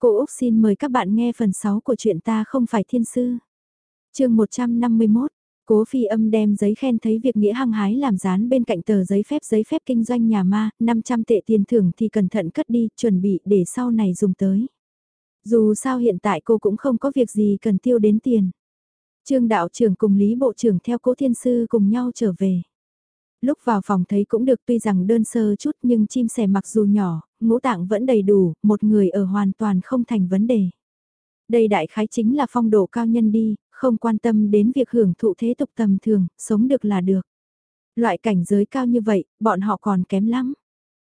Cô Úc xin mời các bạn nghe phần 6 của chuyện ta không phải thiên sư. chương 151, Cố phi âm đem giấy khen thấy việc nghĩa hăng hái làm dán bên cạnh tờ giấy phép giấy phép kinh doanh nhà ma, 500 tệ tiền thưởng thì cẩn thận cất đi, chuẩn bị để sau này dùng tới. Dù sao hiện tại cô cũng không có việc gì cần tiêu đến tiền. Trương đạo trưởng cùng Lý Bộ trưởng theo cố thiên sư cùng nhau trở về. Lúc vào phòng thấy cũng được tuy rằng đơn sơ chút nhưng chim sẻ mặc dù nhỏ, ngũ tạng vẫn đầy đủ, một người ở hoàn toàn không thành vấn đề. Đây đại khái chính là phong độ cao nhân đi, không quan tâm đến việc hưởng thụ thế tục tầm thường, sống được là được. Loại cảnh giới cao như vậy, bọn họ còn kém lắm.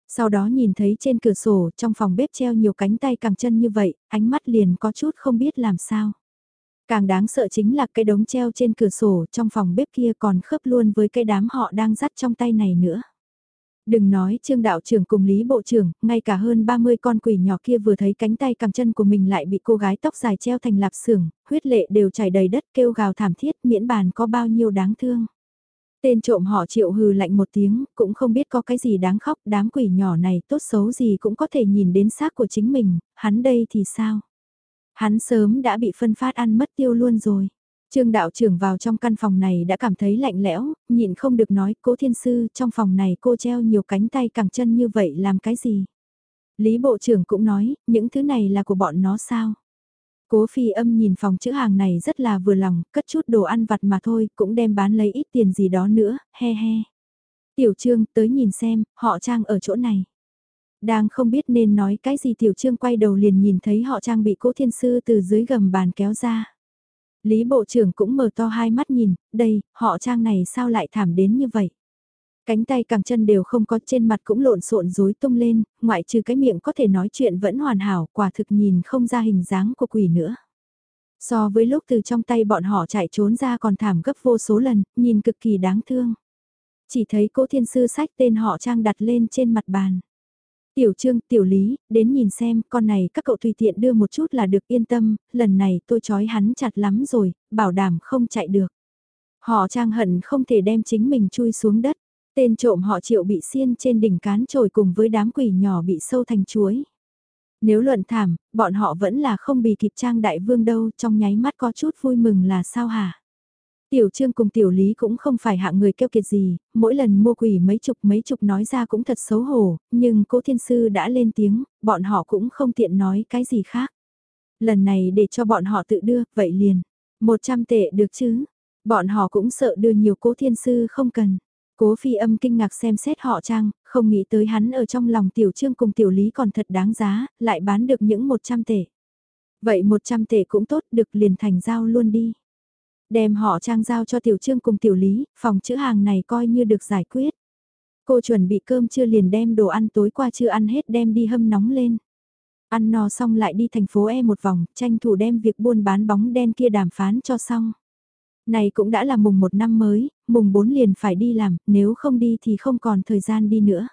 Sau đó nhìn thấy trên cửa sổ trong phòng bếp treo nhiều cánh tay càng chân như vậy, ánh mắt liền có chút không biết làm sao. Càng đáng sợ chính là cái đống treo trên cửa sổ trong phòng bếp kia còn khớp luôn với cái đám họ đang dắt trong tay này nữa. Đừng nói trương đạo trưởng cùng Lý Bộ trưởng, ngay cả hơn 30 con quỷ nhỏ kia vừa thấy cánh tay cẳng chân của mình lại bị cô gái tóc dài treo thành lạp xưởng, huyết lệ đều chảy đầy đất kêu gào thảm thiết miễn bàn có bao nhiêu đáng thương. Tên trộm họ triệu hừ lạnh một tiếng, cũng không biết có cái gì đáng khóc, đám quỷ nhỏ này tốt xấu gì cũng có thể nhìn đến xác của chính mình, hắn đây thì sao? Hắn sớm đã bị phân phát ăn mất tiêu luôn rồi. Trương đạo trưởng vào trong căn phòng này đã cảm thấy lạnh lẽo, nhịn không được nói, cố thiên sư, trong phòng này cô treo nhiều cánh tay cẳng chân như vậy làm cái gì? Lý bộ trưởng cũng nói, những thứ này là của bọn nó sao? Cố phi âm nhìn phòng chữ hàng này rất là vừa lòng, cất chút đồ ăn vặt mà thôi, cũng đem bán lấy ít tiền gì đó nữa, he he. Tiểu trương tới nhìn xem, họ trang ở chỗ này. Đang không biết nên nói cái gì tiểu trương quay đầu liền nhìn thấy họ trang bị cố thiên sư từ dưới gầm bàn kéo ra. Lý Bộ trưởng cũng mở to hai mắt nhìn, đây, họ trang này sao lại thảm đến như vậy? Cánh tay càng chân đều không có trên mặt cũng lộn xộn rối tung lên, ngoại trừ cái miệng có thể nói chuyện vẫn hoàn hảo, quả thực nhìn không ra hình dáng của quỷ nữa. So với lúc từ trong tay bọn họ chạy trốn ra còn thảm gấp vô số lần, nhìn cực kỳ đáng thương. Chỉ thấy cố thiên sư sách tên họ trang đặt lên trên mặt bàn. Tiểu trương, tiểu lý, đến nhìn xem, con này các cậu tùy tiện đưa một chút là được yên tâm, lần này tôi trói hắn chặt lắm rồi, bảo đảm không chạy được. Họ trang hận không thể đem chính mình chui xuống đất, tên trộm họ triệu bị xiên trên đỉnh cán trồi cùng với đám quỷ nhỏ bị sâu thành chuối. Nếu luận thảm, bọn họ vẫn là không bị kịp trang đại vương đâu, trong nháy mắt có chút vui mừng là sao hả? Tiểu Trương cùng Tiểu Lý cũng không phải hạng người keo kiệt gì, mỗi lần mua quỷ mấy chục mấy chục nói ra cũng thật xấu hổ, nhưng cố thiên sư đã lên tiếng, bọn họ cũng không tiện nói cái gì khác. Lần này để cho bọn họ tự đưa, vậy liền. 100 tệ được chứ? Bọn họ cũng sợ đưa nhiều cố thiên sư không cần. Cố phi âm kinh ngạc xem xét họ trang, không nghĩ tới hắn ở trong lòng tiểu trương cùng tiểu lý còn thật đáng giá, lại bán được những 100 tệ. Vậy 100 tệ cũng tốt, được liền thành giao luôn đi. Đem họ trang giao cho tiểu trương cùng tiểu lý, phòng chữ hàng này coi như được giải quyết. Cô chuẩn bị cơm chưa liền đem đồ ăn tối qua chưa ăn hết đem đi hâm nóng lên. Ăn no xong lại đi thành phố E một vòng, tranh thủ đem việc buôn bán bóng đen kia đàm phán cho xong. Này cũng đã là mùng một năm mới, mùng bốn liền phải đi làm, nếu không đi thì không còn thời gian đi nữa.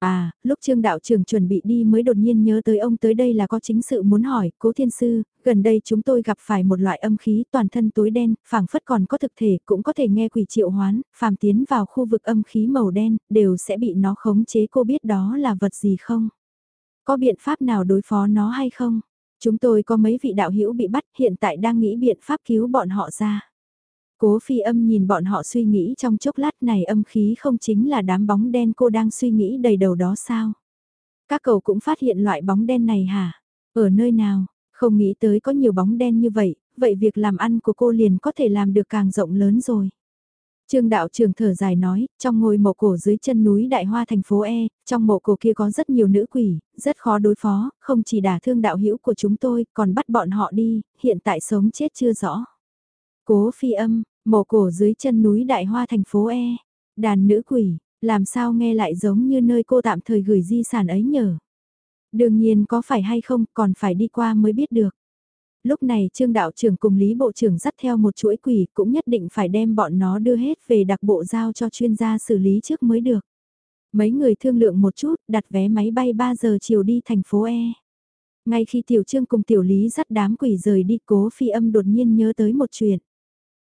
À, lúc trương đạo trưởng chuẩn bị đi mới đột nhiên nhớ tới ông tới đây là có chính sự muốn hỏi, cố thiên sư, gần đây chúng tôi gặp phải một loại âm khí toàn thân tối đen, phảng phất còn có thực thể, cũng có thể nghe quỷ triệu hoán, phàm tiến vào khu vực âm khí màu đen, đều sẽ bị nó khống chế cô biết đó là vật gì không? Có biện pháp nào đối phó nó hay không? Chúng tôi có mấy vị đạo hữu bị bắt hiện tại đang nghĩ biện pháp cứu bọn họ ra. Cố phi âm nhìn bọn họ suy nghĩ trong chốc lát này âm khí không chính là đám bóng đen cô đang suy nghĩ đầy đầu đó sao? Các cậu cũng phát hiện loại bóng đen này hả? Ở nơi nào? Không nghĩ tới có nhiều bóng đen như vậy, vậy việc làm ăn của cô liền có thể làm được càng rộng lớn rồi. Trương đạo trường thở dài nói, trong ngôi mộ cổ dưới chân núi Đại Hoa thành phố E, trong mộ cổ kia có rất nhiều nữ quỷ, rất khó đối phó, không chỉ đả thương đạo hữu của chúng tôi, còn bắt bọn họ đi, hiện tại sống chết chưa rõ. Cố phi âm, Mộ cổ dưới chân núi Đại Hoa thành phố E, đàn nữ quỷ, làm sao nghe lại giống như nơi cô tạm thời gửi di sản ấy nhở. Đương nhiên có phải hay không còn phải đi qua mới biết được. Lúc này Trương Đạo trưởng cùng Lý Bộ trưởng dắt theo một chuỗi quỷ cũng nhất định phải đem bọn nó đưa hết về đặc bộ giao cho chuyên gia xử lý trước mới được. Mấy người thương lượng một chút đặt vé máy bay 3 giờ chiều đi thành phố E. Ngay khi Tiểu Trương cùng Tiểu Lý dắt đám quỷ rời đi cố phi âm đột nhiên nhớ tới một chuyện.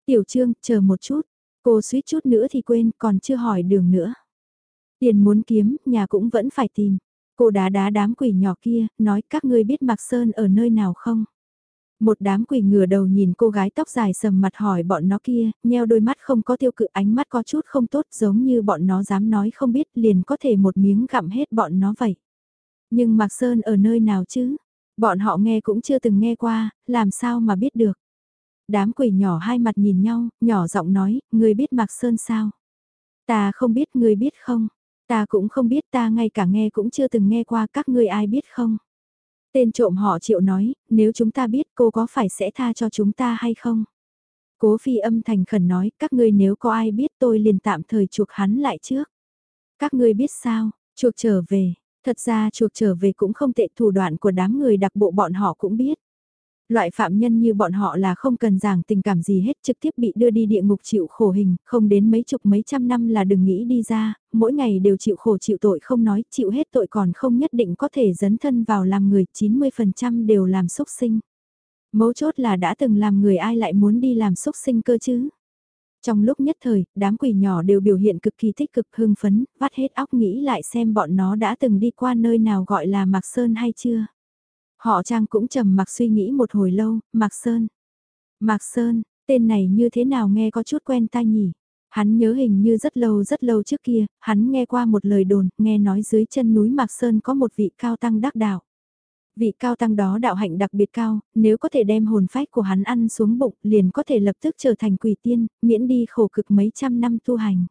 Tiểu Trương, chờ một chút, cô suýt chút nữa thì quên, còn chưa hỏi đường nữa. Tiền muốn kiếm, nhà cũng vẫn phải tìm. Cô đá đá đám quỷ nhỏ kia, nói các ngươi biết Mạc Sơn ở nơi nào không? Một đám quỷ ngửa đầu nhìn cô gái tóc dài sầm mặt hỏi bọn nó kia, nheo đôi mắt không có tiêu cự ánh mắt có chút không tốt giống như bọn nó dám nói không biết liền có thể một miếng gặm hết bọn nó vậy. Nhưng Mạc Sơn ở nơi nào chứ? Bọn họ nghe cũng chưa từng nghe qua, làm sao mà biết được? Đám quỷ nhỏ hai mặt nhìn nhau, nhỏ giọng nói, người biết Mạc Sơn sao? Ta không biết người biết không? Ta cũng không biết ta ngay cả nghe cũng chưa từng nghe qua các ngươi ai biết không? Tên trộm họ triệu nói, nếu chúng ta biết cô có phải sẽ tha cho chúng ta hay không? Cố phi âm thành khẩn nói, các ngươi nếu có ai biết tôi liền tạm thời chuộc hắn lại trước. Các ngươi biết sao, chuộc trở về, thật ra chuộc trở về cũng không tệ thủ đoạn của đám người đặc bộ bọn họ cũng biết. Loại phạm nhân như bọn họ là không cần giảng tình cảm gì hết trực tiếp bị đưa đi địa ngục chịu khổ hình, không đến mấy chục mấy trăm năm là đừng nghĩ đi ra, mỗi ngày đều chịu khổ chịu tội không nói, chịu hết tội còn không nhất định có thể dấn thân vào làm người, 90% đều làm xúc sinh. Mấu chốt là đã từng làm người ai lại muốn đi làm xúc sinh cơ chứ? Trong lúc nhất thời, đám quỷ nhỏ đều biểu hiện cực kỳ tích cực hưng phấn, vắt hết óc nghĩ lại xem bọn nó đã từng đi qua nơi nào gọi là Mạc Sơn hay chưa. Họ Trang cũng trầm mặc suy nghĩ một hồi lâu, Mạc Sơn. Mạc Sơn, tên này như thế nào nghe có chút quen tai nhỉ? Hắn nhớ hình như rất lâu rất lâu trước kia, hắn nghe qua một lời đồn, nghe nói dưới chân núi Mạc Sơn có một vị cao tăng đắc đạo. Vị cao tăng đó đạo hạnh đặc biệt cao, nếu có thể đem hồn phách của hắn ăn xuống bụng liền có thể lập tức trở thành quỷ tiên, miễn đi khổ cực mấy trăm năm tu hành.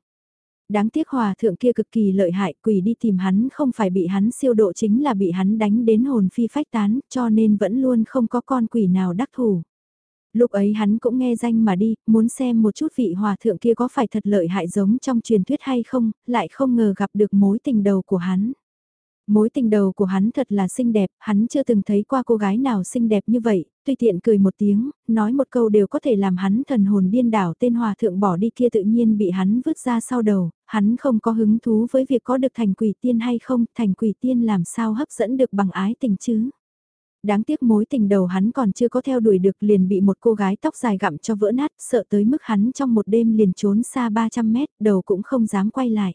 Đáng tiếc hòa thượng kia cực kỳ lợi hại quỷ đi tìm hắn không phải bị hắn siêu độ chính là bị hắn đánh đến hồn phi phách tán cho nên vẫn luôn không có con quỷ nào đắc thủ. Lúc ấy hắn cũng nghe danh mà đi, muốn xem một chút vị hòa thượng kia có phải thật lợi hại giống trong truyền thuyết hay không, lại không ngờ gặp được mối tình đầu của hắn. Mối tình đầu của hắn thật là xinh đẹp, hắn chưa từng thấy qua cô gái nào xinh đẹp như vậy, tùy tiện cười một tiếng, nói một câu đều có thể làm hắn thần hồn điên đảo tên hòa thượng bỏ đi kia tự nhiên bị hắn vứt ra sau đầu, hắn không có hứng thú với việc có được thành quỷ tiên hay không, thành quỷ tiên làm sao hấp dẫn được bằng ái tình chứ. Đáng tiếc mối tình đầu hắn còn chưa có theo đuổi được liền bị một cô gái tóc dài gặm cho vỡ nát, sợ tới mức hắn trong một đêm liền trốn xa 300 mét, đầu cũng không dám quay lại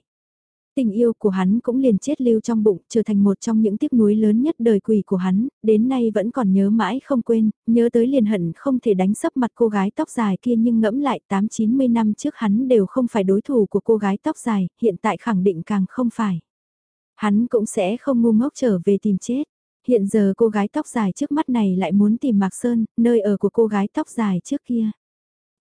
tình yêu của hắn cũng liền chết lưu trong bụng, trở thành một trong những tiếc nuối lớn nhất đời quỷ của hắn, đến nay vẫn còn nhớ mãi không quên, nhớ tới liền hận không thể đánh sấp mặt cô gái tóc dài kia nhưng ngẫm lại 8-90 năm trước hắn đều không phải đối thủ của cô gái tóc dài, hiện tại khẳng định càng không phải. Hắn cũng sẽ không ngu ngốc trở về tìm chết. Hiện giờ cô gái tóc dài trước mắt này lại muốn tìm Mạc Sơn, nơi ở của cô gái tóc dài trước kia.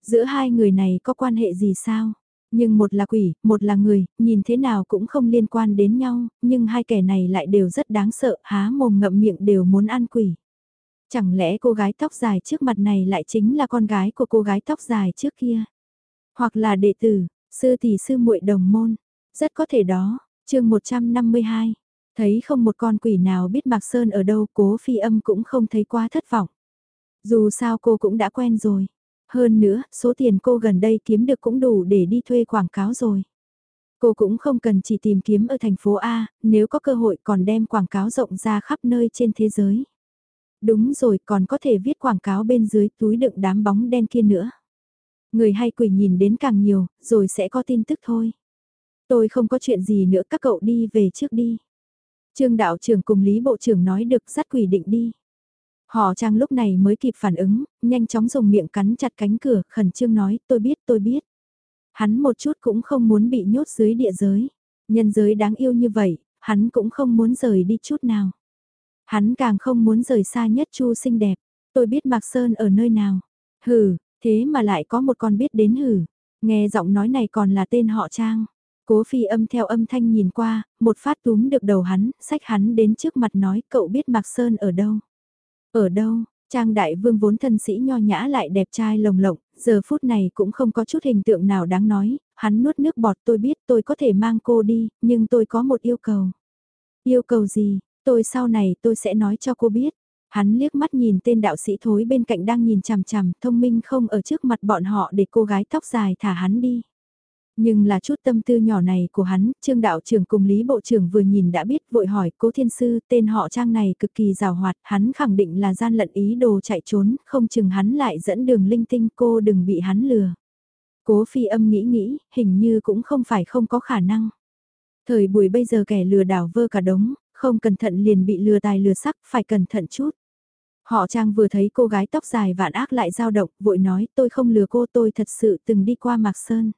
Giữa hai người này có quan hệ gì sao? Nhưng một là quỷ, một là người, nhìn thế nào cũng không liên quan đến nhau, nhưng hai kẻ này lại đều rất đáng sợ, há mồm ngậm miệng đều muốn ăn quỷ. Chẳng lẽ cô gái tóc dài trước mặt này lại chính là con gái của cô gái tóc dài trước kia? Hoặc là đệ tử, sư tỷ sư muội đồng môn, rất có thể đó, chương 152. Thấy không một con quỷ nào biết Mạc Sơn ở đâu cố phi âm cũng không thấy quá thất vọng. Dù sao cô cũng đã quen rồi. Hơn nữa, số tiền cô gần đây kiếm được cũng đủ để đi thuê quảng cáo rồi. Cô cũng không cần chỉ tìm kiếm ở thành phố A, nếu có cơ hội còn đem quảng cáo rộng ra khắp nơi trên thế giới. Đúng rồi, còn có thể viết quảng cáo bên dưới túi đựng đám bóng đen kia nữa. Người hay quỷ nhìn đến càng nhiều, rồi sẽ có tin tức thôi. Tôi không có chuyện gì nữa, các cậu đi về trước đi. Trương đạo trưởng cùng Lý Bộ trưởng nói được dắt quỷ định đi. Họ trang lúc này mới kịp phản ứng, nhanh chóng dùng miệng cắn chặt cánh cửa, khẩn trương nói, tôi biết, tôi biết. Hắn một chút cũng không muốn bị nhốt dưới địa giới. Nhân giới đáng yêu như vậy, hắn cũng không muốn rời đi chút nào. Hắn càng không muốn rời xa nhất chu xinh đẹp. Tôi biết Mạc Sơn ở nơi nào. Hừ, thế mà lại có một con biết đến hừ. Nghe giọng nói này còn là tên họ Trang. Cố phi âm theo âm thanh nhìn qua, một phát túm được đầu hắn, sách hắn đến trước mặt nói cậu biết Mạc Sơn ở đâu. Ở đâu, Trang Đại Vương vốn thân sĩ nho nhã lại đẹp trai lồng lộng, giờ phút này cũng không có chút hình tượng nào đáng nói, hắn nuốt nước bọt tôi biết tôi có thể mang cô đi, nhưng tôi có một yêu cầu. Yêu cầu gì, tôi sau này tôi sẽ nói cho cô biết. Hắn liếc mắt nhìn tên đạo sĩ thối bên cạnh đang nhìn chằm chằm, thông minh không ở trước mặt bọn họ để cô gái tóc dài thả hắn đi. Nhưng là chút tâm tư nhỏ này của hắn, trương đạo trưởng cùng Lý Bộ trưởng vừa nhìn đã biết vội hỏi cố thiên sư tên họ trang này cực kỳ rào hoạt, hắn khẳng định là gian lận ý đồ chạy trốn, không chừng hắn lại dẫn đường linh tinh cô đừng bị hắn lừa. Cố phi âm nghĩ nghĩ, hình như cũng không phải không có khả năng. Thời buổi bây giờ kẻ lừa đảo vơ cả đống, không cẩn thận liền bị lừa tài lừa sắc, phải cẩn thận chút. Họ Trang vừa thấy cô gái tóc dài vạn ác lại dao động, vội nói tôi không lừa cô tôi thật sự từng đi qua Mạc Sơn.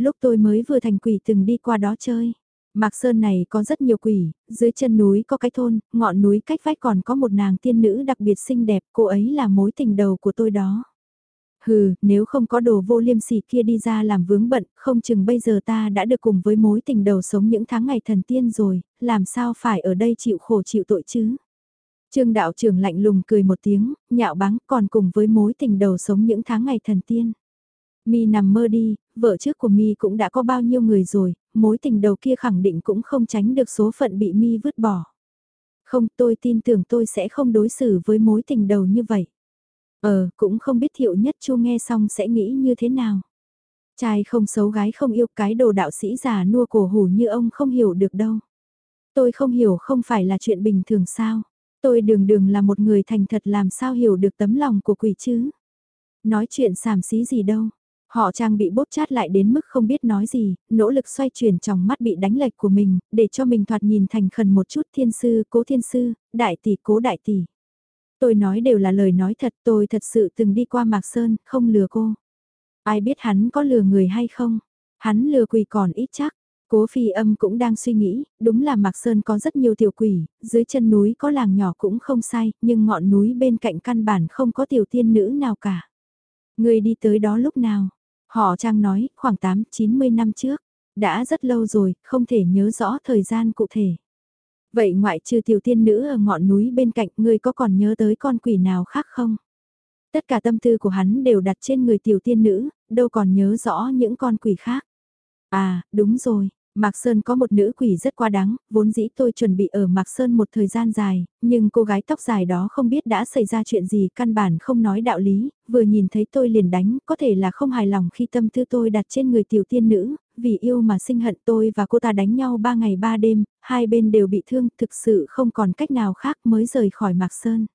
Lúc tôi mới vừa thành quỷ từng đi qua đó chơi. Mạc Sơn này có rất nhiều quỷ, dưới chân núi có cái thôn, ngọn núi cách vách còn có một nàng tiên nữ đặc biệt xinh đẹp, cô ấy là mối tình đầu của tôi đó. Hừ, nếu không có đồ vô liêm sỉ kia đi ra làm vướng bận, không chừng bây giờ ta đã được cùng với mối tình đầu sống những tháng ngày thần tiên rồi, làm sao phải ở đây chịu khổ chịu tội chứ. Trương đạo trưởng lạnh lùng cười một tiếng, nhạo báng còn cùng với mối tình đầu sống những tháng ngày thần tiên. Mi nằm mơ đi, vợ trước của Mi cũng đã có bao nhiêu người rồi, mối tình đầu kia khẳng định cũng không tránh được số phận bị Mi vứt bỏ. Không, tôi tin tưởng tôi sẽ không đối xử với mối tình đầu như vậy. Ờ, cũng không biết thiệu nhất chu nghe xong sẽ nghĩ như thế nào. Trai không xấu gái không yêu cái đồ đạo sĩ già nua cổ hủ như ông không hiểu được đâu. Tôi không hiểu không phải là chuyện bình thường sao. Tôi đường đường là một người thành thật làm sao hiểu được tấm lòng của quỷ chứ. Nói chuyện xàm xí gì đâu. Họ trang bị bóp chát lại đến mức không biết nói gì, nỗ lực xoay chuyển trong mắt bị đánh lệch của mình, để cho mình thoạt nhìn thành khẩn một chút thiên sư, cố thiên sư, đại tỷ cố đại tỷ. Tôi nói đều là lời nói thật, tôi thật sự từng đi qua Mạc Sơn, không lừa cô. Ai biết hắn có lừa người hay không? Hắn lừa quỷ còn ít chắc. Cố phi âm cũng đang suy nghĩ, đúng là Mạc Sơn có rất nhiều tiểu quỷ, dưới chân núi có làng nhỏ cũng không sai, nhưng ngọn núi bên cạnh căn bản không có tiểu tiên nữ nào cả. Người đi tới đó lúc nào? Họ trang nói, khoảng 8-90 năm trước. Đã rất lâu rồi, không thể nhớ rõ thời gian cụ thể. Vậy ngoại trừ tiểu tiên nữ ở ngọn núi bên cạnh, người có còn nhớ tới con quỷ nào khác không? Tất cả tâm tư của hắn đều đặt trên người tiểu tiên nữ, đâu còn nhớ rõ những con quỷ khác. À, đúng rồi, Mạc Sơn có một nữ quỷ rất quá đáng, vốn dĩ tôi chuẩn bị ở Mạc Sơn một thời gian dài, nhưng cô gái tóc dài đó không biết đã xảy ra chuyện gì, căn bản không nói đạo lý, vừa nhìn thấy tôi liền đánh, có thể là không hài lòng khi tâm tư tôi đặt trên người tiểu tiên nữ, vì yêu mà sinh hận tôi và cô ta đánh nhau ba ngày ba đêm, hai bên đều bị thương, thực sự không còn cách nào khác mới rời khỏi Mạc Sơn.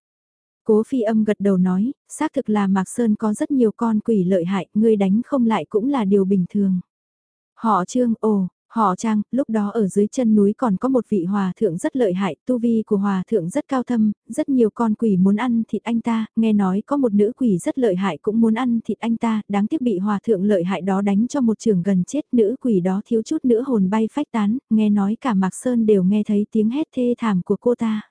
Cố phi âm gật đầu nói, xác thực là Mạc Sơn có rất nhiều con quỷ lợi hại, người đánh không lại cũng là điều bình thường. Họ trương, ồ, Họ trang, lúc đó ở dưới chân núi còn có một vị hòa thượng rất lợi hại, tu vi của hòa thượng rất cao thâm, rất nhiều con quỷ muốn ăn thịt anh ta, nghe nói có một nữ quỷ rất lợi hại cũng muốn ăn thịt anh ta, đáng tiếc bị hòa thượng lợi hại đó đánh cho một trường gần chết, nữ quỷ đó thiếu chút nữa hồn bay phách tán, nghe nói cả Mạc Sơn đều nghe thấy tiếng hét thê thảm của cô ta.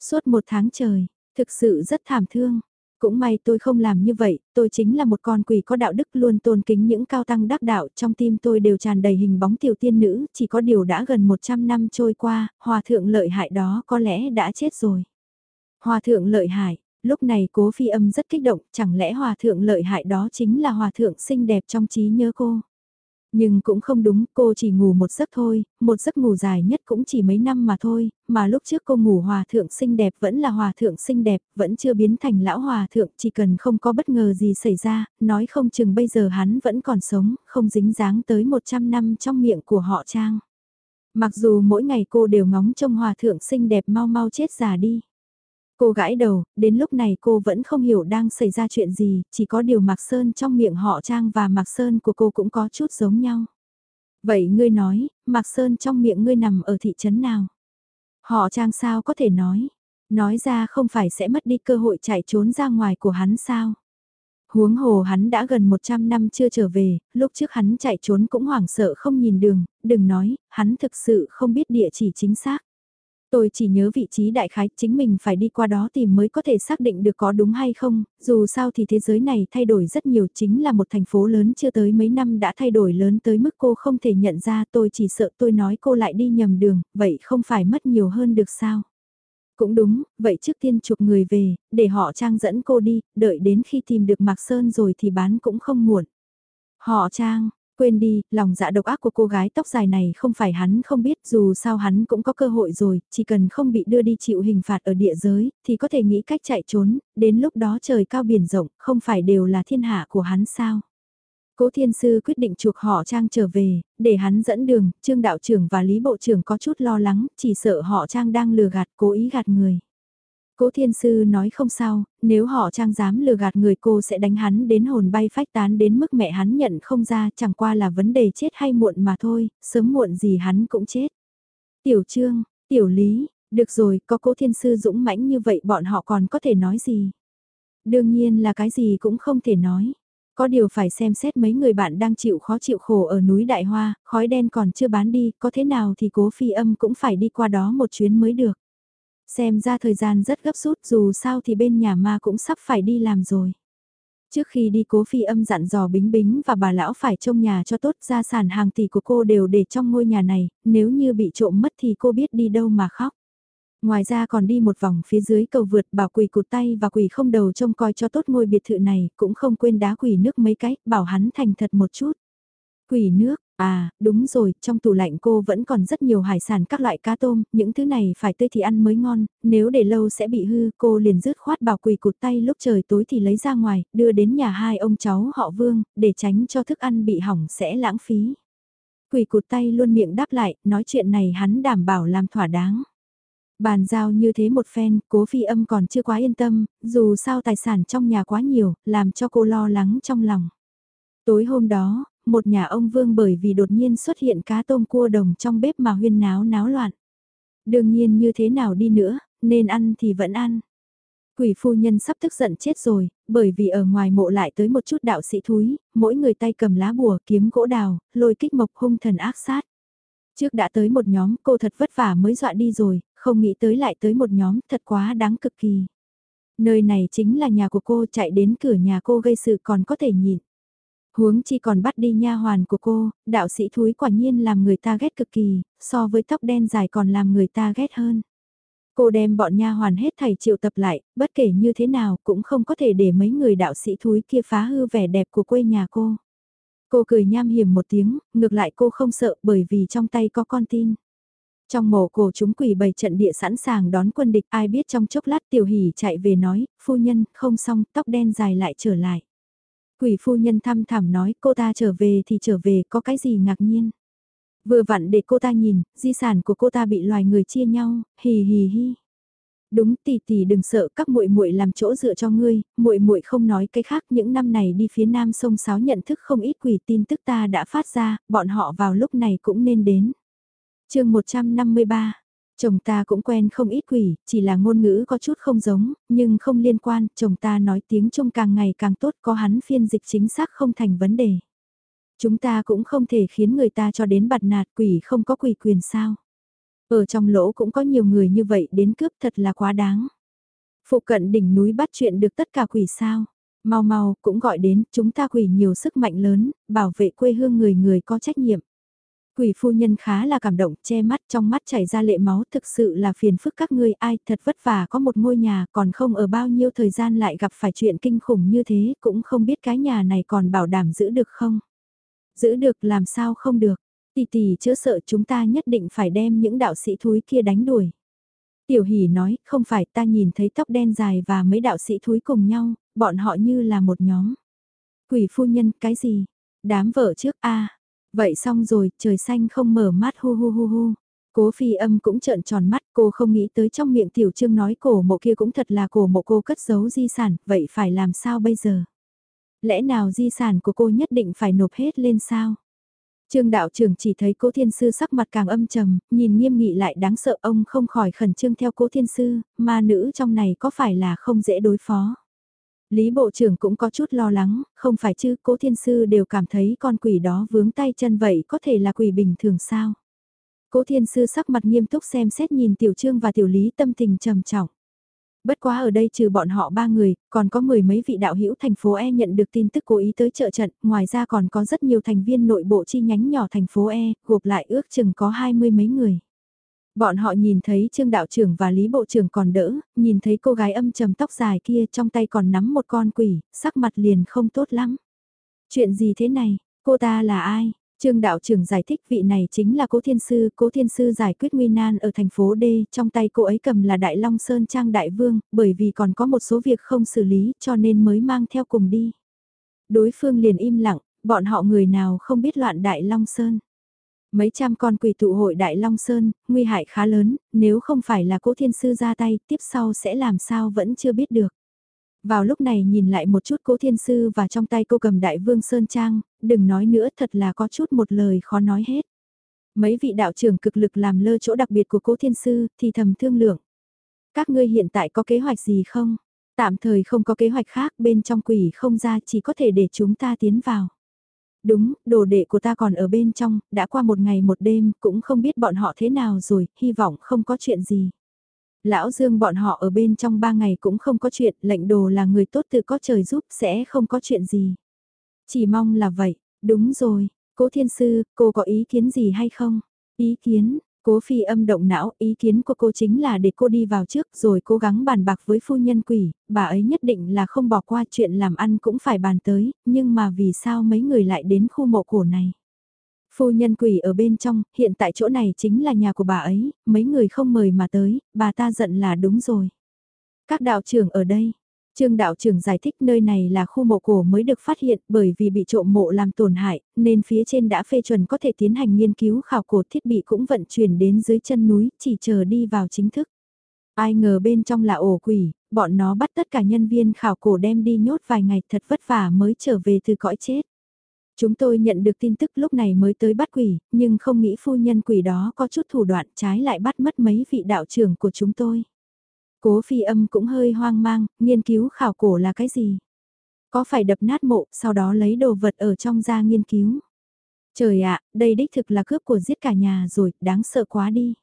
Suốt một tháng trời, thực sự rất thảm thương. Cũng may tôi không làm như vậy, tôi chính là một con quỷ có đạo đức luôn tôn kính những cao tăng đắc đạo, trong tim tôi đều tràn đầy hình bóng tiểu tiên nữ, chỉ có điều đã gần 100 năm trôi qua, hòa thượng lợi hại đó có lẽ đã chết rồi. Hòa thượng lợi hại, lúc này cố phi âm rất kích động, chẳng lẽ hòa thượng lợi hại đó chính là hòa thượng xinh đẹp trong trí nhớ cô. Nhưng cũng không đúng, cô chỉ ngủ một giấc thôi, một giấc ngủ dài nhất cũng chỉ mấy năm mà thôi, mà lúc trước cô ngủ hòa thượng xinh đẹp vẫn là hòa thượng xinh đẹp, vẫn chưa biến thành lão hòa thượng, chỉ cần không có bất ngờ gì xảy ra, nói không chừng bây giờ hắn vẫn còn sống, không dính dáng tới 100 năm trong miệng của họ Trang. Mặc dù mỗi ngày cô đều ngóng trông hòa thượng xinh đẹp mau mau chết già đi. Cô gãi đầu, đến lúc này cô vẫn không hiểu đang xảy ra chuyện gì, chỉ có điều Mạc Sơn trong miệng họ Trang và Mạc Sơn của cô cũng có chút giống nhau. Vậy ngươi nói, Mạc Sơn trong miệng ngươi nằm ở thị trấn nào? Họ Trang sao có thể nói? Nói ra không phải sẽ mất đi cơ hội chạy trốn ra ngoài của hắn sao? Huống hồ hắn đã gần 100 năm chưa trở về, lúc trước hắn chạy trốn cũng hoảng sợ không nhìn đường, đừng nói, hắn thực sự không biết địa chỉ chính xác. Tôi chỉ nhớ vị trí đại khái chính mình phải đi qua đó thì mới có thể xác định được có đúng hay không, dù sao thì thế giới này thay đổi rất nhiều chính là một thành phố lớn chưa tới mấy năm đã thay đổi lớn tới mức cô không thể nhận ra tôi chỉ sợ tôi nói cô lại đi nhầm đường, vậy không phải mất nhiều hơn được sao? Cũng đúng, vậy trước tiên chụp người về, để họ trang dẫn cô đi, đợi đến khi tìm được Mạc Sơn rồi thì bán cũng không muộn. Họ trang, Quên đi, lòng dạ độc ác của cô gái tóc dài này không phải hắn không biết dù sao hắn cũng có cơ hội rồi, chỉ cần không bị đưa đi chịu hình phạt ở địa giới, thì có thể nghĩ cách chạy trốn, đến lúc đó trời cao biển rộng, không phải đều là thiên hạ của hắn sao. Cố Thiên Sư quyết định chuộc họ Trang trở về, để hắn dẫn đường, Trương Đạo trưởng và Lý Bộ trưởng có chút lo lắng, chỉ sợ họ Trang đang lừa gạt, cố ý gạt người. Cố thiên sư nói không sao, nếu họ trang dám lừa gạt người cô sẽ đánh hắn đến hồn bay phách tán đến mức mẹ hắn nhận không ra chẳng qua là vấn đề chết hay muộn mà thôi, sớm muộn gì hắn cũng chết. Tiểu trương, Tiểu lý, được rồi, có cố thiên sư dũng mãnh như vậy bọn họ còn có thể nói gì? Đương nhiên là cái gì cũng không thể nói. Có điều phải xem xét mấy người bạn đang chịu khó chịu khổ ở núi Đại Hoa, khói đen còn chưa bán đi, có thế nào thì cố phi âm cũng phải đi qua đó một chuyến mới được. Xem ra thời gian rất gấp rút dù sao thì bên nhà ma cũng sắp phải đi làm rồi. Trước khi đi cố phi âm dặn dò bính bính và bà lão phải trông nhà cho tốt gia sản hàng tỷ của cô đều để trong ngôi nhà này, nếu như bị trộm mất thì cô biết đi đâu mà khóc. Ngoài ra còn đi một vòng phía dưới cầu vượt bảo quỷ cụt tay và quỷ không đầu trông coi cho tốt ngôi biệt thự này, cũng không quên đá quỷ nước mấy cái, bảo hắn thành thật một chút. Quỷ nước, à, đúng rồi, trong tủ lạnh cô vẫn còn rất nhiều hải sản các loại cá tôm, những thứ này phải tươi thì ăn mới ngon, nếu để lâu sẽ bị hư, cô liền rứt khoát bảo quỳ cụt tay lúc trời tối thì lấy ra ngoài, đưa đến nhà hai ông cháu họ Vương, để tránh cho thức ăn bị hỏng sẽ lãng phí. quỳ cụt tay luôn miệng đáp lại, nói chuyện này hắn đảm bảo làm thỏa đáng. Bàn giao như thế một phen, cố phi âm còn chưa quá yên tâm, dù sao tài sản trong nhà quá nhiều, làm cho cô lo lắng trong lòng. Tối hôm đó, một nhà ông Vương bởi vì đột nhiên xuất hiện cá tôm cua đồng trong bếp mà huyên náo náo loạn. Đương nhiên như thế nào đi nữa, nên ăn thì vẫn ăn. Quỷ phu nhân sắp tức giận chết rồi, bởi vì ở ngoài mộ lại tới một chút đạo sĩ thúi, mỗi người tay cầm lá bùa kiếm gỗ đào, lôi kích mộc hung thần ác sát. Trước đã tới một nhóm cô thật vất vả mới dọa đi rồi, không nghĩ tới lại tới một nhóm thật quá đáng cực kỳ. Nơi này chính là nhà của cô chạy đến cửa nhà cô gây sự còn có thể nhịn. Huống chi còn bắt đi nha hoàn của cô, đạo sĩ thúi quả nhiên làm người ta ghét cực kỳ, so với tóc đen dài còn làm người ta ghét hơn. Cô đem bọn nha hoàn hết thầy triệu tập lại, bất kể như thế nào cũng không có thể để mấy người đạo sĩ thúi kia phá hư vẻ đẹp của quê nhà cô. Cô cười nham hiểm một tiếng, ngược lại cô không sợ bởi vì trong tay có con tin. Trong mộ cổ chúng quỷ bày trận địa sẵn sàng đón quân địch ai biết trong chốc lát tiểu hỉ chạy về nói, phu nhân, không xong, tóc đen dài lại trở lại. Quỷ phu nhân thăm thảm nói cô ta trở về thì trở về có cái gì ngạc nhiên. Vừa vặn để cô ta nhìn, di sản của cô ta bị loài người chia nhau, hì hì hì. Đúng tỷ tỷ đừng sợ các muội muội làm chỗ dựa cho ngươi, muội muội không nói cái khác, những năm này đi phía nam sông sáo nhận thức không ít quỷ tin tức ta đã phát ra, bọn họ vào lúc này cũng nên đến. Chương 153 Chồng ta cũng quen không ít quỷ, chỉ là ngôn ngữ có chút không giống, nhưng không liên quan, chồng ta nói tiếng Trung càng ngày càng tốt có hắn phiên dịch chính xác không thành vấn đề. Chúng ta cũng không thể khiến người ta cho đến bặt nạt quỷ không có quỷ quyền sao. Ở trong lỗ cũng có nhiều người như vậy đến cướp thật là quá đáng. Phụ cận đỉnh núi bắt chuyện được tất cả quỷ sao. Mau mau cũng gọi đến chúng ta quỷ nhiều sức mạnh lớn, bảo vệ quê hương người người có trách nhiệm. Quỷ phu nhân khá là cảm động, che mắt trong mắt chảy ra lệ máu thực sự là phiền phức các ngươi ai thật vất vả có một ngôi nhà còn không ở bao nhiêu thời gian lại gặp phải chuyện kinh khủng như thế cũng không biết cái nhà này còn bảo đảm giữ được không. Giữ được làm sao không được, tỷ tỷ chữa sợ chúng ta nhất định phải đem những đạo sĩ thúi kia đánh đuổi. Tiểu hỷ nói, không phải ta nhìn thấy tóc đen dài và mấy đạo sĩ thúi cùng nhau, bọn họ như là một nhóm. Quỷ phu nhân, cái gì? Đám vợ trước a Vậy xong rồi, trời xanh không mở mắt hu hu hu hu. Cố phi âm cũng trợn tròn mắt, cô không nghĩ tới trong miệng tiểu trương nói cổ mộ kia cũng thật là cổ mộ cô cất giấu di sản, vậy phải làm sao bây giờ? Lẽ nào di sản của cô nhất định phải nộp hết lên sao? Trương đạo trưởng chỉ thấy cố thiên sư sắc mặt càng âm trầm, nhìn nghiêm nghị lại đáng sợ ông không khỏi khẩn trương theo cố thiên sư, mà nữ trong này có phải là không dễ đối phó? Lý Bộ trưởng cũng có chút lo lắng, không phải chứ cố thiên sư đều cảm thấy con quỷ đó vướng tay chân vậy có thể là quỷ bình thường sao. Cố thiên sư sắc mặt nghiêm túc xem xét nhìn tiểu trương và tiểu lý tâm tình trầm trọng. Bất quá ở đây trừ bọn họ ba người, còn có mười mấy vị đạo hữu thành phố E nhận được tin tức cố ý tới trợ trận, ngoài ra còn có rất nhiều thành viên nội bộ chi nhánh nhỏ thành phố E, gộp lại ước chừng có hai mươi mấy người. Bọn họ nhìn thấy Trương Đạo trưởng và Lý Bộ trưởng còn đỡ, nhìn thấy cô gái âm trầm tóc dài kia trong tay còn nắm một con quỷ, sắc mặt liền không tốt lắm. Chuyện gì thế này, cô ta là ai? Trương đạo trưởng giải thích vị này chính là Cố Thiên Sư, Cố Thiên Sư giải quyết nguy nan ở thành phố D, trong tay cô ấy cầm là Đại Long Sơn Trang Đại Vương, bởi vì còn có một số việc không xử lý cho nên mới mang theo cùng đi. Đối phương liền im lặng, bọn họ người nào không biết loạn Đại Long Sơn. Mấy trăm con quỷ tụ hội Đại Long Sơn, nguy hại khá lớn, nếu không phải là cố thiên sư ra tay, tiếp sau sẽ làm sao vẫn chưa biết được. Vào lúc này nhìn lại một chút cố thiên sư và trong tay cô cầm đại vương Sơn Trang, đừng nói nữa thật là có chút một lời khó nói hết. Mấy vị đạo trưởng cực lực làm lơ chỗ đặc biệt của cố thiên sư thì thầm thương lượng. Các ngươi hiện tại có kế hoạch gì không? Tạm thời không có kế hoạch khác bên trong quỷ không ra chỉ có thể để chúng ta tiến vào. Đúng, đồ đệ của ta còn ở bên trong, đã qua một ngày một đêm, cũng không biết bọn họ thế nào rồi, hy vọng không có chuyện gì. Lão Dương bọn họ ở bên trong ba ngày cũng không có chuyện, lệnh đồ là người tốt từ có trời giúp sẽ không có chuyện gì. Chỉ mong là vậy, đúng rồi, cố thiên sư, cô có ý kiến gì hay không? Ý kiến, Cố phi âm động não, ý kiến của cô chính là để cô đi vào trước rồi cố gắng bàn bạc với phu nhân quỷ, bà ấy nhất định là không bỏ qua chuyện làm ăn cũng phải bàn tới, nhưng mà vì sao mấy người lại đến khu mộ cổ này? Phu nhân quỷ ở bên trong, hiện tại chỗ này chính là nhà của bà ấy, mấy người không mời mà tới, bà ta giận là đúng rồi. Các đạo trưởng ở đây, Trương đạo trưởng giải thích nơi này là khu mộ cổ mới được phát hiện bởi vì bị trộm mộ làm tổn hại, nên phía trên đã phê chuẩn có thể tiến hành nghiên cứu khảo cổ thiết bị cũng vận chuyển đến dưới chân núi, chỉ chờ đi vào chính thức. Ai ngờ bên trong là ổ quỷ, bọn nó bắt tất cả nhân viên khảo cổ đem đi nhốt vài ngày thật vất vả mới trở về từ cõi chết. Chúng tôi nhận được tin tức lúc này mới tới bắt quỷ, nhưng không nghĩ phu nhân quỷ đó có chút thủ đoạn trái lại bắt mất mấy vị đạo trưởng của chúng tôi. Cố phi âm cũng hơi hoang mang, nghiên cứu khảo cổ là cái gì? Có phải đập nát mộ, sau đó lấy đồ vật ở trong ra nghiên cứu? Trời ạ, đây đích thực là cướp của giết cả nhà rồi, đáng sợ quá đi.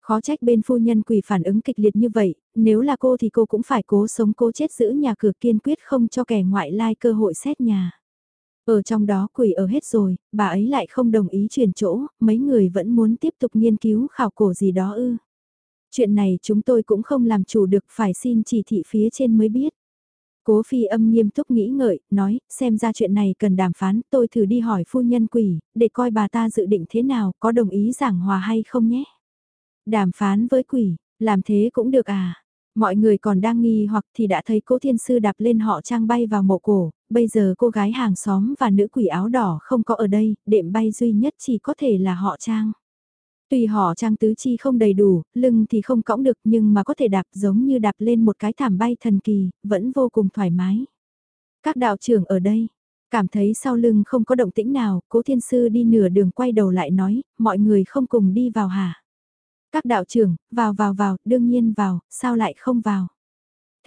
Khó trách bên phu nhân quỷ phản ứng kịch liệt như vậy, nếu là cô thì cô cũng phải cố sống cố chết giữ nhà cửa kiên quyết không cho kẻ ngoại lai cơ hội xét nhà. Ở trong đó quỷ ở hết rồi, bà ấy lại không đồng ý chuyển chỗ, mấy người vẫn muốn tiếp tục nghiên cứu khảo cổ gì đó ư. Chuyện này chúng tôi cũng không làm chủ được phải xin chỉ thị phía trên mới biết. Cố phi âm nghiêm túc nghĩ ngợi, nói, xem ra chuyện này cần đàm phán, tôi thử đi hỏi phu nhân quỷ, để coi bà ta dự định thế nào, có đồng ý giảng hòa hay không nhé. Đàm phán với quỷ, làm thế cũng được à. Mọi người còn đang nghi hoặc thì đã thấy cố thiên sư đạp lên họ trang bay vào mộ cổ, bây giờ cô gái hàng xóm và nữ quỷ áo đỏ không có ở đây, đệm bay duy nhất chỉ có thể là họ trang tùy họ trang tứ chi không đầy đủ, lưng thì không cõng được nhưng mà có thể đạp giống như đạp lên một cái thảm bay thần kỳ, vẫn vô cùng thoải mái. Các đạo trưởng ở đây, cảm thấy sau lưng không có động tĩnh nào, cố thiên sư đi nửa đường quay đầu lại nói, mọi người không cùng đi vào hả? Các đạo trưởng, vào vào vào, đương nhiên vào, sao lại không vào?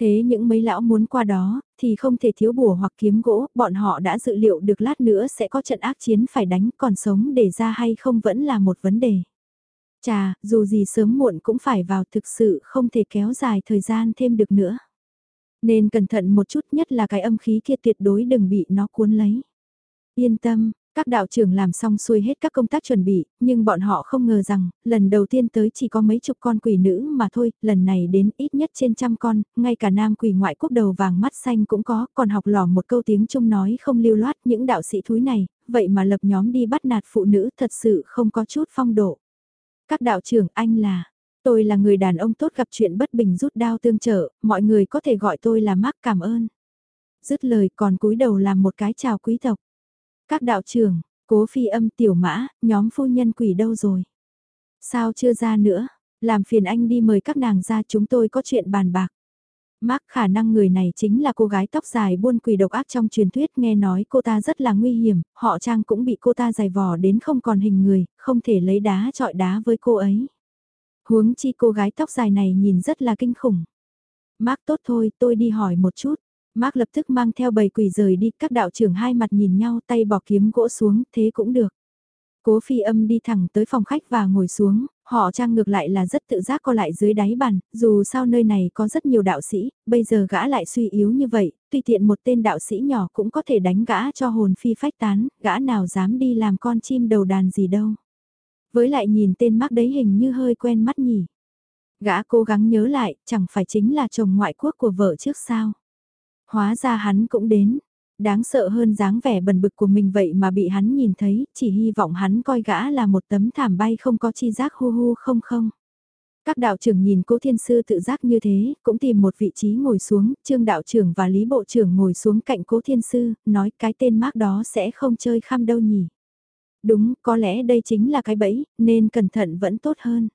Thế những mấy lão muốn qua đó, thì không thể thiếu bùa hoặc kiếm gỗ, bọn họ đã dự liệu được lát nữa sẽ có trận ác chiến phải đánh, còn sống để ra hay không vẫn là một vấn đề. Chà, dù gì sớm muộn cũng phải vào thực sự không thể kéo dài thời gian thêm được nữa. Nên cẩn thận một chút nhất là cái âm khí kia tuyệt đối đừng bị nó cuốn lấy. Yên tâm, các đạo trưởng làm xong xuôi hết các công tác chuẩn bị, nhưng bọn họ không ngờ rằng, lần đầu tiên tới chỉ có mấy chục con quỷ nữ mà thôi, lần này đến ít nhất trên trăm con, ngay cả nam quỷ ngoại quốc đầu vàng mắt xanh cũng có, còn học lò một câu tiếng Trung nói không lưu loát những đạo sĩ thúi này, vậy mà lập nhóm đi bắt nạt phụ nữ thật sự không có chút phong độ. Các đạo trưởng anh là, tôi là người đàn ông tốt gặp chuyện bất bình rút đao tương trợ, mọi người có thể gọi tôi là Mark cảm ơn. Dứt lời còn cúi đầu làm một cái chào quý tộc. Các đạo trưởng, cố phi âm tiểu mã, nhóm phu nhân quỷ đâu rồi? Sao chưa ra nữa? Làm phiền anh đi mời các nàng ra chúng tôi có chuyện bàn bạc. Mark khả năng người này chính là cô gái tóc dài buôn quỷ độc ác trong truyền thuyết nghe nói cô ta rất là nguy hiểm, họ trang cũng bị cô ta giày vò đến không còn hình người, không thể lấy đá trọi đá với cô ấy. Huống chi cô gái tóc dài này nhìn rất là kinh khủng. Mark tốt thôi, tôi đi hỏi một chút. Mark lập tức mang theo bầy quỷ rời đi, các đạo trưởng hai mặt nhìn nhau tay bỏ kiếm gỗ xuống, thế cũng được. Cố phi âm đi thẳng tới phòng khách và ngồi xuống, họ trang ngược lại là rất tự giác co lại dưới đáy bàn, dù sao nơi này có rất nhiều đạo sĩ, bây giờ gã lại suy yếu như vậy, tùy tiện một tên đạo sĩ nhỏ cũng có thể đánh gã cho hồn phi phách tán, gã nào dám đi làm con chim đầu đàn gì đâu. Với lại nhìn tên mắc đấy hình như hơi quen mắt nhỉ. Gã cố gắng nhớ lại, chẳng phải chính là chồng ngoại quốc của vợ trước sao. Hóa ra hắn cũng đến, đáng sợ hơn dáng vẻ bần bực của mình vậy mà bị hắn nhìn thấy, chỉ hy vọng hắn coi gã là một tấm thảm bay không có chi giác hu hu không không. Các đạo trưởng nhìn cố thiên sư tự giác như thế, cũng tìm một vị trí ngồi xuống, trương đạo trưởng và lý bộ trưởng ngồi xuống cạnh cố thiên sư, nói cái tên mác đó sẽ không chơi khăm đâu nhỉ. Đúng, có lẽ đây chính là cái bẫy, nên cẩn thận vẫn tốt hơn.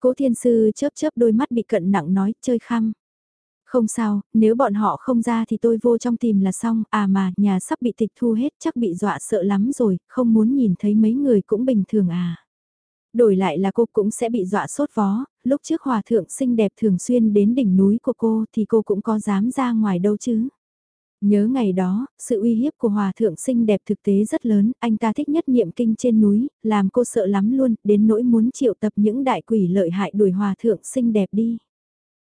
Cố thiên sư chớp chớp đôi mắt bị cận nặng nói chơi khăm. Không sao, nếu bọn họ không ra thì tôi vô trong tìm là xong, à mà, nhà sắp bị tịch thu hết chắc bị dọa sợ lắm rồi, không muốn nhìn thấy mấy người cũng bình thường à. Đổi lại là cô cũng sẽ bị dọa sốt vó, lúc trước hòa thượng xinh đẹp thường xuyên đến đỉnh núi của cô thì cô cũng có dám ra ngoài đâu chứ. Nhớ ngày đó, sự uy hiếp của hòa thượng xinh đẹp thực tế rất lớn, anh ta thích nhất niệm kinh trên núi, làm cô sợ lắm luôn, đến nỗi muốn triệu tập những đại quỷ lợi hại đuổi hòa thượng xinh đẹp đi.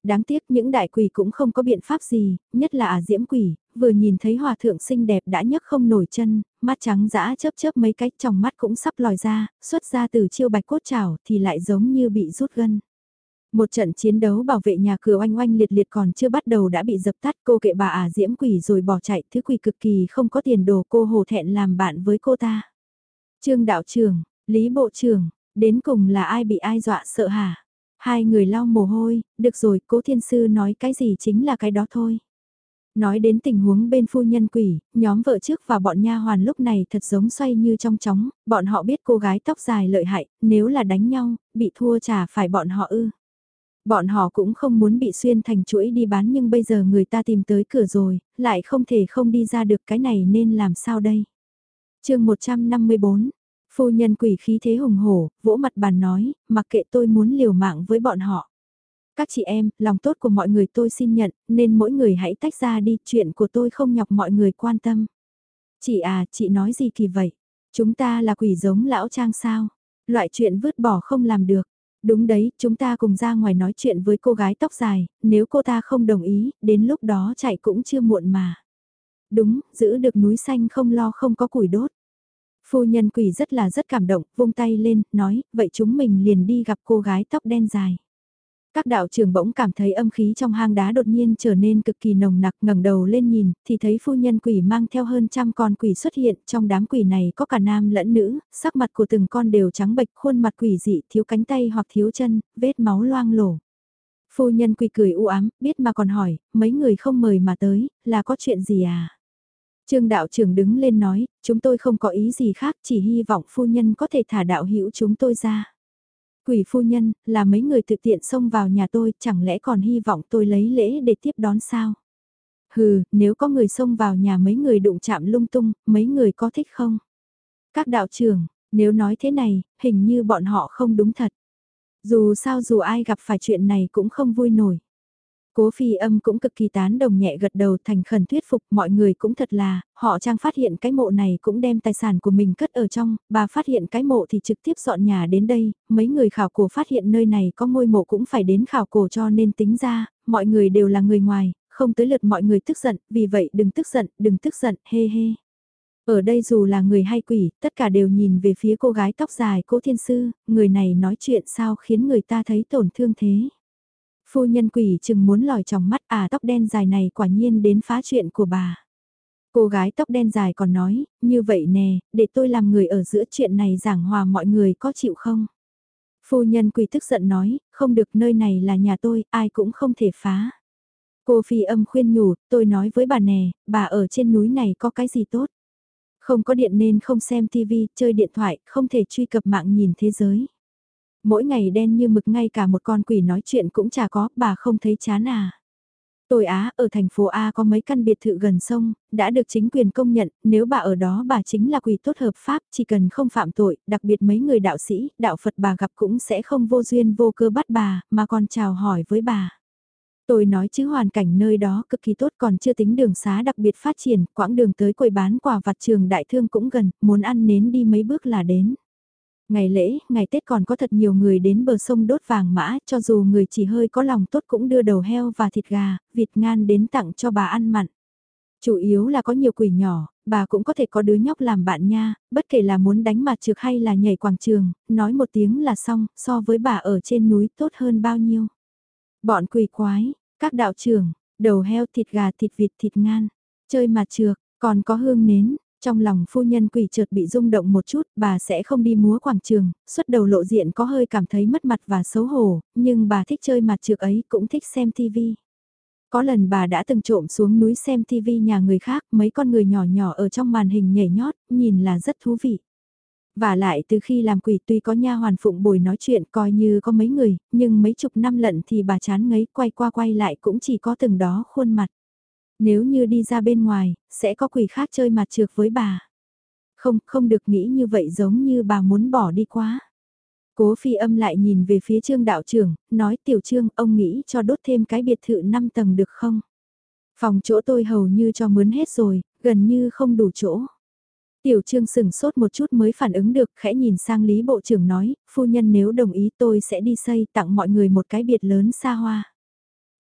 Đáng tiếc những đại quỷ cũng không có biện pháp gì, nhất là ả diễm quỷ, vừa nhìn thấy hòa thượng xinh đẹp đã nhấc không nổi chân, mắt trắng dã chớp chớp mấy cách trong mắt cũng sắp lòi ra, xuất ra từ chiêu bạch cốt chảo thì lại giống như bị rút gân. Một trận chiến đấu bảo vệ nhà cửa oanh oanh liệt liệt còn chưa bắt đầu đã bị dập tắt cô kệ bà ả diễm quỷ rồi bỏ chạy thứ quỷ cực kỳ không có tiền đồ cô hồ thẹn làm bạn với cô ta. Trương đạo trưởng, Lý bộ trưởng, đến cùng là ai bị ai dọa sợ hả? Hai người lau mồ hôi, được rồi cố thiên sư nói cái gì chính là cái đó thôi. Nói đến tình huống bên phu nhân quỷ, nhóm vợ trước và bọn nha hoàn lúc này thật giống xoay như trong chóng, bọn họ biết cô gái tóc dài lợi hại, nếu là đánh nhau, bị thua trả phải bọn họ ư. Bọn họ cũng không muốn bị xuyên thành chuỗi đi bán nhưng bây giờ người ta tìm tới cửa rồi, lại không thể không đi ra được cái này nên làm sao đây. chương 154, phu nhân quỷ khí thế hùng hổ, vỗ mặt bàn nói, mặc kệ tôi muốn liều mạng với bọn họ. Các chị em, lòng tốt của mọi người tôi xin nhận, nên mỗi người hãy tách ra đi, chuyện của tôi không nhọc mọi người quan tâm. Chị à, chị nói gì kỳ vậy? Chúng ta là quỷ giống lão trang sao? Loại chuyện vứt bỏ không làm được. Đúng đấy, chúng ta cùng ra ngoài nói chuyện với cô gái tóc dài, nếu cô ta không đồng ý, đến lúc đó chạy cũng chưa muộn mà. Đúng, giữ được núi xanh không lo không có củi đốt. Phu nhân quỷ rất là rất cảm động, vung tay lên, nói, vậy chúng mình liền đi gặp cô gái tóc đen dài. Các đạo trưởng bỗng cảm thấy âm khí trong hang đá đột nhiên trở nên cực kỳ nồng nặc ngẩng đầu lên nhìn, thì thấy phu nhân quỷ mang theo hơn trăm con quỷ xuất hiện, trong đám quỷ này có cả nam lẫn nữ, sắc mặt của từng con đều trắng bệch, khuôn mặt quỷ dị, thiếu cánh tay hoặc thiếu chân, vết máu loang lổ. Phu nhân quỷ cười u ám, biết mà còn hỏi, mấy người không mời mà tới, là có chuyện gì à? Trương đạo trưởng đứng lên nói, chúng tôi không có ý gì khác, chỉ hy vọng phu nhân có thể thả đạo hữu chúng tôi ra. Quỷ phu nhân, là mấy người tự tiện xông vào nhà tôi, chẳng lẽ còn hy vọng tôi lấy lễ để tiếp đón sao? Hừ, nếu có người xông vào nhà mấy người đụng chạm lung tung, mấy người có thích không? Các đạo trưởng, nếu nói thế này, hình như bọn họ không đúng thật. Dù sao dù ai gặp phải chuyện này cũng không vui nổi. Cố phi âm cũng cực kỳ tán đồng nhẹ gật đầu thành khẩn thuyết phục mọi người cũng thật là, họ trang phát hiện cái mộ này cũng đem tài sản của mình cất ở trong, bà phát hiện cái mộ thì trực tiếp dọn nhà đến đây, mấy người khảo cổ phát hiện nơi này có ngôi mộ cũng phải đến khảo cổ cho nên tính ra, mọi người đều là người ngoài, không tới lượt mọi người tức giận, vì vậy đừng tức giận, đừng tức giận, hê hê. Ở đây dù là người hay quỷ, tất cả đều nhìn về phía cô gái tóc dài cố thiên sư, người này nói chuyện sao khiến người ta thấy tổn thương thế. Phu nhân quỷ chừng muốn lòi trong mắt à tóc đen dài này quả nhiên đến phá chuyện của bà. Cô gái tóc đen dài còn nói, như vậy nè, để tôi làm người ở giữa chuyện này giảng hòa mọi người có chịu không? Phu nhân quỷ tức giận nói, không được nơi này là nhà tôi, ai cũng không thể phá. Cô phi âm khuyên nhủ, tôi nói với bà nè, bà ở trên núi này có cái gì tốt? Không có điện nên không xem tivi, chơi điện thoại, không thể truy cập mạng nhìn thế giới. Mỗi ngày đen như mực ngay cả một con quỷ nói chuyện cũng chả có, bà không thấy chán à. Tôi Á, ở thành phố A có mấy căn biệt thự gần sông, đã được chính quyền công nhận, nếu bà ở đó bà chính là quỷ tốt hợp pháp, chỉ cần không phạm tội, đặc biệt mấy người đạo sĩ, đạo Phật bà gặp cũng sẽ không vô duyên vô cơ bắt bà, mà còn chào hỏi với bà. Tôi nói chứ hoàn cảnh nơi đó cực kỳ tốt còn chưa tính đường xá đặc biệt phát triển, quãng đường tới quầy bán quà vặt trường đại thương cũng gần, muốn ăn nến đi mấy bước là đến. Ngày lễ, ngày Tết còn có thật nhiều người đến bờ sông đốt vàng mã, cho dù người chỉ hơi có lòng tốt cũng đưa đầu heo và thịt gà, vịt ngan đến tặng cho bà ăn mặn. Chủ yếu là có nhiều quỷ nhỏ, bà cũng có thể có đứa nhóc làm bạn nha, bất kể là muốn đánh mặt trượt hay là nhảy quảng trường, nói một tiếng là xong, so với bà ở trên núi tốt hơn bao nhiêu. Bọn quỷ quái, các đạo trưởng, đầu heo thịt gà thịt vịt thịt ngan, chơi mặt trượt, còn có hương nến, trong lòng phu nhân quỷ chợt bị rung động một chút, bà sẽ không đi múa quảng trường, xuất đầu lộ diện có hơi cảm thấy mất mặt và xấu hổ, nhưng bà thích chơi mặt trược ấy cũng thích xem tivi. Có lần bà đã từng trộm xuống núi xem tivi nhà người khác, mấy con người nhỏ nhỏ ở trong màn hình nhảy nhót, nhìn là rất thú vị. Và lại từ khi làm quỷ tuy có nha hoàn phụng bồi nói chuyện coi như có mấy người, nhưng mấy chục năm lận thì bà chán ngấy quay qua quay lại cũng chỉ có từng đó khuôn mặt. Nếu như đi ra bên ngoài, sẽ có quỷ khác chơi mặt trược với bà. Không, không được nghĩ như vậy giống như bà muốn bỏ đi quá. Cố phi âm lại nhìn về phía trương đạo trưởng, nói tiểu trương ông nghĩ cho đốt thêm cái biệt thự 5 tầng được không? Phòng chỗ tôi hầu như cho mướn hết rồi, gần như không đủ chỗ. Tiểu trương sừng sốt một chút mới phản ứng được, khẽ nhìn sang Lý Bộ trưởng nói, phu nhân nếu đồng ý tôi sẽ đi xây tặng mọi người một cái biệt lớn xa hoa.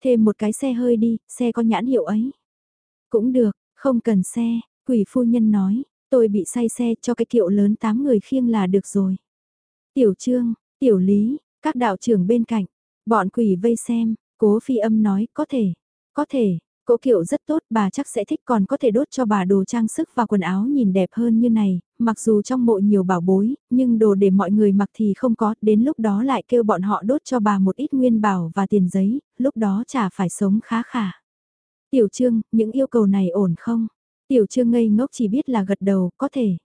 Thêm một cái xe hơi đi, xe có nhãn hiệu ấy. Cũng được, không cần xe, quỷ phu nhân nói, tôi bị say xe cho cái kiệu lớn 8 người khiêng là được rồi. Tiểu trương, tiểu lý, các đạo trưởng bên cạnh, bọn quỷ vây xem, cố phi âm nói, có thể, có thể, Cỗ kiệu rất tốt, bà chắc sẽ thích còn có thể đốt cho bà đồ trang sức và quần áo nhìn đẹp hơn như này, mặc dù trong mộ nhiều bảo bối, nhưng đồ để mọi người mặc thì không có, đến lúc đó lại kêu bọn họ đốt cho bà một ít nguyên bảo và tiền giấy, lúc đó chả phải sống khá khả. Tiểu Trương, những yêu cầu này ổn không? Tiểu Trương ngây ngốc chỉ biết là gật đầu, có thể.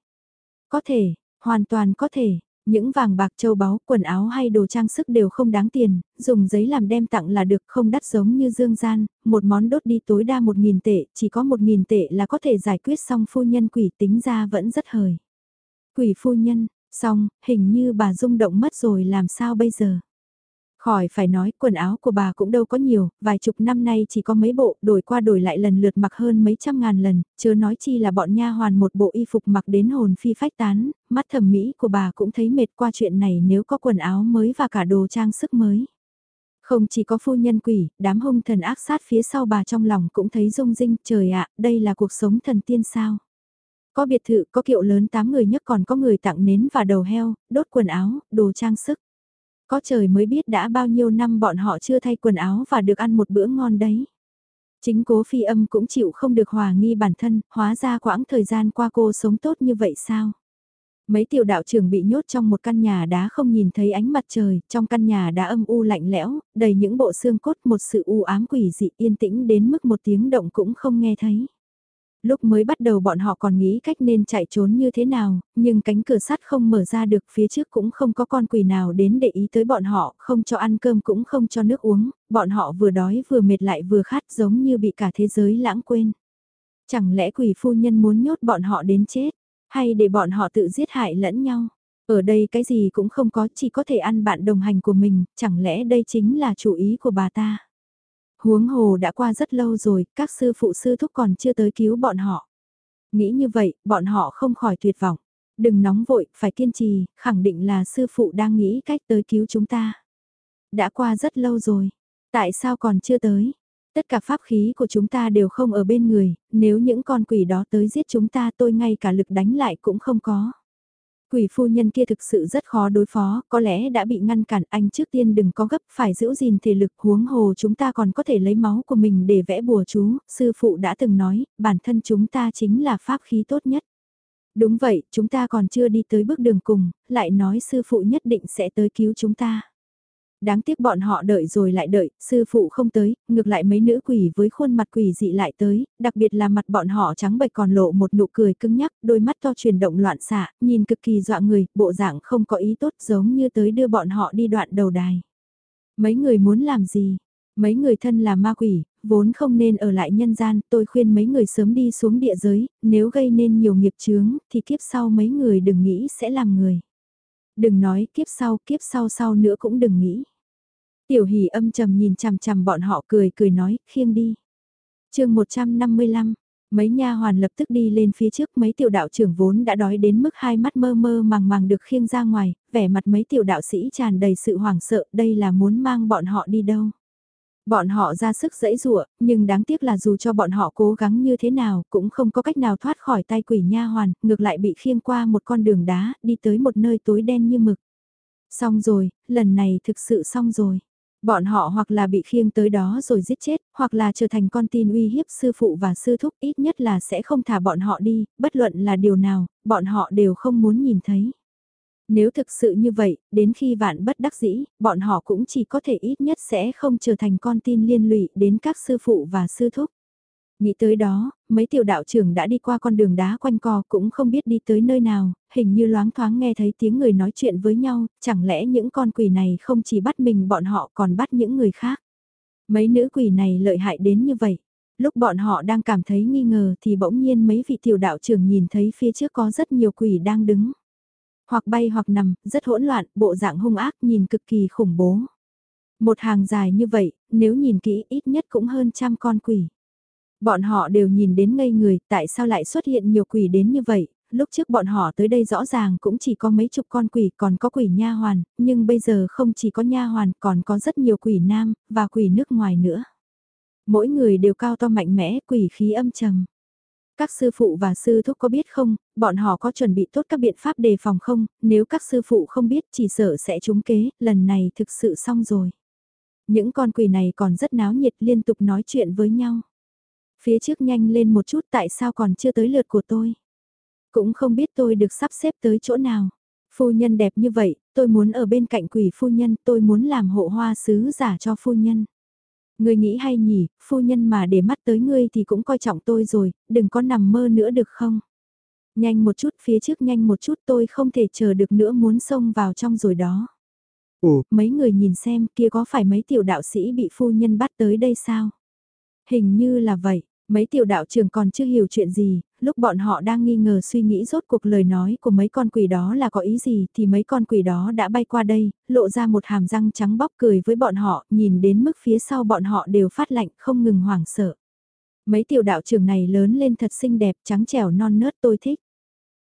Có thể, hoàn toàn có thể, những vàng bạc châu báu, quần áo hay đồ trang sức đều không đáng tiền, dùng giấy làm đem tặng là được không đắt giống như dương gian, một món đốt đi tối đa một nghìn tệ, chỉ có một nghìn tệ là có thể giải quyết xong phu nhân quỷ tính ra vẫn rất hời. Quỷ phu nhân, xong, hình như bà rung động mất rồi làm sao bây giờ? Khỏi phải nói, quần áo của bà cũng đâu có nhiều, vài chục năm nay chỉ có mấy bộ, đổi qua đổi lại lần lượt mặc hơn mấy trăm ngàn lần, chớ nói chi là bọn nha hoàn một bộ y phục mặc đến hồn phi phách tán, mắt thẩm mỹ của bà cũng thấy mệt qua chuyện này nếu có quần áo mới và cả đồ trang sức mới. Không chỉ có phu nhân quỷ, đám hung thần ác sát phía sau bà trong lòng cũng thấy rung rinh, trời ạ, đây là cuộc sống thần tiên sao. Có biệt thự, có kiệu lớn 8 người nhất còn có người tặng nến và đầu heo, đốt quần áo, đồ trang sức. Có trời mới biết đã bao nhiêu năm bọn họ chưa thay quần áo và được ăn một bữa ngon đấy. Chính cố phi âm cũng chịu không được hòa nghi bản thân, hóa ra quãng thời gian qua cô sống tốt như vậy sao? Mấy tiểu đạo trưởng bị nhốt trong một căn nhà đá không nhìn thấy ánh mặt trời, trong căn nhà đá âm u lạnh lẽo, đầy những bộ xương cốt một sự u ám quỷ dị yên tĩnh đến mức một tiếng động cũng không nghe thấy. Lúc mới bắt đầu bọn họ còn nghĩ cách nên chạy trốn như thế nào, nhưng cánh cửa sắt không mở ra được phía trước cũng không có con quỷ nào đến để ý tới bọn họ, không cho ăn cơm cũng không cho nước uống, bọn họ vừa đói vừa mệt lại vừa khát giống như bị cả thế giới lãng quên. Chẳng lẽ quỷ phu nhân muốn nhốt bọn họ đến chết, hay để bọn họ tự giết hại lẫn nhau? Ở đây cái gì cũng không có, chỉ có thể ăn bạn đồng hành của mình, chẳng lẽ đây chính là chủ ý của bà ta? Huống hồ đã qua rất lâu rồi, các sư phụ sư thúc còn chưa tới cứu bọn họ. Nghĩ như vậy, bọn họ không khỏi tuyệt vọng. Đừng nóng vội, phải kiên trì, khẳng định là sư phụ đang nghĩ cách tới cứu chúng ta. Đã qua rất lâu rồi, tại sao còn chưa tới? Tất cả pháp khí của chúng ta đều không ở bên người, nếu những con quỷ đó tới giết chúng ta tôi ngay cả lực đánh lại cũng không có. Quỷ phu nhân kia thực sự rất khó đối phó, có lẽ đã bị ngăn cản anh trước tiên đừng có gấp phải giữ gìn thể lực huống hồ chúng ta còn có thể lấy máu của mình để vẽ bùa chú, sư phụ đã từng nói, bản thân chúng ta chính là pháp khí tốt nhất. Đúng vậy, chúng ta còn chưa đi tới bước đường cùng, lại nói sư phụ nhất định sẽ tới cứu chúng ta. Đáng tiếc bọn họ đợi rồi lại đợi, sư phụ không tới, ngược lại mấy nữ quỷ với khuôn mặt quỷ dị lại tới, đặc biệt là mặt bọn họ trắng bệch còn lộ một nụ cười cứng nhắc, đôi mắt to chuyển động loạn xạ, nhìn cực kỳ dọa người, bộ dạng không có ý tốt giống như tới đưa bọn họ đi đoạn đầu đài. Mấy người muốn làm gì? Mấy người thân là ma quỷ, vốn không nên ở lại nhân gian, tôi khuyên mấy người sớm đi xuống địa giới, nếu gây nên nhiều nghiệp chướng, thì kiếp sau mấy người đừng nghĩ sẽ làm người. Đừng nói kiếp sau, kiếp sau sau nữa cũng đừng nghĩ. Tiểu hỷ âm trầm nhìn chằm chằm bọn họ cười cười nói, khiêng đi. chương 155, mấy nha hoàn lập tức đi lên phía trước mấy tiểu đạo trưởng vốn đã đói đến mức hai mắt mơ mơ màng màng được khiêng ra ngoài, vẻ mặt mấy tiểu đạo sĩ tràn đầy sự hoảng sợ đây là muốn mang bọn họ đi đâu. Bọn họ ra sức dẫy dụa nhưng đáng tiếc là dù cho bọn họ cố gắng như thế nào cũng không có cách nào thoát khỏi tay quỷ nha hoàn, ngược lại bị khiêng qua một con đường đá, đi tới một nơi tối đen như mực. Xong rồi, lần này thực sự xong rồi. Bọn họ hoặc là bị khiêng tới đó rồi giết chết, hoặc là trở thành con tin uy hiếp sư phụ và sư thúc ít nhất là sẽ không thả bọn họ đi, bất luận là điều nào, bọn họ đều không muốn nhìn thấy. Nếu thực sự như vậy, đến khi vạn bất đắc dĩ, bọn họ cũng chỉ có thể ít nhất sẽ không trở thành con tin liên lụy đến các sư phụ và sư thúc. Nghĩ tới đó, mấy tiểu đạo trưởng đã đi qua con đường đá quanh co cũng không biết đi tới nơi nào, hình như loáng thoáng nghe thấy tiếng người nói chuyện với nhau, chẳng lẽ những con quỷ này không chỉ bắt mình bọn họ còn bắt những người khác. Mấy nữ quỷ này lợi hại đến như vậy. Lúc bọn họ đang cảm thấy nghi ngờ thì bỗng nhiên mấy vị tiểu đạo trưởng nhìn thấy phía trước có rất nhiều quỷ đang đứng. Hoặc bay hoặc nằm, rất hỗn loạn, bộ dạng hung ác nhìn cực kỳ khủng bố. Một hàng dài như vậy, nếu nhìn kỹ ít nhất cũng hơn trăm con quỷ. Bọn họ đều nhìn đến ngây người, tại sao lại xuất hiện nhiều quỷ đến như vậy, lúc trước bọn họ tới đây rõ ràng cũng chỉ có mấy chục con quỷ còn có quỷ nha hoàn, nhưng bây giờ không chỉ có nha hoàn còn có rất nhiều quỷ nam, và quỷ nước ngoài nữa. Mỗi người đều cao to mạnh mẽ, quỷ khí âm trầm. Các sư phụ và sư thúc có biết không, bọn họ có chuẩn bị tốt các biện pháp đề phòng không, nếu các sư phụ không biết chỉ sợ sẽ trúng kế, lần này thực sự xong rồi. Những con quỷ này còn rất náo nhiệt liên tục nói chuyện với nhau. Phía trước nhanh lên một chút tại sao còn chưa tới lượt của tôi. Cũng không biết tôi được sắp xếp tới chỗ nào. Phu nhân đẹp như vậy, tôi muốn ở bên cạnh quỷ phu nhân, tôi muốn làm hộ hoa sứ giả cho phu nhân. Ngươi nghĩ hay nhỉ, phu nhân mà để mắt tới ngươi thì cũng coi trọng tôi rồi, đừng có nằm mơ nữa được không? Nhanh một chút phía trước nhanh một chút tôi không thể chờ được nữa muốn xông vào trong rồi đó. Ủa, mấy người nhìn xem kia có phải mấy tiểu đạo sĩ bị phu nhân bắt tới đây sao? Hình như là vậy, mấy tiểu đạo trưởng còn chưa hiểu chuyện gì, lúc bọn họ đang nghi ngờ suy nghĩ rốt cuộc lời nói của mấy con quỷ đó là có ý gì thì mấy con quỷ đó đã bay qua đây, lộ ra một hàm răng trắng bóc cười với bọn họ, nhìn đến mức phía sau bọn họ đều phát lạnh không ngừng hoảng sợ. Mấy tiểu đạo trưởng này lớn lên thật xinh đẹp, trắng trẻo non nớt tôi thích.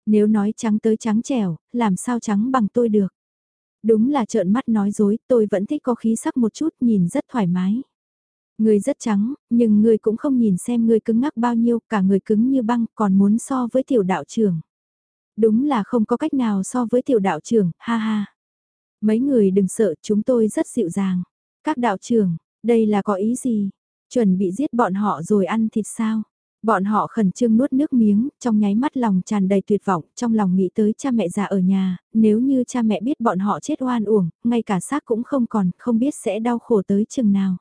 Nếu nói trắng tới trắng trẻo, làm sao trắng bằng tôi được. Đúng là trợn mắt nói dối, tôi vẫn thích có khí sắc một chút, nhìn rất thoải mái. Người rất trắng, nhưng người cũng không nhìn xem người cứng ngắc bao nhiêu, cả người cứng như băng, còn muốn so với tiểu đạo trưởng. Đúng là không có cách nào so với tiểu đạo trưởng, ha ha. Mấy người đừng sợ, chúng tôi rất dịu dàng. Các đạo trưởng, đây là có ý gì? Chuẩn bị giết bọn họ rồi ăn thịt sao? Bọn họ khẩn trương nuốt nước miếng, trong nháy mắt lòng tràn đầy tuyệt vọng, trong lòng nghĩ tới cha mẹ già ở nhà, nếu như cha mẹ biết bọn họ chết oan uổng, ngay cả xác cũng không còn, không biết sẽ đau khổ tới chừng nào.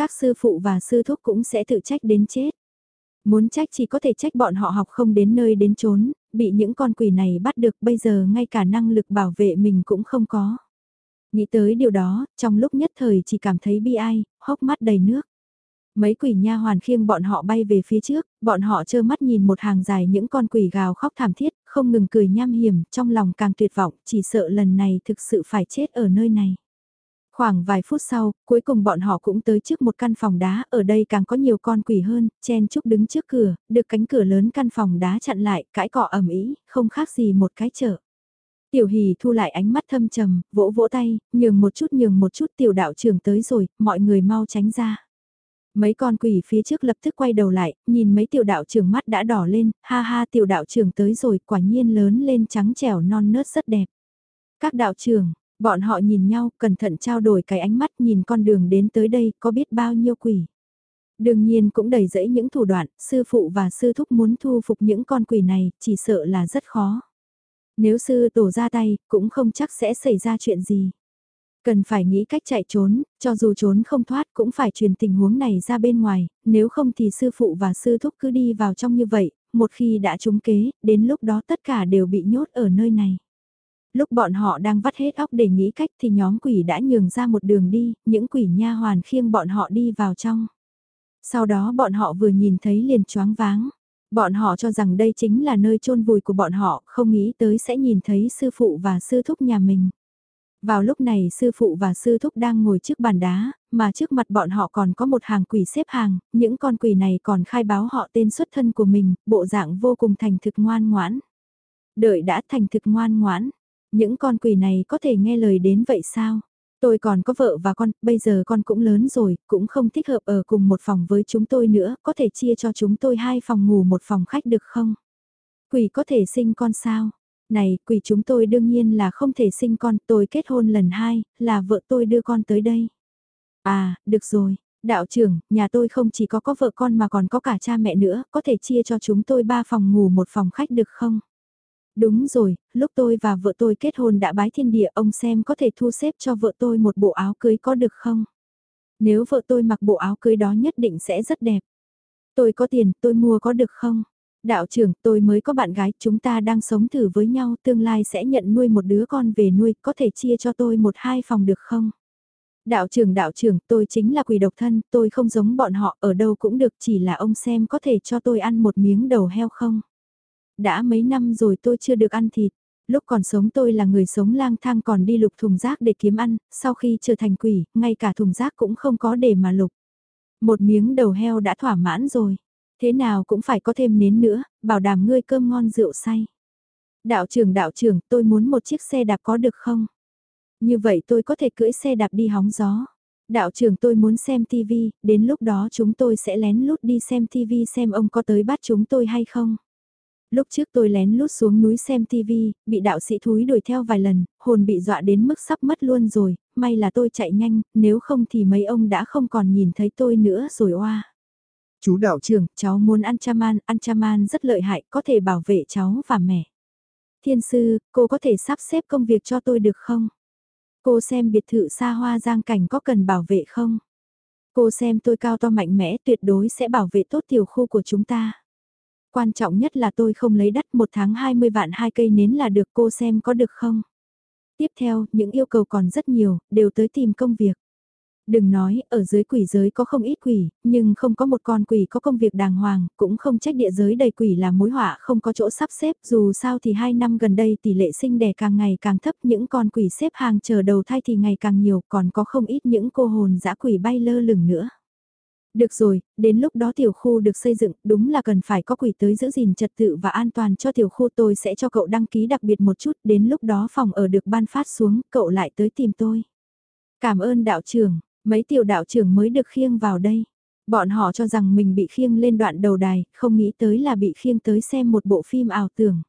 Các sư phụ và sư thúc cũng sẽ tự trách đến chết. Muốn trách chỉ có thể trách bọn họ học không đến nơi đến chốn, bị những con quỷ này bắt được bây giờ ngay cả năng lực bảo vệ mình cũng không có. Nghĩ tới điều đó, trong lúc nhất thời chỉ cảm thấy bi ai, hốc mắt đầy nước. Mấy quỷ nha hoàn khiêng bọn họ bay về phía trước, bọn họ trơ mắt nhìn một hàng dài những con quỷ gào khóc thảm thiết, không ngừng cười nham hiểm, trong lòng càng tuyệt vọng, chỉ sợ lần này thực sự phải chết ở nơi này. Khoảng vài phút sau, cuối cùng bọn họ cũng tới trước một căn phòng đá, ở đây càng có nhiều con quỷ hơn, chen chúc đứng trước cửa, được cánh cửa lớn căn phòng đá chặn lại, cãi cọ ẩm ý, không khác gì một cái chợ. Tiểu hì thu lại ánh mắt thâm trầm, vỗ vỗ tay, nhường một chút nhường một chút tiểu đạo trưởng tới rồi, mọi người mau tránh ra. Mấy con quỷ phía trước lập tức quay đầu lại, nhìn mấy tiểu đạo trưởng mắt đã đỏ lên, ha ha tiểu đạo trưởng tới rồi, quả nhiên lớn lên trắng trẻo non nớt rất đẹp. Các đạo trưởng, bọn họ nhìn nhau, cẩn thận trao đổi cái ánh mắt nhìn con đường đến tới đây, có biết bao nhiêu quỷ. Đương nhiên cũng đầy rẫy những thủ đoạn, sư phụ và sư thúc muốn thu phục những con quỷ này, chỉ sợ là rất khó. Nếu sư tổ ra tay, cũng không chắc sẽ xảy ra chuyện gì. Cần phải nghĩ cách chạy trốn, cho dù trốn không thoát cũng phải truyền tình huống này ra bên ngoài, nếu không thì sư phụ và sư thúc cứ đi vào trong như vậy, một khi đã trúng kế, đến lúc đó tất cả đều bị nhốt ở nơi này. Lúc bọn họ đang vắt hết óc để nghĩ cách thì nhóm quỷ đã nhường ra một đường đi, những quỷ nha hoàn khiêng bọn họ đi vào trong. Sau đó bọn họ vừa nhìn thấy liền choáng váng. Bọn họ cho rằng đây chính là nơi chôn vùi của bọn họ, không nghĩ tới sẽ nhìn thấy sư phụ và sư thúc nhà mình. Vào lúc này sư phụ và sư thúc đang ngồi trước bàn đá, mà trước mặt bọn họ còn có một hàng quỷ xếp hàng, những con quỷ này còn khai báo họ tên xuất thân của mình, bộ dạng vô cùng thành thực ngoan ngoãn. Đợi đã thành thực ngoan ngoãn, những con quỷ này có thể nghe lời đến vậy sao? Tôi còn có vợ và con, bây giờ con cũng lớn rồi, cũng không thích hợp ở cùng một phòng với chúng tôi nữa, có thể chia cho chúng tôi hai phòng ngủ một phòng khách được không? Quỷ có thể sinh con sao? này, quỷ chúng tôi đương nhiên là không thể sinh con, tôi kết hôn lần hai, là vợ tôi đưa con tới đây. À, được rồi, đạo trưởng, nhà tôi không chỉ có có vợ con mà còn có cả cha mẹ nữa, có thể chia cho chúng tôi ba phòng ngủ một phòng khách được không? Đúng rồi, lúc tôi và vợ tôi kết hôn đã bái thiên địa ông xem có thể thu xếp cho vợ tôi một bộ áo cưới có được không? Nếu vợ tôi mặc bộ áo cưới đó nhất định sẽ rất đẹp. Tôi có tiền, tôi mua có được không? Đạo trưởng, tôi mới có bạn gái, chúng ta đang sống thử với nhau, tương lai sẽ nhận nuôi một đứa con về nuôi, có thể chia cho tôi một hai phòng được không? Đạo trưởng, đạo trưởng, tôi chính là quỷ độc thân, tôi không giống bọn họ, ở đâu cũng được, chỉ là ông xem có thể cho tôi ăn một miếng đầu heo không? Đã mấy năm rồi tôi chưa được ăn thịt, Lúc còn sống tôi là người sống lang thang còn đi lục thùng rác để kiếm ăn, sau khi trở thành quỷ, ngay cả thùng rác cũng không có để mà lục. Một miếng đầu heo đã thỏa mãn rồi. Thế nào cũng phải có thêm nến nữa, bảo đảm ngươi cơm ngon rượu say. Đạo trưởng đạo trưởng, tôi muốn một chiếc xe đạp có được không? Như vậy tôi có thể cưỡi xe đạp đi hóng gió. Đạo trưởng tôi muốn xem Tivi. đến lúc đó chúng tôi sẽ lén lút đi xem Tivi xem ông có tới bắt chúng tôi hay không. Lúc trước tôi lén lút xuống núi xem TV, bị đạo sĩ thúi đuổi theo vài lần, hồn bị dọa đến mức sắp mất luôn rồi, may là tôi chạy nhanh, nếu không thì mấy ông đã không còn nhìn thấy tôi nữa rồi oa. Chú đạo trưởng, cháu muốn ăn chaman, ăn chaman rất lợi hại, có thể bảo vệ cháu và mẹ. Thiên sư, cô có thể sắp xếp công việc cho tôi được không? Cô xem biệt thự xa hoa giang cảnh có cần bảo vệ không? Cô xem tôi cao to mạnh mẽ tuyệt đối sẽ bảo vệ tốt tiểu khu của chúng ta. Quan trọng nhất là tôi không lấy đắt một tháng 20 vạn hai cây nến là được cô xem có được không? Tiếp theo, những yêu cầu còn rất nhiều, đều tới tìm công việc. Đừng nói, ở dưới quỷ giới có không ít quỷ, nhưng không có một con quỷ có công việc đàng hoàng, cũng không trách địa giới đầy quỷ là mối họa không có chỗ sắp xếp, dù sao thì hai năm gần đây tỷ lệ sinh đẻ càng ngày càng thấp, những con quỷ xếp hàng chờ đầu thai thì ngày càng nhiều, còn có không ít những cô hồn dã quỷ bay lơ lửng nữa. Được rồi, đến lúc đó tiểu khu được xây dựng, đúng là cần phải có quỷ tới giữ gìn trật tự và an toàn cho tiểu khu tôi sẽ cho cậu đăng ký đặc biệt một chút, đến lúc đó phòng ở được ban phát xuống, cậu lại tới tìm tôi. Cảm ơn đạo trưởng, mấy tiểu đạo trưởng mới được khiêng vào đây. Bọn họ cho rằng mình bị khiêng lên đoạn đầu đài, không nghĩ tới là bị khiêng tới xem một bộ phim ảo tưởng.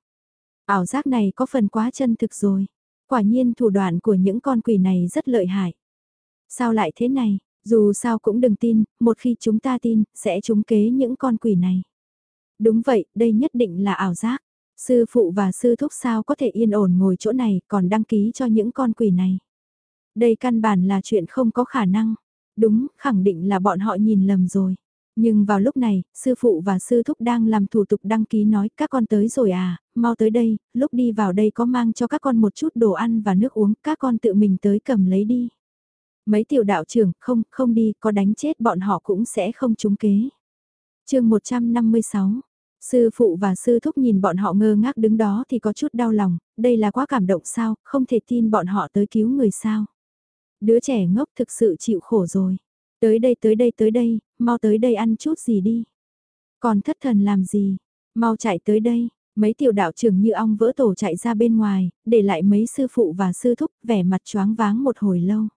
Ảo giác này có phần quá chân thực rồi. Quả nhiên thủ đoạn của những con quỷ này rất lợi hại. Sao lại thế này? Dù sao cũng đừng tin, một khi chúng ta tin, sẽ trúng kế những con quỷ này. Đúng vậy, đây nhất định là ảo giác. Sư phụ và sư thúc sao có thể yên ổn ngồi chỗ này còn đăng ký cho những con quỷ này. Đây căn bản là chuyện không có khả năng. Đúng, khẳng định là bọn họ nhìn lầm rồi. Nhưng vào lúc này, sư phụ và sư thúc đang làm thủ tục đăng ký nói các con tới rồi à, mau tới đây, lúc đi vào đây có mang cho các con một chút đồ ăn và nước uống, các con tự mình tới cầm lấy đi. Mấy tiểu đạo trưởng, không, không đi, có đánh chết bọn họ cũng sẽ không trúng kế. chương 156 Sư phụ và sư thúc nhìn bọn họ ngơ ngác đứng đó thì có chút đau lòng, đây là quá cảm động sao, không thể tin bọn họ tới cứu người sao. Đứa trẻ ngốc thực sự chịu khổ rồi. Tới đây tới đây tới đây, mau tới đây ăn chút gì đi. Còn thất thần làm gì, mau chạy tới đây, mấy tiểu đạo trưởng như ong vỡ tổ chạy ra bên ngoài, để lại mấy sư phụ và sư thúc vẻ mặt choáng váng một hồi lâu.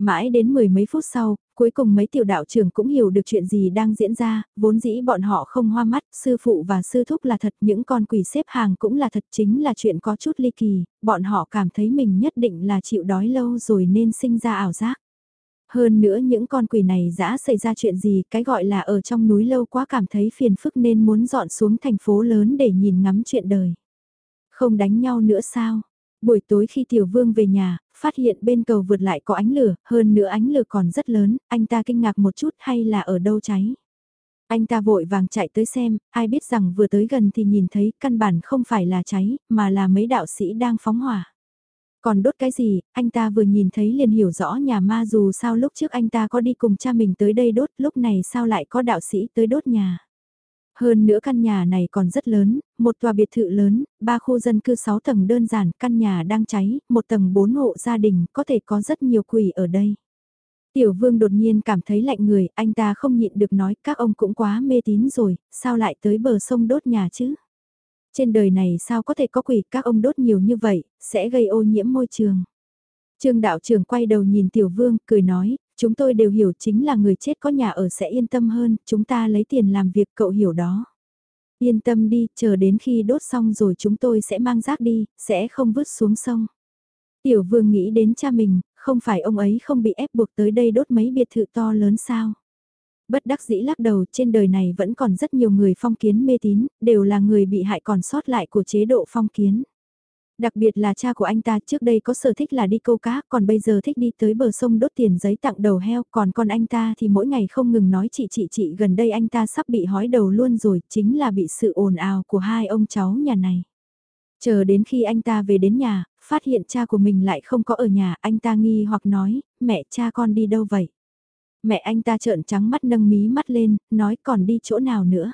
Mãi đến mười mấy phút sau, cuối cùng mấy tiểu đạo trưởng cũng hiểu được chuyện gì đang diễn ra, vốn dĩ bọn họ không hoa mắt, sư phụ và sư thúc là thật, những con quỷ xếp hàng cũng là thật chính là chuyện có chút ly kỳ, bọn họ cảm thấy mình nhất định là chịu đói lâu rồi nên sinh ra ảo giác. Hơn nữa những con quỷ này dã xảy ra chuyện gì, cái gọi là ở trong núi lâu quá cảm thấy phiền phức nên muốn dọn xuống thành phố lớn để nhìn ngắm chuyện đời. Không đánh nhau nữa sao? Buổi tối khi Tiểu Vương về nhà, phát hiện bên cầu vượt lại có ánh lửa, hơn nữa ánh lửa còn rất lớn, anh ta kinh ngạc một chút hay là ở đâu cháy. Anh ta vội vàng chạy tới xem, ai biết rằng vừa tới gần thì nhìn thấy căn bản không phải là cháy, mà là mấy đạo sĩ đang phóng hỏa. Còn đốt cái gì, anh ta vừa nhìn thấy liền hiểu rõ nhà ma dù sao lúc trước anh ta có đi cùng cha mình tới đây đốt, lúc này sao lại có đạo sĩ tới đốt nhà. Hơn nữa căn nhà này còn rất lớn, một tòa biệt thự lớn, ba khu dân cư 6 tầng đơn giản, căn nhà đang cháy, một tầng 4 hộ gia đình, có thể có rất nhiều quỷ ở đây. Tiểu vương đột nhiên cảm thấy lạnh người, anh ta không nhịn được nói các ông cũng quá mê tín rồi, sao lại tới bờ sông đốt nhà chứ? Trên đời này sao có thể có quỷ các ông đốt nhiều như vậy, sẽ gây ô nhiễm môi trường. Trương đạo trưởng quay đầu nhìn tiểu vương, cười nói, Chúng tôi đều hiểu chính là người chết có nhà ở sẽ yên tâm hơn, chúng ta lấy tiền làm việc cậu hiểu đó. Yên tâm đi, chờ đến khi đốt xong rồi chúng tôi sẽ mang rác đi, sẽ không vứt xuống sông. Tiểu vương nghĩ đến cha mình, không phải ông ấy không bị ép buộc tới đây đốt mấy biệt thự to lớn sao. Bất đắc dĩ lắc đầu trên đời này vẫn còn rất nhiều người phong kiến mê tín, đều là người bị hại còn sót lại của chế độ phong kiến. Đặc biệt là cha của anh ta trước đây có sở thích là đi câu cá, còn bây giờ thích đi tới bờ sông đốt tiền giấy tặng đầu heo, còn con anh ta thì mỗi ngày không ngừng nói chị chị chị gần đây anh ta sắp bị hói đầu luôn rồi, chính là bị sự ồn ào của hai ông cháu nhà này. Chờ đến khi anh ta về đến nhà, phát hiện cha của mình lại không có ở nhà, anh ta nghi hoặc nói, mẹ cha con đi đâu vậy? Mẹ anh ta trợn trắng mắt nâng mí mắt lên, nói còn đi chỗ nào nữa?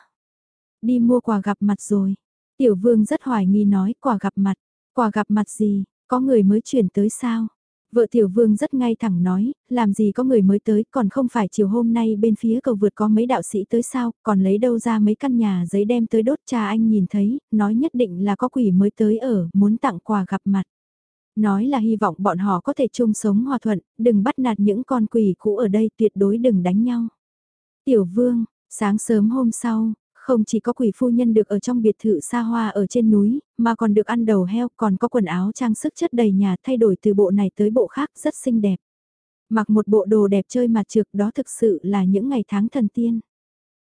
Đi mua quà gặp mặt rồi. Tiểu vương rất hoài nghi nói quà gặp mặt. Quà gặp mặt gì, có người mới chuyển tới sao? Vợ tiểu vương rất ngay thẳng nói, làm gì có người mới tới, còn không phải chiều hôm nay bên phía cầu vượt có mấy đạo sĩ tới sao, còn lấy đâu ra mấy căn nhà giấy đem tới đốt cha anh nhìn thấy, nói nhất định là có quỷ mới tới ở, muốn tặng quà gặp mặt. Nói là hy vọng bọn họ có thể chung sống hòa thuận, đừng bắt nạt những con quỷ cũ ở đây tuyệt đối đừng đánh nhau. Tiểu vương, sáng sớm hôm sau, không chỉ có quỷ phu nhân được ở trong biệt thự xa hoa ở trên núi, mà còn được ăn đầu heo, còn có quần áo trang sức chất đầy nhà thay đổi từ bộ này tới bộ khác rất xinh đẹp. Mặc một bộ đồ đẹp chơi mặt trược đó thực sự là những ngày tháng thần tiên.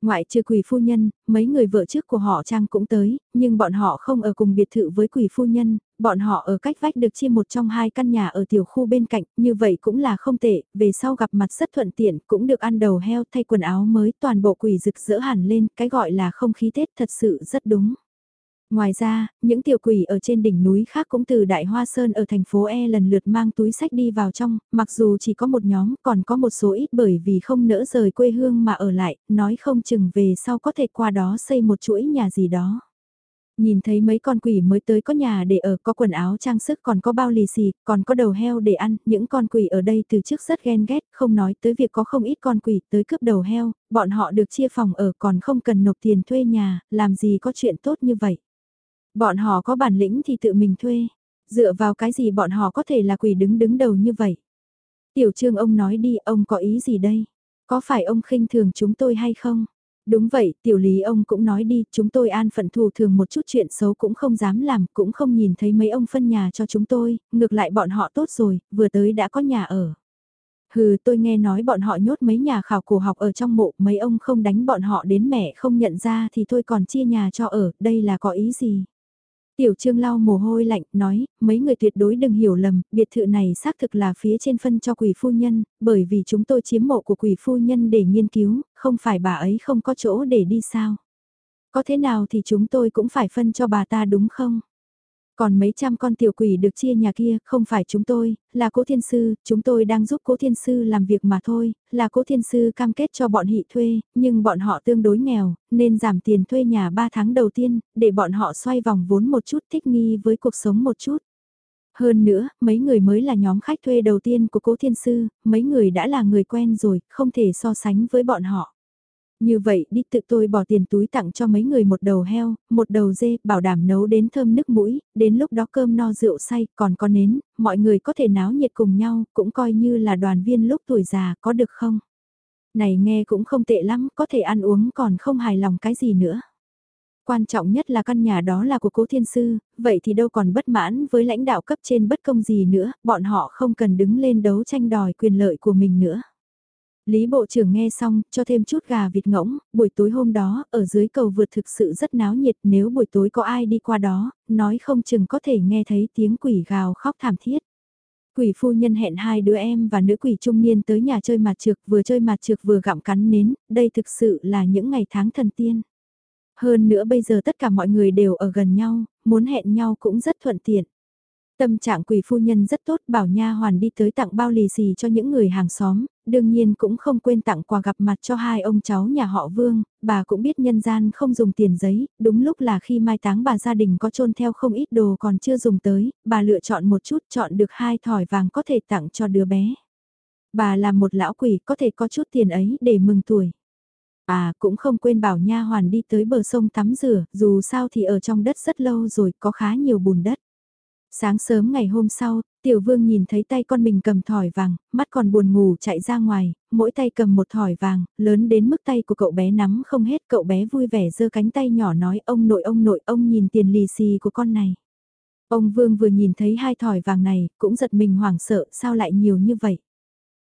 Ngoại trừ quỷ phu nhân, mấy người vợ trước của họ Trang cũng tới, nhưng bọn họ không ở cùng biệt thự với quỷ phu nhân, bọn họ ở cách vách được chia một trong hai căn nhà ở tiểu khu bên cạnh, như vậy cũng là không tệ, về sau gặp mặt rất thuận tiện, cũng được ăn đầu heo thay quần áo mới, toàn bộ quỷ rực rỡ hẳn lên, cái gọi là không khí Tết thật sự rất đúng. Ngoài ra, những tiểu quỷ ở trên đỉnh núi khác cũng từ Đại Hoa Sơn ở thành phố E lần lượt mang túi sách đi vào trong, mặc dù chỉ có một nhóm còn có một số ít bởi vì không nỡ rời quê hương mà ở lại, nói không chừng về sau có thể qua đó xây một chuỗi nhà gì đó. Nhìn thấy mấy con quỷ mới tới có nhà để ở, có quần áo trang sức còn có bao lì xì, còn có đầu heo để ăn, những con quỷ ở đây từ trước rất ghen ghét, không nói tới việc có không ít con quỷ tới cướp đầu heo, bọn họ được chia phòng ở còn không cần nộp tiền thuê nhà, làm gì có chuyện tốt như vậy. Bọn họ có bản lĩnh thì tự mình thuê. Dựa vào cái gì bọn họ có thể là quỷ đứng đứng đầu như vậy? Tiểu trương ông nói đi, ông có ý gì đây? Có phải ông khinh thường chúng tôi hay không? Đúng vậy, tiểu lý ông cũng nói đi, chúng tôi an phận thù thường một chút chuyện xấu cũng không dám làm, cũng không nhìn thấy mấy ông phân nhà cho chúng tôi, ngược lại bọn họ tốt rồi, vừa tới đã có nhà ở. Hừ, tôi nghe nói bọn họ nhốt mấy nhà khảo cổ học ở trong mộ, mấy ông không đánh bọn họ đến mẹ không nhận ra thì tôi còn chia nhà cho ở, đây là có ý gì? Tiểu trương lau mồ hôi lạnh, nói, mấy người tuyệt đối đừng hiểu lầm, biệt thự này xác thực là phía trên phân cho quỷ phu nhân, bởi vì chúng tôi chiếm mộ của quỷ phu nhân để nghiên cứu, không phải bà ấy không có chỗ để đi sao. Có thế nào thì chúng tôi cũng phải phân cho bà ta đúng không? Còn mấy trăm con tiểu quỷ được chia nhà kia, không phải chúng tôi, là cố thiên sư, chúng tôi đang giúp cố thiên sư làm việc mà thôi, là cố thiên sư cam kết cho bọn hị thuê, nhưng bọn họ tương đối nghèo, nên giảm tiền thuê nhà 3 tháng đầu tiên, để bọn họ xoay vòng vốn một chút thích nghi với cuộc sống một chút. Hơn nữa, mấy người mới là nhóm khách thuê đầu tiên của cố thiên sư, mấy người đã là người quen rồi, không thể so sánh với bọn họ. Như vậy đi tự tôi bỏ tiền túi tặng cho mấy người một đầu heo, một đầu dê, bảo đảm nấu đến thơm nước mũi, đến lúc đó cơm no rượu say, còn có nến, mọi người có thể náo nhiệt cùng nhau, cũng coi như là đoàn viên lúc tuổi già, có được không? Này nghe cũng không tệ lắm, có thể ăn uống còn không hài lòng cái gì nữa. Quan trọng nhất là căn nhà đó là của cố thiên sư, vậy thì đâu còn bất mãn với lãnh đạo cấp trên bất công gì nữa, bọn họ không cần đứng lên đấu tranh đòi quyền lợi của mình nữa. Lý Bộ trưởng nghe xong, cho thêm chút gà vịt ngỗng, buổi tối hôm đó, ở dưới cầu vượt thực sự rất náo nhiệt nếu buổi tối có ai đi qua đó, nói không chừng có thể nghe thấy tiếng quỷ gào khóc thảm thiết. Quỷ phu nhân hẹn hai đứa em và nữ quỷ trung niên tới nhà chơi mặt trược vừa chơi mặt trược vừa gặm cắn nến, đây thực sự là những ngày tháng thần tiên. Hơn nữa bây giờ tất cả mọi người đều ở gần nhau, muốn hẹn nhau cũng rất thuận tiện. Tâm trạng quỷ phu nhân rất tốt bảo nha hoàn đi tới tặng bao lì xì cho những người hàng xóm, đương nhiên cũng không quên tặng quà gặp mặt cho hai ông cháu nhà họ Vương, bà cũng biết nhân gian không dùng tiền giấy, đúng lúc là khi mai táng bà gia đình có chôn theo không ít đồ còn chưa dùng tới, bà lựa chọn một chút chọn được hai thỏi vàng có thể tặng cho đứa bé. Bà là một lão quỷ có thể có chút tiền ấy để mừng tuổi. À cũng không quên bảo nha hoàn đi tới bờ sông tắm rửa, dù sao thì ở trong đất rất lâu rồi có khá nhiều bùn đất. Sáng sớm ngày hôm sau, tiểu vương nhìn thấy tay con mình cầm thỏi vàng, mắt còn buồn ngủ chạy ra ngoài, mỗi tay cầm một thỏi vàng, lớn đến mức tay của cậu bé nắm không hết, cậu bé vui vẻ giơ cánh tay nhỏ nói ông nội ông nội ông nhìn tiền lì xì của con này. Ông vương vừa nhìn thấy hai thỏi vàng này, cũng giật mình hoảng sợ, sao lại nhiều như vậy.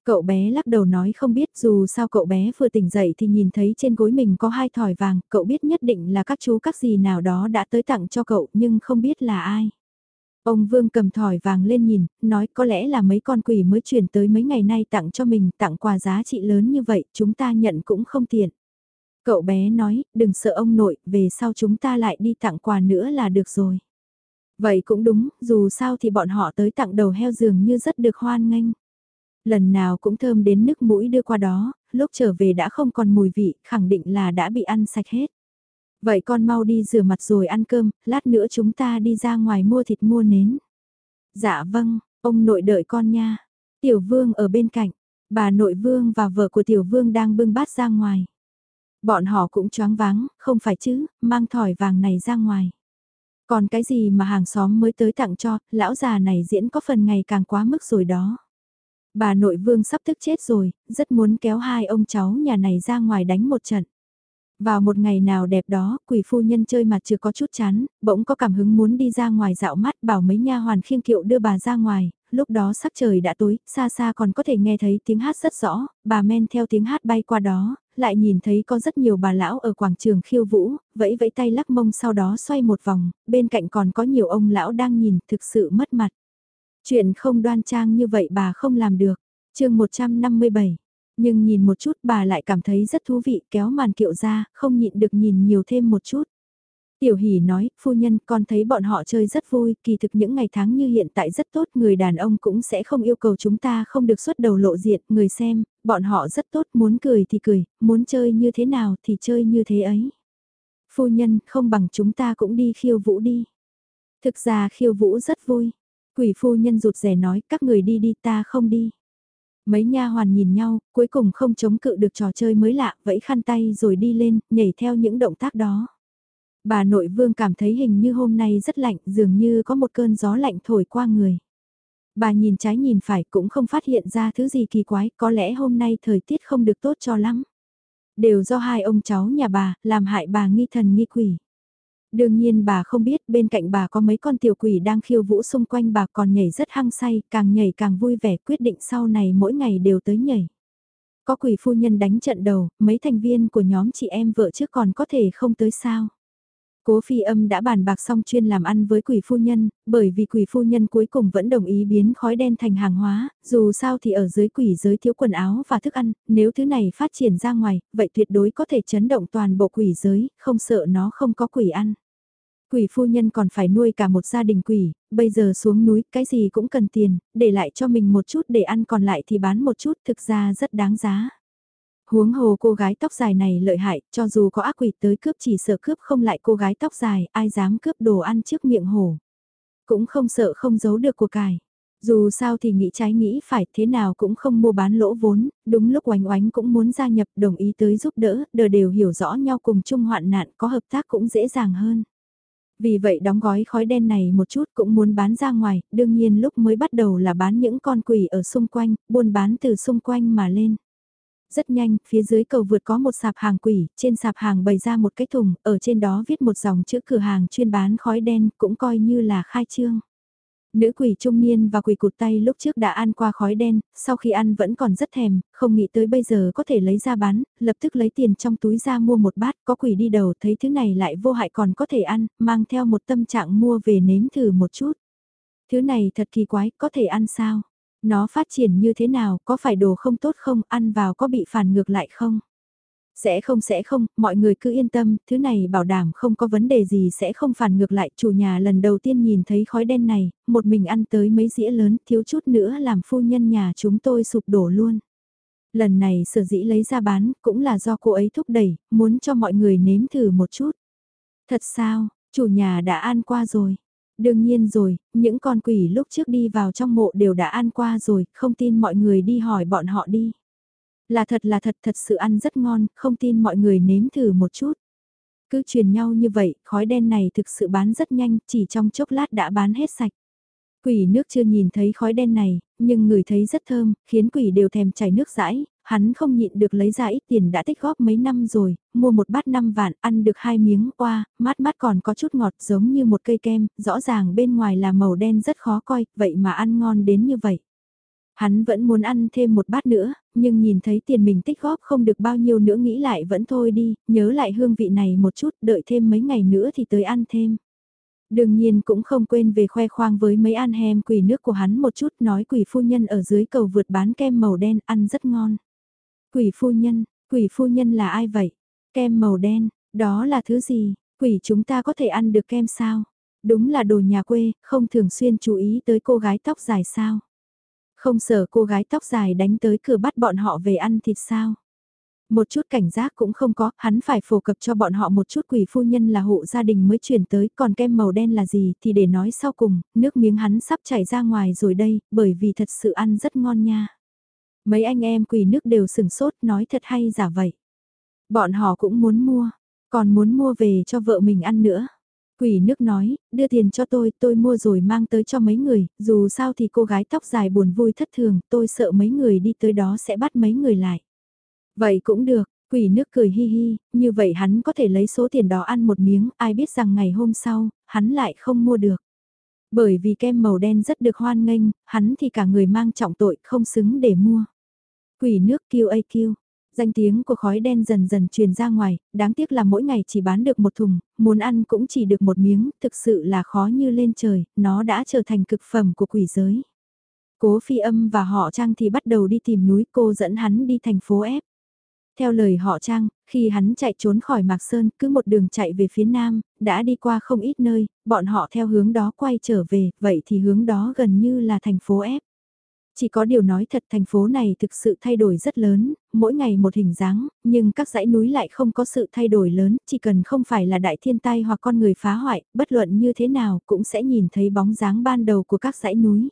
Cậu bé lắc đầu nói không biết dù sao cậu bé vừa tỉnh dậy thì nhìn thấy trên gối mình có hai thỏi vàng, cậu biết nhất định là các chú các gì nào đó đã tới tặng cho cậu nhưng không biết là ai. Ông Vương cầm thỏi vàng lên nhìn, nói có lẽ là mấy con quỷ mới chuyển tới mấy ngày nay tặng cho mình tặng quà giá trị lớn như vậy, chúng ta nhận cũng không tiện. Cậu bé nói, đừng sợ ông nội, về sau chúng ta lại đi tặng quà nữa là được rồi. Vậy cũng đúng, dù sao thì bọn họ tới tặng đầu heo dường như rất được hoan nghênh. Lần nào cũng thơm đến nước mũi đưa qua đó, lúc trở về đã không còn mùi vị, khẳng định là đã bị ăn sạch hết. Vậy con mau đi rửa mặt rồi ăn cơm, lát nữa chúng ta đi ra ngoài mua thịt mua nến. Dạ vâng, ông nội đợi con nha. Tiểu vương ở bên cạnh, bà nội vương và vợ của tiểu vương đang bưng bát ra ngoài. Bọn họ cũng choáng váng, không phải chứ, mang thỏi vàng này ra ngoài. Còn cái gì mà hàng xóm mới tới tặng cho, lão già này diễn có phần ngày càng quá mức rồi đó. Bà nội vương sắp tức chết rồi, rất muốn kéo hai ông cháu nhà này ra ngoài đánh một trận. Vào một ngày nào đẹp đó, quỷ phu nhân chơi mặt chưa có chút chán, bỗng có cảm hứng muốn đi ra ngoài dạo mắt bảo mấy nha hoàn khiêng kiệu đưa bà ra ngoài, lúc đó sắc trời đã tối, xa xa còn có thể nghe thấy tiếng hát rất rõ, bà men theo tiếng hát bay qua đó, lại nhìn thấy có rất nhiều bà lão ở quảng trường khiêu vũ, vẫy vẫy tay lắc mông sau đó xoay một vòng, bên cạnh còn có nhiều ông lão đang nhìn, thực sự mất mặt. Chuyện không đoan trang như vậy bà không làm được. chương 157 nhưng nhìn một chút bà lại cảm thấy rất thú vị kéo màn kiệu ra, không nhịn được nhìn nhiều thêm một chút. Tiểu hỷ nói, phu nhân con thấy bọn họ chơi rất vui, kỳ thực những ngày tháng như hiện tại rất tốt, người đàn ông cũng sẽ không yêu cầu chúng ta không được xuất đầu lộ diện, người xem, bọn họ rất tốt, muốn cười thì cười, muốn chơi như thế nào thì chơi như thế ấy. Phu nhân, không bằng chúng ta cũng đi khiêu vũ đi. Thực ra khiêu vũ rất vui. Quỷ phu nhân rụt rè nói, các người đi đi ta không đi. Mấy nha hoàn nhìn nhau, cuối cùng không chống cự được trò chơi mới lạ, vẫy khăn tay rồi đi lên, nhảy theo những động tác đó. Bà nội vương cảm thấy hình như hôm nay rất lạnh, dường như có một cơn gió lạnh thổi qua người. Bà nhìn trái nhìn phải cũng không phát hiện ra thứ gì kỳ quái, có lẽ hôm nay thời tiết không được tốt cho lắm. Đều do hai ông cháu nhà bà, làm hại bà nghi thần nghi quỷ. Đương nhiên bà không biết bên cạnh bà có mấy con tiểu quỷ đang khiêu vũ xung quanh bà còn nhảy rất hăng say, càng nhảy càng vui vẻ quyết định sau này mỗi ngày đều tới nhảy. Có quỷ phu nhân đánh trận đầu, mấy thành viên của nhóm chị em vợ trước còn có thể không tới sao. Cố phi âm đã bàn bạc xong chuyên làm ăn với quỷ phu nhân, bởi vì quỷ phu nhân cuối cùng vẫn đồng ý biến khói đen thành hàng hóa, dù sao thì ở dưới quỷ giới thiếu quần áo và thức ăn, nếu thứ này phát triển ra ngoài, vậy tuyệt đối có thể chấn động toàn bộ quỷ giới, không sợ nó không có quỷ ăn. Quỷ phu nhân còn phải nuôi cả một gia đình quỷ, bây giờ xuống núi cái gì cũng cần tiền, để lại cho mình một chút để ăn còn lại thì bán một chút thực ra rất đáng giá. Huống hồ cô gái tóc dài này lợi hại, cho dù có ác quỷ tới cướp chỉ sợ cướp không lại cô gái tóc dài, ai dám cướp đồ ăn trước miệng hồ. Cũng không sợ không giấu được của cải. Dù sao thì nghĩ trái nghĩ phải thế nào cũng không mua bán lỗ vốn, đúng lúc oánh oánh cũng muốn gia nhập đồng ý tới giúp đỡ, đờ đều hiểu rõ nhau cùng chung hoạn nạn có hợp tác cũng dễ dàng hơn. Vì vậy đóng gói khói đen này một chút cũng muốn bán ra ngoài, đương nhiên lúc mới bắt đầu là bán những con quỷ ở xung quanh, buôn bán từ xung quanh mà lên. Rất nhanh, phía dưới cầu vượt có một sạp hàng quỷ, trên sạp hàng bày ra một cái thùng, ở trên đó viết một dòng chữ cửa hàng chuyên bán khói đen, cũng coi như là khai trương. Nữ quỷ trung niên và quỷ cụt tay lúc trước đã ăn qua khói đen, sau khi ăn vẫn còn rất thèm, không nghĩ tới bây giờ có thể lấy ra bán, lập tức lấy tiền trong túi ra mua một bát, có quỷ đi đầu thấy thứ này lại vô hại còn có thể ăn, mang theo một tâm trạng mua về nếm thử một chút. Thứ này thật kỳ quái, có thể ăn sao? Nó phát triển như thế nào, có phải đồ không tốt không, ăn vào có bị phản ngược lại không? Sẽ không sẽ không, mọi người cứ yên tâm, thứ này bảo đảm không có vấn đề gì sẽ không phản ngược lại. Chủ nhà lần đầu tiên nhìn thấy khói đen này, một mình ăn tới mấy dĩa lớn, thiếu chút nữa làm phu nhân nhà chúng tôi sụp đổ luôn. Lần này sở dĩ lấy ra bán, cũng là do cô ấy thúc đẩy, muốn cho mọi người nếm thử một chút. Thật sao, chủ nhà đã ăn qua rồi. Đương nhiên rồi, những con quỷ lúc trước đi vào trong mộ đều đã ăn qua rồi, không tin mọi người đi hỏi bọn họ đi. Là thật là thật thật sự ăn rất ngon, không tin mọi người nếm thử một chút. Cứ truyền nhau như vậy, khói đen này thực sự bán rất nhanh, chỉ trong chốc lát đã bán hết sạch. Quỷ nước chưa nhìn thấy khói đen này, nhưng người thấy rất thơm, khiến quỷ đều thèm chảy nước rãi, hắn không nhịn được lấy ra ít tiền đã tích góp mấy năm rồi, mua một bát năm vạn, ăn được hai miếng, oa, mát mát còn có chút ngọt giống như một cây kem, rõ ràng bên ngoài là màu đen rất khó coi, vậy mà ăn ngon đến như vậy. Hắn vẫn muốn ăn thêm một bát nữa, nhưng nhìn thấy tiền mình tích góp không được bao nhiêu nữa nghĩ lại vẫn thôi đi, nhớ lại hương vị này một chút, đợi thêm mấy ngày nữa thì tới ăn thêm. Đương nhiên cũng không quên về khoe khoang với mấy an hem quỷ nước của hắn một chút nói quỷ phu nhân ở dưới cầu vượt bán kem màu đen ăn rất ngon. Quỷ phu nhân, quỷ phu nhân là ai vậy? Kem màu đen, đó là thứ gì? Quỷ chúng ta có thể ăn được kem sao? Đúng là đồ nhà quê, không thường xuyên chú ý tới cô gái tóc dài sao? Không sợ cô gái tóc dài đánh tới cửa bắt bọn họ về ăn thịt sao? Một chút cảnh giác cũng không có, hắn phải phổ cập cho bọn họ một chút quỷ phu nhân là hộ gia đình mới chuyển tới, còn kem màu đen là gì thì để nói sau cùng, nước miếng hắn sắp chảy ra ngoài rồi đây, bởi vì thật sự ăn rất ngon nha. Mấy anh em quỷ nước đều sừng sốt nói thật hay giả vậy. Bọn họ cũng muốn mua, còn muốn mua về cho vợ mình ăn nữa. Quỷ nước nói, đưa tiền cho tôi, tôi mua rồi mang tới cho mấy người, dù sao thì cô gái tóc dài buồn vui thất thường, tôi sợ mấy người đi tới đó sẽ bắt mấy người lại. Vậy cũng được, quỷ nước cười hi hi, như vậy hắn có thể lấy số tiền đó ăn một miếng, ai biết rằng ngày hôm sau, hắn lại không mua được. Bởi vì kem màu đen rất được hoan nghênh, hắn thì cả người mang trọng tội không xứng để mua. Quỷ nước kêu ai kêu. Danh tiếng của khói đen dần dần truyền ra ngoài, đáng tiếc là mỗi ngày chỉ bán được một thùng, muốn ăn cũng chỉ được một miếng, thực sự là khó như lên trời, nó đã trở thành cực phẩm của quỷ giới. Cố phi âm và họ Trang thì bắt đầu đi tìm núi cô dẫn hắn đi thành phố ép. Theo lời họ Trang, khi hắn chạy trốn khỏi Mạc Sơn, cứ một đường chạy về phía nam, đã đi qua không ít nơi, bọn họ theo hướng đó quay trở về, vậy thì hướng đó gần như là thành phố ép. Chỉ có điều nói thật thành phố này thực sự thay đổi rất lớn, mỗi ngày một hình dáng, nhưng các dãy núi lại không có sự thay đổi lớn, chỉ cần không phải là đại thiên tai hoặc con người phá hoại, bất luận như thế nào cũng sẽ nhìn thấy bóng dáng ban đầu của các dãy núi.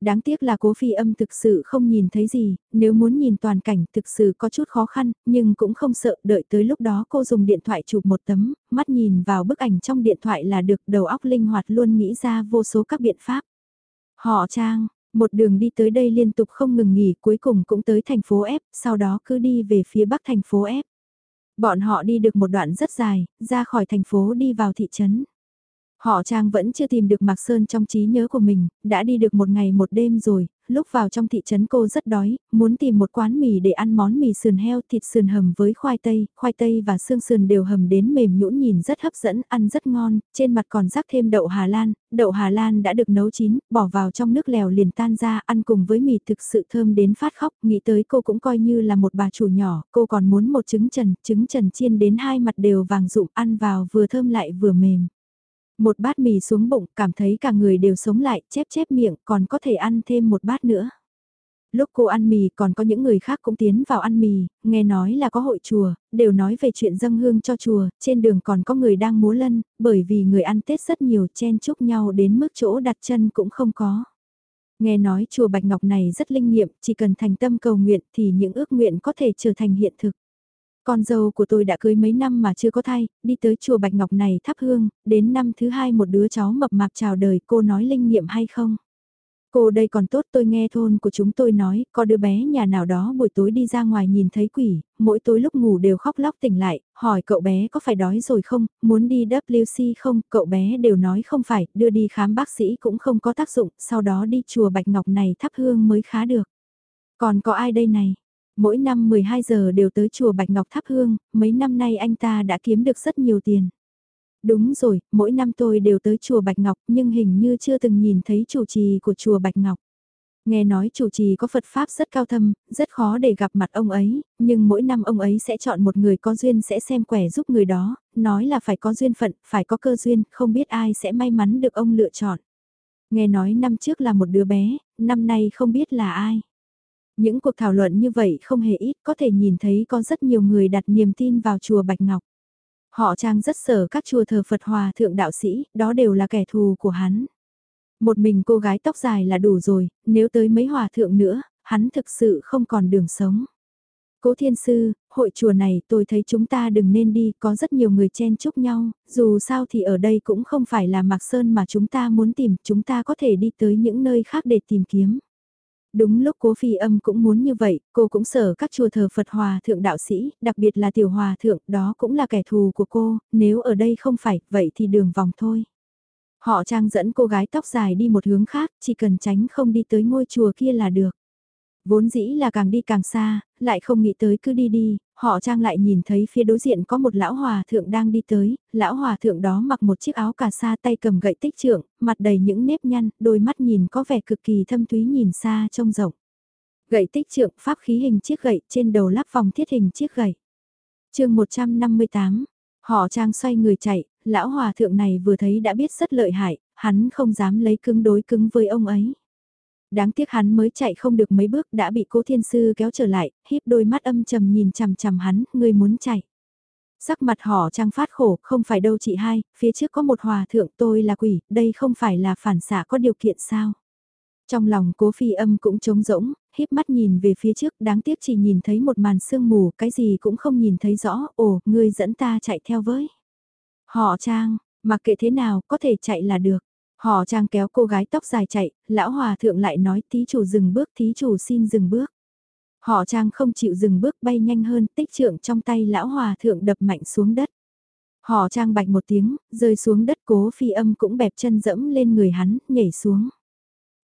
Đáng tiếc là cố phi âm thực sự không nhìn thấy gì, nếu muốn nhìn toàn cảnh thực sự có chút khó khăn, nhưng cũng không sợ đợi tới lúc đó cô dùng điện thoại chụp một tấm, mắt nhìn vào bức ảnh trong điện thoại là được đầu óc linh hoạt luôn nghĩ ra vô số các biện pháp. Họ trang, một đường đi tới đây liên tục không ngừng nghỉ cuối cùng cũng tới thành phố F, sau đó cứ đi về phía bắc thành phố F. Bọn họ đi được một đoạn rất dài, ra khỏi thành phố đi vào thị trấn. Họ Trang vẫn chưa tìm được Mạc Sơn trong trí nhớ của mình, đã đi được một ngày một đêm rồi, lúc vào trong thị trấn cô rất đói, muốn tìm một quán mì để ăn món mì sườn heo thịt sườn hầm với khoai tây, khoai tây và xương sườn đều hầm đến mềm nhũn nhìn rất hấp dẫn, ăn rất ngon, trên mặt còn rắc thêm đậu Hà Lan, đậu Hà Lan đã được nấu chín, bỏ vào trong nước lèo liền tan ra, ăn cùng với mì thực sự thơm đến phát khóc, nghĩ tới cô cũng coi như là một bà chủ nhỏ, cô còn muốn một trứng trần, trứng trần chiên đến hai mặt đều vàng rụm, ăn vào vừa thơm lại vừa mềm. Một bát mì xuống bụng, cảm thấy cả người đều sống lại, chép chép miệng, còn có thể ăn thêm một bát nữa. Lúc cô ăn mì còn có những người khác cũng tiến vào ăn mì, nghe nói là có hội chùa, đều nói về chuyện dâng hương cho chùa, trên đường còn có người đang múa lân, bởi vì người ăn Tết rất nhiều chen chúc nhau đến mức chỗ đặt chân cũng không có. Nghe nói chùa Bạch Ngọc này rất linh nghiệm, chỉ cần thành tâm cầu nguyện thì những ước nguyện có thể trở thành hiện thực. Con dâu của tôi đã cưới mấy năm mà chưa có thai, đi tới chùa Bạch Ngọc này thắp hương, đến năm thứ hai một đứa cháu mập mạp chào đời cô nói linh nghiệm hay không? Cô đây còn tốt tôi nghe thôn của chúng tôi nói, có đứa bé nhà nào đó buổi tối đi ra ngoài nhìn thấy quỷ, mỗi tối lúc ngủ đều khóc lóc tỉnh lại, hỏi cậu bé có phải đói rồi không, muốn đi WC không, cậu bé đều nói không phải, đưa đi khám bác sĩ cũng không có tác dụng, sau đó đi chùa Bạch Ngọc này thắp hương mới khá được. Còn có ai đây này? Mỗi năm 12 giờ đều tới chùa Bạch Ngọc thắp hương, mấy năm nay anh ta đã kiếm được rất nhiều tiền. Đúng rồi, mỗi năm tôi đều tới chùa Bạch Ngọc nhưng hình như chưa từng nhìn thấy chủ trì của chùa Bạch Ngọc. Nghe nói chủ trì có Phật Pháp rất cao thâm, rất khó để gặp mặt ông ấy, nhưng mỗi năm ông ấy sẽ chọn một người có duyên sẽ xem quẻ giúp người đó, nói là phải có duyên phận, phải có cơ duyên, không biết ai sẽ may mắn được ông lựa chọn. Nghe nói năm trước là một đứa bé, năm nay không biết là ai. Những cuộc thảo luận như vậy không hề ít có thể nhìn thấy có rất nhiều người đặt niềm tin vào chùa Bạch Ngọc. Họ trang rất sợ các chùa thờ Phật Hòa thượng đạo sĩ, đó đều là kẻ thù của hắn. Một mình cô gái tóc dài là đủ rồi, nếu tới mấy hòa thượng nữa, hắn thực sự không còn đường sống. Cố thiên sư, hội chùa này tôi thấy chúng ta đừng nên đi, có rất nhiều người chen chúc nhau, dù sao thì ở đây cũng không phải là Mạc Sơn mà chúng ta muốn tìm, chúng ta có thể đi tới những nơi khác để tìm kiếm. Đúng lúc cố phi âm cũng muốn như vậy, cô cũng sợ các chùa thờ Phật Hòa Thượng Đạo Sĩ, đặc biệt là Tiểu Hòa Thượng, đó cũng là kẻ thù của cô, nếu ở đây không phải, vậy thì đường vòng thôi. Họ trang dẫn cô gái tóc dài đi một hướng khác, chỉ cần tránh không đi tới ngôi chùa kia là được. Vốn dĩ là càng đi càng xa, lại không nghĩ tới cứ đi đi, họ trang lại nhìn thấy phía đối diện có một lão hòa thượng đang đi tới, lão hòa thượng đó mặc một chiếc áo cà sa tay cầm gậy tích trưởng, mặt đầy những nếp nhăn, đôi mắt nhìn có vẻ cực kỳ thâm thúy nhìn xa trông rộng. Gậy tích trưởng pháp khí hình chiếc gậy trên đầu lắp vòng thiết hình chiếc gậy. chương 158, họ trang xoay người chạy, lão hòa thượng này vừa thấy đã biết rất lợi hại, hắn không dám lấy cứng đối cứng với ông ấy. Đáng tiếc hắn mới chạy không được mấy bước đã bị cố thiên sư kéo trở lại, híp đôi mắt âm trầm nhìn chằm chằm hắn, ngươi muốn chạy. Sắc mặt họ trang phát khổ, không phải đâu chị hai, phía trước có một hòa thượng tôi là quỷ, đây không phải là phản xạ có điều kiện sao. Trong lòng cố phi âm cũng trống rỗng, híp mắt nhìn về phía trước đáng tiếc chỉ nhìn thấy một màn sương mù, cái gì cũng không nhìn thấy rõ, ồ, ngươi dẫn ta chạy theo với. Họ trang, mặc kệ thế nào, có thể chạy là được. Họ trang kéo cô gái tóc dài chạy, lão hòa thượng lại nói thí chủ dừng bước, thí chủ xin dừng bước. Họ trang không chịu dừng bước bay nhanh hơn, tích trượng trong tay lão hòa thượng đập mạnh xuống đất. Họ trang bạch một tiếng, rơi xuống đất cố phi âm cũng bẹp chân dẫm lên người hắn, nhảy xuống.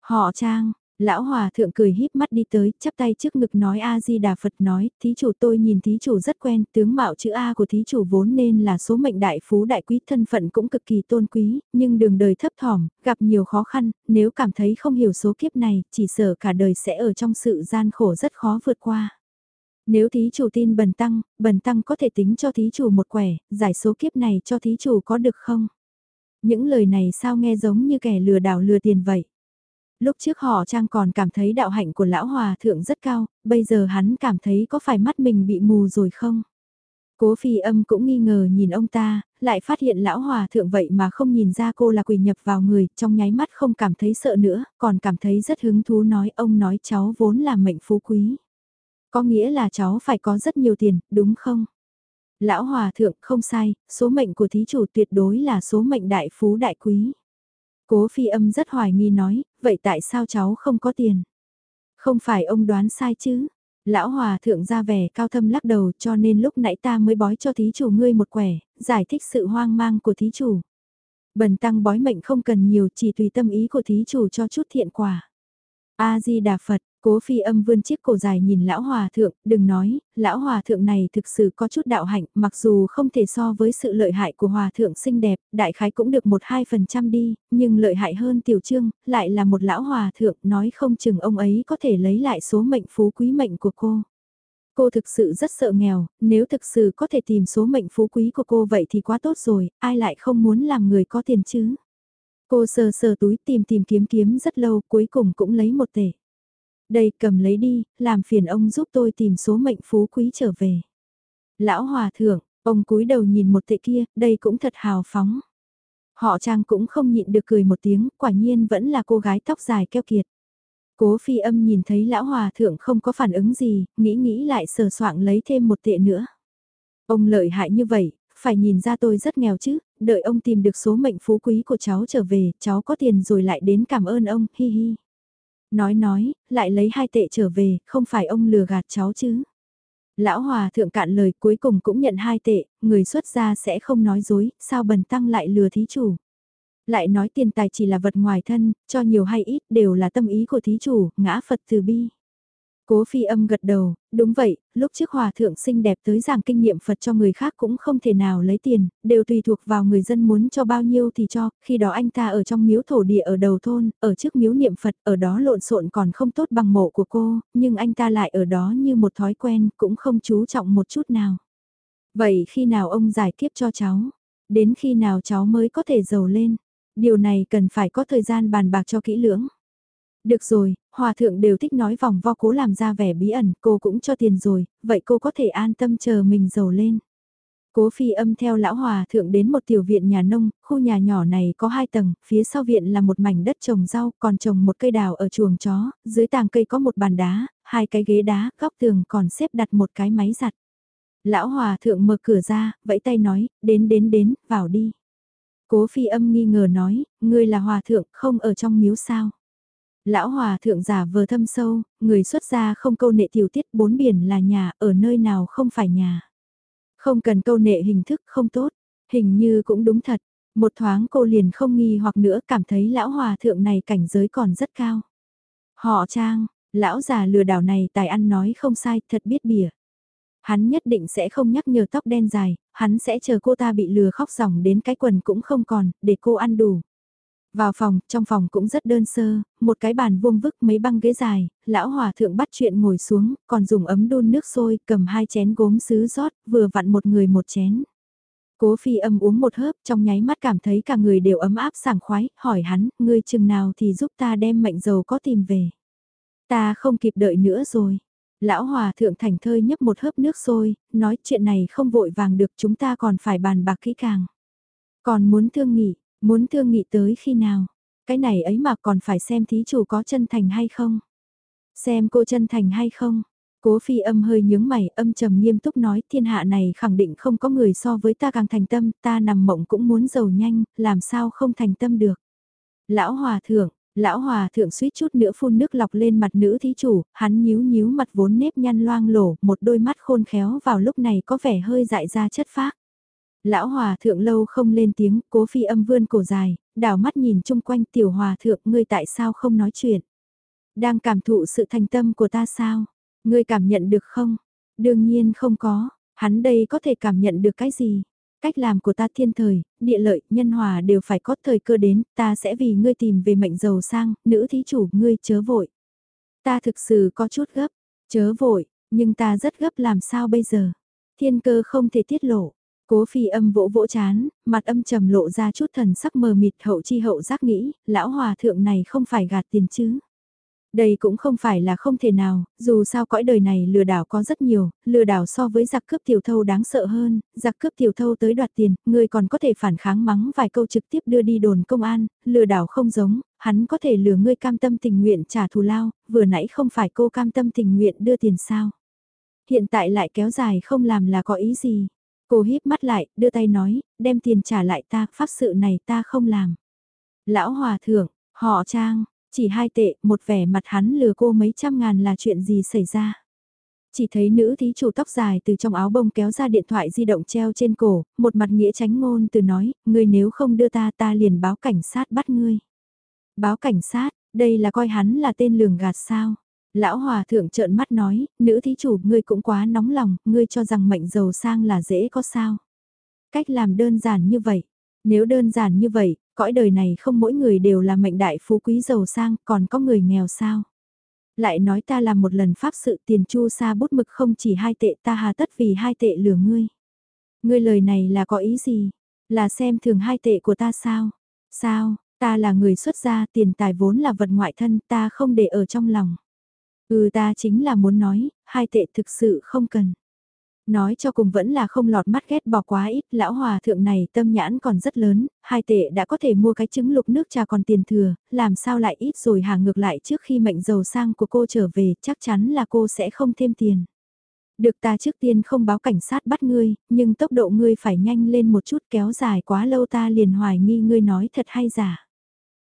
Họ trang, Lão Hòa Thượng cười híp mắt đi tới, chắp tay trước ngực nói A-di-đà Phật nói, thí chủ tôi nhìn thí chủ rất quen, tướng mạo chữ A của thí chủ vốn nên là số mệnh đại phú đại quý thân phận cũng cực kỳ tôn quý, nhưng đường đời thấp thỏm, gặp nhiều khó khăn, nếu cảm thấy không hiểu số kiếp này, chỉ sợ cả đời sẽ ở trong sự gian khổ rất khó vượt qua. Nếu thí chủ tin bần tăng, bần tăng có thể tính cho thí chủ một quẻ, giải số kiếp này cho thí chủ có được không? Những lời này sao nghe giống như kẻ lừa đảo lừa tiền vậy? Lúc trước họ trang còn cảm thấy đạo hạnh của lão hòa thượng rất cao, bây giờ hắn cảm thấy có phải mắt mình bị mù rồi không? Cố phi âm cũng nghi ngờ nhìn ông ta, lại phát hiện lão hòa thượng vậy mà không nhìn ra cô là quỷ nhập vào người, trong nháy mắt không cảm thấy sợ nữa, còn cảm thấy rất hứng thú nói ông nói cháu vốn là mệnh phú quý. Có nghĩa là cháu phải có rất nhiều tiền, đúng không? Lão hòa thượng không sai, số mệnh của thí chủ tuyệt đối là số mệnh đại phú đại quý. Cố phi âm rất hoài nghi nói, vậy tại sao cháu không có tiền? Không phải ông đoán sai chứ? Lão hòa thượng ra vẻ cao thâm lắc đầu cho nên lúc nãy ta mới bói cho thí chủ ngươi một quẻ, giải thích sự hoang mang của thí chủ. Bần tăng bói mệnh không cần nhiều chỉ tùy tâm ý của thí chủ cho chút thiện quả. A-di-đà Phật, Cố phi âm vươn chiếc cổ dài nhìn lão hòa thượng, đừng nói, lão hòa thượng này thực sự có chút đạo hạnh, mặc dù không thể so với sự lợi hại của hòa thượng xinh đẹp, đại khái cũng được một hai phần trăm đi, nhưng lợi hại hơn tiểu trương, lại là một lão hòa thượng, nói không chừng ông ấy có thể lấy lại số mệnh phú quý mệnh của cô. Cô thực sự rất sợ nghèo, nếu thực sự có thể tìm số mệnh phú quý của cô vậy thì quá tốt rồi, ai lại không muốn làm người có tiền chứ. Cô sờ sờ túi tìm tìm kiếm kiếm rất lâu cuối cùng cũng lấy một tể. Đây cầm lấy đi, làm phiền ông giúp tôi tìm số mệnh phú quý trở về. Lão hòa thượng, ông cúi đầu nhìn một tệ kia, đây cũng thật hào phóng. Họ trang cũng không nhịn được cười một tiếng, quả nhiên vẫn là cô gái tóc dài keo kiệt. Cố phi âm nhìn thấy lão hòa thượng không có phản ứng gì, nghĩ nghĩ lại sờ soạng lấy thêm một tệ nữa. Ông lợi hại như vậy, phải nhìn ra tôi rất nghèo chứ, đợi ông tìm được số mệnh phú quý của cháu trở về, cháu có tiền rồi lại đến cảm ơn ông, hi hi. Nói nói, lại lấy hai tệ trở về, không phải ông lừa gạt cháu chứ. Lão Hòa thượng cạn lời cuối cùng cũng nhận hai tệ, người xuất gia sẽ không nói dối, sao bần tăng lại lừa thí chủ. Lại nói tiền tài chỉ là vật ngoài thân, cho nhiều hay ít đều là tâm ý của thí chủ, ngã Phật từ bi. Cố phi âm gật đầu, đúng vậy, lúc trước hòa thượng xinh đẹp tới giảng kinh nghiệm Phật cho người khác cũng không thể nào lấy tiền, đều tùy thuộc vào người dân muốn cho bao nhiêu thì cho, khi đó anh ta ở trong miếu thổ địa ở đầu thôn, ở trước miếu niệm Phật, ở đó lộn xộn còn không tốt bằng mộ của cô, nhưng anh ta lại ở đó như một thói quen, cũng không chú trọng một chút nào. Vậy khi nào ông giải kiếp cho cháu? Đến khi nào cháu mới có thể giàu lên? Điều này cần phải có thời gian bàn bạc cho kỹ lưỡng. Được rồi, hòa thượng đều thích nói vòng vo cố làm ra vẻ bí ẩn, cô cũng cho tiền rồi, vậy cô có thể an tâm chờ mình giàu lên. Cố phi âm theo lão hòa thượng đến một tiểu viện nhà nông, khu nhà nhỏ này có hai tầng, phía sau viện là một mảnh đất trồng rau, còn trồng một cây đào ở chuồng chó, dưới tàng cây có một bàn đá, hai cái ghế đá, góc tường còn xếp đặt một cái máy giặt. Lão hòa thượng mở cửa ra, vẫy tay nói, đến đến đến, vào đi. Cố phi âm nghi ngờ nói, ngươi là hòa thượng, không ở trong miếu sao. Lão hòa thượng giả vờ thâm sâu, người xuất gia không câu nệ tiểu tiết bốn biển là nhà, ở nơi nào không phải nhà. Không cần câu nệ hình thức không tốt, hình như cũng đúng thật. Một thoáng cô liền không nghi hoặc nữa cảm thấy lão hòa thượng này cảnh giới còn rất cao. Họ trang, lão già lừa đảo này tài ăn nói không sai, thật biết bỉa. Hắn nhất định sẽ không nhắc nhở tóc đen dài, hắn sẽ chờ cô ta bị lừa khóc ròng đến cái quần cũng không còn, để cô ăn đủ. Vào phòng, trong phòng cũng rất đơn sơ, một cái bàn vuông vức mấy băng ghế dài, lão hòa thượng bắt chuyện ngồi xuống, còn dùng ấm đun nước sôi, cầm hai chén gốm sứ rót, vừa vặn một người một chén. Cố phi âm uống một hớp trong nháy mắt cảm thấy cả người đều ấm áp sảng khoái, hỏi hắn, ngươi chừng nào thì giúp ta đem mệnh dầu có tìm về. Ta không kịp đợi nữa rồi. Lão Hòa thượng thành thơi nhấp một hớp nước sôi, nói chuyện này không vội vàng được chúng ta còn phải bàn bạc kỹ càng. Còn muốn thương nghị, muốn thương nghị tới khi nào? Cái này ấy mà còn phải xem thí chủ có chân thành hay không? Xem cô chân thành hay không? Cố phi âm hơi nhướng mày, âm trầm nghiêm túc nói thiên hạ này khẳng định không có người so với ta càng thành tâm, ta nằm mộng cũng muốn giàu nhanh, làm sao không thành tâm được. Lão hòa thượng, lão hòa thượng suýt chút nữa phun nước lọc lên mặt nữ thí chủ, hắn nhíu nhíu mặt vốn nếp nhăn loang lổ, một đôi mắt khôn khéo vào lúc này có vẻ hơi dại ra chất phác. Lão hòa thượng lâu không lên tiếng, cố phi âm vươn cổ dài, đảo mắt nhìn chung quanh tiểu hòa thượng ngươi tại sao không nói chuyện. Đang cảm thụ sự thành tâm của ta sao? Ngươi cảm nhận được không? Đương nhiên không có, hắn đây có thể cảm nhận được cái gì? Cách làm của ta thiên thời, địa lợi, nhân hòa đều phải có thời cơ đến, ta sẽ vì ngươi tìm về mệnh giàu sang, nữ thí chủ, ngươi chớ vội. Ta thực sự có chút gấp, chớ vội, nhưng ta rất gấp làm sao bây giờ? Thiên cơ không thể tiết lộ. Cố phi âm vỗ vỗ chán, mặt âm trầm lộ ra chút thần sắc mờ mịt hậu chi hậu giác nghĩ, lão hòa thượng này không phải gạt tiền chứ. Đây cũng không phải là không thể nào, dù sao cõi đời này lừa đảo có rất nhiều, lừa đảo so với giặc cướp tiểu thâu đáng sợ hơn, giặc cướp tiểu thâu tới đoạt tiền, người còn có thể phản kháng mắng vài câu trực tiếp đưa đi đồn công an, lừa đảo không giống, hắn có thể lừa ngươi cam tâm tình nguyện trả thù lao, vừa nãy không phải cô cam tâm tình nguyện đưa tiền sao. Hiện tại lại kéo dài không làm là có ý gì. Cô híp mắt lại, đưa tay nói, đem tiền trả lại ta, pháp sự này ta không làm. Lão hòa thượng, họ trang, chỉ hai tệ, một vẻ mặt hắn lừa cô mấy trăm ngàn là chuyện gì xảy ra. Chỉ thấy nữ thí chủ tóc dài từ trong áo bông kéo ra điện thoại di động treo trên cổ, một mặt nghĩa tránh ngôn từ nói, ngươi nếu không đưa ta ta liền báo cảnh sát bắt ngươi. Báo cảnh sát, đây là coi hắn là tên lường gạt sao. Lão hòa thượng trợn mắt nói, nữ thí chủ ngươi cũng quá nóng lòng, ngươi cho rằng mệnh giàu sang là dễ có sao. Cách làm đơn giản như vậy, nếu đơn giản như vậy, cõi đời này không mỗi người đều là mệnh đại phú quý giàu sang, còn có người nghèo sao. Lại nói ta làm một lần pháp sự tiền chu sa bút mực không chỉ hai tệ ta hà tất vì hai tệ lừa ngươi. Ngươi lời này là có ý gì? Là xem thường hai tệ của ta sao? Sao, ta là người xuất gia tiền tài vốn là vật ngoại thân ta không để ở trong lòng. Ừ ta chính là muốn nói, hai tệ thực sự không cần. Nói cho cùng vẫn là không lọt mắt ghét bỏ quá ít, lão hòa thượng này tâm nhãn còn rất lớn, hai tệ đã có thể mua cái trứng lục nước trà còn tiền thừa, làm sao lại ít rồi hàng ngược lại trước khi mệnh giàu sang của cô trở về, chắc chắn là cô sẽ không thêm tiền. Được ta trước tiên không báo cảnh sát bắt ngươi, nhưng tốc độ ngươi phải nhanh lên một chút kéo dài quá lâu ta liền hoài nghi ngươi nói thật hay giả.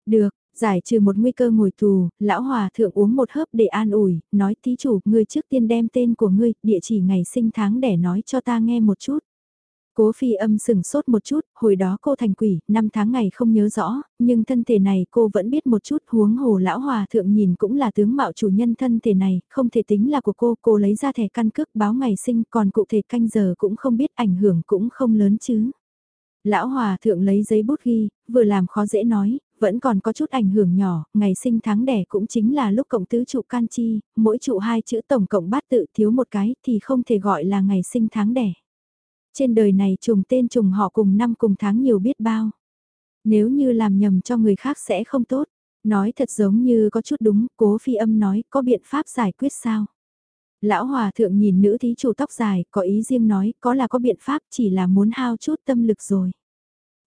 Được, Giải trừ một nguy cơ ngồi tù, lão hòa thượng uống một hớp để an ủi, nói tí chủ, ngươi trước tiên đem tên của ngươi, địa chỉ ngày sinh tháng để nói cho ta nghe một chút. Cố phi âm sừng sốt một chút, hồi đó cô thành quỷ, năm tháng ngày không nhớ rõ, nhưng thân thể này cô vẫn biết một chút huống hồ lão hòa thượng nhìn cũng là tướng mạo chủ nhân thân thể này, không thể tính là của cô, cô lấy ra thẻ căn cước báo ngày sinh còn cụ thể canh giờ cũng không biết ảnh hưởng cũng không lớn chứ. Lão hòa thượng lấy giấy bút ghi, vừa làm khó dễ nói, vẫn còn có chút ảnh hưởng nhỏ, ngày sinh tháng đẻ cũng chính là lúc cộng tứ trụ can chi, mỗi trụ hai chữ tổng cộng bát tự thiếu một cái thì không thể gọi là ngày sinh tháng đẻ. Trên đời này trùng tên trùng họ cùng năm cùng tháng nhiều biết bao. Nếu như làm nhầm cho người khác sẽ không tốt. Nói thật giống như có chút đúng, cố phi âm nói có biện pháp giải quyết sao. Lão hòa thượng nhìn nữ thí chủ tóc dài, có ý riêng nói, có là có biện pháp chỉ là muốn hao chút tâm lực rồi.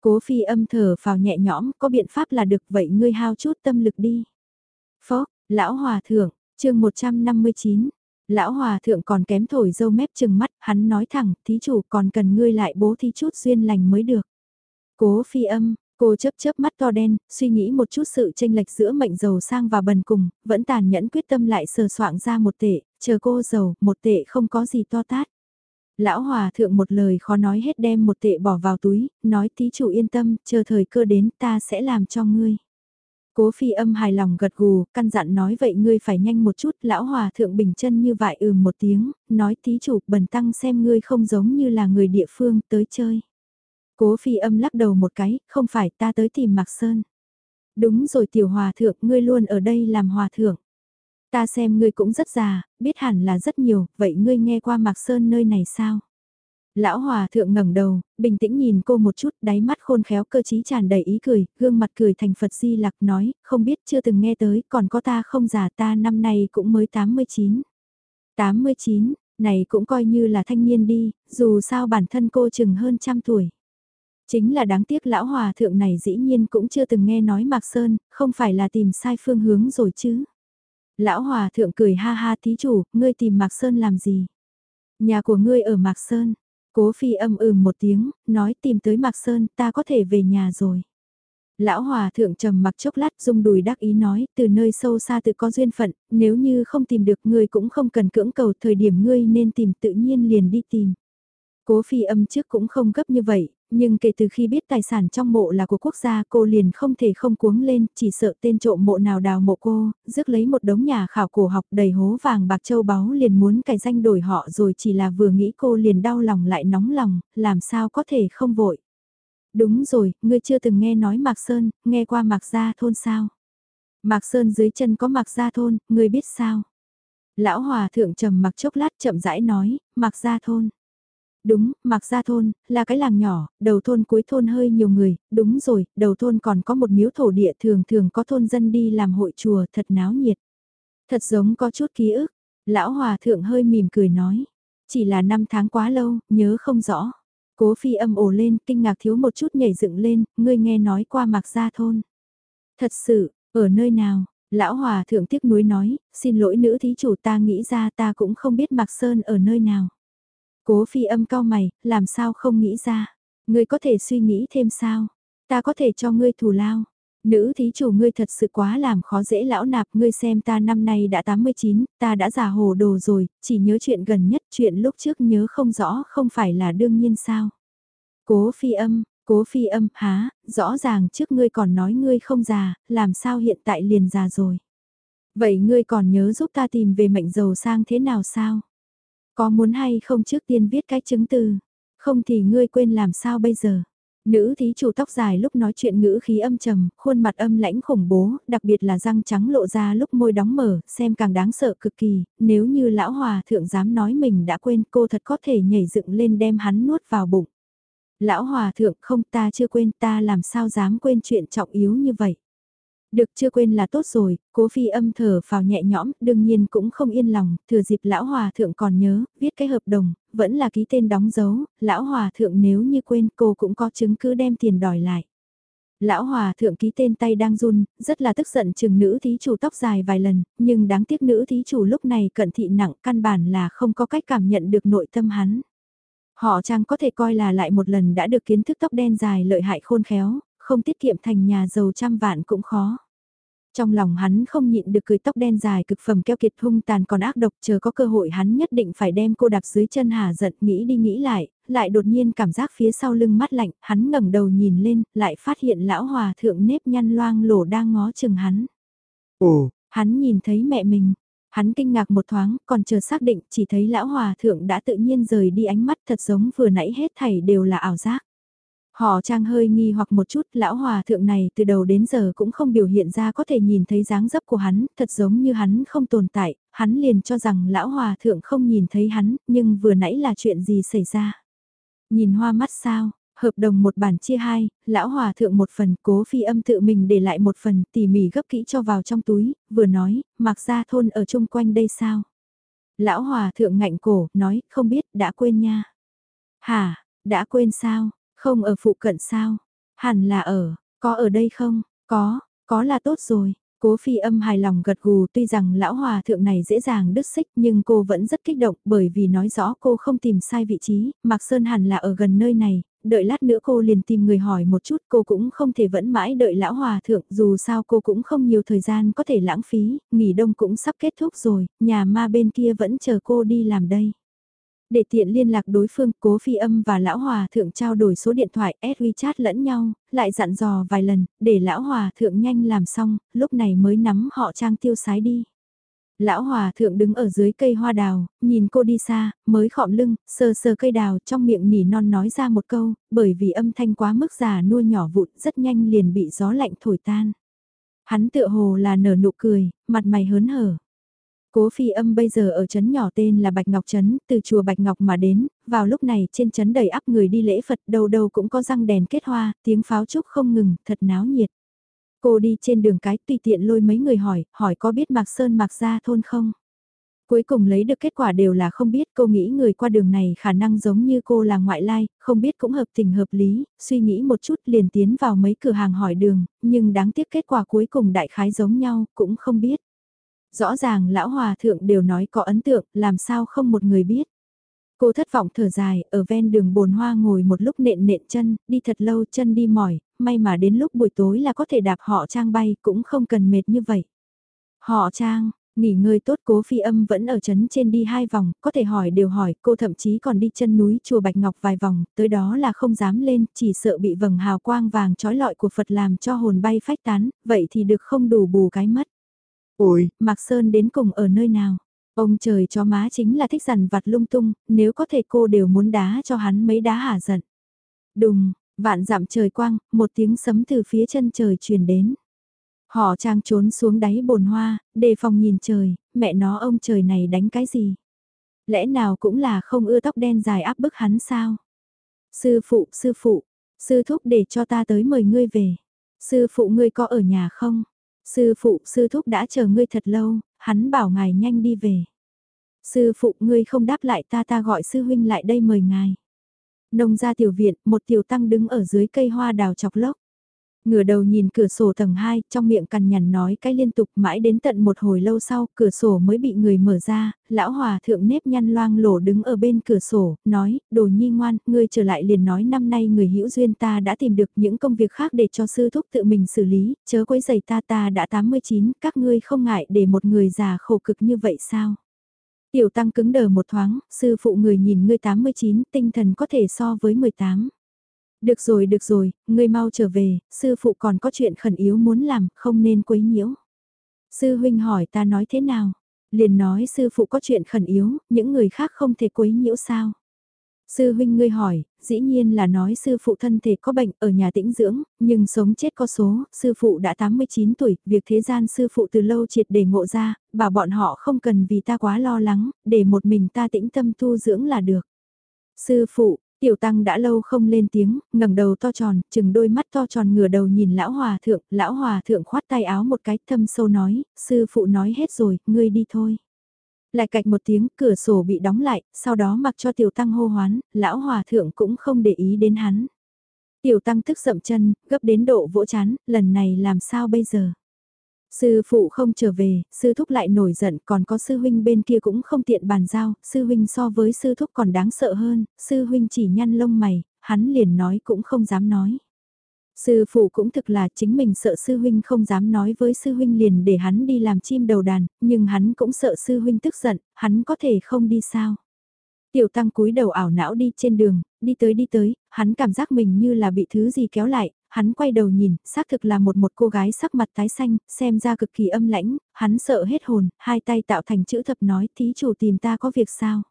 Cố phi âm thở vào nhẹ nhõm, có biện pháp là được vậy ngươi hao chút tâm lực đi. Phó, lão hòa thượng, chương 159. Lão hòa thượng còn kém thổi dâu mép chừng mắt, hắn nói thẳng, thí chủ còn cần ngươi lại bố thí chút duyên lành mới được. Cố phi âm, cô chớp chớp mắt to đen, suy nghĩ một chút sự tranh lệch giữa mệnh giàu sang và bần cùng, vẫn tàn nhẫn quyết tâm lại sờ soạng ra một tệ, chờ cô giàu, một tệ không có gì to tát. Lão hòa thượng một lời khó nói hết đem một tệ bỏ vào túi, nói tí chủ yên tâm, chờ thời cơ đến ta sẽ làm cho ngươi. Cố phi âm hài lòng gật gù, căn dặn nói vậy ngươi phải nhanh một chút, lão hòa thượng bình chân như vậy ừ một tiếng, nói tí chủ bần tăng xem ngươi không giống như là người địa phương tới chơi. Cố phi âm lắc đầu một cái, không phải ta tới tìm Mạc Sơn. Đúng rồi tiểu hòa thượng, ngươi luôn ở đây làm hòa thượng. Ta xem ngươi cũng rất già, biết hẳn là rất nhiều, vậy ngươi nghe qua Mạc Sơn nơi này sao? Lão hòa thượng ngẩng đầu, bình tĩnh nhìn cô một chút, đáy mắt khôn khéo cơ trí tràn đầy ý cười, gương mặt cười thành Phật di lặc nói, không biết chưa từng nghe tới, còn có ta không già ta năm nay cũng mới 89. 89, này cũng coi như là thanh niên đi, dù sao bản thân cô chừng hơn trăm tuổi. Chính là đáng tiếc lão hòa thượng này dĩ nhiên cũng chưa từng nghe nói Mạc Sơn, không phải là tìm sai phương hướng rồi chứ. Lão hòa thượng cười ha ha thí chủ, ngươi tìm Mạc Sơn làm gì? Nhà của ngươi ở Mạc Sơn. Cố phi âm ừm một tiếng, nói tìm tới Mạc Sơn, ta có thể về nhà rồi. Lão hòa thượng trầm mặc chốc lát dùng đùi đắc ý nói, từ nơi sâu xa tự có duyên phận, nếu như không tìm được ngươi cũng không cần cưỡng cầu thời điểm ngươi nên tìm tự nhiên liền đi tìm. Cố phi âm trước cũng không gấp như vậy, nhưng kể từ khi biết tài sản trong mộ là của quốc gia cô liền không thể không cuống lên, chỉ sợ tên trộm mộ nào đào mộ cô, rước lấy một đống nhà khảo cổ học đầy hố vàng bạc châu báu liền muốn cải danh đổi họ rồi chỉ là vừa nghĩ cô liền đau lòng lại nóng lòng, làm sao có thể không vội. Đúng rồi, ngươi chưa từng nghe nói Mạc Sơn, nghe qua Mạc Gia thôn sao? Mạc Sơn dưới chân có Mạc Gia thôn, ngươi biết sao? Lão Hòa thượng trầm mặc chốc lát chậm rãi nói, Mạc Gia thôn. Đúng, Mạc Gia thôn, là cái làng nhỏ, đầu thôn cuối thôn hơi nhiều người, đúng rồi, đầu thôn còn có một miếu thổ địa thường thường có thôn dân đi làm hội chùa thật náo nhiệt. Thật giống có chút ký ức, lão hòa thượng hơi mỉm cười nói, chỉ là năm tháng quá lâu, nhớ không rõ. Cố phi âm ồ lên, kinh ngạc thiếu một chút nhảy dựng lên, ngươi nghe nói qua Mạc Gia thôn. Thật sự, ở nơi nào? Lão hòa thượng tiếc nuối nói, xin lỗi nữ thí chủ ta nghĩ ra ta cũng không biết Mạc Sơn ở nơi nào. Cố phi âm cao mày, làm sao không nghĩ ra. Ngươi có thể suy nghĩ thêm sao? Ta có thể cho ngươi thù lao. Nữ thí chủ ngươi thật sự quá làm khó dễ lão nạp ngươi xem ta năm nay đã 89, ta đã già hồ đồ rồi, chỉ nhớ chuyện gần nhất chuyện lúc trước nhớ không rõ không phải là đương nhiên sao. Cố phi âm, cố phi âm, há, rõ ràng trước ngươi còn nói ngươi không già, làm sao hiện tại liền già rồi. Vậy ngươi còn nhớ giúp ta tìm về mệnh giàu sang thế nào sao? Có muốn hay không trước tiên viết cái chứng từ? Không thì ngươi quên làm sao bây giờ? Nữ thí chủ tóc dài lúc nói chuyện ngữ khí âm trầm, khuôn mặt âm lãnh khủng bố, đặc biệt là răng trắng lộ ra lúc môi đóng mở, xem càng đáng sợ cực kỳ, nếu như lão hòa thượng dám nói mình đã quên cô thật có thể nhảy dựng lên đem hắn nuốt vào bụng. Lão hòa thượng không ta chưa quên ta làm sao dám quên chuyện trọng yếu như vậy. Được chưa quên là tốt rồi, cố phi âm thở vào nhẹ nhõm, đương nhiên cũng không yên lòng, thừa dịp lão hòa thượng còn nhớ, viết cái hợp đồng, vẫn là ký tên đóng dấu, lão hòa thượng nếu như quên cô cũng có chứng cứ đem tiền đòi lại. Lão hòa thượng ký tên tay đang run, rất là tức giận chừng nữ thí chủ tóc dài vài lần, nhưng đáng tiếc nữ thí chủ lúc này cận thị nặng căn bản là không có cách cảm nhận được nội tâm hắn. Họ chăng có thể coi là lại một lần đã được kiến thức tóc đen dài lợi hại khôn khéo, không tiết kiệm thành nhà giàu trăm vạn cũng khó. Trong lòng hắn không nhịn được cười tóc đen dài cực phẩm keo kiệt hung tàn còn ác độc chờ có cơ hội hắn nhất định phải đem cô đạp dưới chân hà giận nghĩ đi nghĩ lại, lại đột nhiên cảm giác phía sau lưng mắt lạnh, hắn ngẩng đầu nhìn lên, lại phát hiện lão hòa thượng nếp nhăn loang lổ đang ngó chừng hắn. Ồ, hắn nhìn thấy mẹ mình, hắn kinh ngạc một thoáng, còn chờ xác định chỉ thấy lão hòa thượng đã tự nhiên rời đi ánh mắt thật giống vừa nãy hết thảy đều là ảo giác. Họ trang hơi nghi hoặc một chút, lão hòa thượng này từ đầu đến giờ cũng không biểu hiện ra có thể nhìn thấy dáng dấp của hắn, thật giống như hắn không tồn tại, hắn liền cho rằng lão hòa thượng không nhìn thấy hắn, nhưng vừa nãy là chuyện gì xảy ra. Nhìn hoa mắt sao, hợp đồng một bản chia hai, lão hòa thượng một phần, cố phi âm tự mình để lại một phần, tỉ mỉ gấp kỹ cho vào trong túi, vừa nói, mặc ra thôn ở chung quanh đây sao. Lão hòa thượng ngạnh cổ, nói, không biết, đã quên nha. Hả, đã quên sao, không ở phụ cận sao? Hẳn là ở, có ở đây không? Có, có là tốt rồi. Cố phi âm hài lòng gật gù tuy rằng lão hòa thượng này dễ dàng đứt xích nhưng cô vẫn rất kích động bởi vì nói rõ cô không tìm sai vị trí, Mạc Sơn hẳn là ở gần nơi này, đợi lát nữa cô liền tìm người hỏi một chút cô cũng không thể vẫn mãi đợi lão hòa thượng dù sao cô cũng không nhiều thời gian có thể lãng phí, nghỉ đông cũng sắp kết thúc rồi, nhà ma bên kia vẫn chờ cô đi làm đây. Để tiện liên lạc đối phương, cố phi âm và lão hòa thượng trao đổi số điện thoại S WeChat lẫn nhau, lại dặn dò vài lần, để lão hòa thượng nhanh làm xong, lúc này mới nắm họ trang tiêu sái đi. Lão hòa thượng đứng ở dưới cây hoa đào, nhìn cô đi xa, mới khọm lưng, sờ sờ cây đào trong miệng nỉ non nói ra một câu, bởi vì âm thanh quá mức già nua nhỏ vụn rất nhanh liền bị gió lạnh thổi tan. Hắn tựa hồ là nở nụ cười, mặt mày hớn hở. Cố phi âm bây giờ ở trấn nhỏ tên là Bạch Ngọc Trấn, từ chùa Bạch Ngọc mà đến, vào lúc này trên trấn đầy ắp người đi lễ Phật đầu đầu cũng có răng đèn kết hoa, tiếng pháo trúc không ngừng, thật náo nhiệt. Cô đi trên đường cái tùy tiện lôi mấy người hỏi, hỏi có biết Mạc Sơn Mạc Gia thôn không? Cuối cùng lấy được kết quả đều là không biết cô nghĩ người qua đường này khả năng giống như cô là ngoại lai, không biết cũng hợp tình hợp lý, suy nghĩ một chút liền tiến vào mấy cửa hàng hỏi đường, nhưng đáng tiếc kết quả cuối cùng đại khái giống nhau, cũng không biết. Rõ ràng lão hòa thượng đều nói có ấn tượng, làm sao không một người biết. Cô thất vọng thở dài, ở ven đường bồn hoa ngồi một lúc nện nện chân, đi thật lâu chân đi mỏi, may mà đến lúc buổi tối là có thể đạp họ trang bay, cũng không cần mệt như vậy. Họ trang, nghỉ ngơi tốt cố phi âm vẫn ở chấn trên đi hai vòng, có thể hỏi đều hỏi, cô thậm chí còn đi chân núi chùa Bạch Ngọc vài vòng, tới đó là không dám lên, chỉ sợ bị vầng hào quang vàng trói lọi của Phật làm cho hồn bay phách tán, vậy thì được không đủ bù cái mất. Ôi, Mạc Sơn đến cùng ở nơi nào? Ông trời cho má chính là thích dằn vặt lung tung, nếu có thể cô đều muốn đá cho hắn mấy đá hả giận. Đùng, vạn dặm trời quang, một tiếng sấm từ phía chân trời truyền đến. Họ trang trốn xuống đáy bồn hoa, đề phòng nhìn trời, mẹ nó ông trời này đánh cái gì? Lẽ nào cũng là không ưa tóc đen dài áp bức hắn sao? Sư phụ, sư phụ, sư thúc để cho ta tới mời ngươi về. Sư phụ ngươi có ở nhà không? Sư phụ, sư thúc đã chờ ngươi thật lâu, hắn bảo ngài nhanh đi về. Sư phụ ngươi không đáp lại ta ta gọi sư huynh lại đây mời ngài. Nông gia tiểu viện, một tiểu tăng đứng ở dưới cây hoa đào chọc lốc. Ngửa đầu nhìn cửa sổ tầng 2, trong miệng cằn nhằn nói cái liên tục mãi đến tận một hồi lâu sau, cửa sổ mới bị người mở ra, lão hòa thượng nếp nhăn loang lổ đứng ở bên cửa sổ, nói, đồ nhi ngoan, ngươi trở lại liền nói năm nay người hữu duyên ta đã tìm được những công việc khác để cho sư thúc tự mình xử lý, chớ quấy giày ta ta đã 89, các ngươi không ngại để một người già khổ cực như vậy sao? Tiểu tăng cứng đờ một thoáng, sư phụ người nhìn ngươi 89, tinh thần có thể so với 18. Được rồi được rồi, ngươi mau trở về, sư phụ còn có chuyện khẩn yếu muốn làm, không nên quấy nhiễu. Sư huynh hỏi ta nói thế nào? Liền nói sư phụ có chuyện khẩn yếu, những người khác không thể quấy nhiễu sao? Sư huynh ngươi hỏi, dĩ nhiên là nói sư phụ thân thể có bệnh ở nhà tĩnh dưỡng, nhưng sống chết có số, sư phụ đã 89 tuổi, việc thế gian sư phụ từ lâu triệt để ngộ ra, bảo bọn họ không cần vì ta quá lo lắng, để một mình ta tĩnh tâm tu dưỡng là được. Sư phụ, Tiểu tăng đã lâu không lên tiếng, ngẩng đầu to tròn, chừng đôi mắt to tròn ngửa đầu nhìn lão hòa thượng, lão hòa thượng khoát tay áo một cái thâm sâu nói, sư phụ nói hết rồi, ngươi đi thôi. Lại cạch một tiếng, cửa sổ bị đóng lại, sau đó mặc cho tiểu tăng hô hoán, lão hòa thượng cũng không để ý đến hắn. Tiểu tăng tức sậm chân, gấp đến độ vỗ chán, lần này làm sao bây giờ? Sư phụ không trở về, sư thúc lại nổi giận, còn có sư huynh bên kia cũng không tiện bàn giao, sư huynh so với sư thúc còn đáng sợ hơn, sư huynh chỉ nhăn lông mày, hắn liền nói cũng không dám nói. Sư phụ cũng thực là chính mình sợ sư huynh không dám nói với sư huynh liền để hắn đi làm chim đầu đàn, nhưng hắn cũng sợ sư huynh tức giận, hắn có thể không đi sao. Tiểu tăng cúi đầu ảo não đi trên đường, đi tới đi tới, hắn cảm giác mình như là bị thứ gì kéo lại, hắn quay đầu nhìn, xác thực là một một cô gái sắc mặt tái xanh, xem ra cực kỳ âm lãnh, hắn sợ hết hồn, hai tay tạo thành chữ thập nói thí chủ tìm ta có việc sao.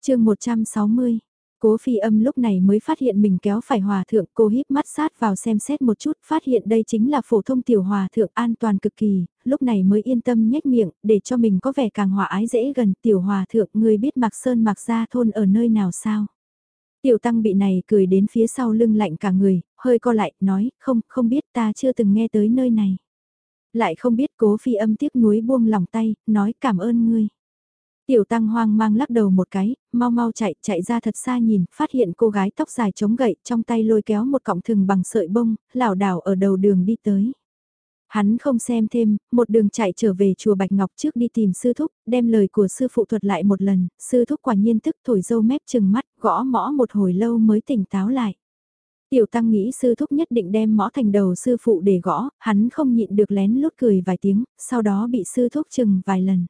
chương 160 Cố phi âm lúc này mới phát hiện mình kéo phải hòa thượng cô híp mắt sát vào xem xét một chút phát hiện đây chính là phổ thông tiểu hòa thượng an toàn cực kỳ, lúc này mới yên tâm nhếch miệng để cho mình có vẻ càng hòa ái dễ gần tiểu hòa thượng người biết mặc sơn mặc Gia thôn ở nơi nào sao. Tiểu tăng bị này cười đến phía sau lưng lạnh cả người, hơi co lại, nói, không, không biết ta chưa từng nghe tới nơi này. Lại không biết cố phi âm tiếc nuối buông lòng tay, nói cảm ơn ngươi. Tiểu tăng hoang mang lắc đầu một cái, mau mau chạy, chạy ra thật xa nhìn, phát hiện cô gái tóc dài chống gậy, trong tay lôi kéo một cọng thừng bằng sợi bông, lảo đảo ở đầu đường đi tới. Hắn không xem thêm, một đường chạy trở về chùa Bạch Ngọc trước đi tìm sư thúc, đem lời của sư phụ thuật lại một lần, sư thúc quả nhiên tức thổi dâu mép chừng mắt, gõ mõ một hồi lâu mới tỉnh táo lại. Tiểu tăng nghĩ sư thúc nhất định đem mõ thành đầu sư phụ để gõ, hắn không nhịn được lén lút cười vài tiếng, sau đó bị sư thúc chừng vài lần.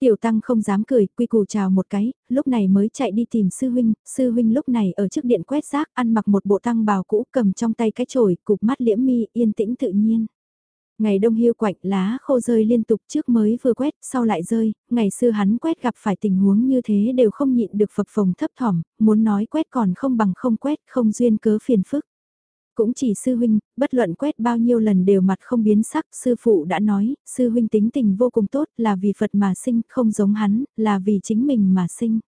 Tiểu tăng không dám cười, quy củ chào một cái, lúc này mới chạy đi tìm sư huynh, sư huynh lúc này ở trước điện quét rác, ăn mặc một bộ tăng bào cũ cầm trong tay cái chổi, cục mắt liễm mi, yên tĩnh tự nhiên. Ngày đông hiu quạnh lá khô rơi liên tục trước mới vừa quét, sau lại rơi, ngày xưa hắn quét gặp phải tình huống như thế đều không nhịn được phập phồng thấp thỏm, muốn nói quét còn không bằng không quét, không duyên cớ phiền phức. Cũng chỉ sư huynh, bất luận quét bao nhiêu lần đều mặt không biến sắc, sư phụ đã nói, sư huynh tính tình vô cùng tốt là vì Phật mà sinh, không giống hắn, là vì chính mình mà sinh.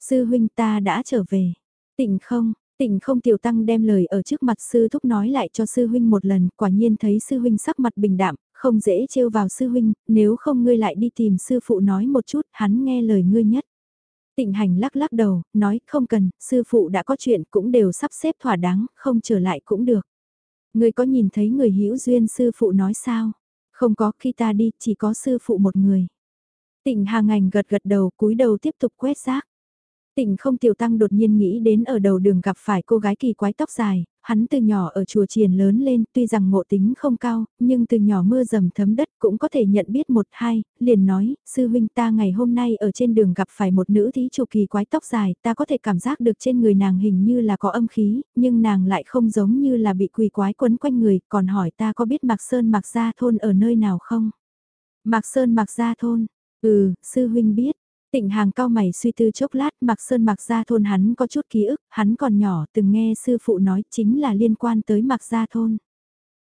Sư huynh ta đã trở về. Tịnh không, Tịnh không tiểu tăng đem lời ở trước mặt sư thúc nói lại cho sư huynh một lần, quả nhiên thấy sư huynh sắc mặt bình đạm, không dễ trêu vào sư huynh, nếu không ngươi lại đi tìm sư phụ nói một chút, hắn nghe lời ngươi nhất. Tịnh hành lắc lắc đầu, nói không cần, sư phụ đã có chuyện cũng đều sắp xếp thỏa đáng, không trở lại cũng được. Ngươi có nhìn thấy người hữu duyên sư phụ nói sao? Không có khi ta đi, chỉ có sư phụ một người. Tịnh hàng ảnh gật gật đầu cúi đầu tiếp tục quét rác. Tịnh không tiểu tăng đột nhiên nghĩ đến ở đầu đường gặp phải cô gái kỳ quái tóc dài, hắn từ nhỏ ở chùa triền lớn lên tuy rằng ngộ tính không cao, nhưng từ nhỏ mưa dầm thấm đất cũng có thể nhận biết một hai, liền nói, sư huynh ta ngày hôm nay ở trên đường gặp phải một nữ thí chủ kỳ quái tóc dài, ta có thể cảm giác được trên người nàng hình như là có âm khí, nhưng nàng lại không giống như là bị quỳ quái quấn quanh người, còn hỏi ta có biết Mạc Sơn Mạc Gia Thôn ở nơi nào không? Mạc Sơn Mạc Gia Thôn, ừ, sư huynh biết, Tịnh hàng cao mày suy tư chốc lát mặc sơn mặc gia thôn hắn có chút ký ức, hắn còn nhỏ từng nghe sư phụ nói chính là liên quan tới mặc gia thôn.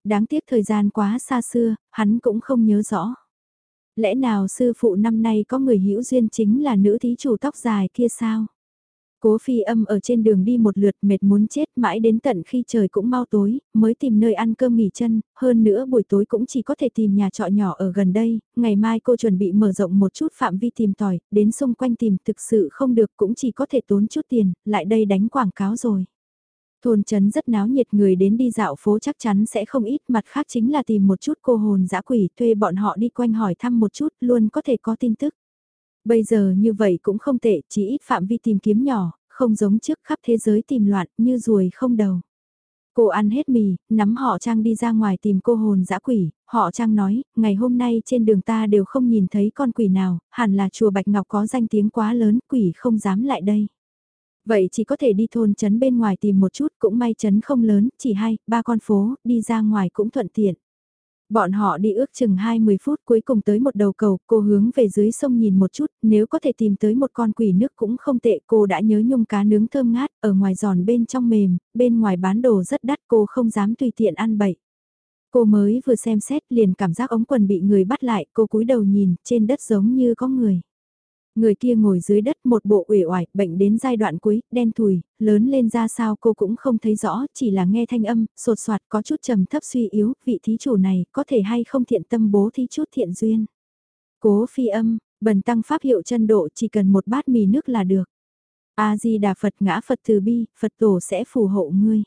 Đáng tiếc thời gian quá xa xưa, hắn cũng không nhớ rõ. Lẽ nào sư phụ năm nay có người hữu duyên chính là nữ thí chủ tóc dài kia sao? Cố phi âm ở trên đường đi một lượt mệt muốn chết mãi đến tận khi trời cũng mau tối, mới tìm nơi ăn cơm nghỉ chân, hơn nữa buổi tối cũng chỉ có thể tìm nhà trọ nhỏ ở gần đây, ngày mai cô chuẩn bị mở rộng một chút phạm vi tìm tòi, đến xung quanh tìm thực sự không được cũng chỉ có thể tốn chút tiền, lại đây đánh quảng cáo rồi. Thôn trấn rất náo nhiệt người đến đi dạo phố chắc chắn sẽ không ít, mặt khác chính là tìm một chút cô hồn dã quỷ thuê bọn họ đi quanh hỏi thăm một chút, luôn có thể có tin tức. Bây giờ như vậy cũng không tệ, chỉ ít phạm vi tìm kiếm nhỏ, không giống trước khắp thế giới tìm loạn như ruồi không đầu. Cô ăn hết mì, nắm họ Trang đi ra ngoài tìm cô hồn dã quỷ, họ Trang nói, ngày hôm nay trên đường ta đều không nhìn thấy con quỷ nào, hẳn là chùa Bạch Ngọc có danh tiếng quá lớn, quỷ không dám lại đây. Vậy chỉ có thể đi thôn trấn bên ngoài tìm một chút, cũng may trấn không lớn, chỉ hai, ba con phố, đi ra ngoài cũng thuận tiện. Bọn họ đi ước chừng 20 phút cuối cùng tới một đầu cầu, cô hướng về dưới sông nhìn một chút, nếu có thể tìm tới một con quỷ nước cũng không tệ, cô đã nhớ nhung cá nướng thơm ngát, ở ngoài giòn bên trong mềm, bên ngoài bán đồ rất đắt cô không dám tùy tiện ăn bậy. Cô mới vừa xem xét liền cảm giác ống quần bị người bắt lại, cô cúi đầu nhìn, trên đất giống như có người. Người kia ngồi dưới đất một bộ uể oải, bệnh đến giai đoạn cuối, đen thùi, lớn lên ra sao cô cũng không thấy rõ, chỉ là nghe thanh âm, sột soạt có chút trầm thấp suy yếu, vị thí chủ này có thể hay không thiện tâm bố thí chút thiện duyên. Cố phi âm, bần tăng pháp hiệu chân độ chỉ cần một bát mì nước là được. A-di-đà Phật ngã Phật từ bi, Phật tổ sẽ phù hộ ngươi.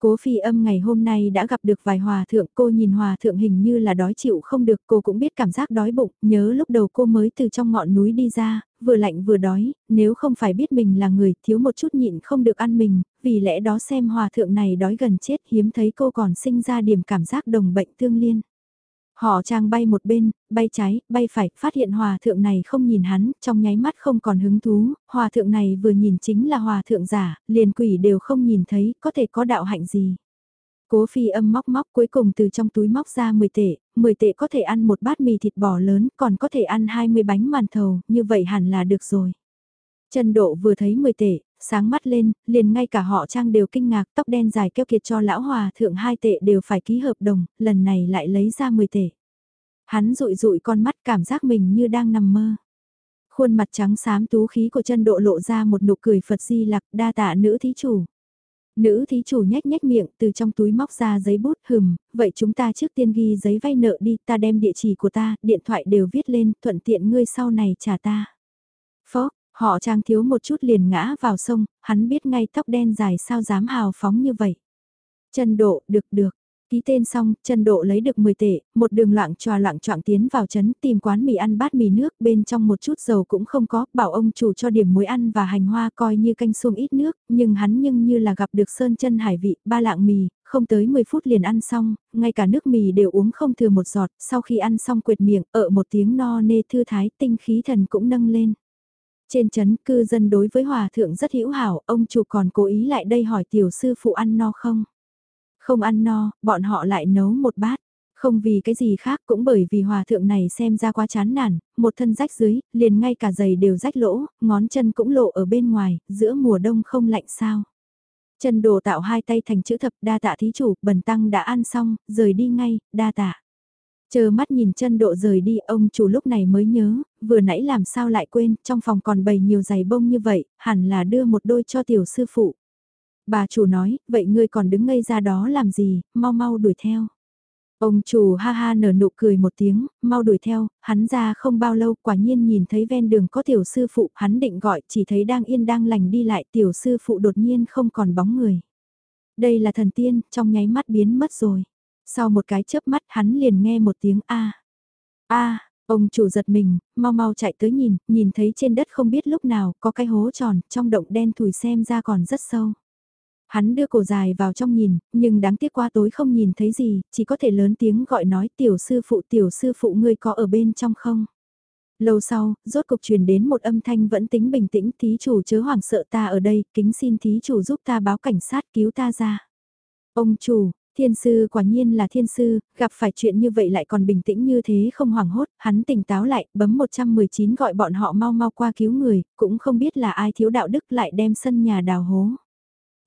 Cố phi âm ngày hôm nay đã gặp được vài hòa thượng cô nhìn hòa thượng hình như là đói chịu không được cô cũng biết cảm giác đói bụng, nhớ lúc đầu cô mới từ trong ngọn núi đi ra, vừa lạnh vừa đói, nếu không phải biết mình là người thiếu một chút nhịn không được ăn mình, vì lẽ đó xem hòa thượng này đói gần chết hiếm thấy cô còn sinh ra điểm cảm giác đồng bệnh tương liên. Họ trang bay một bên, bay trái, bay phải, phát hiện hòa thượng này không nhìn hắn, trong nháy mắt không còn hứng thú, hòa thượng này vừa nhìn chính là hòa thượng giả, liền quỷ đều không nhìn thấy, có thể có đạo hạnh gì. Cố phi âm móc móc cuối cùng từ trong túi móc ra 10 tệ, 10 tệ có thể ăn một bát mì thịt bò lớn, còn có thể ăn 20 bánh màn thầu, như vậy hẳn là được rồi. Trần Độ vừa thấy 10 tệ, sáng mắt lên, liền ngay cả họ trang đều kinh ngạc tóc đen dài keo kiệt cho lão hòa thượng hai tệ đều phải ký hợp đồng, lần này lại lấy ra 10 tệ. Hắn rụi rụi con mắt cảm giác mình như đang nằm mơ. Khuôn mặt trắng xám tú khí của chân độ lộ ra một nụ cười Phật di lạc đa tạ nữ thí chủ. Nữ thí chủ nhếch nhếch miệng từ trong túi móc ra giấy bút hừm, vậy chúng ta trước tiên ghi giấy vay nợ đi, ta đem địa chỉ của ta, điện thoại đều viết lên, thuận tiện ngươi sau này trả ta. Họ trang thiếu một chút liền ngã vào sông, hắn biết ngay tóc đen dài sao dám hào phóng như vậy. Chân độ, được được, Ký tên xong, chân độ lấy được 10 tệ, một đường loạn tròa loạn trọng tiến vào trấn tìm quán mì ăn bát mì nước bên trong một chút dầu cũng không có, bảo ông chủ cho điểm muối ăn và hành hoa coi như canh xuông ít nước, nhưng hắn nhưng như là gặp được sơn chân hải vị, ba lạng mì, không tới 10 phút liền ăn xong, ngay cả nước mì đều uống không thừa một giọt, sau khi ăn xong quệt miệng, ở một tiếng no nê thư thái, tinh khí thần cũng nâng lên. Trên chấn cư dân đối với hòa thượng rất hữu hảo, ông chủ còn cố ý lại đây hỏi tiểu sư phụ ăn no không? Không ăn no, bọn họ lại nấu một bát. Không vì cái gì khác cũng bởi vì hòa thượng này xem ra quá chán nản, một thân rách dưới, liền ngay cả giày đều rách lỗ, ngón chân cũng lộ ở bên ngoài, giữa mùa đông không lạnh sao. Chân đồ tạo hai tay thành chữ thập đa tạ thí chủ, bần tăng đã ăn xong, rời đi ngay, đa tạ. Chờ mắt nhìn chân độ rời đi, ông chủ lúc này mới nhớ, vừa nãy làm sao lại quên, trong phòng còn bày nhiều giày bông như vậy, hẳn là đưa một đôi cho tiểu sư phụ. Bà chủ nói, vậy ngươi còn đứng ngây ra đó làm gì, mau mau đuổi theo. Ông chủ ha ha nở nụ cười một tiếng, mau đuổi theo, hắn ra không bao lâu quả nhiên nhìn thấy ven đường có tiểu sư phụ, hắn định gọi chỉ thấy đang yên đang lành đi lại tiểu sư phụ đột nhiên không còn bóng người. Đây là thần tiên, trong nháy mắt biến mất rồi. Sau một cái chớp mắt hắn liền nghe một tiếng A. A, ông chủ giật mình, mau mau chạy tới nhìn, nhìn thấy trên đất không biết lúc nào có cái hố tròn, trong động đen thùi xem ra còn rất sâu. Hắn đưa cổ dài vào trong nhìn, nhưng đáng tiếc qua tối không nhìn thấy gì, chỉ có thể lớn tiếng gọi nói tiểu sư phụ tiểu sư phụ ngươi có ở bên trong không? Lâu sau, rốt cục truyền đến một âm thanh vẫn tính bình tĩnh thí chủ chớ hoảng sợ ta ở đây, kính xin thí chủ giúp ta báo cảnh sát cứu ta ra. Ông chủ, Thiên sư quả nhiên là thiên sư, gặp phải chuyện như vậy lại còn bình tĩnh như thế không hoảng hốt, hắn tỉnh táo lại, bấm 119 gọi bọn họ mau mau qua cứu người, cũng không biết là ai thiếu đạo đức lại đem sân nhà đào hố.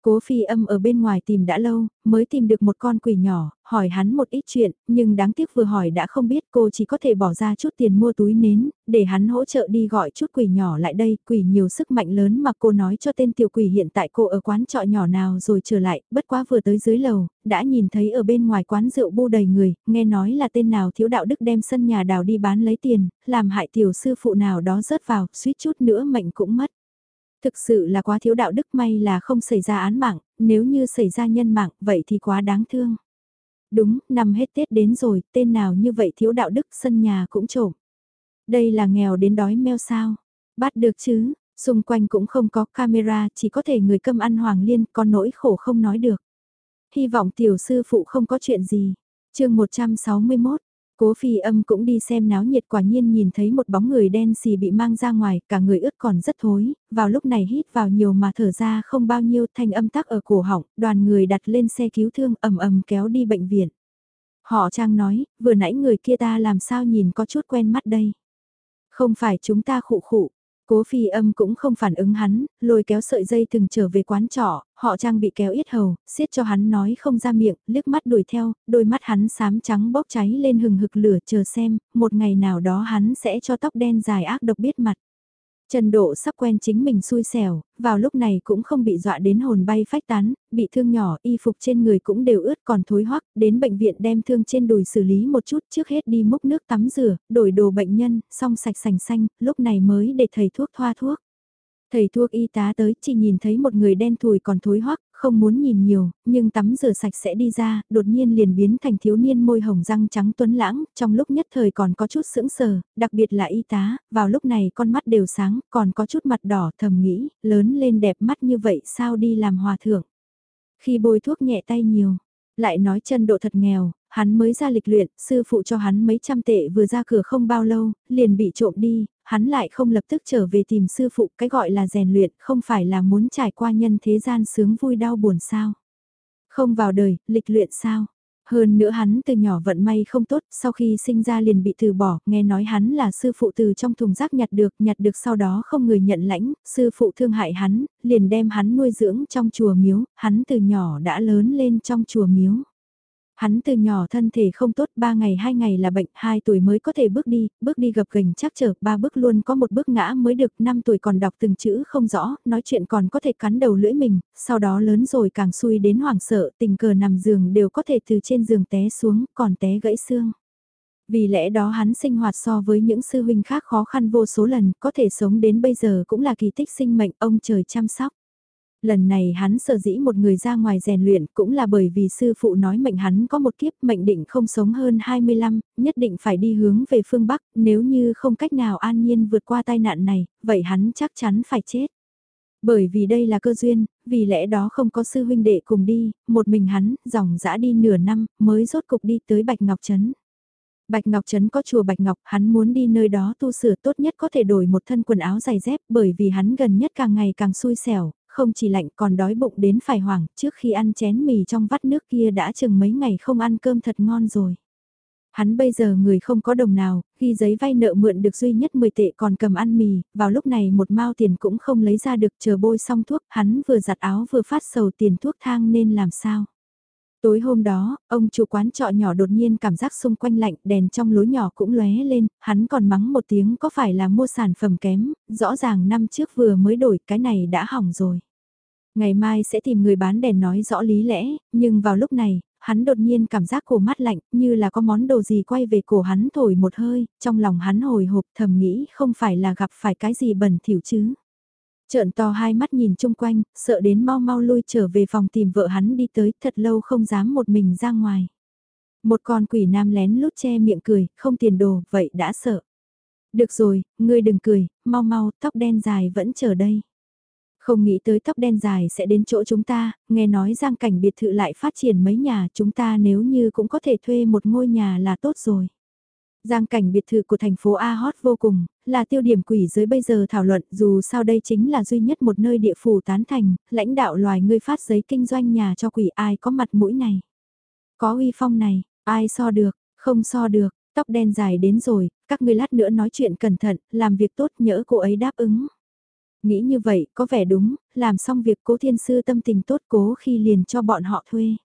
Cố phi âm ở bên ngoài tìm đã lâu, mới tìm được một con quỷ nhỏ, hỏi hắn một ít chuyện, nhưng đáng tiếc vừa hỏi đã không biết cô chỉ có thể bỏ ra chút tiền mua túi nến, để hắn hỗ trợ đi gọi chút quỷ nhỏ lại đây, quỷ nhiều sức mạnh lớn mà cô nói cho tên tiểu quỷ hiện tại cô ở quán trọ nhỏ nào rồi trở lại, bất quá vừa tới dưới lầu, đã nhìn thấy ở bên ngoài quán rượu bu đầy người, nghe nói là tên nào thiếu đạo đức đem sân nhà đào đi bán lấy tiền, làm hại tiểu sư phụ nào đó rớt vào, suýt chút nữa mệnh cũng mất. Thực sự là quá thiếu đạo đức may là không xảy ra án mạng, nếu như xảy ra nhân mạng vậy thì quá đáng thương. Đúng, năm hết Tết đến rồi, tên nào như vậy thiếu đạo đức sân nhà cũng trộm. Đây là nghèo đến đói meo sao. Bắt được chứ, xung quanh cũng không có camera, chỉ có thể người câm ăn hoàng liên, còn nỗi khổ không nói được. Hy vọng tiểu sư phụ không có chuyện gì. chương 161, Cố phi âm cũng đi xem náo nhiệt quả nhiên nhìn thấy một bóng người đen xì bị mang ra ngoài, cả người ướt còn rất thối, vào lúc này hít vào nhiều mà thở ra không bao nhiêu thanh âm tắc ở cổ họng, đoàn người đặt lên xe cứu thương ầm ầm kéo đi bệnh viện. Họ trang nói, vừa nãy người kia ta làm sao nhìn có chút quen mắt đây. Không phải chúng ta khụ khụ, Cố phi âm cũng không phản ứng hắn, lôi kéo sợi dây từng trở về quán trọ, họ trang bị kéo yết hầu, siết cho hắn nói không ra miệng, liếc mắt đuổi theo, đôi mắt hắn xám trắng bốc cháy lên hừng hực lửa chờ xem, một ngày nào đó hắn sẽ cho tóc đen dài ác độc biết mặt. Trần Độ sắp quen chính mình xui xẻo, vào lúc này cũng không bị dọa đến hồn bay phách tán, bị thương nhỏ, y phục trên người cũng đều ướt còn thối hoắc, đến bệnh viện đem thương trên đùi xử lý một chút trước hết đi múc nước tắm rửa, đổi đồ bệnh nhân, xong sạch sành xanh, lúc này mới để thầy thuốc thoa thuốc. Thầy thuốc y tá tới chỉ nhìn thấy một người đen thùi còn thối hoắc, không muốn nhìn nhiều, nhưng tắm rửa sạch sẽ đi ra, đột nhiên liền biến thành thiếu niên môi hồng răng trắng tuấn lãng, trong lúc nhất thời còn có chút sững sờ, đặc biệt là y tá, vào lúc này con mắt đều sáng, còn có chút mặt đỏ thầm nghĩ, lớn lên đẹp mắt như vậy sao đi làm hòa thượng. Khi bôi thuốc nhẹ tay nhiều, lại nói chân độ thật nghèo, hắn mới ra lịch luyện, sư phụ cho hắn mấy trăm tệ vừa ra cửa không bao lâu, liền bị trộm đi, hắn lại không lập tức trở về tìm sư phụ, cái gọi là rèn luyện, không phải là muốn trải qua nhân thế gian sướng vui đau buồn sao. Không vào đời, lịch luyện sao. Hơn nữa hắn từ nhỏ vận may không tốt, sau khi sinh ra liền bị từ bỏ, nghe nói hắn là sư phụ từ trong thùng rác nhặt được, nhặt được sau đó không người nhận lãnh, sư phụ thương hại hắn, liền đem hắn nuôi dưỡng trong chùa miếu, hắn từ nhỏ đã lớn lên trong chùa miếu. Hắn từ nhỏ thân thể không tốt, 3 ngày 2 ngày là bệnh, 2 tuổi mới có thể bước đi, bước đi gập gành chắc trở, 3 bước luôn có một bước ngã mới được, 5 tuổi còn đọc từng chữ không rõ, nói chuyện còn có thể cắn đầu lưỡi mình, sau đó lớn rồi càng xui đến hoảng sợ, tình cờ nằm giường đều có thể từ trên giường té xuống, còn té gãy xương. Vì lẽ đó hắn sinh hoạt so với những sư huynh khác khó khăn vô số lần, có thể sống đến bây giờ cũng là kỳ tích sinh mệnh ông trời chăm sóc. Lần này hắn sở dĩ một người ra ngoài rèn luyện cũng là bởi vì sư phụ nói mệnh hắn có một kiếp mệnh định không sống hơn 25, nhất định phải đi hướng về phương Bắc, nếu như không cách nào an nhiên vượt qua tai nạn này, vậy hắn chắc chắn phải chết. Bởi vì đây là cơ duyên, vì lẽ đó không có sư huynh đệ cùng đi, một mình hắn, dòng dã đi nửa năm, mới rốt cục đi tới Bạch Ngọc Trấn. Bạch Ngọc Trấn có chùa Bạch Ngọc, hắn muốn đi nơi đó tu sửa tốt nhất có thể đổi một thân quần áo giày dép bởi vì hắn gần nhất càng ngày càng xui xẻo, không chỉ lạnh còn đói bụng đến phải hoảng, trước khi ăn chén mì trong vắt nước kia đã chừng mấy ngày không ăn cơm thật ngon rồi. Hắn bây giờ người không có đồng nào, ghi giấy vay nợ mượn được duy nhất 10 tệ còn cầm ăn mì, vào lúc này một mao tiền cũng không lấy ra được chờ bôi xong thuốc, hắn vừa giặt áo vừa phát sầu tiền thuốc thang nên làm sao. Tối hôm đó, ông chủ quán trọ nhỏ đột nhiên cảm giác xung quanh lạnh, đèn trong lối nhỏ cũng lóe lên, hắn còn mắng một tiếng có phải là mua sản phẩm kém, rõ ràng năm trước vừa mới đổi cái này đã hỏng rồi. Ngày mai sẽ tìm người bán đèn nói rõ lý lẽ, nhưng vào lúc này, hắn đột nhiên cảm giác cổ mắt lạnh, như là có món đồ gì quay về cổ hắn thổi một hơi, trong lòng hắn hồi hộp thầm nghĩ không phải là gặp phải cái gì bẩn thỉu chứ. Trợn to hai mắt nhìn chung quanh, sợ đến mau mau lui trở về phòng tìm vợ hắn đi tới, thật lâu không dám một mình ra ngoài. Một con quỷ nam lén lút che miệng cười, không tiền đồ, vậy đã sợ. Được rồi, ngươi đừng cười, mau mau, tóc đen dài vẫn chờ đây. Không nghĩ tới tóc đen dài sẽ đến chỗ chúng ta, nghe nói giang cảnh biệt thự lại phát triển mấy nhà chúng ta nếu như cũng có thể thuê một ngôi nhà là tốt rồi. Giang cảnh biệt thự của thành phố A hot vô cùng, là tiêu điểm quỷ giới bây giờ thảo luận dù sao đây chính là duy nhất một nơi địa phủ tán thành, lãnh đạo loài người phát giấy kinh doanh nhà cho quỷ ai có mặt mũi này. Có uy phong này, ai so được, không so được, tóc đen dài đến rồi, các ngươi lát nữa nói chuyện cẩn thận, làm việc tốt nhỡ cô ấy đáp ứng. Nghĩ như vậy, có vẻ đúng, làm xong việc cố thiên sư tâm tình tốt cố khi liền cho bọn họ thuê.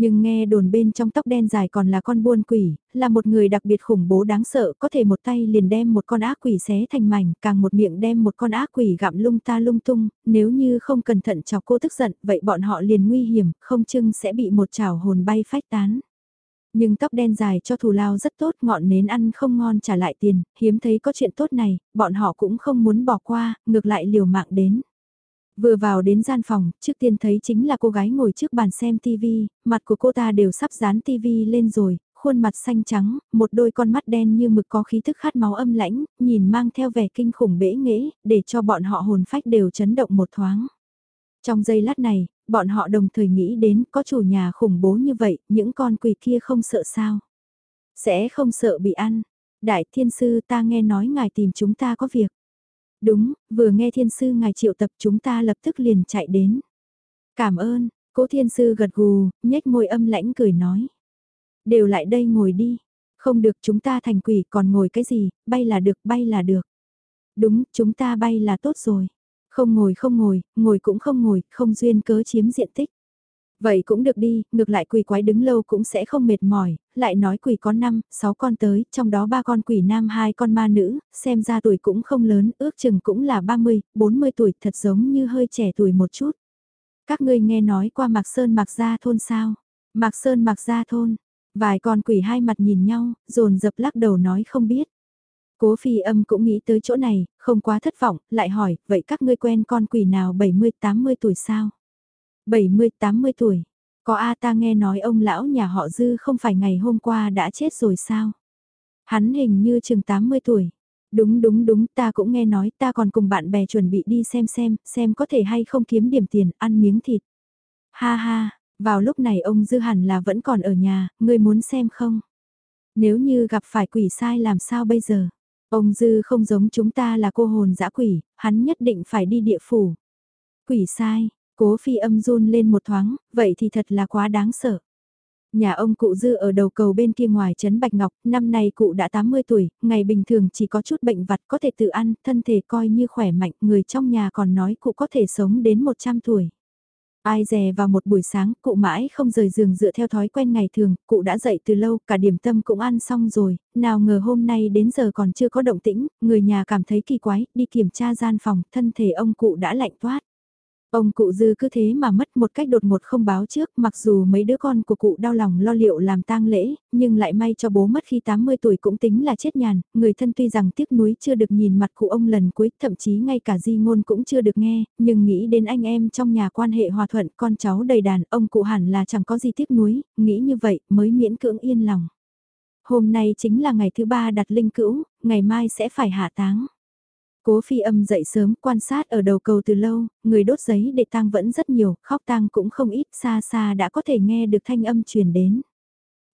Nhưng nghe đồn bên trong tóc đen dài còn là con buôn quỷ, là một người đặc biệt khủng bố đáng sợ, có thể một tay liền đem một con ác quỷ xé thành mảnh, càng một miệng đem một con ác quỷ gặm lung ta lung tung, nếu như không cẩn thận chọc cô tức giận, vậy bọn họ liền nguy hiểm, không chừng sẽ bị một chảo hồn bay phách tán. Nhưng tóc đen dài cho thù lao rất tốt, ngọn nến ăn không ngon trả lại tiền, hiếm thấy có chuyện tốt này, bọn họ cũng không muốn bỏ qua, ngược lại liều mạng đến. Vừa vào đến gian phòng, trước tiên thấy chính là cô gái ngồi trước bàn xem TV, mặt của cô ta đều sắp dán TV lên rồi, khuôn mặt xanh trắng, một đôi con mắt đen như mực có khí thức khát máu âm lãnh, nhìn mang theo vẻ kinh khủng bể nghễ, để cho bọn họ hồn phách đều chấn động một thoáng. Trong giây lát này, bọn họ đồng thời nghĩ đến có chủ nhà khủng bố như vậy, những con quỷ kia không sợ sao. Sẽ không sợ bị ăn. Đại thiên sư ta nghe nói ngài tìm chúng ta có việc. Đúng, vừa nghe thiên sư ngài triệu tập chúng ta lập tức liền chạy đến. Cảm ơn, cố thiên sư gật gù, nhếch môi âm lãnh cười nói. Đều lại đây ngồi đi. Không được chúng ta thành quỷ còn ngồi cái gì, bay là được, bay là được. Đúng, chúng ta bay là tốt rồi. Không ngồi không ngồi, ngồi cũng không ngồi, không duyên cớ chiếm diện tích. Vậy cũng được đi, ngược lại quỷ quái đứng lâu cũng sẽ không mệt mỏi, lại nói quỷ có 5, 6 con tới, trong đó ba con quỷ nam hai con ma nữ, xem ra tuổi cũng không lớn, ước chừng cũng là 30, 40 tuổi, thật giống như hơi trẻ tuổi một chút. Các ngươi nghe nói qua Mạc Sơn Mạc Gia thôn sao? Mạc Sơn Mạc Gia thôn, vài con quỷ hai mặt nhìn nhau, dồn dập lắc đầu nói không biết. Cố phi âm cũng nghĩ tới chỗ này, không quá thất vọng, lại hỏi, vậy các ngươi quen con quỷ nào 70-80 tuổi sao? 70-80 tuổi. Có A ta nghe nói ông lão nhà họ Dư không phải ngày hôm qua đã chết rồi sao? Hắn hình như chừng 80 tuổi. Đúng đúng đúng ta cũng nghe nói ta còn cùng bạn bè chuẩn bị đi xem xem, xem có thể hay không kiếm điểm tiền, ăn miếng thịt. Ha ha, vào lúc này ông Dư hẳn là vẫn còn ở nhà, ngươi muốn xem không? Nếu như gặp phải quỷ sai làm sao bây giờ? Ông Dư không giống chúng ta là cô hồn dã quỷ, hắn nhất định phải đi địa phủ. Quỷ sai, cố phi âm run lên một thoáng, vậy thì thật là quá đáng sợ. Nhà ông cụ Dư ở đầu cầu bên kia ngoài trấn Bạch Ngọc, năm nay cụ đã 80 tuổi, ngày bình thường chỉ có chút bệnh vặt có thể tự ăn, thân thể coi như khỏe mạnh, người trong nhà còn nói cụ có thể sống đến 100 tuổi. Ai dè vào một buổi sáng, cụ mãi không rời giường dựa theo thói quen ngày thường, cụ đã dậy từ lâu, cả điểm tâm cũng ăn xong rồi, nào ngờ hôm nay đến giờ còn chưa có động tĩnh, người nhà cảm thấy kỳ quái, đi kiểm tra gian phòng, thân thể ông cụ đã lạnh toát. Ông cụ dư cứ thế mà mất một cách đột ngột không báo trước, mặc dù mấy đứa con của cụ đau lòng lo liệu làm tang lễ, nhưng lại may cho bố mất khi 80 tuổi cũng tính là chết nhàn, người thân tuy rằng tiếc nuối chưa được nhìn mặt cụ ông lần cuối, thậm chí ngay cả di ngôn cũng chưa được nghe, nhưng nghĩ đến anh em trong nhà quan hệ hòa thuận, con cháu đầy đàn, ông cụ hẳn là chẳng có gì tiếc nuối, nghĩ như vậy mới miễn cưỡng yên lòng. Hôm nay chính là ngày thứ ba đặt linh cữu, ngày mai sẽ phải hạ táng. Cố phi âm dậy sớm quan sát ở đầu cầu từ lâu, người đốt giấy để tang vẫn rất nhiều, khóc tang cũng không ít, xa xa đã có thể nghe được thanh âm truyền đến.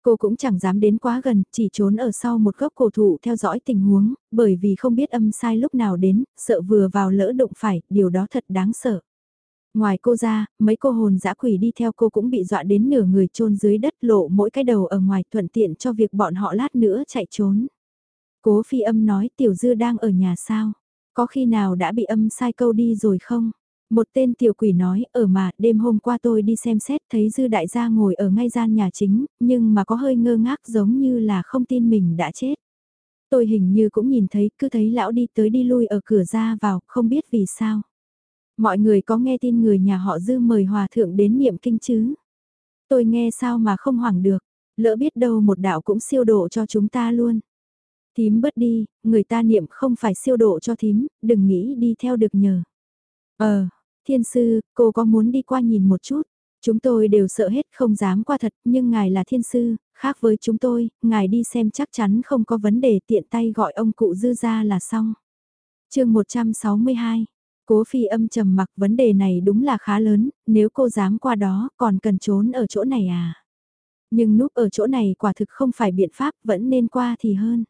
Cô cũng chẳng dám đến quá gần, chỉ trốn ở sau một gốc cổ thụ theo dõi tình huống, bởi vì không biết âm sai lúc nào đến, sợ vừa vào lỡ đụng phải, điều đó thật đáng sợ. Ngoài cô ra, mấy cô hồn dã quỷ đi theo cô cũng bị dọa đến nửa người chôn dưới đất lộ mỗi cái đầu ở ngoài thuận tiện cho việc bọn họ lát nữa chạy trốn. Cố phi âm nói tiểu dư đang ở nhà sao? Có khi nào đã bị âm sai câu đi rồi không? Một tên tiểu quỷ nói, ở mà, đêm hôm qua tôi đi xem xét thấy dư đại gia ngồi ở ngay gian nhà chính, nhưng mà có hơi ngơ ngác giống như là không tin mình đã chết. Tôi hình như cũng nhìn thấy, cứ thấy lão đi tới đi lui ở cửa ra vào, không biết vì sao. Mọi người có nghe tin người nhà họ dư mời hòa thượng đến niệm kinh chứ? Tôi nghe sao mà không hoảng được, lỡ biết đâu một đạo cũng siêu độ cho chúng ta luôn. Thím bớt đi, người ta niệm không phải siêu độ cho thím, đừng nghĩ đi theo được nhờ. Ờ, thiên sư, cô có muốn đi qua nhìn một chút? Chúng tôi đều sợ hết không dám qua thật, nhưng ngài là thiên sư, khác với chúng tôi, ngài đi xem chắc chắn không có vấn đề tiện tay gọi ông cụ dư ra là xong. chương 162 Cố phi âm trầm mặc vấn đề này đúng là khá lớn, nếu cô dám qua đó còn cần trốn ở chỗ này à? Nhưng núp ở chỗ này quả thực không phải biện pháp vẫn nên qua thì hơn.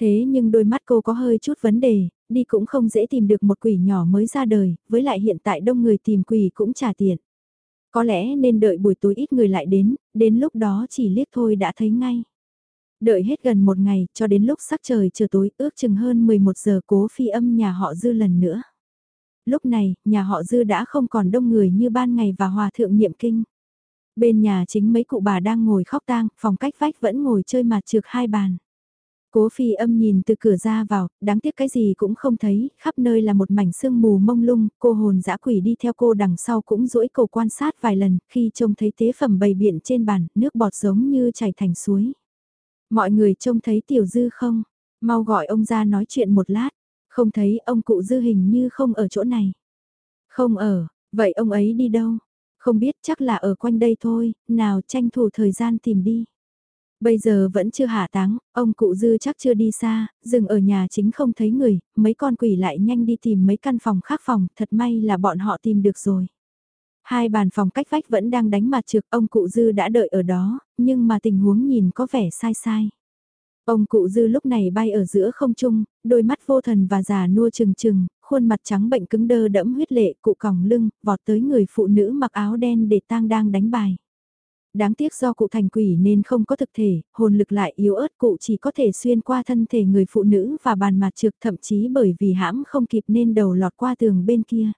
Thế nhưng đôi mắt cô có hơi chút vấn đề, đi cũng không dễ tìm được một quỷ nhỏ mới ra đời, với lại hiện tại đông người tìm quỷ cũng trả tiền. Có lẽ nên đợi buổi tối ít người lại đến, đến lúc đó chỉ liếc thôi đã thấy ngay. Đợi hết gần một ngày, cho đến lúc sắc trời trở tối, ước chừng hơn 11 giờ cố phi âm nhà họ dư lần nữa. Lúc này, nhà họ dư đã không còn đông người như ban ngày và hòa thượng niệm kinh. Bên nhà chính mấy cụ bà đang ngồi khóc tang, phòng cách vách vẫn ngồi chơi mặt trượt hai bàn. Cố phi âm nhìn từ cửa ra vào, đáng tiếc cái gì cũng không thấy, khắp nơi là một mảnh sương mù mông lung, cô hồn dã quỷ đi theo cô đằng sau cũng duỗi cầu quan sát vài lần, khi trông thấy tế phẩm bày biện trên bàn, nước bọt giống như chảy thành suối. Mọi người trông thấy tiểu dư không? Mau gọi ông ra nói chuyện một lát, không thấy ông cụ dư hình như không ở chỗ này. Không ở, vậy ông ấy đi đâu? Không biết chắc là ở quanh đây thôi, nào tranh thủ thời gian tìm đi. Bây giờ vẫn chưa hạ táng, ông cụ dư chắc chưa đi xa, dừng ở nhà chính không thấy người, mấy con quỷ lại nhanh đi tìm mấy căn phòng khác phòng, thật may là bọn họ tìm được rồi. Hai bàn phòng cách vách vẫn đang đánh mặt trực, ông cụ dư đã đợi ở đó, nhưng mà tình huống nhìn có vẻ sai sai. Ông cụ dư lúc này bay ở giữa không trung, đôi mắt vô thần và già nua trừng trừng, khuôn mặt trắng bệnh cứng đơ đẫm huyết lệ cụ còng lưng, vọt tới người phụ nữ mặc áo đen để tang đang đánh bài đáng tiếc do cụ thành quỷ nên không có thực thể, hồn lực lại yếu ớt cụ chỉ có thể xuyên qua thân thể người phụ nữ và bàn mặt trực thậm chí bởi vì hãm không kịp nên đầu lọt qua tường bên kia.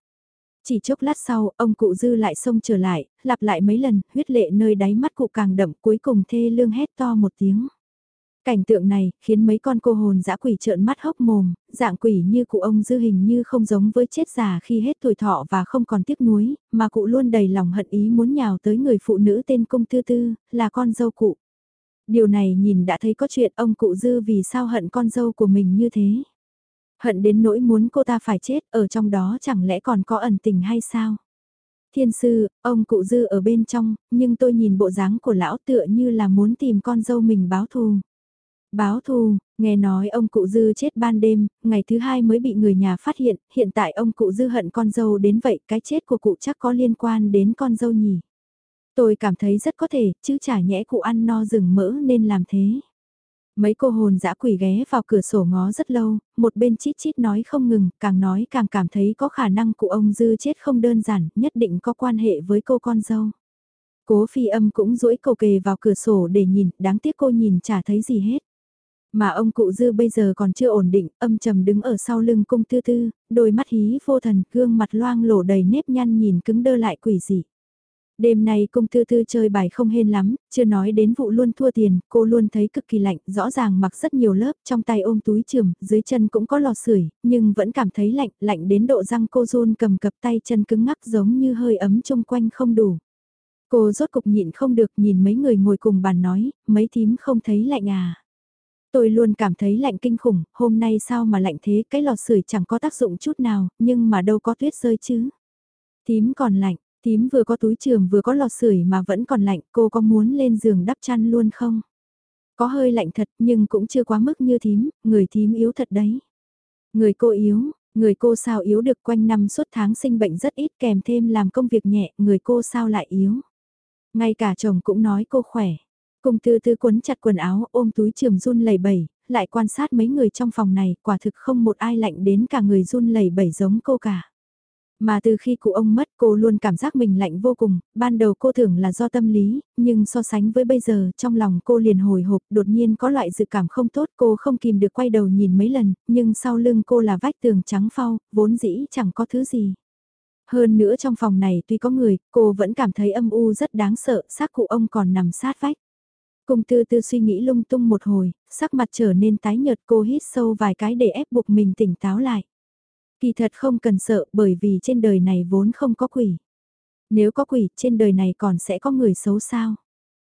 Chỉ chốc lát sau, ông cụ dư lại xông trở lại, lặp lại mấy lần, huyết lệ nơi đáy mắt cụ càng đậm cuối cùng thê lương hét to một tiếng. Cảnh tượng này khiến mấy con cô hồn dã quỷ trợn mắt hốc mồm, dạng quỷ như cụ ông dư hình như không giống với chết già khi hết tuổi thọ và không còn tiếc nuối, mà cụ luôn đầy lòng hận ý muốn nhào tới người phụ nữ tên công tư tư, là con dâu cụ. Điều này nhìn đã thấy có chuyện ông cụ dư vì sao hận con dâu của mình như thế. Hận đến nỗi muốn cô ta phải chết ở trong đó chẳng lẽ còn có ẩn tình hay sao? Thiên sư, ông cụ dư ở bên trong, nhưng tôi nhìn bộ dáng của lão tựa như là muốn tìm con dâu mình báo thù. Báo thù, nghe nói ông cụ dư chết ban đêm, ngày thứ hai mới bị người nhà phát hiện, hiện tại ông cụ dư hận con dâu đến vậy, cái chết của cụ chắc có liên quan đến con dâu nhỉ. Tôi cảm thấy rất có thể, chứ chả nhẽ cụ ăn no rừng mỡ nên làm thế. Mấy cô hồn dã quỷ ghé vào cửa sổ ngó rất lâu, một bên chít chít nói không ngừng, càng nói càng cảm thấy có khả năng cụ ông dư chết không đơn giản, nhất định có quan hệ với cô con dâu. Cố phi âm cũng duỗi cầu kề vào cửa sổ để nhìn, đáng tiếc cô nhìn chả thấy gì hết. Mà ông cụ dư bây giờ còn chưa ổn định, âm trầm đứng ở sau lưng cung tư tư, đôi mắt hí vô thần, gương mặt loang lổ đầy nếp nhăn nhìn cứng đơ lại quỷ dị. Đêm nay cung tư tư chơi bài không hên lắm, chưa nói đến vụ luôn thua tiền, cô luôn thấy cực kỳ lạnh, rõ ràng mặc rất nhiều lớp, trong tay ôm túi trường, dưới chân cũng có lò sưởi, nhưng vẫn cảm thấy lạnh, lạnh đến độ răng cô run cầm cập tay chân cứng ngắc giống như hơi ấm chung quanh không đủ. Cô rốt cục nhịn không được nhìn mấy người ngồi cùng bàn nói, mấy thím không thấy lạnh à. Tôi luôn cảm thấy lạnh kinh khủng, hôm nay sao mà lạnh thế, cái lò sưởi chẳng có tác dụng chút nào, nhưng mà đâu có tuyết rơi chứ. Tím còn lạnh, tím vừa có túi trường vừa có lò sưởi mà vẫn còn lạnh, cô có muốn lên giường đắp chăn luôn không? Có hơi lạnh thật nhưng cũng chưa quá mức như thím, người thím yếu thật đấy. Người cô yếu, người cô sao yếu được quanh năm suốt tháng sinh bệnh rất ít kèm thêm làm công việc nhẹ, người cô sao lại yếu. Ngay cả chồng cũng nói cô khỏe. Cung tư tư quấn chặt quần áo ôm túi trường run lẩy bẩy, lại quan sát mấy người trong phòng này, quả thực không một ai lạnh đến cả người run lẩy bẩy giống cô cả. Mà từ khi cụ ông mất cô luôn cảm giác mình lạnh vô cùng, ban đầu cô tưởng là do tâm lý, nhưng so sánh với bây giờ trong lòng cô liền hồi hộp đột nhiên có loại dự cảm không tốt cô không kìm được quay đầu nhìn mấy lần, nhưng sau lưng cô là vách tường trắng phau, vốn dĩ chẳng có thứ gì. Hơn nữa trong phòng này tuy có người, cô vẫn cảm thấy âm u rất đáng sợ, xác cụ ông còn nằm sát vách. Cung tư tư suy nghĩ lung tung một hồi, sắc mặt trở nên tái nhợt cô hít sâu vài cái để ép buộc mình tỉnh táo lại. Kỳ thật không cần sợ bởi vì trên đời này vốn không có quỷ. Nếu có quỷ trên đời này còn sẽ có người xấu sao.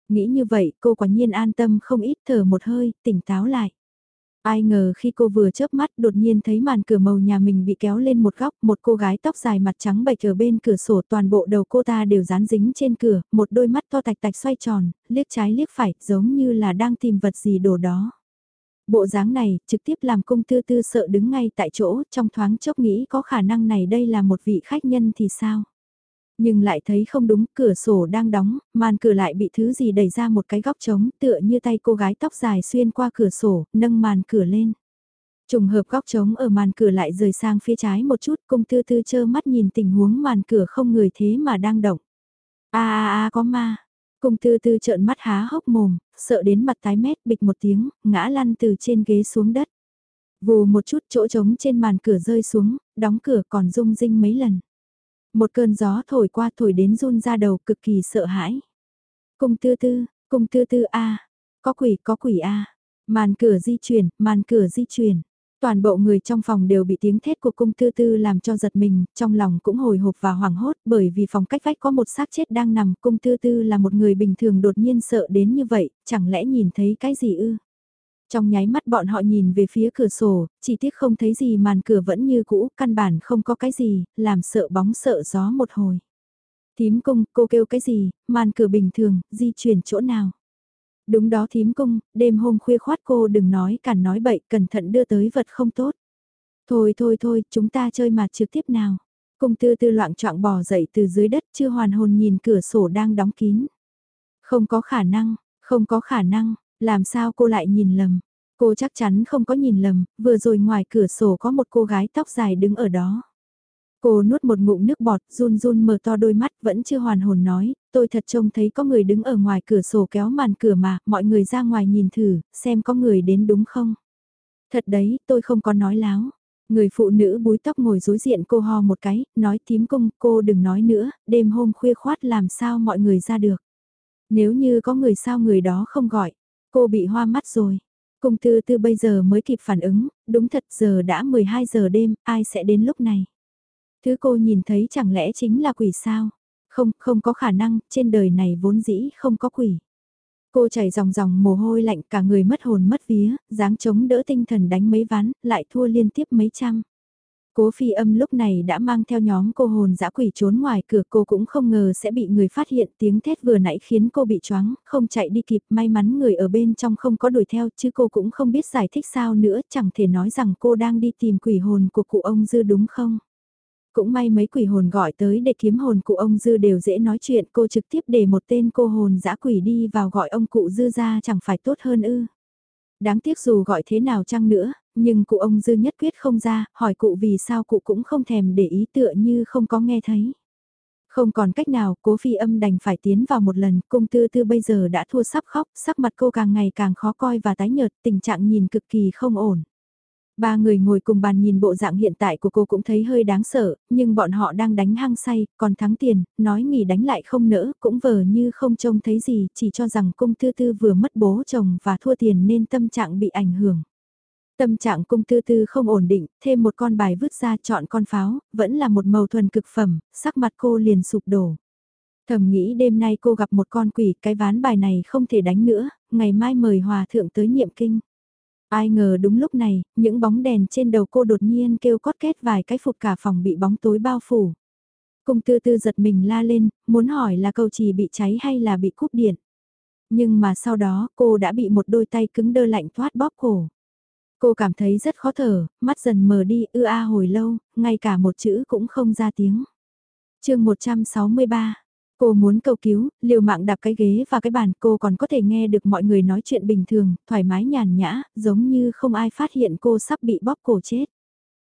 Nghĩ như vậy cô quả nhiên an tâm không ít thở một hơi, tỉnh táo lại. Ai ngờ khi cô vừa chớp mắt đột nhiên thấy màn cửa màu nhà mình bị kéo lên một góc, một cô gái tóc dài mặt trắng bạch ở bên cửa sổ toàn bộ đầu cô ta đều dán dính trên cửa, một đôi mắt to tạch tạch xoay tròn, liếc trái liếc phải, giống như là đang tìm vật gì đồ đó. Bộ dáng này trực tiếp làm cung tư tư sợ đứng ngay tại chỗ, trong thoáng chốc nghĩ có khả năng này đây là một vị khách nhân thì sao? Nhưng lại thấy không đúng, cửa sổ đang đóng, màn cửa lại bị thứ gì đẩy ra một cái góc trống, tựa như tay cô gái tóc dài xuyên qua cửa sổ, nâng màn cửa lên. Trùng hợp góc trống ở màn cửa lại rời sang phía trái một chút, cung tư tư chơ mắt nhìn tình huống màn cửa không người thế mà đang động. a a a có ma. Cung tư tư trợn mắt há hốc mồm, sợ đến mặt tái mét bịch một tiếng, ngã lăn từ trên ghế xuống đất. Vù một chút chỗ trống trên màn cửa rơi xuống, đóng cửa còn rung rinh mấy lần. Một cơn gió thổi qua thổi đến run ra đầu cực kỳ sợ hãi. Cung tư tư, cung tư tư a có quỷ có quỷ a Màn cửa di chuyển, màn cửa di chuyển. Toàn bộ người trong phòng đều bị tiếng thét của cung tư tư làm cho giật mình, trong lòng cũng hồi hộp và hoảng hốt bởi vì phòng cách vách có một xác chết đang nằm. Cung tư tư là một người bình thường đột nhiên sợ đến như vậy, chẳng lẽ nhìn thấy cái gì ư? Trong nháy mắt bọn họ nhìn về phía cửa sổ, chỉ tiếc không thấy gì màn cửa vẫn như cũ, căn bản không có cái gì, làm sợ bóng sợ gió một hồi. Thím cung, cô kêu cái gì, màn cửa bình thường, di chuyển chỗ nào? Đúng đó thím cung, đêm hôm khuya khoát cô đừng nói cản nói bậy, cẩn thận đưa tới vật không tốt. Thôi thôi thôi, chúng ta chơi mặt trực tiếp nào. Cung tư tư loạn trọng bò dậy từ dưới đất chưa hoàn hồn nhìn cửa sổ đang đóng kín. Không có khả năng, không có khả năng, làm sao cô lại nhìn lầm? Cô chắc chắn không có nhìn lầm, vừa rồi ngoài cửa sổ có một cô gái tóc dài đứng ở đó. Cô nuốt một ngụm nước bọt, run run mở to đôi mắt, vẫn chưa hoàn hồn nói, tôi thật trông thấy có người đứng ở ngoài cửa sổ kéo màn cửa mà, mọi người ra ngoài nhìn thử, xem có người đến đúng không. Thật đấy, tôi không có nói láo. Người phụ nữ búi tóc ngồi dối diện cô ho một cái, nói tím cung, cô đừng nói nữa, đêm hôm khuya khoát làm sao mọi người ra được. Nếu như có người sao người đó không gọi, cô bị hoa mắt rồi. Cung tư tư bây giờ mới kịp phản ứng, đúng thật giờ đã 12 giờ đêm, ai sẽ đến lúc này. Thứ cô nhìn thấy chẳng lẽ chính là quỷ sao? Không, không có khả năng, trên đời này vốn dĩ không có quỷ. Cô chảy dòng dòng mồ hôi lạnh cả người mất hồn mất vía, dáng chống đỡ tinh thần đánh mấy ván, lại thua liên tiếp mấy trăm. Cố phi âm lúc này đã mang theo nhóm cô hồn dã quỷ trốn ngoài cửa cô cũng không ngờ sẽ bị người phát hiện tiếng thét vừa nãy khiến cô bị choáng, không chạy đi kịp may mắn người ở bên trong không có đuổi theo chứ cô cũng không biết giải thích sao nữa chẳng thể nói rằng cô đang đi tìm quỷ hồn của cụ ông dư đúng không. Cũng may mấy quỷ hồn gọi tới để kiếm hồn cụ ông dư đều dễ nói chuyện cô trực tiếp để một tên cô hồn dã quỷ đi vào gọi ông cụ dư ra chẳng phải tốt hơn ư. Đáng tiếc dù gọi thế nào chăng nữa, nhưng cụ ông dư nhất quyết không ra, hỏi cụ vì sao cụ cũng không thèm để ý tựa như không có nghe thấy. Không còn cách nào, cố phi âm đành phải tiến vào một lần, cung tư tư bây giờ đã thua sắp khóc, sắc mặt cô càng ngày càng khó coi và tái nhợt, tình trạng nhìn cực kỳ không ổn. Ba người ngồi cùng bàn nhìn bộ dạng hiện tại của cô cũng thấy hơi đáng sợ, nhưng bọn họ đang đánh hăng say, còn thắng tiền, nói nghỉ đánh lại không nỡ, cũng vờ như không trông thấy gì, chỉ cho rằng cung tư tư vừa mất bố chồng và thua tiền nên tâm trạng bị ảnh hưởng. Tâm trạng cung tư tư không ổn định, thêm một con bài vứt ra chọn con pháo, vẫn là một màu thuần cực phẩm, sắc mặt cô liền sụp đổ. Thầm nghĩ đêm nay cô gặp một con quỷ, cái ván bài này không thể đánh nữa, ngày mai mời hòa thượng tới niệm kinh. Ai ngờ đúng lúc này, những bóng đèn trên đầu cô đột nhiên kêu cót két vài cái phục cả phòng bị bóng tối bao phủ. Cung tư tư giật mình la lên, muốn hỏi là cầu trì bị cháy hay là bị cúp điện. Nhưng mà sau đó cô đã bị một đôi tay cứng đơ lạnh thoát bóp cổ. Cô cảm thấy rất khó thở, mắt dần mờ đi ư a hồi lâu, ngay cả một chữ cũng không ra tiếng. chương 163 Cô muốn cầu cứu, liều mạng đạp cái ghế và cái bàn cô còn có thể nghe được mọi người nói chuyện bình thường, thoải mái nhàn nhã, giống như không ai phát hiện cô sắp bị bóp cổ chết.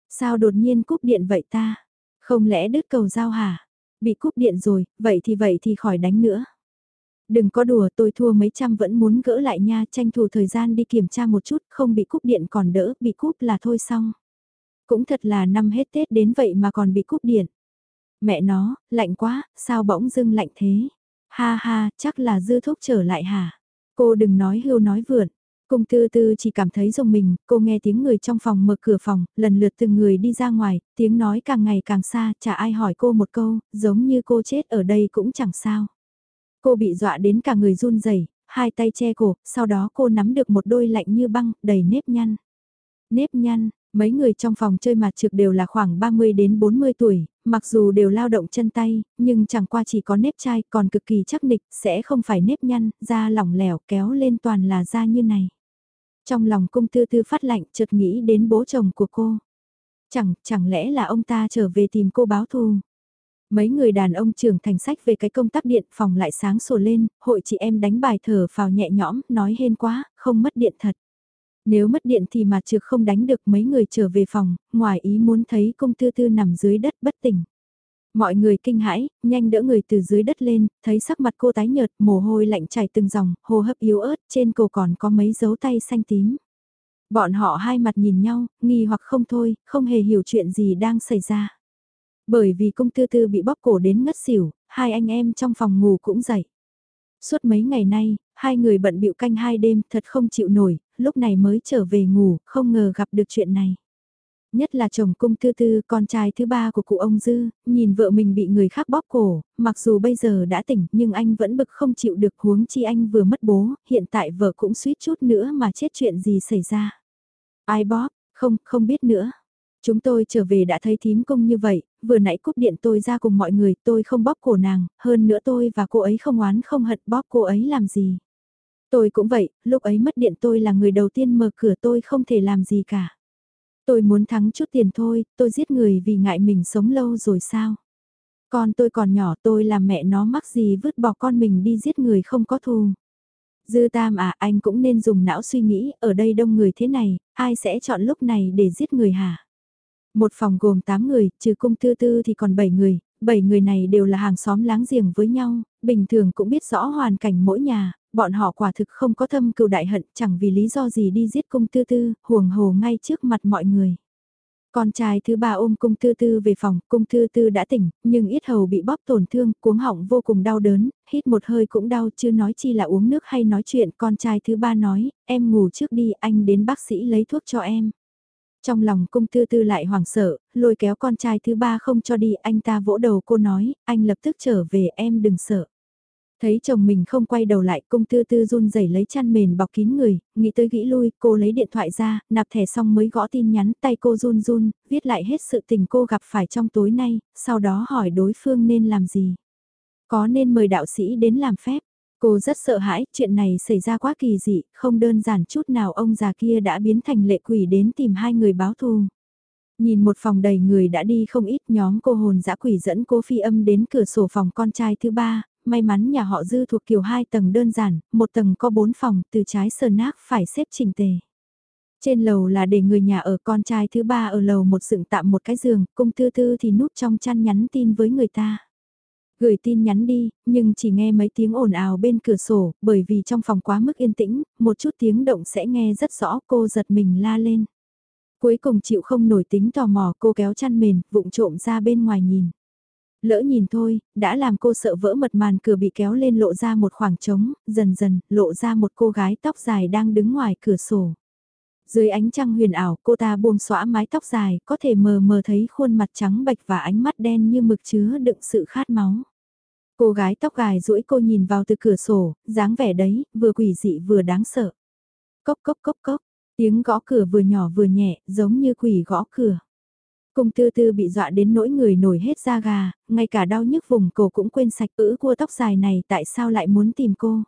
Sao đột nhiên cúp điện vậy ta? Không lẽ đứt cầu giao hả? Bị cúp điện rồi, vậy thì vậy thì khỏi đánh nữa. Đừng có đùa tôi thua mấy trăm vẫn muốn gỡ lại nha, tranh thủ thời gian đi kiểm tra một chút, không bị cúp điện còn đỡ, bị cúp là thôi xong. Cũng thật là năm hết Tết đến vậy mà còn bị cúp điện. Mẹ nó, lạnh quá, sao bỗng dưng lạnh thế? Ha ha, chắc là dư thuốc trở lại hả? Cô đừng nói hưu nói vượn. Cung tư tư chỉ cảm thấy rồng mình, cô nghe tiếng người trong phòng mở cửa phòng, lần lượt từng người đi ra ngoài, tiếng nói càng ngày càng xa, chả ai hỏi cô một câu, giống như cô chết ở đây cũng chẳng sao. Cô bị dọa đến cả người run rẩy, hai tay che cổ, sau đó cô nắm được một đôi lạnh như băng, đầy nếp nhăn. Nếp nhăn, mấy người trong phòng chơi mặt trực đều là khoảng 30 đến 40 tuổi, mặc dù đều lao động chân tay, nhưng chẳng qua chỉ có nếp chai còn cực kỳ chắc nịch, sẽ không phải nếp nhăn, da lỏng lẻo kéo lên toàn là da như này. Trong lòng cung tư tư phát lạnh chợt nghĩ đến bố chồng của cô. Chẳng, chẳng lẽ là ông ta trở về tìm cô báo thù. Mấy người đàn ông trưởng thành sách về cái công tác điện phòng lại sáng sổ lên, hội chị em đánh bài thở phào nhẹ nhõm, nói hên quá, không mất điện thật. Nếu mất điện thì mà trực không đánh được mấy người trở về phòng, ngoài ý muốn thấy công tư tư nằm dưới đất bất tỉnh. Mọi người kinh hãi, nhanh đỡ người từ dưới đất lên, thấy sắc mặt cô tái nhợt, mồ hôi lạnh chảy từng dòng, hô hấp yếu ớt, trên cổ còn có mấy dấu tay xanh tím. Bọn họ hai mặt nhìn nhau, nghi hoặc không thôi, không hề hiểu chuyện gì đang xảy ra. Bởi vì công tư tư bị bóp cổ đến ngất xỉu, hai anh em trong phòng ngủ cũng dậy. Suốt mấy ngày nay, hai người bận bịu canh hai đêm thật không chịu nổi, lúc này mới trở về ngủ, không ngờ gặp được chuyện này. Nhất là chồng cung tư tư, con trai thứ ba của cụ ông Dư, nhìn vợ mình bị người khác bóp cổ, mặc dù bây giờ đã tỉnh nhưng anh vẫn bực không chịu được huống chi anh vừa mất bố, hiện tại vợ cũng suýt chút nữa mà chết chuyện gì xảy ra. Ai bóp, không, không biết nữa. Chúng tôi trở về đã thấy thím công như vậy, vừa nãy cúp điện tôi ra cùng mọi người tôi không bóp cổ nàng, hơn nữa tôi và cô ấy không oán không hận bóp cô ấy làm gì. Tôi cũng vậy, lúc ấy mất điện tôi là người đầu tiên mở cửa tôi không thể làm gì cả. Tôi muốn thắng chút tiền thôi, tôi giết người vì ngại mình sống lâu rồi sao? Con tôi còn nhỏ tôi làm mẹ nó mắc gì vứt bỏ con mình đi giết người không có thù. Dư Tam à anh cũng nên dùng não suy nghĩ, ở đây đông người thế này, ai sẽ chọn lúc này để giết người hả? Một phòng gồm 8 người, trừ cung tư tư thì còn 7 người, 7 người này đều là hàng xóm láng giềng với nhau, bình thường cũng biết rõ hoàn cảnh mỗi nhà, bọn họ quả thực không có thâm cừu đại hận chẳng vì lý do gì đi giết cung tư tư, huồng hồ ngay trước mặt mọi người. Con trai thứ ba ôm cung tư tư về phòng, cung tư tư đã tỉnh, nhưng ít hầu bị bóp tổn thương, cuống họng vô cùng đau đớn, hít một hơi cũng đau, chưa nói chi là uống nước hay nói chuyện. Con trai thứ ba nói, em ngủ trước đi, anh đến bác sĩ lấy thuốc cho em. Trong lòng cung tư tư lại hoảng sợ, lôi kéo con trai thứ ba không cho đi, anh ta vỗ đầu cô nói, anh lập tức trở về em đừng sợ. Thấy chồng mình không quay đầu lại, cung tư tư run rẩy lấy chăn mền bọc kín người, nghĩ tới nghĩ lui, cô lấy điện thoại ra, nạp thẻ xong mới gõ tin nhắn, tay cô run run, viết lại hết sự tình cô gặp phải trong tối nay, sau đó hỏi đối phương nên làm gì. Có nên mời đạo sĩ đến làm phép. Cô rất sợ hãi, chuyện này xảy ra quá kỳ dị, không đơn giản chút nào ông già kia đã biến thành lệ quỷ đến tìm hai người báo thù. Nhìn một phòng đầy người đã đi không ít nhóm cô hồn dã quỷ dẫn cô phi âm đến cửa sổ phòng con trai thứ ba, may mắn nhà họ dư thuộc kiểu hai tầng đơn giản, một tầng có bốn phòng, từ trái sờ nác phải xếp chỉnh tề. Trên lầu là để người nhà ở con trai thứ ba ở lầu một dựng tạm một cái giường, cung tư tư thì núp trong chăn nhắn tin với người ta. Gửi tin nhắn đi, nhưng chỉ nghe mấy tiếng ồn ào bên cửa sổ, bởi vì trong phòng quá mức yên tĩnh, một chút tiếng động sẽ nghe rất rõ cô giật mình la lên. Cuối cùng chịu không nổi tính tò mò cô kéo chăn mền, vụng trộm ra bên ngoài nhìn. Lỡ nhìn thôi, đã làm cô sợ vỡ mật màn cửa bị kéo lên lộ ra một khoảng trống, dần dần, lộ ra một cô gái tóc dài đang đứng ngoài cửa sổ. Dưới ánh trăng huyền ảo, cô ta buông xõa mái tóc dài, có thể mờ mờ thấy khuôn mặt trắng bạch và ánh mắt đen như mực chứa đựng sự khát máu. Cô gái tóc gài duỗi cô nhìn vào từ cửa sổ, dáng vẻ đấy, vừa quỷ dị vừa đáng sợ. Cốc cốc cốc cốc, tiếng gõ cửa vừa nhỏ vừa nhẹ, giống như quỷ gõ cửa. Cung tư tư bị dọa đến nỗi người nổi hết da gà, ngay cả đau nhức vùng cổ cũng quên sạch ữ cua tóc dài này tại sao lại muốn tìm cô.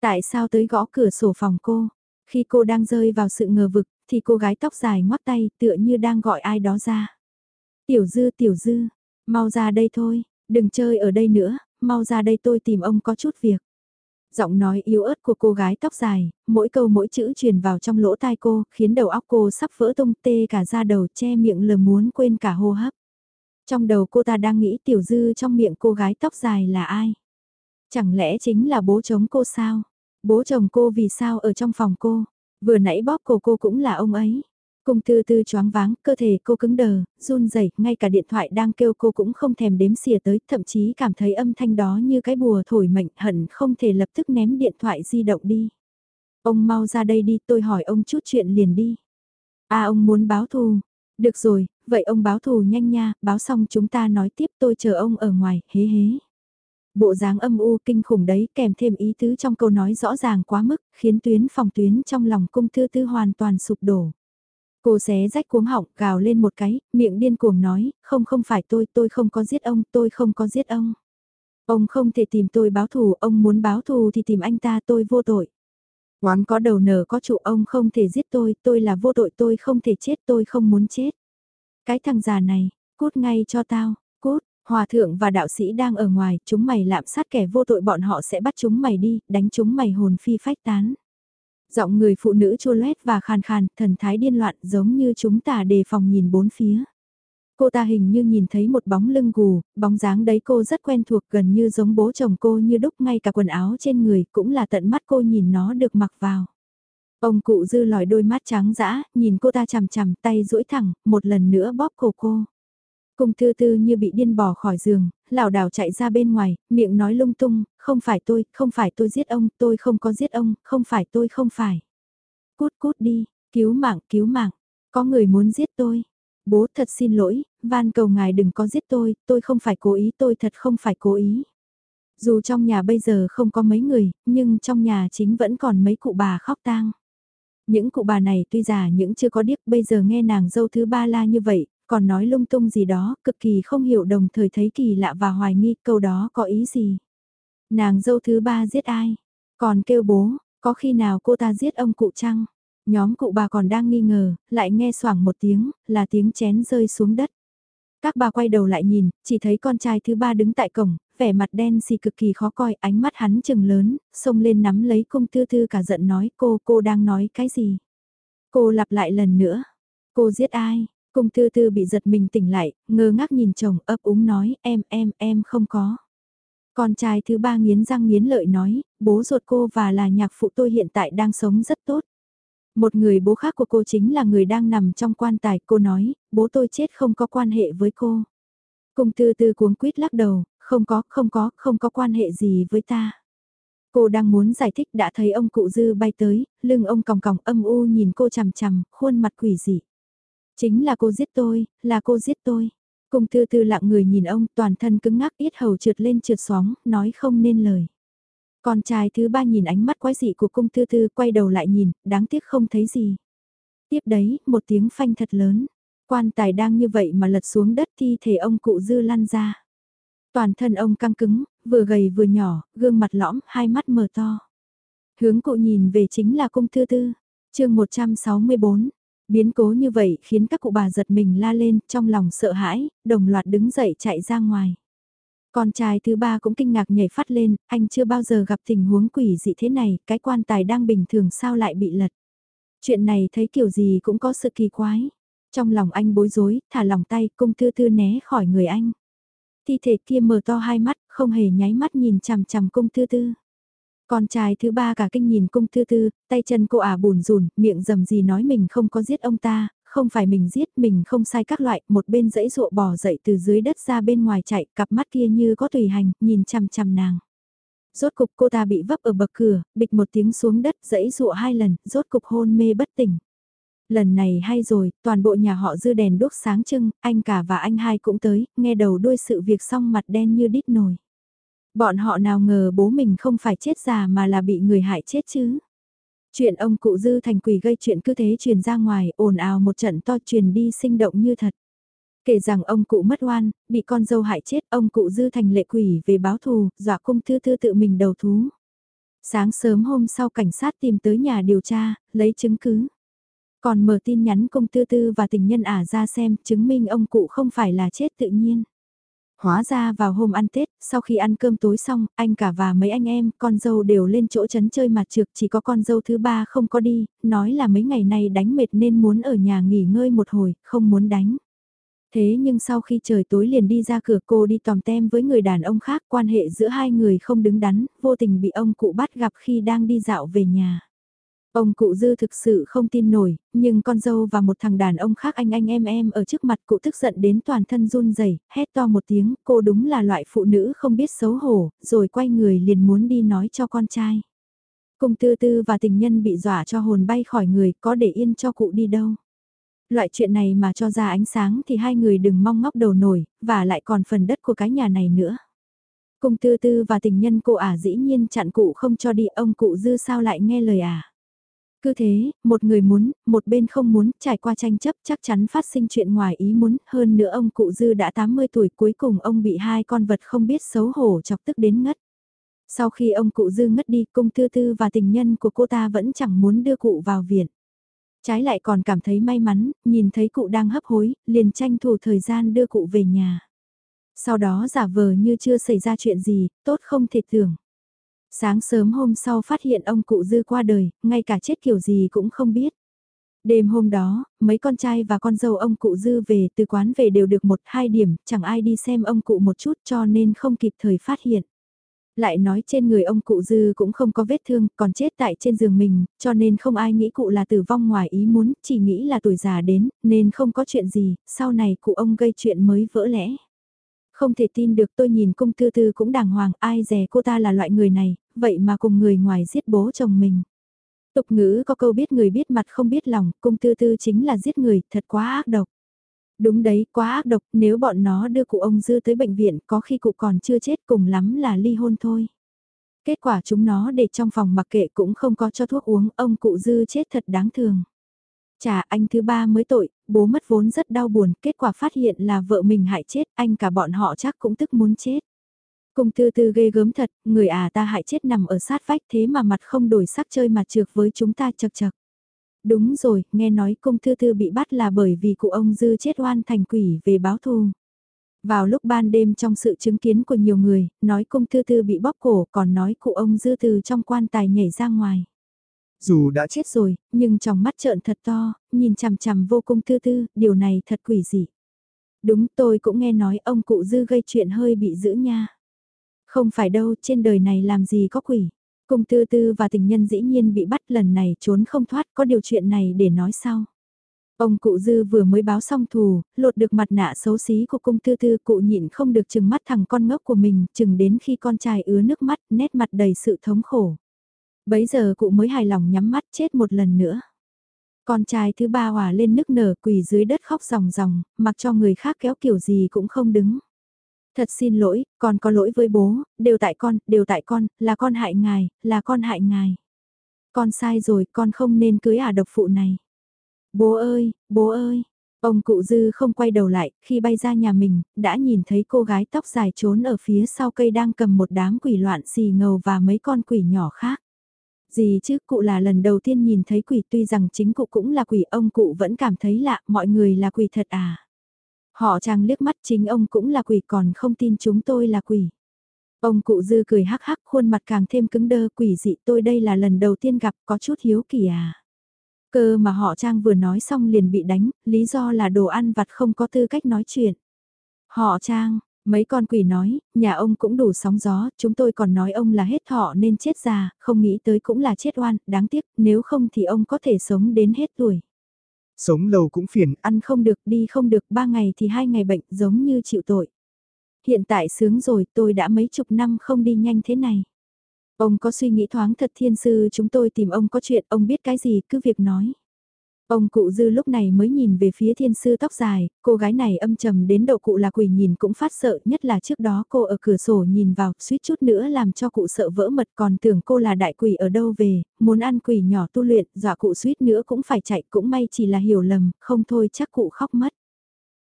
Tại sao tới gõ cửa sổ phòng cô. Khi cô đang rơi vào sự ngờ vực, thì cô gái tóc dài ngoắt tay tựa như đang gọi ai đó ra. Tiểu dư tiểu dư, mau ra đây thôi, đừng chơi ở đây nữa, mau ra đây tôi tìm ông có chút việc. Giọng nói yếu ớt của cô gái tóc dài, mỗi câu mỗi chữ truyền vào trong lỗ tai cô, khiến đầu óc cô sắp vỡ tung tê cả da đầu che miệng lờ muốn quên cả hô hấp. Trong đầu cô ta đang nghĩ tiểu dư trong miệng cô gái tóc dài là ai? Chẳng lẽ chính là bố chống cô sao? Bố chồng cô vì sao ở trong phòng cô? Vừa nãy bóp cổ cô cũng là ông ấy. Cung tư tư choáng váng, cơ thể cô cứng đờ, run rẩy, ngay cả điện thoại đang kêu cô cũng không thèm đếm xỉa tới, thậm chí cảm thấy âm thanh đó như cái bùa thổi mệnh hận không thể lập tức ném điện thoại di động đi. Ông mau ra đây đi, tôi hỏi ông chút chuyện liền đi. À ông muốn báo thù. Được rồi, vậy ông báo thù nhanh nha, báo xong chúng ta nói tiếp tôi chờ ông ở ngoài, hế hế. Bộ dáng âm u kinh khủng đấy kèm thêm ý tứ trong câu nói rõ ràng quá mức, khiến tuyến phòng tuyến trong lòng cung thư tư hoàn toàn sụp đổ. Cô xé rách cuống họng, gào lên một cái, miệng điên cuồng nói, không không phải tôi, tôi không có giết ông, tôi không có giết ông. Ông không thể tìm tôi báo thù, ông muốn báo thù thì tìm anh ta tôi vô tội. Oán có đầu nở có trụ ông không thể giết tôi, tôi là vô tội tôi không thể chết tôi không muốn chết. Cái thằng già này, cút ngay cho tao, hòa thượng và đạo sĩ đang ở ngoài, chúng mày lạm sát kẻ vô tội bọn họ sẽ bắt chúng mày đi, đánh chúng mày hồn phi phách tán. Giọng người phụ nữ chua loét và khàn khàn, thần thái điên loạn giống như chúng ta đề phòng nhìn bốn phía. Cô ta hình như nhìn thấy một bóng lưng gù, bóng dáng đấy cô rất quen thuộc gần như giống bố chồng cô như đúc ngay cả quần áo trên người cũng là tận mắt cô nhìn nó được mặc vào. Ông cụ dư lòi đôi mắt trắng dã, nhìn cô ta chằm chằm tay duỗi thẳng, một lần nữa bóp cổ cô. Cung tư tư như bị điên bỏ khỏi giường, lảo đảo chạy ra bên ngoài, miệng nói lung tung, không phải tôi, không phải tôi giết ông, tôi không có giết ông, không phải tôi không phải. Cút cút đi, cứu mạng, cứu mạng, có người muốn giết tôi. Bố thật xin lỗi, van cầu ngài đừng có giết tôi, tôi không phải cố ý, tôi thật không phải cố ý. Dù trong nhà bây giờ không có mấy người, nhưng trong nhà chính vẫn còn mấy cụ bà khóc tang. Những cụ bà này tuy già những chưa có điếc bây giờ nghe nàng dâu thứ ba la như vậy, còn nói lung tung gì đó, cực kỳ không hiểu đồng thời thấy kỳ lạ và hoài nghi câu đó có ý gì. Nàng dâu thứ ba giết ai? Còn kêu bố, có khi nào cô ta giết ông cụ chăng? Nhóm cụ bà còn đang nghi ngờ, lại nghe xoảng một tiếng, là tiếng chén rơi xuống đất. Các bà quay đầu lại nhìn, chỉ thấy con trai thứ ba đứng tại cổng, vẻ mặt đen xì cực kỳ khó coi, ánh mắt hắn chừng lớn, xông lên nắm lấy cung tư tư cả giận nói cô, cô đang nói cái gì? Cô lặp lại lần nữa, cô giết ai? Cung tư tư bị giật mình tỉnh lại, ngơ ngác nhìn chồng ấp úng nói, em, em, em không có. Con trai thứ ba nghiến răng nghiến lợi nói, bố ruột cô và là nhạc phụ tôi hiện tại đang sống rất tốt. Một người bố khác của cô chính là người đang nằm trong quan tài, cô nói, bố tôi chết không có quan hệ với cô. Cung tư tư cuống quýt lắc đầu, không có, không có, không có quan hệ gì với ta. Cô đang muốn giải thích đã thấy ông cụ dư bay tới, lưng ông còng còng âm u nhìn cô chằm chằm, khuôn mặt quỷ dị. Chính là cô giết tôi, là cô giết tôi. Cung từ tư lặng người nhìn ông toàn thân cứng ngắc ít hầu trượt lên trượt sóng, nói không nên lời. Con trai thứ ba nhìn ánh mắt quái dị của cung tư tư quay đầu lại nhìn, đáng tiếc không thấy gì. Tiếp đấy, một tiếng phanh thật lớn. Quan tài đang như vậy mà lật xuống đất thi thể ông cụ dư lăn ra. Toàn thân ông căng cứng, vừa gầy vừa nhỏ, gương mặt lõm, hai mắt mở to. Hướng cụ nhìn về chính là cung tư tư. chương 164, Biến cố như vậy khiến các cụ bà giật mình la lên trong lòng sợ hãi, đồng loạt đứng dậy chạy ra ngoài. Con trai thứ ba cũng kinh ngạc nhảy phát lên, anh chưa bao giờ gặp tình huống quỷ dị thế này, cái quan tài đang bình thường sao lại bị lật. Chuyện này thấy kiểu gì cũng có sự kỳ quái. Trong lòng anh bối rối, thả lòng tay, cung tư tư né khỏi người anh. Thi thể kia mở to hai mắt, không hề nháy mắt nhìn chằm chằm cung tư tư. Con trai thứ ba cả kinh nhìn cung tư tư, tay chân cô ả à bùn rùn, miệng dầm gì nói mình không có giết ông ta, không phải mình giết mình không sai các loại, một bên dãy dụa bò dậy từ dưới đất ra bên ngoài chạy, cặp mắt kia như có tùy hành, nhìn chằm chằm nàng. Rốt cục cô ta bị vấp ở bậc cửa, bịch một tiếng xuống đất dãy dụa hai lần, rốt cục hôn mê bất tỉnh. Lần này hay rồi, toàn bộ nhà họ dư đèn đốt sáng trưng, anh cả và anh hai cũng tới, nghe đầu đuôi sự việc xong mặt đen như đít nồi. Bọn họ nào ngờ bố mình không phải chết già mà là bị người hại chết chứ. Chuyện ông cụ dư thành quỷ gây chuyện cứ thế truyền ra ngoài, ồn ào một trận to truyền đi sinh động như thật. Kể rằng ông cụ mất oan, bị con dâu hại chết, ông cụ dư thành lệ quỷ về báo thù, dọa cung thư thư tự mình đầu thú. Sáng sớm hôm sau cảnh sát tìm tới nhà điều tra, lấy chứng cứ. Còn mở tin nhắn công tư tư và tình nhân ả ra xem, chứng minh ông cụ không phải là chết tự nhiên. Hóa ra vào hôm ăn Tết, sau khi ăn cơm tối xong, anh cả và mấy anh em, con dâu đều lên chỗ chấn chơi mặt trược, chỉ có con dâu thứ ba không có đi, nói là mấy ngày nay đánh mệt nên muốn ở nhà nghỉ ngơi một hồi, không muốn đánh. Thế nhưng sau khi trời tối liền đi ra cửa cô đi tòm tem với người đàn ông khác quan hệ giữa hai người không đứng đắn, vô tình bị ông cụ bắt gặp khi đang đi dạo về nhà. Ông cụ dư thực sự không tin nổi, nhưng con dâu và một thằng đàn ông khác anh anh em em ở trước mặt cụ tức giận đến toàn thân run rẩy hét to một tiếng, cô đúng là loại phụ nữ không biết xấu hổ, rồi quay người liền muốn đi nói cho con trai. Cung tư tư và tình nhân bị dọa cho hồn bay khỏi người, có để yên cho cụ đi đâu. Loại chuyện này mà cho ra ánh sáng thì hai người đừng mong ngóc đầu nổi, và lại còn phần đất của cái nhà này nữa. Cung tư tư và tình nhân cô ả dĩ nhiên chặn cụ không cho đi ông cụ dư sao lại nghe lời ả. Cứ thế, một người muốn, một bên không muốn, trải qua tranh chấp chắc chắn phát sinh chuyện ngoài ý muốn, hơn nữa ông cụ dư đã 80 tuổi cuối cùng ông bị hai con vật không biết xấu hổ chọc tức đến ngất. Sau khi ông cụ dư ngất đi, cung tư tư và tình nhân của cô ta vẫn chẳng muốn đưa cụ vào viện. Trái lại còn cảm thấy may mắn, nhìn thấy cụ đang hấp hối, liền tranh thủ thời gian đưa cụ về nhà. Sau đó giả vờ như chưa xảy ra chuyện gì, tốt không thể tưởng. Sáng sớm hôm sau phát hiện ông cụ dư qua đời, ngay cả chết kiểu gì cũng không biết. Đêm hôm đó, mấy con trai và con dâu ông cụ dư về từ quán về đều được một hai điểm, chẳng ai đi xem ông cụ một chút cho nên không kịp thời phát hiện. Lại nói trên người ông cụ dư cũng không có vết thương, còn chết tại trên giường mình, cho nên không ai nghĩ cụ là tử vong ngoài ý muốn, chỉ nghĩ là tuổi già đến, nên không có chuyện gì, sau này cụ ông gây chuyện mới vỡ lẽ. Không thể tin được tôi nhìn cung tư tư cũng đàng hoàng, ai dè cô ta là loại người này, vậy mà cùng người ngoài giết bố chồng mình. Tục ngữ có câu biết người biết mặt không biết lòng, cung tư tư chính là giết người, thật quá ác độc. Đúng đấy, quá ác độc, nếu bọn nó đưa cụ ông Dư tới bệnh viện có khi cụ còn chưa chết cùng lắm là ly hôn thôi. Kết quả chúng nó để trong phòng mặc kệ cũng không có cho thuốc uống, ông cụ Dư chết thật đáng thường. Chà anh thứ ba mới tội, bố mất vốn rất đau buồn, kết quả phát hiện là vợ mình hại chết, anh cả bọn họ chắc cũng tức muốn chết. Cùng tư tư ghê gớm thật, người à ta hại chết nằm ở sát vách thế mà mặt không đổi sắc chơi mặt trượt với chúng ta chật chật. Đúng rồi, nghe nói công thư thư bị bắt là bởi vì cụ ông dư chết oan thành quỷ về báo thù. Vào lúc ban đêm trong sự chứng kiến của nhiều người, nói công thư thư bị bóp cổ còn nói cụ ông dư từ trong quan tài nhảy ra ngoài. Dù đã chết rồi, nhưng trong mắt trợn thật to, nhìn chằm chằm vô cung tư tư điều này thật quỷ dị. Đúng tôi cũng nghe nói ông cụ dư gây chuyện hơi bị giữ nha. Không phải đâu, trên đời này làm gì có quỷ. Cung tư tư và tình nhân dĩ nhiên bị bắt lần này trốn không thoát có điều chuyện này để nói sau. Ông cụ dư vừa mới báo xong thù, lột được mặt nạ xấu xí của cung tư tư cụ nhịn không được chừng mắt thằng con ngốc của mình, chừng đến khi con trai ứa nước mắt, nét mặt đầy sự thống khổ. Bấy giờ cụ mới hài lòng nhắm mắt chết một lần nữa. Con trai thứ ba hòa lên nức nở quỳ dưới đất khóc ròng ròng, mặc cho người khác kéo kiểu gì cũng không đứng. Thật xin lỗi, con có lỗi với bố, đều tại con, đều tại con, là con hại ngài, là con hại ngài. Con sai rồi, con không nên cưới ả độc phụ này. Bố ơi, bố ơi. Ông cụ dư không quay đầu lại, khi bay ra nhà mình, đã nhìn thấy cô gái tóc dài trốn ở phía sau cây đang cầm một đám quỷ loạn xì ngầu và mấy con quỷ nhỏ khác. Gì chứ, cụ là lần đầu tiên nhìn thấy quỷ tuy rằng chính cụ cũng là quỷ, ông cụ vẫn cảm thấy lạ, mọi người là quỷ thật à. Họ chàng liếc mắt chính ông cũng là quỷ còn không tin chúng tôi là quỷ. Ông cụ dư cười hắc hắc khuôn mặt càng thêm cứng đơ quỷ dị tôi đây là lần đầu tiên gặp có chút hiếu kỳ à. Cơ mà họ trang vừa nói xong liền bị đánh, lý do là đồ ăn vặt không có tư cách nói chuyện. Họ trang, mấy con quỷ nói, nhà ông cũng đủ sóng gió, chúng tôi còn nói ông là hết thọ nên chết già, không nghĩ tới cũng là chết oan, đáng tiếc, nếu không thì ông có thể sống đến hết tuổi. Sống lâu cũng phiền, ăn không được, đi không được, ba ngày thì hai ngày bệnh, giống như chịu tội. Hiện tại sướng rồi, tôi đã mấy chục năm không đi nhanh thế này. Ông có suy nghĩ thoáng thật thiên sư chúng tôi tìm ông có chuyện, ông biết cái gì cứ việc nói. Ông cụ dư lúc này mới nhìn về phía thiên sư tóc dài, cô gái này âm trầm đến độ cụ là quỷ nhìn cũng phát sợ nhất là trước đó cô ở cửa sổ nhìn vào suýt chút nữa làm cho cụ sợ vỡ mật còn tưởng cô là đại quỷ ở đâu về, muốn ăn quỷ nhỏ tu luyện, dọa cụ suýt nữa cũng phải chạy cũng may chỉ là hiểu lầm, không thôi chắc cụ khóc mất.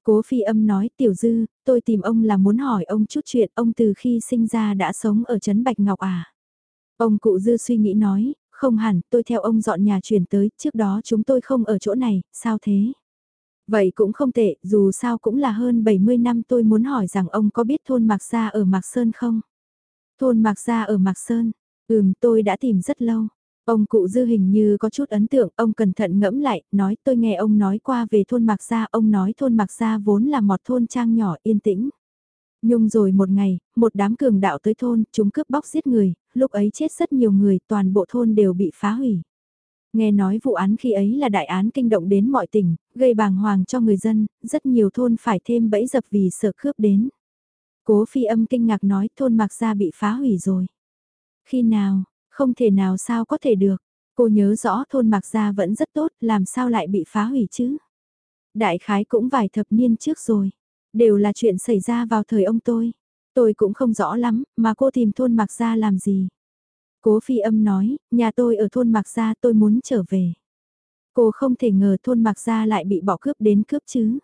Cố phi âm nói tiểu dư, tôi tìm ông là muốn hỏi ông chút chuyện ông từ khi sinh ra đã sống ở Trấn Bạch Ngọc à. Ông cụ dư suy nghĩ nói, không hẳn, tôi theo ông dọn nhà chuyển tới, trước đó chúng tôi không ở chỗ này, sao thế? Vậy cũng không tệ, dù sao cũng là hơn 70 năm tôi muốn hỏi rằng ông có biết thôn Mạc Gia ở Mạc Sơn không? Thôn Mạc Gia ở Mạc Sơn, ừm tôi đã tìm rất lâu. Ông cụ dư hình như có chút ấn tượng, ông cẩn thận ngẫm lại, nói tôi nghe ông nói qua về thôn Mạc Gia, ông nói thôn Mạc Gia vốn là một thôn trang nhỏ yên tĩnh. Nhung rồi một ngày, một đám cường đạo tới thôn, chúng cướp bóc giết người, lúc ấy chết rất nhiều người, toàn bộ thôn đều bị phá hủy. Nghe nói vụ án khi ấy là đại án kinh động đến mọi tỉnh, gây bàng hoàng cho người dân, rất nhiều thôn phải thêm bẫy dập vì sợ cướp đến. Cố phi âm kinh ngạc nói thôn Mạc Gia bị phá hủy rồi. Khi nào, không thể nào sao có thể được. Cô nhớ rõ thôn Mạc Gia vẫn rất tốt, làm sao lại bị phá hủy chứ? Đại khái cũng vài thập niên trước rồi. Đều là chuyện xảy ra vào thời ông tôi. Tôi cũng không rõ lắm, mà cô tìm thôn Mạc Gia làm gì? Cố phi âm nói, nhà tôi ở thôn Mạc Gia tôi muốn trở về. Cô không thể ngờ thôn Mạc Gia lại bị bỏ cướp đến cướp chứ.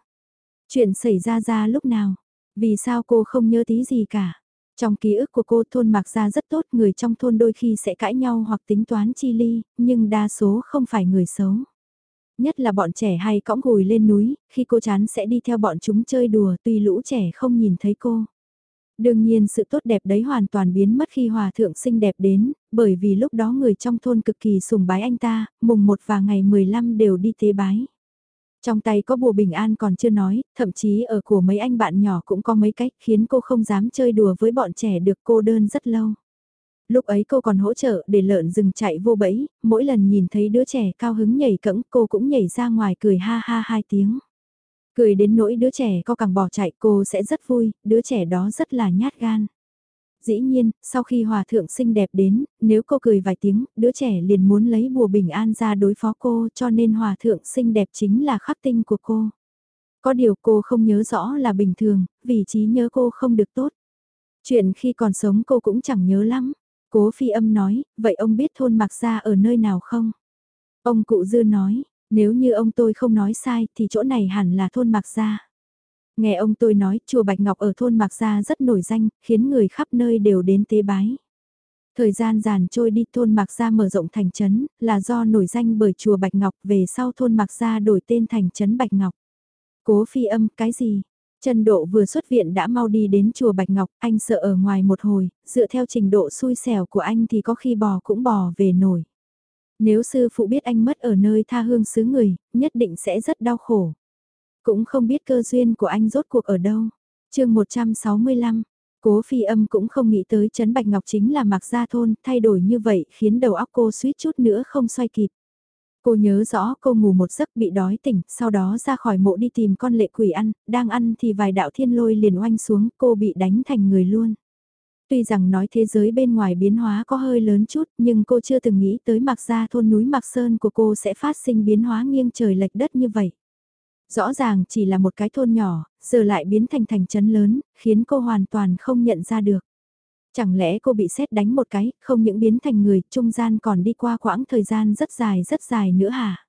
Chuyện xảy ra ra lúc nào? Vì sao cô không nhớ tí gì cả? Trong ký ức của cô thôn Mạc Gia rất tốt, người trong thôn đôi khi sẽ cãi nhau hoặc tính toán chi ly, nhưng đa số không phải người xấu. Nhất là bọn trẻ hay cõng gùi lên núi, khi cô chán sẽ đi theo bọn chúng chơi đùa tuy lũ trẻ không nhìn thấy cô. Đương nhiên sự tốt đẹp đấy hoàn toàn biến mất khi hòa thượng xinh đẹp đến, bởi vì lúc đó người trong thôn cực kỳ sùng bái anh ta, mùng 1 và ngày 15 đều đi tế bái. Trong tay có bùa bình an còn chưa nói, thậm chí ở của mấy anh bạn nhỏ cũng có mấy cách khiến cô không dám chơi đùa với bọn trẻ được cô đơn rất lâu. Lúc ấy cô còn hỗ trợ để lợn rừng chạy vô bẫy, mỗi lần nhìn thấy đứa trẻ cao hứng nhảy cẫng cô cũng nhảy ra ngoài cười ha ha hai tiếng. Cười đến nỗi đứa trẻ có càng bỏ chạy cô sẽ rất vui, đứa trẻ đó rất là nhát gan. Dĩ nhiên, sau khi hòa thượng xinh đẹp đến, nếu cô cười vài tiếng, đứa trẻ liền muốn lấy bùa bình an ra đối phó cô cho nên hòa thượng xinh đẹp chính là khắc tinh của cô. Có điều cô không nhớ rõ là bình thường, vì trí nhớ cô không được tốt. Chuyện khi còn sống cô cũng chẳng nhớ lắm. Cố phi âm nói, vậy ông biết thôn Mạc Gia ở nơi nào không? Ông cụ dư nói, nếu như ông tôi không nói sai thì chỗ này hẳn là thôn Mạc Gia. Nghe ông tôi nói chùa Bạch Ngọc ở thôn Mạc Gia rất nổi danh, khiến người khắp nơi đều đến tế bái. Thời gian dàn trôi đi thôn Mạc Gia mở rộng thành trấn, là do nổi danh bởi chùa Bạch Ngọc về sau thôn Mạc Gia đổi tên thành trấn Bạch Ngọc. Cố phi âm cái gì? Trần Độ vừa xuất viện đã mau đi đến chùa Bạch Ngọc, anh sợ ở ngoài một hồi, dựa theo trình độ xui xẻo của anh thì có khi bò cũng bò về nổi. Nếu sư phụ biết anh mất ở nơi tha hương xứ người, nhất định sẽ rất đau khổ. Cũng không biết cơ duyên của anh rốt cuộc ở đâu. chương 165, cố phi âm cũng không nghĩ tới Trấn Bạch Ngọc chính là mặc Gia Thôn, thay đổi như vậy khiến đầu óc cô suýt chút nữa không xoay kịp. Cô nhớ rõ cô ngủ một giấc bị đói tỉnh, sau đó ra khỏi mộ đi tìm con lệ quỷ ăn, đang ăn thì vài đạo thiên lôi liền oanh xuống, cô bị đánh thành người luôn. Tuy rằng nói thế giới bên ngoài biến hóa có hơi lớn chút, nhưng cô chưa từng nghĩ tới mặc ra thôn núi Mạc Sơn của cô sẽ phát sinh biến hóa nghiêng trời lệch đất như vậy. Rõ ràng chỉ là một cái thôn nhỏ, giờ lại biến thành thành trấn lớn, khiến cô hoàn toàn không nhận ra được. Chẳng lẽ cô bị xét đánh một cái, không những biến thành người, trung gian còn đi qua quãng thời gian rất dài rất dài nữa hả?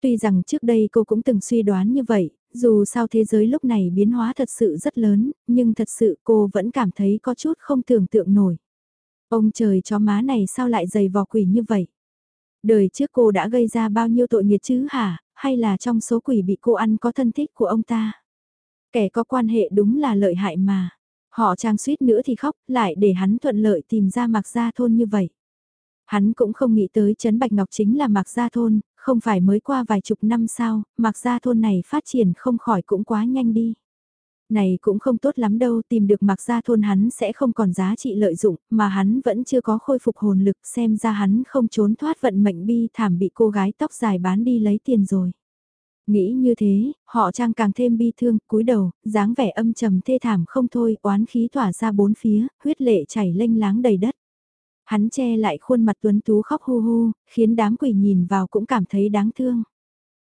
Tuy rằng trước đây cô cũng từng suy đoán như vậy, dù sao thế giới lúc này biến hóa thật sự rất lớn, nhưng thật sự cô vẫn cảm thấy có chút không tưởng tượng nổi. Ông trời cho má này sao lại dày vò quỷ như vậy? Đời trước cô đã gây ra bao nhiêu tội nghiệt chứ hả, hay là trong số quỷ bị cô ăn có thân thích của ông ta? Kẻ có quan hệ đúng là lợi hại mà. Họ trang suýt nữa thì khóc, lại để hắn thuận lợi tìm ra mặc gia thôn như vậy. Hắn cũng không nghĩ tới Trấn Bạch Ngọc chính là mặc gia thôn, không phải mới qua vài chục năm sao, mặc gia thôn này phát triển không khỏi cũng quá nhanh đi. Này cũng không tốt lắm đâu, tìm được mặc gia thôn hắn sẽ không còn giá trị lợi dụng, mà hắn vẫn chưa có khôi phục hồn lực xem ra hắn không trốn thoát vận mệnh bi thảm bị cô gái tóc dài bán đi lấy tiền rồi. Nghĩ như thế, họ trang càng thêm bi thương, cúi đầu, dáng vẻ âm trầm thê thảm không thôi, oán khí tỏa ra bốn phía, huyết lệ chảy lênh láng đầy đất. Hắn che lại khuôn mặt tuấn tú khóc hu hu, khiến đám quỷ nhìn vào cũng cảm thấy đáng thương.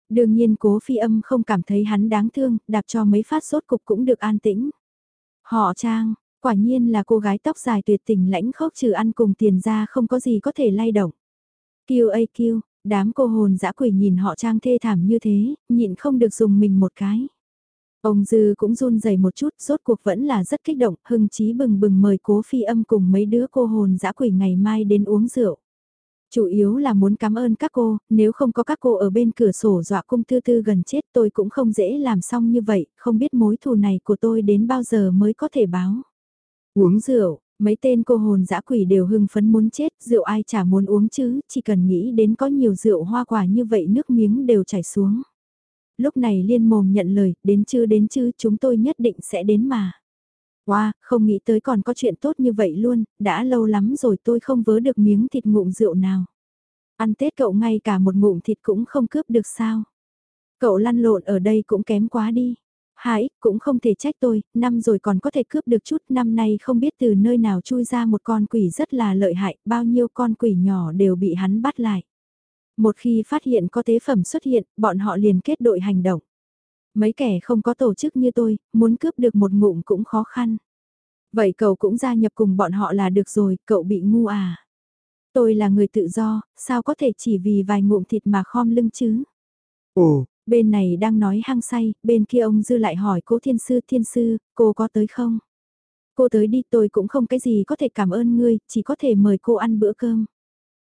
Đương nhiên cố phi âm không cảm thấy hắn đáng thương, đạp cho mấy phát sốt cục cũng được an tĩnh. Họ trang, quả nhiên là cô gái tóc dài tuyệt tình lãnh khốc trừ ăn cùng tiền ra không có gì có thể lay động. Kiêu ây kiêu, đám cô hồn dã quỷ nhìn họ trang thê thảm như thế, nhịn không được dùng mình một cái. Ông Dư cũng run rẩy một chút, rốt cuộc vẫn là rất kích động, hưng chí bừng bừng mời cố phi âm cùng mấy đứa cô hồn dã quỷ ngày mai đến uống rượu. Chủ yếu là muốn cảm ơn các cô, nếu không có các cô ở bên cửa sổ dọa cung tư tư gần chết tôi cũng không dễ làm xong như vậy, không biết mối thù này của tôi đến bao giờ mới có thể báo. Uống rượu, Mấy tên cô hồn dã quỷ đều hưng phấn muốn chết, rượu ai chả muốn uống chứ, chỉ cần nghĩ đến có nhiều rượu hoa quả như vậy nước miếng đều chảy xuống. Lúc này liên mồm nhận lời, đến chứ đến chứ chúng tôi nhất định sẽ đến mà. Wow, không nghĩ tới còn có chuyện tốt như vậy luôn, đã lâu lắm rồi tôi không vớ được miếng thịt ngụm rượu nào. Ăn Tết cậu ngay cả một ngụm thịt cũng không cướp được sao. Cậu lăn lộn ở đây cũng kém quá đi. Hải, cũng không thể trách tôi, năm rồi còn có thể cướp được chút, năm nay không biết từ nơi nào chui ra một con quỷ rất là lợi hại, bao nhiêu con quỷ nhỏ đều bị hắn bắt lại. Một khi phát hiện có tế phẩm xuất hiện, bọn họ liền kết đội hành động. Mấy kẻ không có tổ chức như tôi, muốn cướp được một ngụm cũng khó khăn. Vậy cậu cũng gia nhập cùng bọn họ là được rồi, cậu bị ngu à? Tôi là người tự do, sao có thể chỉ vì vài ngụm thịt mà khom lưng chứ? Ồ, Bên này đang nói hăng say, bên kia ông Dư lại hỏi cố thiên sư thiên sư, cô có tới không? Cô tới đi tôi cũng không cái gì có thể cảm ơn ngươi, chỉ có thể mời cô ăn bữa cơm.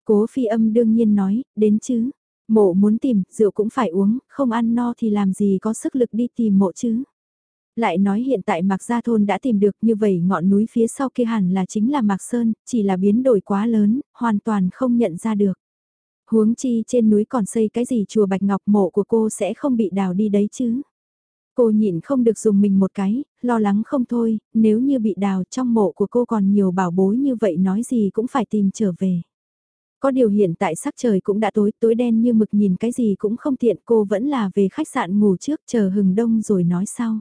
Cố phi âm đương nhiên nói, đến chứ. Mộ muốn tìm, rượu cũng phải uống, không ăn no thì làm gì có sức lực đi tìm mộ chứ. Lại nói hiện tại Mạc Gia Thôn đã tìm được như vậy ngọn núi phía sau kia hẳn là chính là Mạc Sơn, chỉ là biến đổi quá lớn, hoàn toàn không nhận ra được. Huống chi trên núi còn xây cái gì chùa Bạch Ngọc mộ của cô sẽ không bị đào đi đấy chứ. Cô nhịn không được dùng mình một cái, lo lắng không thôi, nếu như bị đào trong mộ của cô còn nhiều bảo bối như vậy nói gì cũng phải tìm trở về. Có điều hiện tại sắc trời cũng đã tối, tối đen như mực nhìn cái gì cũng không tiện cô vẫn là về khách sạn ngủ trước chờ hừng đông rồi nói sau.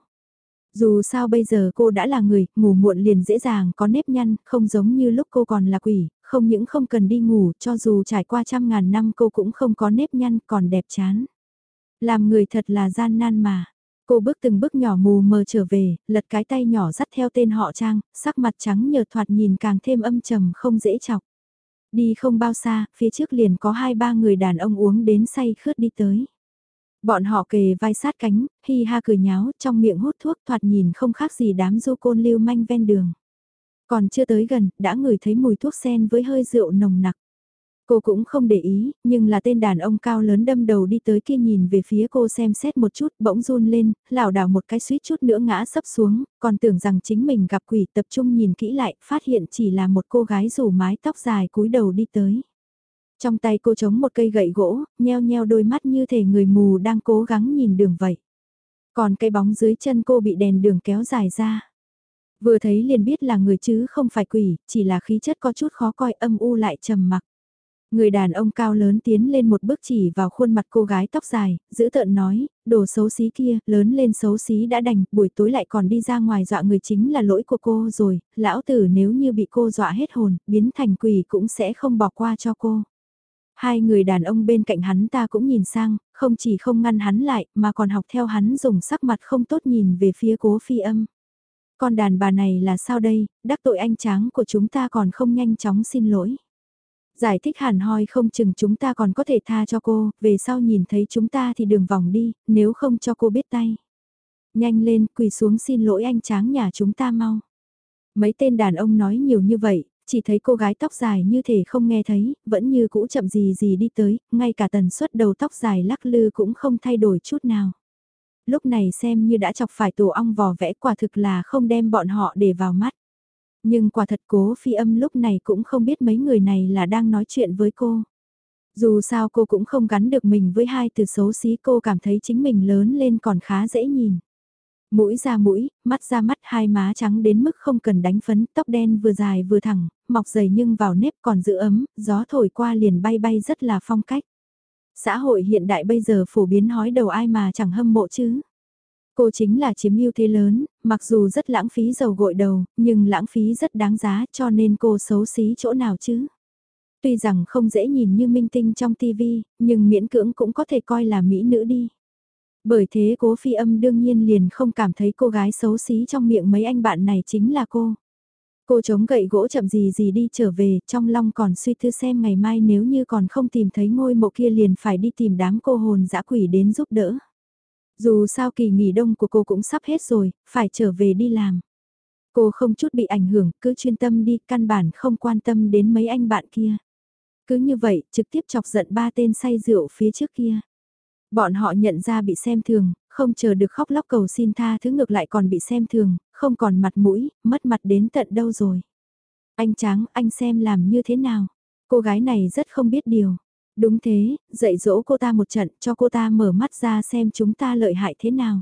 Dù sao bây giờ cô đã là người, ngủ muộn liền dễ dàng có nếp nhăn, không giống như lúc cô còn là quỷ, không những không cần đi ngủ, cho dù trải qua trăm ngàn năm cô cũng không có nếp nhăn, còn đẹp chán. Làm người thật là gian nan mà. Cô bước từng bước nhỏ mù mờ trở về, lật cái tay nhỏ dắt theo tên họ Trang, sắc mặt trắng nhờ thoạt nhìn càng thêm âm trầm không dễ chọc. Đi không bao xa, phía trước liền có hai ba người đàn ông uống đến say khướt đi tới. Bọn họ kề vai sát cánh, hi ha cười nháo, trong miệng hút thuốc thoạt nhìn không khác gì đám du côn lưu manh ven đường. Còn chưa tới gần, đã ngửi thấy mùi thuốc sen với hơi rượu nồng nặc. Cô cũng không để ý, nhưng là tên đàn ông cao lớn đâm đầu đi tới kia nhìn về phía cô xem xét một chút, bỗng run lên, lảo đảo một cái suýt chút nữa ngã sấp xuống, còn tưởng rằng chính mình gặp quỷ tập trung nhìn kỹ lại, phát hiện chỉ là một cô gái rủ mái tóc dài cúi đầu đi tới. Trong tay cô chống một cây gậy gỗ, nheo nheo đôi mắt như thể người mù đang cố gắng nhìn đường vậy. Còn cây bóng dưới chân cô bị đèn đường kéo dài ra. Vừa thấy liền biết là người chứ không phải quỷ, chỉ là khí chất có chút khó coi âm u lại trầm mặc. Người đàn ông cao lớn tiến lên một bước chỉ vào khuôn mặt cô gái tóc dài, giữ tợn nói, đồ xấu xí kia, lớn lên xấu xí đã đành, buổi tối lại còn đi ra ngoài dọa người chính là lỗi của cô rồi, lão tử nếu như bị cô dọa hết hồn, biến thành quỷ cũng sẽ không bỏ qua cho cô. Hai người đàn ông bên cạnh hắn ta cũng nhìn sang, không chỉ không ngăn hắn lại, mà còn học theo hắn dùng sắc mặt không tốt nhìn về phía cố phi âm. Con đàn bà này là sao đây, đắc tội anh tráng của chúng ta còn không nhanh chóng xin lỗi. Giải thích hàn hoi không chừng chúng ta còn có thể tha cho cô, về sau nhìn thấy chúng ta thì đường vòng đi, nếu không cho cô biết tay. Nhanh lên, quỳ xuống xin lỗi anh tráng nhà chúng ta mau. Mấy tên đàn ông nói nhiều như vậy, chỉ thấy cô gái tóc dài như thể không nghe thấy, vẫn như cũ chậm gì gì đi tới, ngay cả tần suất đầu tóc dài lắc lư cũng không thay đổi chút nào. Lúc này xem như đã chọc phải tổ ong vò vẽ quả thực là không đem bọn họ để vào mắt. Nhưng quả thật cố phi âm lúc này cũng không biết mấy người này là đang nói chuyện với cô. Dù sao cô cũng không gắn được mình với hai từ xấu xí cô cảm thấy chính mình lớn lên còn khá dễ nhìn. Mũi ra mũi, mắt ra mắt hai má trắng đến mức không cần đánh phấn, tóc đen vừa dài vừa thẳng, mọc dày nhưng vào nếp còn giữ ấm, gió thổi qua liền bay bay rất là phong cách. Xã hội hiện đại bây giờ phổ biến hói đầu ai mà chẳng hâm mộ chứ. Cô chính là chiếm ưu thế lớn, mặc dù rất lãng phí dầu gội đầu, nhưng lãng phí rất đáng giá cho nên cô xấu xí chỗ nào chứ. Tuy rằng không dễ nhìn như minh tinh trong tivi, nhưng miễn cưỡng cũng có thể coi là mỹ nữ đi. Bởi thế cố phi âm đương nhiên liền không cảm thấy cô gái xấu xí trong miệng mấy anh bạn này chính là cô. Cô chống gậy gỗ chậm gì gì đi trở về, trong lòng còn suy tư xem ngày mai nếu như còn không tìm thấy ngôi mộ kia liền phải đi tìm đám cô hồn dã quỷ đến giúp đỡ. Dù sao kỳ nghỉ đông của cô cũng sắp hết rồi, phải trở về đi làm. Cô không chút bị ảnh hưởng, cứ chuyên tâm đi, căn bản không quan tâm đến mấy anh bạn kia. Cứ như vậy, trực tiếp chọc giận ba tên say rượu phía trước kia. Bọn họ nhận ra bị xem thường, không chờ được khóc lóc cầu xin tha thứ ngược lại còn bị xem thường, không còn mặt mũi, mất mặt đến tận đâu rồi. Anh Tráng, anh xem làm như thế nào? Cô gái này rất không biết điều. Đúng thế, dạy dỗ cô ta một trận cho cô ta mở mắt ra xem chúng ta lợi hại thế nào.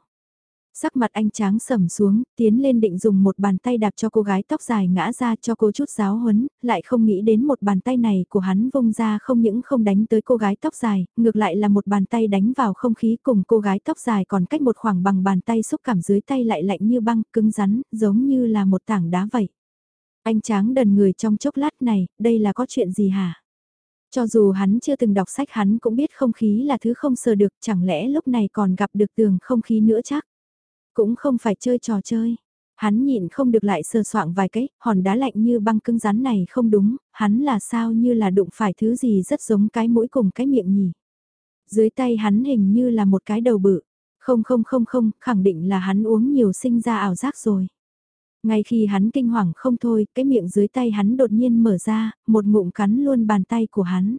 Sắc mặt anh tráng sầm xuống, tiến lên định dùng một bàn tay đạp cho cô gái tóc dài ngã ra cho cô chút giáo huấn, lại không nghĩ đến một bàn tay này của hắn vung ra không những không đánh tới cô gái tóc dài, ngược lại là một bàn tay đánh vào không khí cùng cô gái tóc dài còn cách một khoảng bằng bàn tay xúc cảm dưới tay lại lạnh như băng, cứng rắn, giống như là một tảng đá vậy. Anh tráng đần người trong chốc lát này, đây là có chuyện gì hả? Cho dù hắn chưa từng đọc sách hắn cũng biết không khí là thứ không sờ được, chẳng lẽ lúc này còn gặp được tường không khí nữa chắc? Cũng không phải chơi trò chơi. Hắn nhịn không được lại sờ soạng vài cái, hòn đá lạnh như băng cứng rắn này không đúng, hắn là sao như là đụng phải thứ gì rất giống cái mũi cùng cái miệng nhỉ. Dưới tay hắn hình như là một cái đầu bự. Không không không không, khẳng định là hắn uống nhiều sinh ra ảo giác rồi. Ngay khi hắn kinh hoàng không thôi, cái miệng dưới tay hắn đột nhiên mở ra, một ngụm cắn luôn bàn tay của hắn.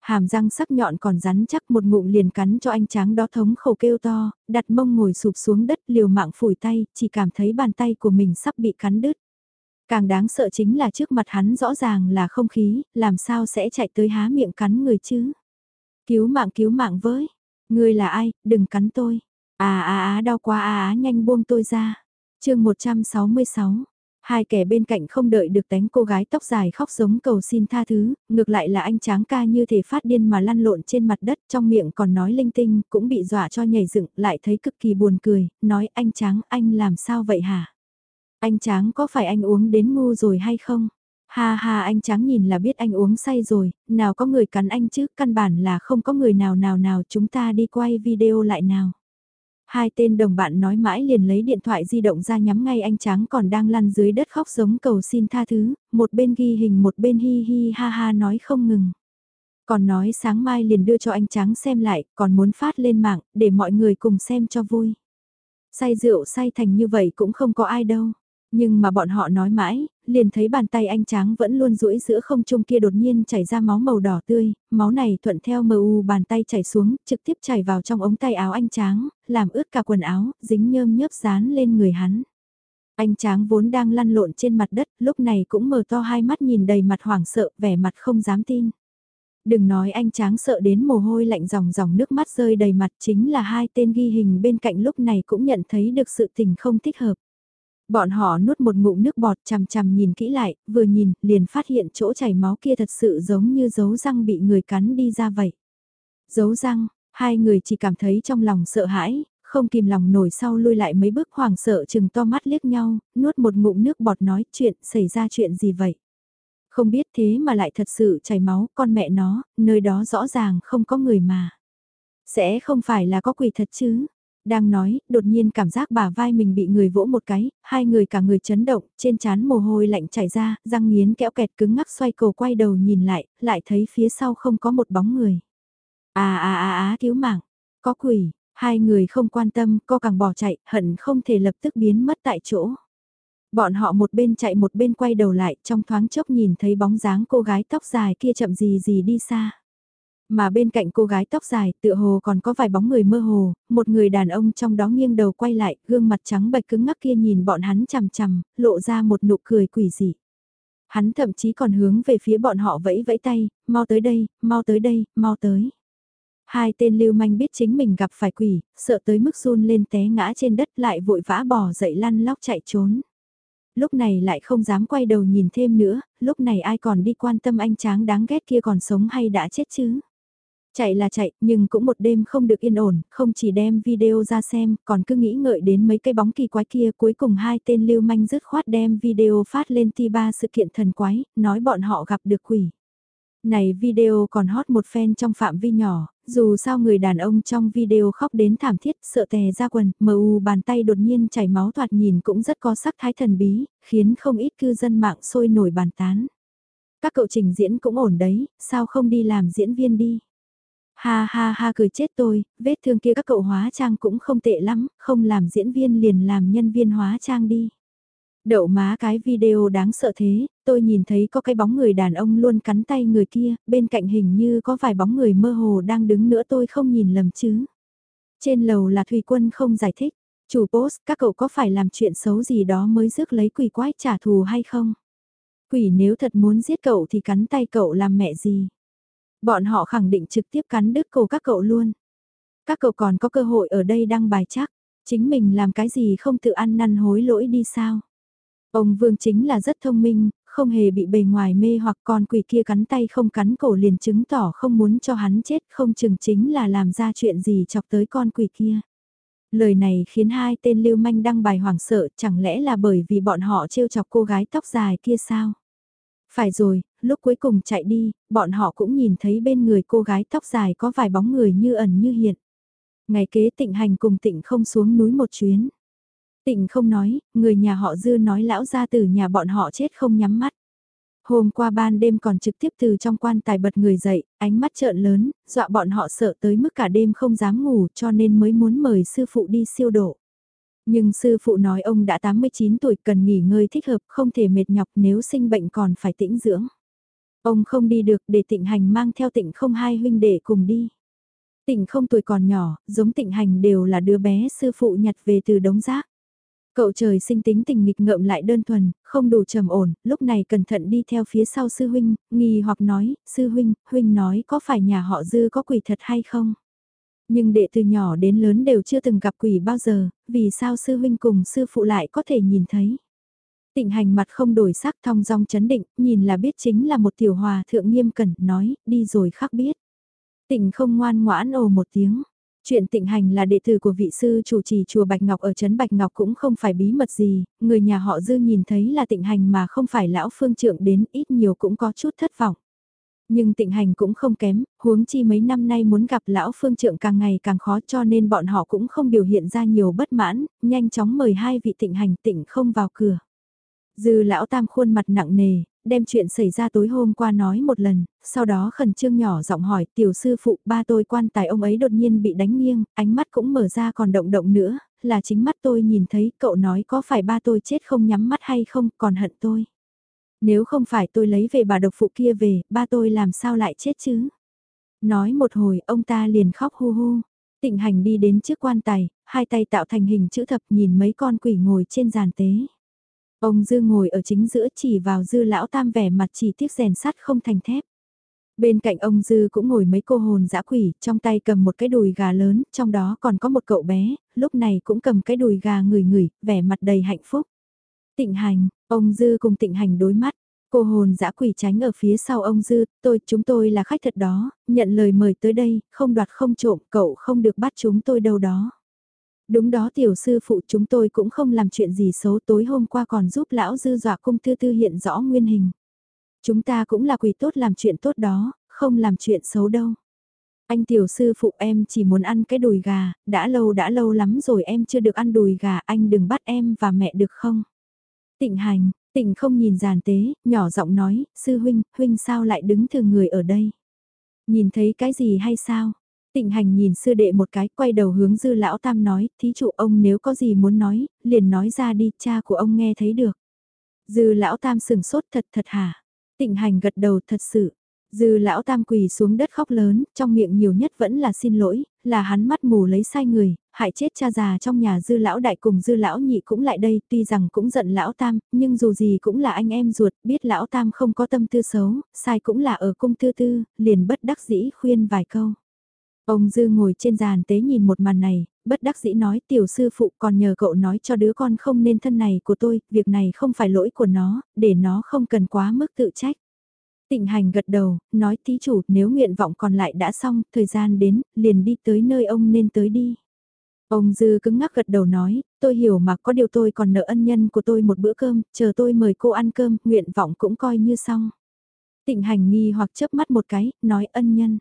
Hàm răng sắc nhọn còn rắn chắc một ngụm liền cắn cho anh tráng đó thống khẩu kêu to, đặt mông ngồi sụp xuống đất liều mạng phủi tay, chỉ cảm thấy bàn tay của mình sắp bị cắn đứt. Càng đáng sợ chính là trước mặt hắn rõ ràng là không khí, làm sao sẽ chạy tới há miệng cắn người chứ. Cứu mạng cứu mạng với, ngươi là ai, đừng cắn tôi. À à à đau quá à à nhanh buông tôi ra chương 166 Hai kẻ bên cạnh không đợi được tánh cô gái tóc dài khóc giống cầu xin tha thứ, ngược lại là anh tráng ca như thể phát điên mà lăn lộn trên mặt đất trong miệng còn nói linh tinh, cũng bị dọa cho nhảy dựng lại thấy cực kỳ buồn cười, nói anh tráng anh làm sao vậy hả? Anh tráng có phải anh uống đến ngu rồi hay không? Ha ha anh tráng nhìn là biết anh uống say rồi, nào có người cắn anh chứ, căn bản là không có người nào nào nào chúng ta đi quay video lại nào. Hai tên đồng bạn nói mãi liền lấy điện thoại di động ra nhắm ngay anh trắng còn đang lăn dưới đất khóc giống cầu xin tha thứ, một bên ghi hình một bên hi hi ha ha nói không ngừng. Còn nói sáng mai liền đưa cho anh trắng xem lại, còn muốn phát lên mạng, để mọi người cùng xem cho vui. Say rượu say thành như vậy cũng không có ai đâu. Nhưng mà bọn họ nói mãi, liền thấy bàn tay anh tráng vẫn luôn duỗi giữa không trung kia đột nhiên chảy ra máu màu đỏ tươi, máu này thuận theo mờ u bàn tay chảy xuống, trực tiếp chảy vào trong ống tay áo anh tráng, làm ướt cả quần áo, dính nhơm nhớp dán lên người hắn. Anh tráng vốn đang lăn lộn trên mặt đất, lúc này cũng mở to hai mắt nhìn đầy mặt hoảng sợ, vẻ mặt không dám tin. Đừng nói anh tráng sợ đến mồ hôi lạnh dòng dòng nước mắt rơi đầy mặt chính là hai tên ghi hình bên cạnh lúc này cũng nhận thấy được sự tình không thích hợp. Bọn họ nuốt một ngụm nước bọt chằm chằm nhìn kỹ lại, vừa nhìn, liền phát hiện chỗ chảy máu kia thật sự giống như dấu răng bị người cắn đi ra vậy. Dấu răng, hai người chỉ cảm thấy trong lòng sợ hãi, không kìm lòng nổi sau lui lại mấy bước hoảng sợ chừng to mắt liếc nhau, nuốt một ngụm nước bọt nói chuyện xảy ra chuyện gì vậy. Không biết thế mà lại thật sự chảy máu, con mẹ nó, nơi đó rõ ràng không có người mà. Sẽ không phải là có quỷ thật chứ, đang nói, đột nhiên cảm giác bà vai mình bị người vỗ một cái, hai người cả người chấn động, trên trán mồ hôi lạnh chảy ra, răng nghiến kẽo kẹt cứng ngắc xoay cầu quay đầu nhìn lại, lại thấy phía sau không có một bóng người. À à à à cứu mạng, có quỷ, hai người không quan tâm, co càng bỏ chạy, hận không thể lập tức biến mất tại chỗ. Bọn họ một bên chạy một bên quay đầu lại, trong thoáng chốc nhìn thấy bóng dáng cô gái tóc dài kia chậm gì gì đi xa. Mà bên cạnh cô gái tóc dài tựa hồ còn có vài bóng người mơ hồ, một người đàn ông trong đó nghiêng đầu quay lại, gương mặt trắng bệch cứng ngắc kia nhìn bọn hắn chằm chằm, lộ ra một nụ cười quỷ dị. Hắn thậm chí còn hướng về phía bọn họ vẫy vẫy tay, mau tới đây, mau tới đây, mau tới. Hai tên lưu manh biết chính mình gặp phải quỷ, sợ tới mức run lên té ngã trên đất lại vội vã bỏ dậy lăn lóc chạy trốn. Lúc này lại không dám quay đầu nhìn thêm nữa, lúc này ai còn đi quan tâm anh tráng đáng ghét kia còn sống hay đã chết chứ. Chạy là chạy, nhưng cũng một đêm không được yên ổn, không chỉ đem video ra xem, còn cứ nghĩ ngợi đến mấy cái bóng kỳ quái kia. Cuối cùng hai tên lưu manh dứt khoát đem video phát lên ti ba sự kiện thần quái, nói bọn họ gặp được quỷ. Này video còn hot một fan trong phạm vi nhỏ, dù sao người đàn ông trong video khóc đến thảm thiết sợ tè ra quần, mờ u bàn tay đột nhiên chảy máu thoạt nhìn cũng rất có sắc thái thần bí, khiến không ít cư dân mạng sôi nổi bàn tán. Các cậu trình diễn cũng ổn đấy, sao không đi làm diễn viên đi? Ha ha ha cười chết tôi, vết thương kia các cậu hóa trang cũng không tệ lắm, không làm diễn viên liền làm nhân viên hóa trang đi. Đậu má cái video đáng sợ thế, tôi nhìn thấy có cái bóng người đàn ông luôn cắn tay người kia, bên cạnh hình như có vài bóng người mơ hồ đang đứng nữa tôi không nhìn lầm chứ. Trên lầu là Thùy Quân không giải thích, chủ post các cậu có phải làm chuyện xấu gì đó mới rước lấy quỷ quái trả thù hay không? Quỷ nếu thật muốn giết cậu thì cắn tay cậu làm mẹ gì? Bọn họ khẳng định trực tiếp cắn đứt cổ các cậu luôn. Các cậu còn có cơ hội ở đây đăng bài chắc, chính mình làm cái gì không tự ăn năn hối lỗi đi sao? Ông Vương chính là rất thông minh, không hề bị bề ngoài mê hoặc con quỷ kia cắn tay không cắn cổ liền chứng tỏ không muốn cho hắn chết không chừng chính là làm ra chuyện gì chọc tới con quỷ kia. Lời này khiến hai tên lưu manh đăng bài hoảng sợ chẳng lẽ là bởi vì bọn họ trêu chọc cô gái tóc dài kia sao? Phải rồi, lúc cuối cùng chạy đi, bọn họ cũng nhìn thấy bên người cô gái tóc dài có vài bóng người như ẩn như hiện. Ngày kế tịnh hành cùng tịnh không xuống núi một chuyến. Tịnh không nói, người nhà họ dư nói lão ra từ nhà bọn họ chết không nhắm mắt. Hôm qua ban đêm còn trực tiếp từ trong quan tài bật người dậy, ánh mắt trợn lớn, dọa bọn họ sợ tới mức cả đêm không dám ngủ cho nên mới muốn mời sư phụ đi siêu độ. Nhưng sư phụ nói ông đã 89 tuổi cần nghỉ ngơi thích hợp không thể mệt nhọc nếu sinh bệnh còn phải tĩnh dưỡng. Ông không đi được để tịnh hành mang theo tịnh không hai huynh đệ cùng đi. Tịnh không tuổi còn nhỏ, giống tịnh hành đều là đứa bé sư phụ nhặt về từ đống rác. Cậu trời sinh tính tình nghịch ngợm lại đơn thuần, không đủ trầm ổn, lúc này cẩn thận đi theo phía sau sư huynh, nghi hoặc nói, sư huynh, huynh nói có phải nhà họ dư có quỷ thật hay không? Nhưng đệ từ nhỏ đến lớn đều chưa từng gặp quỷ bao giờ, vì sao sư huynh cùng sư phụ lại có thể nhìn thấy? Tịnh hành mặt không đổi sắc thong dong chấn định, nhìn là biết chính là một tiểu hòa thượng nghiêm cẩn, nói, đi rồi khắc biết. Tịnh không ngoan ngoãn ồ một tiếng. Chuyện tịnh hành là đệ tử của vị sư chủ trì chùa Bạch Ngọc ở Trấn Bạch Ngọc cũng không phải bí mật gì, người nhà họ dư nhìn thấy là tịnh hành mà không phải lão phương trượng đến ít nhiều cũng có chút thất vọng. Nhưng tịnh hành cũng không kém, huống chi mấy năm nay muốn gặp lão phương trượng càng ngày càng khó cho nên bọn họ cũng không biểu hiện ra nhiều bất mãn, nhanh chóng mời hai vị tịnh hành tịnh không vào cửa. Dư lão tam khuôn mặt nặng nề, đem chuyện xảy ra tối hôm qua nói một lần, sau đó khẩn trương nhỏ giọng hỏi tiểu sư phụ ba tôi quan tài ông ấy đột nhiên bị đánh nghiêng, ánh mắt cũng mở ra còn động động nữa, là chính mắt tôi nhìn thấy cậu nói có phải ba tôi chết không nhắm mắt hay không còn hận tôi. Nếu không phải tôi lấy về bà độc phụ kia về, ba tôi làm sao lại chết chứ? Nói một hồi ông ta liền khóc hu hu. Tịnh hành đi đến trước quan tài, hai tay tạo thành hình chữ thập nhìn mấy con quỷ ngồi trên giàn tế. Ông Dư ngồi ở chính giữa chỉ vào Dư lão tam vẻ mặt chỉ tiếc rèn sắt không thành thép. Bên cạnh ông Dư cũng ngồi mấy cô hồn dã quỷ, trong tay cầm một cái đùi gà lớn, trong đó còn có một cậu bé, lúc này cũng cầm cái đùi gà ngửi ngửi, vẻ mặt đầy hạnh phúc. Tịnh hành, ông Dư cùng tịnh hành đối mắt, cô hồn dã quỷ tránh ở phía sau ông Dư, tôi, chúng tôi là khách thật đó, nhận lời mời tới đây, không đoạt không trộm, cậu không được bắt chúng tôi đâu đó. Đúng đó tiểu sư phụ chúng tôi cũng không làm chuyện gì xấu tối hôm qua còn giúp lão dư dọa cung thư tư hiện rõ nguyên hình. Chúng ta cũng là quỷ tốt làm chuyện tốt đó, không làm chuyện xấu đâu. Anh tiểu sư phụ em chỉ muốn ăn cái đùi gà, đã lâu đã lâu lắm rồi em chưa được ăn đùi gà, anh đừng bắt em và mẹ được không? Tịnh hành, tịnh không nhìn giàn tế, nhỏ giọng nói, sư huynh, huynh sao lại đứng thường người ở đây? Nhìn thấy cái gì hay sao? Tịnh hành nhìn sư đệ một cái, quay đầu hướng dư lão tam nói, thí chủ ông nếu có gì muốn nói, liền nói ra đi, cha của ông nghe thấy được. Dư lão tam sừng sốt thật thật hả? Tịnh hành gật đầu thật sự. Dư lão tam quỳ xuống đất khóc lớn, trong miệng nhiều nhất vẫn là xin lỗi, là hắn mắt mù lấy sai người, hại chết cha già trong nhà dư lão đại cùng dư lão nhị cũng lại đây, tuy rằng cũng giận lão tam, nhưng dù gì cũng là anh em ruột, biết lão tam không có tâm tư xấu, sai cũng là ở cung tư tư, liền bất đắc dĩ khuyên vài câu. Ông Dư ngồi trên giàn tế nhìn một màn này, bất đắc dĩ nói tiểu sư phụ còn nhờ cậu nói cho đứa con không nên thân này của tôi, việc này không phải lỗi của nó, để nó không cần quá mức tự trách. Tịnh hành gật đầu, nói thí chủ nếu nguyện vọng còn lại đã xong, thời gian đến, liền đi tới nơi ông nên tới đi. Ông Dư cứng ngắc gật đầu nói, tôi hiểu mà có điều tôi còn nợ ân nhân của tôi một bữa cơm, chờ tôi mời cô ăn cơm, nguyện vọng cũng coi như xong. Tịnh hành nghi hoặc chớp mắt một cái, nói ân nhân.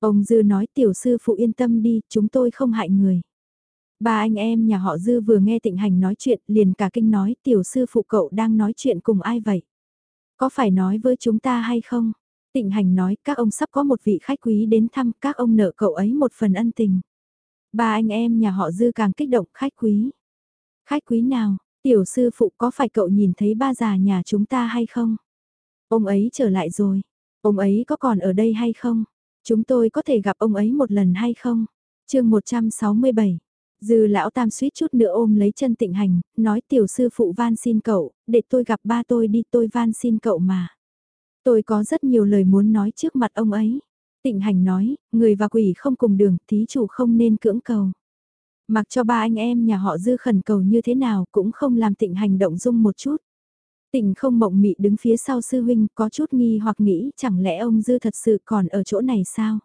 Ông Dư nói tiểu sư phụ yên tâm đi, chúng tôi không hại người. Ba anh em nhà họ Dư vừa nghe tịnh hành nói chuyện liền cả kinh nói tiểu sư phụ cậu đang nói chuyện cùng ai vậy? Có phải nói với chúng ta hay không? Tịnh hành nói các ông sắp có một vị khách quý đến thăm các ông nợ cậu ấy một phần ân tình. Ba anh em nhà họ Dư càng kích động khách quý. Khách quý nào, tiểu sư phụ có phải cậu nhìn thấy ba già nhà chúng ta hay không? Ông ấy trở lại rồi, ông ấy có còn ở đây hay không? Chúng tôi có thể gặp ông ấy một lần hay không? chương 167. Dư lão tam suýt chút nữa ôm lấy chân tịnh hành, nói tiểu sư phụ van xin cậu, để tôi gặp ba tôi đi tôi van xin cậu mà. Tôi có rất nhiều lời muốn nói trước mặt ông ấy. Tịnh hành nói, người và quỷ không cùng đường, thí chủ không nên cưỡng cầu. Mặc cho ba anh em nhà họ dư khẩn cầu như thế nào cũng không làm tịnh hành động dung một chút. Tịnh không mộng mị đứng phía sau sư huynh có chút nghi hoặc nghĩ chẳng lẽ ông dư thật sự còn ở chỗ này sao?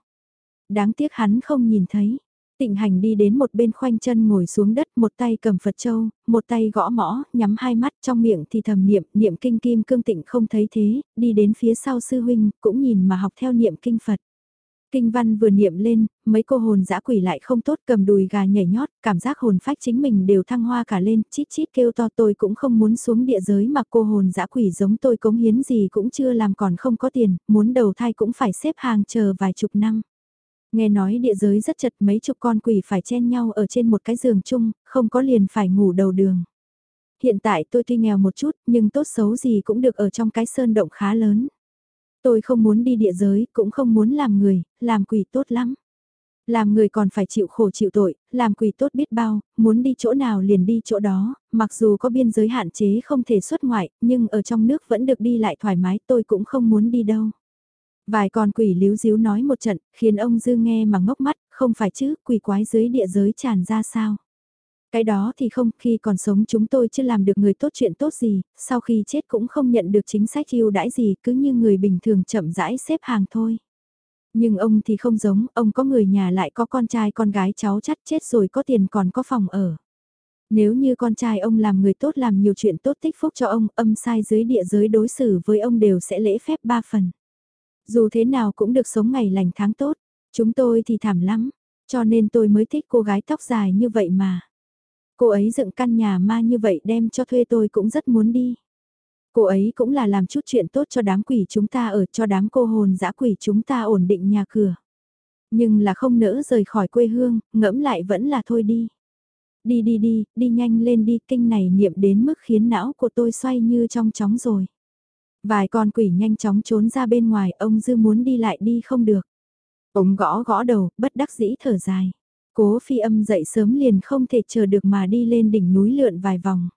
Đáng tiếc hắn không nhìn thấy. Tịnh hành đi đến một bên khoanh chân ngồi xuống đất, một tay cầm Phật Châu, một tay gõ mõ, nhắm hai mắt trong miệng thì thầm niệm, niệm kinh kim cương tịnh không thấy thế, đi đến phía sau sư huynh, cũng nhìn mà học theo niệm kinh Phật. Kinh văn vừa niệm lên, mấy cô hồn dã quỷ lại không tốt cầm đùi gà nhảy nhót, cảm giác hồn phách chính mình đều thăng hoa cả lên, chít chít kêu to tôi cũng không muốn xuống địa giới mà cô hồn dã quỷ giống tôi cống hiến gì cũng chưa làm còn không có tiền, muốn đầu thai cũng phải xếp hàng chờ vài chục năm. Nghe nói địa giới rất chật mấy chục con quỷ phải chen nhau ở trên một cái giường chung, không có liền phải ngủ đầu đường. Hiện tại tôi tuy nghèo một chút nhưng tốt xấu gì cũng được ở trong cái sơn động khá lớn. Tôi không muốn đi địa giới, cũng không muốn làm người, làm quỷ tốt lắm. Làm người còn phải chịu khổ chịu tội, làm quỷ tốt biết bao, muốn đi chỗ nào liền đi chỗ đó, mặc dù có biên giới hạn chế không thể xuất ngoại, nhưng ở trong nước vẫn được đi lại thoải mái tôi cũng không muốn đi đâu. Vài con quỷ líu díu nói một trận, khiến ông Dư nghe mà ngốc mắt, không phải chứ, quỷ quái dưới địa giới tràn ra sao. Cái đó thì không, khi còn sống chúng tôi chưa làm được người tốt chuyện tốt gì, sau khi chết cũng không nhận được chính sách ưu đãi gì, cứ như người bình thường chậm rãi xếp hàng thôi. Nhưng ông thì không giống, ông có người nhà lại có con trai con gái cháu chắt chết rồi có tiền còn có phòng ở. Nếu như con trai ông làm người tốt làm nhiều chuyện tốt tích phúc cho ông, âm sai dưới địa giới đối xử với ông đều sẽ lễ phép ba phần. Dù thế nào cũng được sống ngày lành tháng tốt, chúng tôi thì thảm lắm, cho nên tôi mới thích cô gái tóc dài như vậy mà. Cô ấy dựng căn nhà ma như vậy đem cho thuê tôi cũng rất muốn đi. Cô ấy cũng là làm chút chuyện tốt cho đám quỷ chúng ta ở cho đám cô hồn dã quỷ chúng ta ổn định nhà cửa. Nhưng là không nỡ rời khỏi quê hương, ngẫm lại vẫn là thôi đi. Đi đi đi, đi nhanh lên đi, kinh này niệm đến mức khiến não của tôi xoay như trong chóng rồi. Vài con quỷ nhanh chóng trốn ra bên ngoài, ông dư muốn đi lại đi không được. Ông gõ gõ đầu, bất đắc dĩ thở dài. Cố phi âm dậy sớm liền không thể chờ được mà đi lên đỉnh núi lượn vài vòng.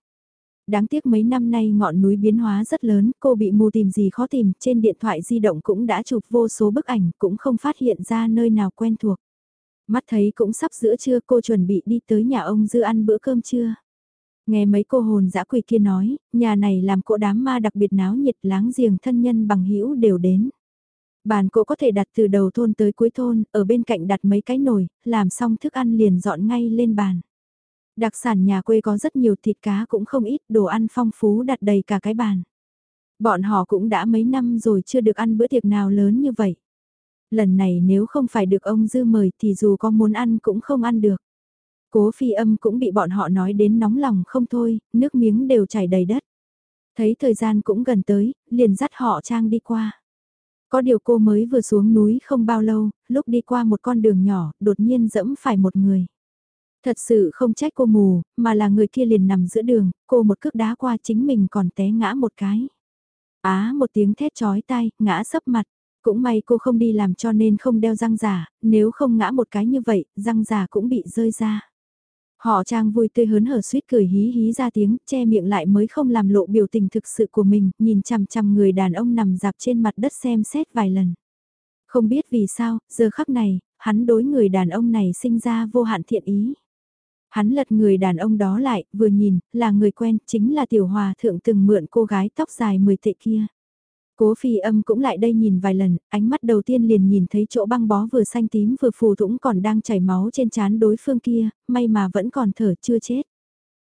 Đáng tiếc mấy năm nay ngọn núi biến hóa rất lớn, cô bị mù tìm gì khó tìm, trên điện thoại di động cũng đã chụp vô số bức ảnh, cũng không phát hiện ra nơi nào quen thuộc. Mắt thấy cũng sắp giữa trưa cô chuẩn bị đi tới nhà ông Dư ăn bữa cơm trưa. Nghe mấy cô hồn dã quỷ kia nói, nhà này làm cỗ đám ma đặc biệt náo nhiệt láng giềng thân nhân bằng hữu đều đến. Bàn cỗ có thể đặt từ đầu thôn tới cuối thôn, ở bên cạnh đặt mấy cái nồi, làm xong thức ăn liền dọn ngay lên bàn. Đặc sản nhà quê có rất nhiều thịt cá cũng không ít, đồ ăn phong phú đặt đầy cả cái bàn. Bọn họ cũng đã mấy năm rồi chưa được ăn bữa tiệc nào lớn như vậy. Lần này nếu không phải được ông Dư mời thì dù có muốn ăn cũng không ăn được. Cố phi âm cũng bị bọn họ nói đến nóng lòng không thôi, nước miếng đều chảy đầy đất. Thấy thời gian cũng gần tới, liền dắt họ trang đi qua. Có điều cô mới vừa xuống núi không bao lâu, lúc đi qua một con đường nhỏ, đột nhiên dẫm phải một người. Thật sự không trách cô mù, mà là người kia liền nằm giữa đường, cô một cước đá qua chính mình còn té ngã một cái. Á một tiếng thét chói tai, ngã sấp mặt. Cũng may cô không đi làm cho nên không đeo răng giả, nếu không ngã một cái như vậy, răng giả cũng bị rơi ra. Họ trang vui tươi hớn hở suýt cười hí hí ra tiếng, che miệng lại mới không làm lộ biểu tình thực sự của mình, nhìn chằm chằm người đàn ông nằm dạp trên mặt đất xem xét vài lần. Không biết vì sao, giờ khắc này, hắn đối người đàn ông này sinh ra vô hạn thiện ý. Hắn lật người đàn ông đó lại, vừa nhìn, là người quen, chính là tiểu hòa thượng từng mượn cô gái tóc dài 10 tệ kia. Cố phi âm cũng lại đây nhìn vài lần, ánh mắt đầu tiên liền nhìn thấy chỗ băng bó vừa xanh tím vừa phù thủng còn đang chảy máu trên trán đối phương kia, may mà vẫn còn thở chưa chết.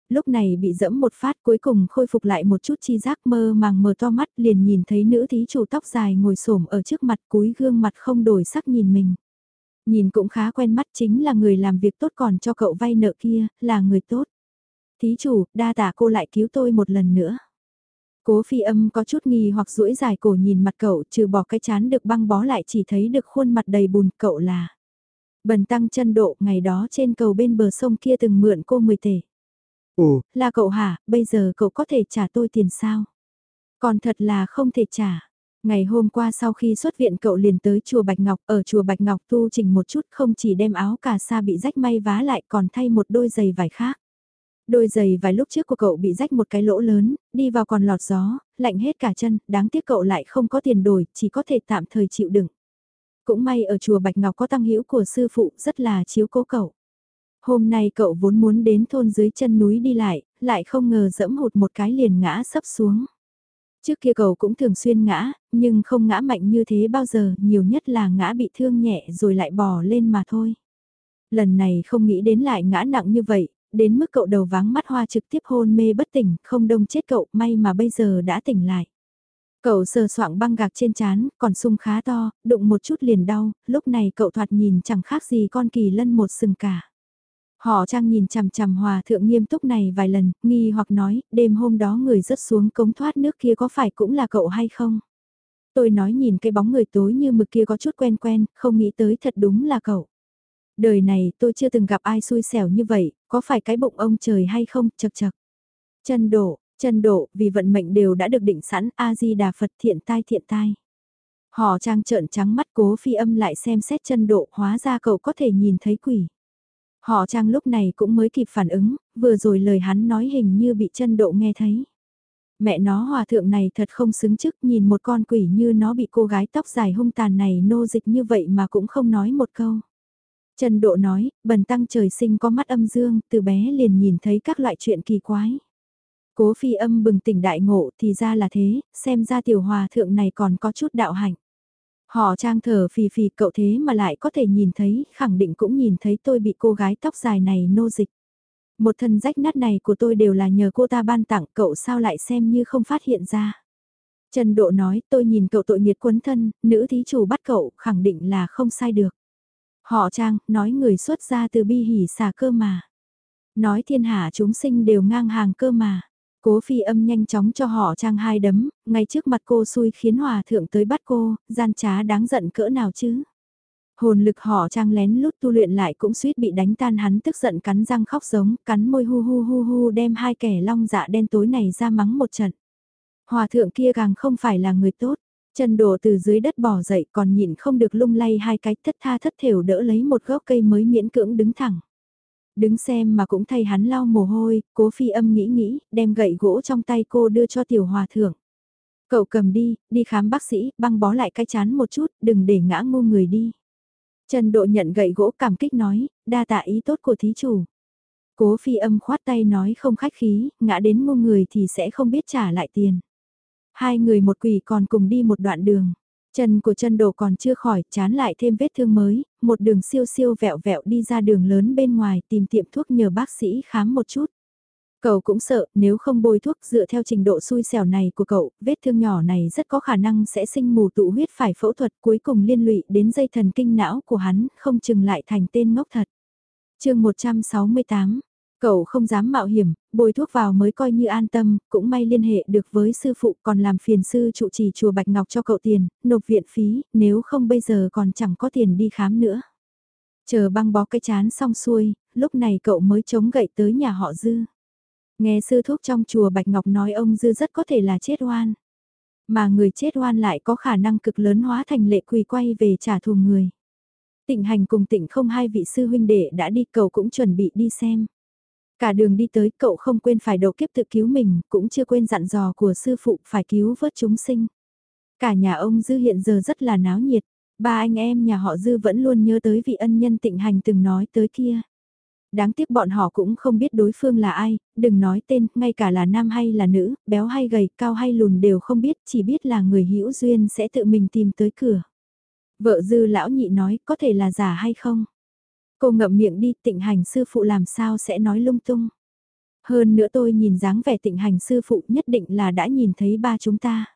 Lúc này bị dẫm một phát cuối cùng khôi phục lại một chút chi giác mơ màng mờ to mắt liền nhìn thấy nữ thí chủ tóc dài ngồi xổm ở trước mặt cúi gương mặt không đổi sắc nhìn mình. Nhìn cũng khá quen mắt chính là người làm việc tốt còn cho cậu vay nợ kia, là người tốt. Thí chủ, đa tạ cô lại cứu tôi một lần nữa. Cố phi âm có chút nghi hoặc duỗi dài cổ nhìn mặt cậu trừ bỏ cái chán được băng bó lại chỉ thấy được khuôn mặt đầy bùn cậu là. Bần tăng chân độ ngày đó trên cầu bên bờ sông kia từng mượn cô 10 tể. Ồ, là cậu hả, bây giờ cậu có thể trả tôi tiền sao? Còn thật là không thể trả. Ngày hôm qua sau khi xuất viện cậu liền tới chùa Bạch Ngọc, ở chùa Bạch Ngọc tu chỉnh một chút không chỉ đem áo cà sa bị rách may vá lại còn thay một đôi giày vải khác. Đôi giày vài lúc trước của cậu bị rách một cái lỗ lớn, đi vào còn lọt gió, lạnh hết cả chân, đáng tiếc cậu lại không có tiền đổi, chỉ có thể tạm thời chịu đựng. Cũng may ở chùa Bạch Ngọc có tăng hữu của sư phụ rất là chiếu cố cậu. Hôm nay cậu vốn muốn đến thôn dưới chân núi đi lại, lại không ngờ dẫm hụt một cái liền ngã sấp xuống. Trước kia cậu cũng thường xuyên ngã, nhưng không ngã mạnh như thế bao giờ, nhiều nhất là ngã bị thương nhẹ rồi lại bò lên mà thôi. Lần này không nghĩ đến lại ngã nặng như vậy, đến mức cậu đầu váng mắt hoa trực tiếp hôn mê bất tỉnh, không đông chết cậu, may mà bây giờ đã tỉnh lại. Cậu sờ soạng băng gạc trên chán, còn sung khá to, đụng một chút liền đau, lúc này cậu thoạt nhìn chẳng khác gì con kỳ lân một sừng cả. Họ trang nhìn chằm chằm hòa thượng nghiêm túc này vài lần, nghi hoặc nói, đêm hôm đó người rớt xuống cống thoát nước kia có phải cũng là cậu hay không? Tôi nói nhìn cái bóng người tối như mực kia có chút quen quen, không nghĩ tới thật đúng là cậu. Đời này tôi chưa từng gặp ai xui xẻo như vậy, có phải cái bụng ông trời hay không, chật chật. Chân độ, chân độ, vì vận mệnh đều đã được định sẵn, A-di-đà Phật thiện tai thiện tai. Họ trang trợn trắng mắt cố phi âm lại xem xét chân độ, hóa ra cậu có thể nhìn thấy quỷ. Họ trang lúc này cũng mới kịp phản ứng, vừa rồi lời hắn nói hình như bị chân độ nghe thấy. Mẹ nó hòa thượng này thật không xứng chức nhìn một con quỷ như nó bị cô gái tóc dài hung tàn này nô dịch như vậy mà cũng không nói một câu. Trần Độ nói, bần tăng trời sinh có mắt âm dương, từ bé liền nhìn thấy các loại chuyện kỳ quái. Cố phi âm bừng tỉnh đại ngộ thì ra là thế, xem ra tiểu hòa thượng này còn có chút đạo hạnh. Họ trang thở phì phì cậu thế mà lại có thể nhìn thấy, khẳng định cũng nhìn thấy tôi bị cô gái tóc dài này nô dịch. Một thân rách nát này của tôi đều là nhờ cô ta ban tặng cậu sao lại xem như không phát hiện ra. Trần Độ nói tôi nhìn cậu tội nghiệt quấn thân, nữ thí chủ bắt cậu khẳng định là không sai được. Họ trang, nói người xuất ra từ bi hỉ xà cơ mà. Nói thiên hạ chúng sinh đều ngang hàng cơ mà. Cố phi âm nhanh chóng cho họ trang hai đấm, ngay trước mặt cô xui khiến hòa thượng tới bắt cô, gian trá đáng giận cỡ nào chứ. Hồn lực họ trang lén lút tu luyện lại cũng suýt bị đánh tan hắn tức giận cắn răng khóc giống, cắn môi hu hu hu hu đem hai kẻ long dạ đen tối này ra mắng một trận. Hòa thượng kia càng không phải là người tốt, chân đổ từ dưới đất bỏ dậy còn nhịn không được lung lay hai cái thất tha thất thểu đỡ lấy một gốc cây mới miễn cưỡng đứng thẳng. Đứng xem mà cũng thay hắn lau mồ hôi, cố phi âm nghĩ nghĩ, đem gậy gỗ trong tay cô đưa cho tiểu hòa thượng. Cậu cầm đi, đi khám bác sĩ, băng bó lại cái chán một chút, đừng để ngã ngu người đi. Trần Độ nhận gậy gỗ cảm kích nói, đa tạ ý tốt của thí chủ. Cố phi âm khoát tay nói không khách khí, ngã đến ngu người thì sẽ không biết trả lại tiền. Hai người một quỷ còn cùng đi một đoạn đường. Chân của chân đồ còn chưa khỏi, chán lại thêm vết thương mới, một đường siêu siêu vẹo vẹo đi ra đường lớn bên ngoài tìm tiệm thuốc nhờ bác sĩ khám một chút. Cậu cũng sợ, nếu không bôi thuốc dựa theo trình độ xui xẻo này của cậu, vết thương nhỏ này rất có khả năng sẽ sinh mù tụ huyết phải phẫu thuật cuối cùng liên lụy đến dây thần kinh não của hắn, không chừng lại thành tên ngốc thật. chương 168, Cậu không dám mạo hiểm, bồi thuốc vào mới coi như an tâm, cũng may liên hệ được với sư phụ còn làm phiền sư trụ trì chùa Bạch Ngọc cho cậu tiền, nộp viện phí, nếu không bây giờ còn chẳng có tiền đi khám nữa. Chờ băng bó cái chán xong xuôi, lúc này cậu mới chống gậy tới nhà họ Dư. Nghe sư thuốc trong chùa Bạch Ngọc nói ông Dư rất có thể là chết oan. Mà người chết oan lại có khả năng cực lớn hóa thành lệ quỳ quay về trả thù người. Tịnh hành cùng tịnh không hai vị sư huynh đệ đã đi cậu cũng chuẩn bị đi xem. Cả đường đi tới cậu không quên phải đầu kiếp tự cứu mình, cũng chưa quên dặn dò của sư phụ phải cứu vớt chúng sinh. Cả nhà ông Dư hiện giờ rất là náo nhiệt, ba anh em nhà họ Dư vẫn luôn nhớ tới vị ân nhân tịnh hành từng nói tới kia. Đáng tiếc bọn họ cũng không biết đối phương là ai, đừng nói tên, ngay cả là nam hay là nữ, béo hay gầy, cao hay lùn đều không biết, chỉ biết là người hữu duyên sẽ tự mình tìm tới cửa. Vợ Dư lão nhị nói, có thể là giả hay không? Cô ngậm miệng đi tịnh hành sư phụ làm sao sẽ nói lung tung. Hơn nữa tôi nhìn dáng vẻ tịnh hành sư phụ nhất định là đã nhìn thấy ba chúng ta.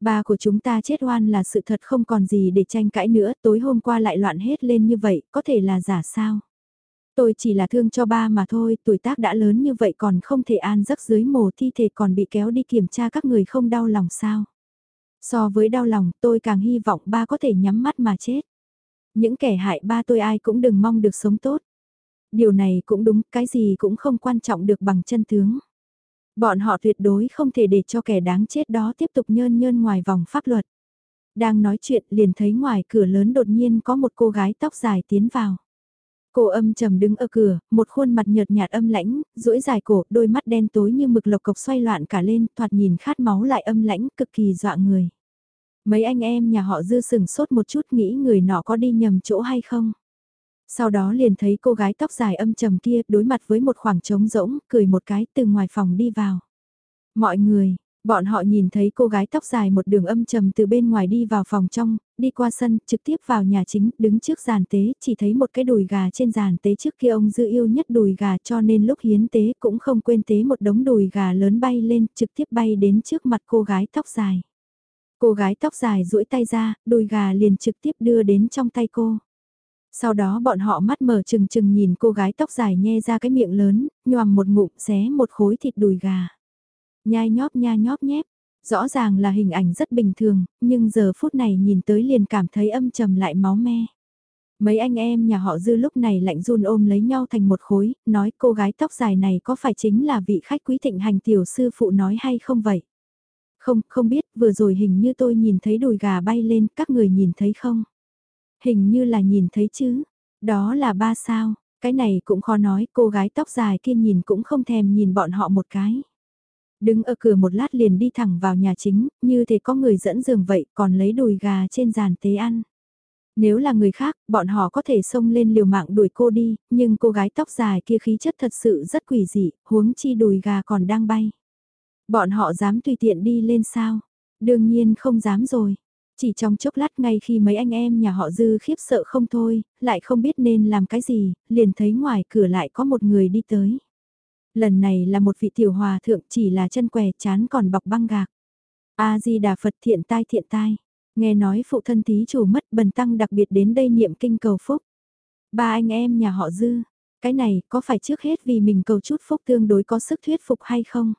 Ba của chúng ta chết oan là sự thật không còn gì để tranh cãi nữa, tối hôm qua lại loạn hết lên như vậy, có thể là giả sao? Tôi chỉ là thương cho ba mà thôi, tuổi tác đã lớn như vậy còn không thể an giấc dưới mồ thi thể còn bị kéo đi kiểm tra các người không đau lòng sao? So với đau lòng, tôi càng hy vọng ba có thể nhắm mắt mà chết. Những kẻ hại ba tôi ai cũng đừng mong được sống tốt. Điều này cũng đúng, cái gì cũng không quan trọng được bằng chân tướng. Bọn họ tuyệt đối không thể để cho kẻ đáng chết đó tiếp tục nhơn nhơn ngoài vòng pháp luật. Đang nói chuyện liền thấy ngoài cửa lớn đột nhiên có một cô gái tóc dài tiến vào. Cô âm trầm đứng ở cửa, một khuôn mặt nhợt nhạt âm lãnh, duỗi dài cổ, đôi mắt đen tối như mực lộc cộc xoay loạn cả lên, thoạt nhìn khát máu lại âm lãnh, cực kỳ dọa người. Mấy anh em nhà họ dư sừng sốt một chút nghĩ người nọ có đi nhầm chỗ hay không. Sau đó liền thấy cô gái tóc dài âm trầm kia đối mặt với một khoảng trống rỗng, cười một cái từ ngoài phòng đi vào. Mọi người, Bọn họ nhìn thấy cô gái tóc dài một đường âm trầm từ bên ngoài đi vào phòng trong, đi qua sân, trực tiếp vào nhà chính, đứng trước giàn tế, chỉ thấy một cái đùi gà trên giàn tế trước kia ông dư yêu nhất đùi gà cho nên lúc hiến tế cũng không quên tế một đống đùi gà lớn bay lên, trực tiếp bay đến trước mặt cô gái tóc dài. Cô gái tóc dài duỗi tay ra, đùi gà liền trực tiếp đưa đến trong tay cô. Sau đó bọn họ mắt mở trừng trừng nhìn cô gái tóc dài nhe ra cái miệng lớn, nhoàm một ngụm xé một khối thịt đùi gà. Nhai nhóp nha nhóp nhép, rõ ràng là hình ảnh rất bình thường, nhưng giờ phút này nhìn tới liền cảm thấy âm trầm lại máu me. Mấy anh em nhà họ dư lúc này lạnh run ôm lấy nhau thành một khối, nói cô gái tóc dài này có phải chính là vị khách quý thịnh hành tiểu sư phụ nói hay không vậy? Không, không biết, vừa rồi hình như tôi nhìn thấy đùi gà bay lên, các người nhìn thấy không? Hình như là nhìn thấy chứ, đó là ba sao, cái này cũng khó nói, cô gái tóc dài kia nhìn cũng không thèm nhìn bọn họ một cái. Đứng ở cửa một lát liền đi thẳng vào nhà chính, như thể có người dẫn giường vậy, còn lấy đùi gà trên giàn tế ăn. Nếu là người khác, bọn họ có thể xông lên liều mạng đuổi cô đi, nhưng cô gái tóc dài kia khí chất thật sự rất quỷ dị, huống chi đùi gà còn đang bay. Bọn họ dám tùy tiện đi lên sao? Đương nhiên không dám rồi. Chỉ trong chốc lát ngay khi mấy anh em nhà họ dư khiếp sợ không thôi, lại không biết nên làm cái gì, liền thấy ngoài cửa lại có một người đi tới. Lần này là một vị tiểu hòa thượng chỉ là chân què chán còn bọc băng gạc. A-di-đà Phật thiện tai thiện tai. Nghe nói phụ thân tí chủ mất bần tăng đặc biệt đến đây niệm kinh cầu phúc. Ba anh em nhà họ dư. Cái này có phải trước hết vì mình cầu chút phúc tương đối có sức thuyết phục hay không?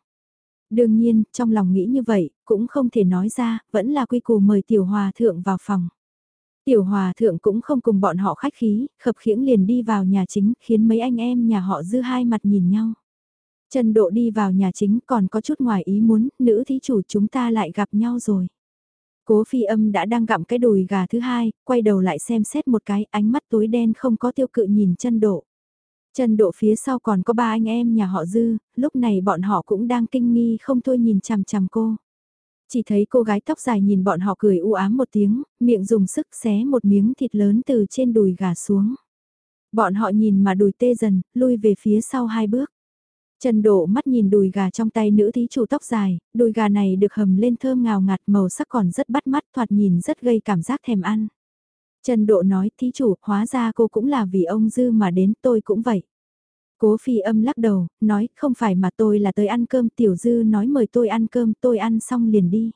Đương nhiên, trong lòng nghĩ như vậy, cũng không thể nói ra, vẫn là quy củ mời tiểu hòa thượng vào phòng. Tiểu hòa thượng cũng không cùng bọn họ khách khí, khập khiễng liền đi vào nhà chính, khiến mấy anh em nhà họ dư hai mặt nhìn nhau. Trần Độ đi vào nhà chính còn có chút ngoài ý muốn, nữ thí chủ chúng ta lại gặp nhau rồi. Cố phi âm đã đang gặm cái đùi gà thứ hai, quay đầu lại xem xét một cái ánh mắt tối đen không có tiêu cự nhìn chân độ. Chân độ phía sau còn có ba anh em nhà họ dư, lúc này bọn họ cũng đang kinh nghi không thôi nhìn chằm chằm cô. Chỉ thấy cô gái tóc dài nhìn bọn họ cười u ám một tiếng, miệng dùng sức xé một miếng thịt lớn từ trên đùi gà xuống. Bọn họ nhìn mà đùi tê dần, lui về phía sau hai bước. Trần Độ mắt nhìn đùi gà trong tay nữ thí chủ tóc dài, đùi gà này được hầm lên thơm ngào ngạt màu sắc còn rất bắt mắt thoạt nhìn rất gây cảm giác thèm ăn. Trần Độ nói thí chủ hóa ra cô cũng là vì ông Dư mà đến tôi cũng vậy. Cố phi âm lắc đầu, nói không phải mà tôi là tới ăn cơm tiểu Dư nói mời tôi ăn cơm tôi ăn xong liền đi.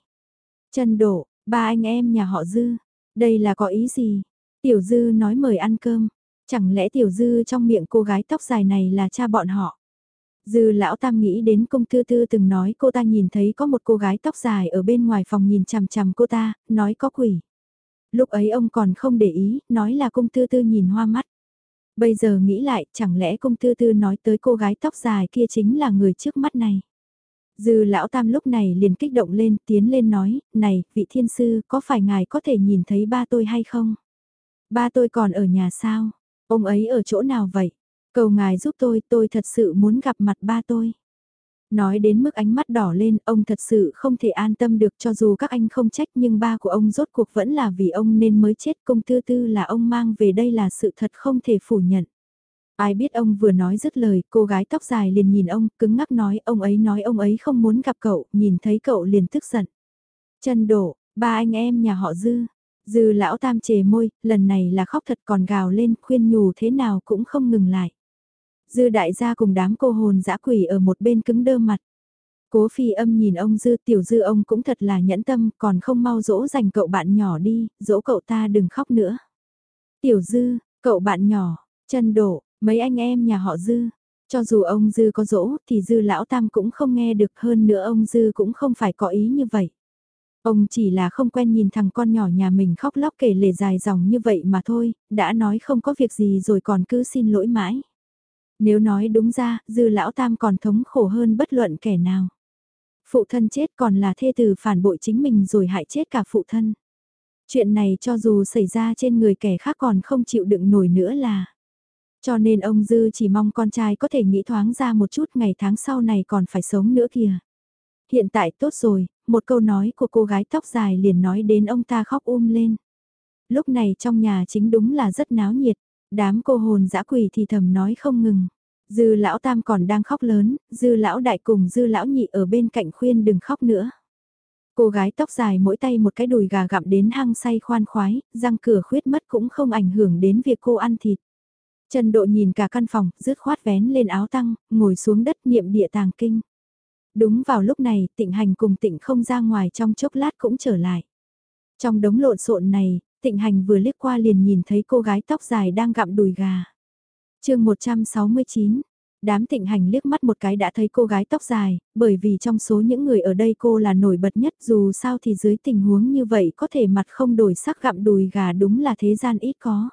Trần Độ, ba anh em nhà họ Dư, đây là có ý gì? Tiểu Dư nói mời ăn cơm, chẳng lẽ Tiểu Dư trong miệng cô gái tóc dài này là cha bọn họ? Dư lão tam nghĩ đến công tư tư từng nói cô ta nhìn thấy có một cô gái tóc dài ở bên ngoài phòng nhìn chằm chằm cô ta, nói có quỷ. Lúc ấy ông còn không để ý, nói là công tư tư nhìn hoa mắt. Bây giờ nghĩ lại, chẳng lẽ công tư tư nói tới cô gái tóc dài kia chính là người trước mắt này. Dư lão tam lúc này liền kích động lên, tiến lên nói, này, vị thiên sư, có phải ngài có thể nhìn thấy ba tôi hay không? Ba tôi còn ở nhà sao? Ông ấy ở chỗ nào vậy? Cầu ngài giúp tôi, tôi thật sự muốn gặp mặt ba tôi. Nói đến mức ánh mắt đỏ lên, ông thật sự không thể an tâm được cho dù các anh không trách nhưng ba của ông rốt cuộc vẫn là vì ông nên mới chết công tư tư là ông mang về đây là sự thật không thể phủ nhận. Ai biết ông vừa nói dứt lời, cô gái tóc dài liền nhìn ông, cứng ngắc nói ông ấy nói ông ấy không muốn gặp cậu, nhìn thấy cậu liền tức giận. Chân đổ, ba anh em nhà họ dư, dư lão tam chề môi, lần này là khóc thật còn gào lên, khuyên nhủ thế nào cũng không ngừng lại. Dư đại gia cùng đám cô hồn dã quỷ ở một bên cứng đơ mặt. Cố phi âm nhìn ông dư tiểu dư ông cũng thật là nhẫn tâm còn không mau dỗ dành cậu bạn nhỏ đi, dỗ cậu ta đừng khóc nữa. Tiểu dư, cậu bạn nhỏ, chân đổ, mấy anh em nhà họ dư. Cho dù ông dư có dỗ thì dư lão tam cũng không nghe được hơn nữa ông dư cũng không phải có ý như vậy. Ông chỉ là không quen nhìn thằng con nhỏ nhà mình khóc lóc kể lể dài dòng như vậy mà thôi, đã nói không có việc gì rồi còn cứ xin lỗi mãi. Nếu nói đúng ra, dư lão tam còn thống khổ hơn bất luận kẻ nào. Phụ thân chết còn là thê tử phản bội chính mình rồi hại chết cả phụ thân. Chuyện này cho dù xảy ra trên người kẻ khác còn không chịu đựng nổi nữa là. Cho nên ông Dư chỉ mong con trai có thể nghĩ thoáng ra một chút ngày tháng sau này còn phải sống nữa kìa. Hiện tại tốt rồi, một câu nói của cô gái tóc dài liền nói đến ông ta khóc um lên. Lúc này trong nhà chính đúng là rất náo nhiệt, đám cô hồn dã quỷ thì thầm nói không ngừng. Dư lão tam còn đang khóc lớn, dư lão đại cùng dư lão nhị ở bên cạnh khuyên đừng khóc nữa. Cô gái tóc dài mỗi tay một cái đùi gà gặm đến hăng say khoan khoái, răng cửa khuyết mất cũng không ảnh hưởng đến việc cô ăn thịt. Trần Độ nhìn cả căn phòng, rứt khoát vén lên áo tăng, ngồi xuống đất niệm địa tàng kinh. Đúng vào lúc này, tịnh hành cùng tịnh không ra ngoài trong chốc lát cũng trở lại. Trong đống lộn xộn này, tịnh hành vừa liếc qua liền nhìn thấy cô gái tóc dài đang gặm đùi gà. chương 169, đám tịnh hành liếc mắt một cái đã thấy cô gái tóc dài, bởi vì trong số những người ở đây cô là nổi bật nhất dù sao thì dưới tình huống như vậy có thể mặt không đổi sắc gặm đùi gà đúng là thế gian ít có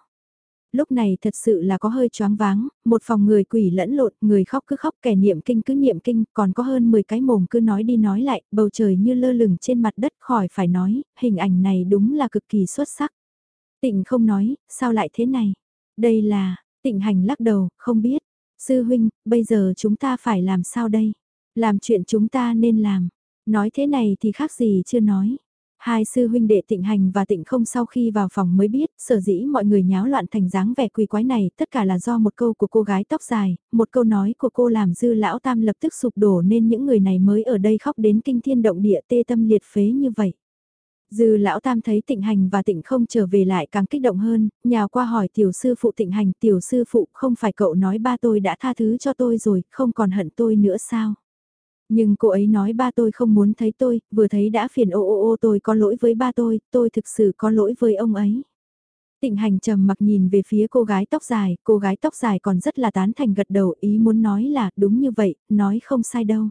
lúc này thật sự là có hơi choáng váng, một phòng người quỷ lẫn lộn, người khóc cứ khóc, kẻ niệm kinh cứ niệm kinh, còn có hơn 10 cái mồm cứ nói đi nói lại, bầu trời như lơ lửng trên mặt đất khỏi phải nói, hình ảnh này đúng là cực kỳ xuất sắc. Tịnh không nói, sao lại thế này? Đây là, tịnh hành lắc đầu, không biết. Sư huynh, bây giờ chúng ta phải làm sao đây? Làm chuyện chúng ta nên làm. Nói thế này thì khác gì chưa nói. Hai sư huynh đệ tịnh hành và tịnh không sau khi vào phòng mới biết, sở dĩ mọi người nháo loạn thành dáng vẻ quỳ quái này, tất cả là do một câu của cô gái tóc dài, một câu nói của cô làm dư lão tam lập tức sụp đổ nên những người này mới ở đây khóc đến kinh thiên động địa tê tâm liệt phế như vậy. Dư lão tam thấy tịnh hành và tịnh không trở về lại càng kích động hơn, nhào qua hỏi tiểu sư phụ tịnh hành, tiểu sư phụ không phải cậu nói ba tôi đã tha thứ cho tôi rồi, không còn hận tôi nữa sao? Nhưng cô ấy nói ba tôi không muốn thấy tôi, vừa thấy đã phiền ô ô ô tôi có lỗi với ba tôi, tôi thực sự có lỗi với ông ấy. Tịnh hành trầm mặc nhìn về phía cô gái tóc dài, cô gái tóc dài còn rất là tán thành gật đầu ý muốn nói là đúng như vậy, nói không sai đâu.